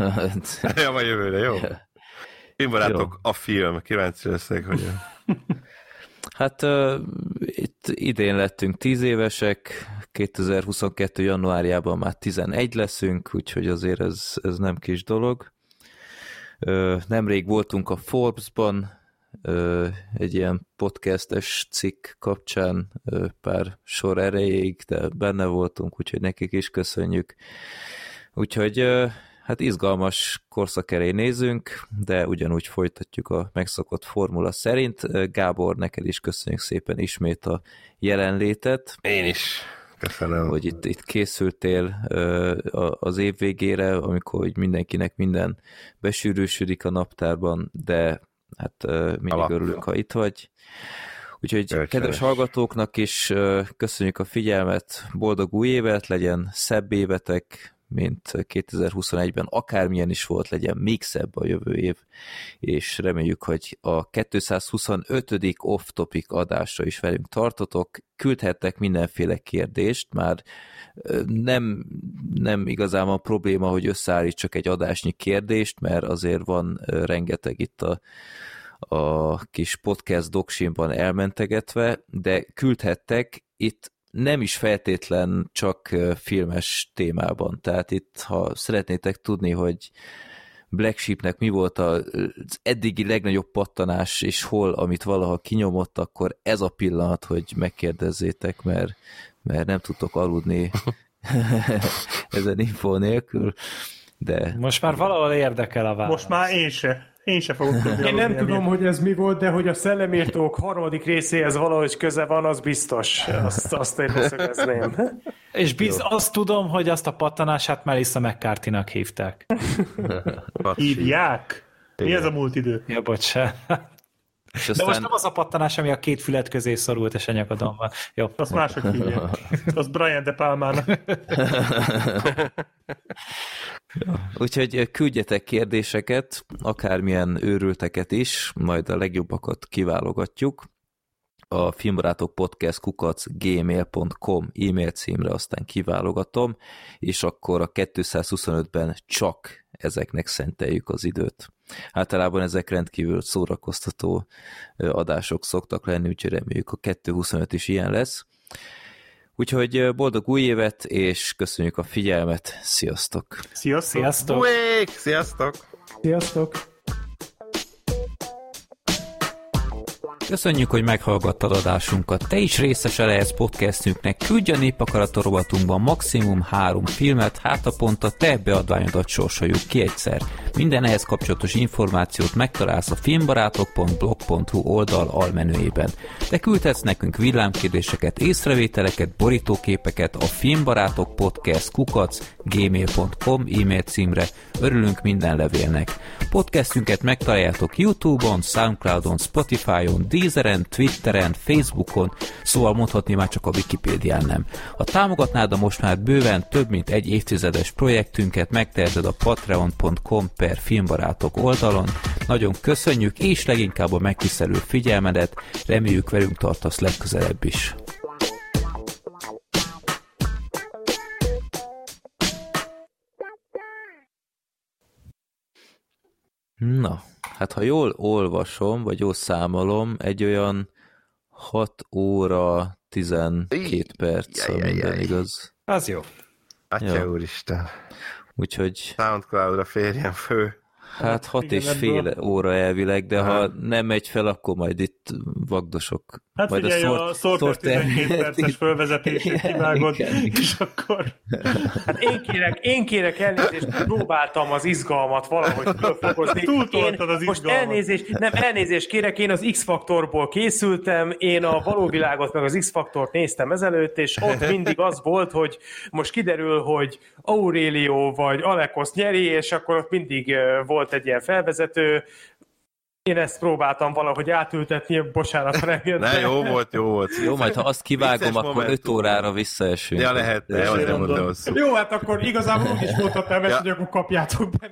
ja, vagy jövőre, jó? Filmbarátok a film, kíváncsi leszek, hogy... Hát uh, itt idén lettünk tíz évesek, 2022. januárjában már 11 leszünk, úgyhogy azért ez, ez nem kis dolog. Nemrég voltunk a Forbes-ban, egy ilyen podcastes cikk kapcsán pár sor erejéig, de benne voltunk, úgyhogy nekik is köszönjük. Úgyhogy hát izgalmas korszak elé nézünk, de ugyanúgy folytatjuk a megszokott formula szerint. Gábor, neked is köszönjük szépen ismét a jelenlétet Én is. Köszönöm. hogy itt, itt készültél az év végére, amikor hogy mindenkinek minden besűrűsödik a naptárban, de hát mindig Alap. örülünk, ha itt vagy. Úgyhogy Kölcsönös. kedves hallgatóknak is köszönjük a figyelmet, boldog új évet, legyen szebb évetek, mint 2021-ben, akármilyen is volt, legyen még szebb a jövő év, és reméljük, hogy a 225. off-topic adásra is velünk tartotok, küldhettek mindenféle kérdést, már nem, nem igazán van probléma, hogy összeállítsak egy adásnyi kérdést, mert azért van rengeteg itt a, a kis podcast doksimban elmentegetve, de küldhettek itt nem is feltétlen csak filmes témában. Tehát itt, ha szeretnétek tudni, hogy Black Sheepnek mi volt az eddigi legnagyobb pattanás, és hol, amit valaha kinyomott, akkor ez a pillanat, hogy megkérdezzétek, mert, mert nem tudtok aludni ezen info nélkül, de Most már valahol érdekel a válasz. Most már én se. Én se fogok tudni Én nem tudom, hogy ez mi volt, de hogy a szellemírtók harmadik részéhez valahogy köze van, az biztos. Azt, azt én leszögezném. És biz, azt tudom, hogy azt a pattanását Melissa McCarthy-nak hívták. Hívják? Mi ez a múlt idő? Ja, bocsánat. és De most aztán nem az a pattanás, ami a két fület közé szorult, és a nyakadon van. Jó. Azt máshogy hívják. Az Brian De Palmának. Úgyhogy küldjetek kérdéseket, akármilyen őrülteket is, majd a legjobbakat kiválogatjuk. A filmbarátok podcast kukac gmail.com e-mail címre aztán kiválogatom, és akkor a 225-ben csak ezeknek szenteljük az időt. Általában ezek rendkívül szórakoztató adások szoktak lenni, úgyhogy reméljük a 225 is ilyen lesz. Úgyhogy boldog új évet, és köszönjük a figyelmet, sziasztok! Sziasztok! Sziasztok! Sziasztok! Sziasztok! Köszönjük, hogy meghallgattad adásunkat. Te is részese lehetsz podcastünknek. Küldj a népakarat rovatunkban maximum három filmet, hát a pont a te beadványodat sorsoljuk ki egyszer. Minden ehhez kapcsolatos információt megtalálsz a filmbarátok.blog.hu oldal almenüjében. De küldhetsz nekünk villámkérdéseket, észrevételeket, borítóképeket a filmbarátok podcast kukac gmail.com e-mail címre. Örülünk minden levélnek. Podcastünket megtaláljátok Youtube-on, Soundcloud-on, Spotify-on, Deezeren, Twitteren, Facebookon, szóval mondhatni már csak a Wikipédián nem. Ha támogatnád a most már bőven több mint egy évtizedes projektünket, megteheted a patreon.com per filmbarátok oldalon. Nagyon köszönjük, és leginkább a megtisztelő figyelmedet, reméljük velünk tartasz legközelebb is. Na, hát ha jól olvasom, vagy jól számolom, egy olyan 6 óra 12 perc, ha minden igaz. Az jó. Atya Jó. úristen. Úgyhogy Soundcloud-ra férjen fő. Hát hat igen, és ebből- fél óra elvileg, de ha nem megy fel, akkor majd itt vagdosok. Hát majd figyelj, a Sorter 12 perces fölvezetését kivágod, Igen, igen. és akkor Hát én kérek, én kérek elnézést, próbáltam az izgalmat valahogy fölfokozni. Túltoltad Én az Most izgalmat. elnézést, nem elnézést kérek, én az X-faktorból készültem, én a való világot meg az X-faktort néztem ezelőtt, és ott mindig az volt, hogy most kiderül, hogy Aurelio vagy Alekos nyeri, és akkor ott mindig ö, volt egy ilyen felvezető, én ezt próbáltam valahogy átültetni, bocsánat, jött Ne, jó volt, jó volt. Jó, majd ha azt kivágom, akkor 5 momentum. órára visszaesünk. Ja, lehet, És- azért mondom. Jó, hát akkor igazából úgy is mondhatnám ezt, Ja. hogy akkor kapjátok be.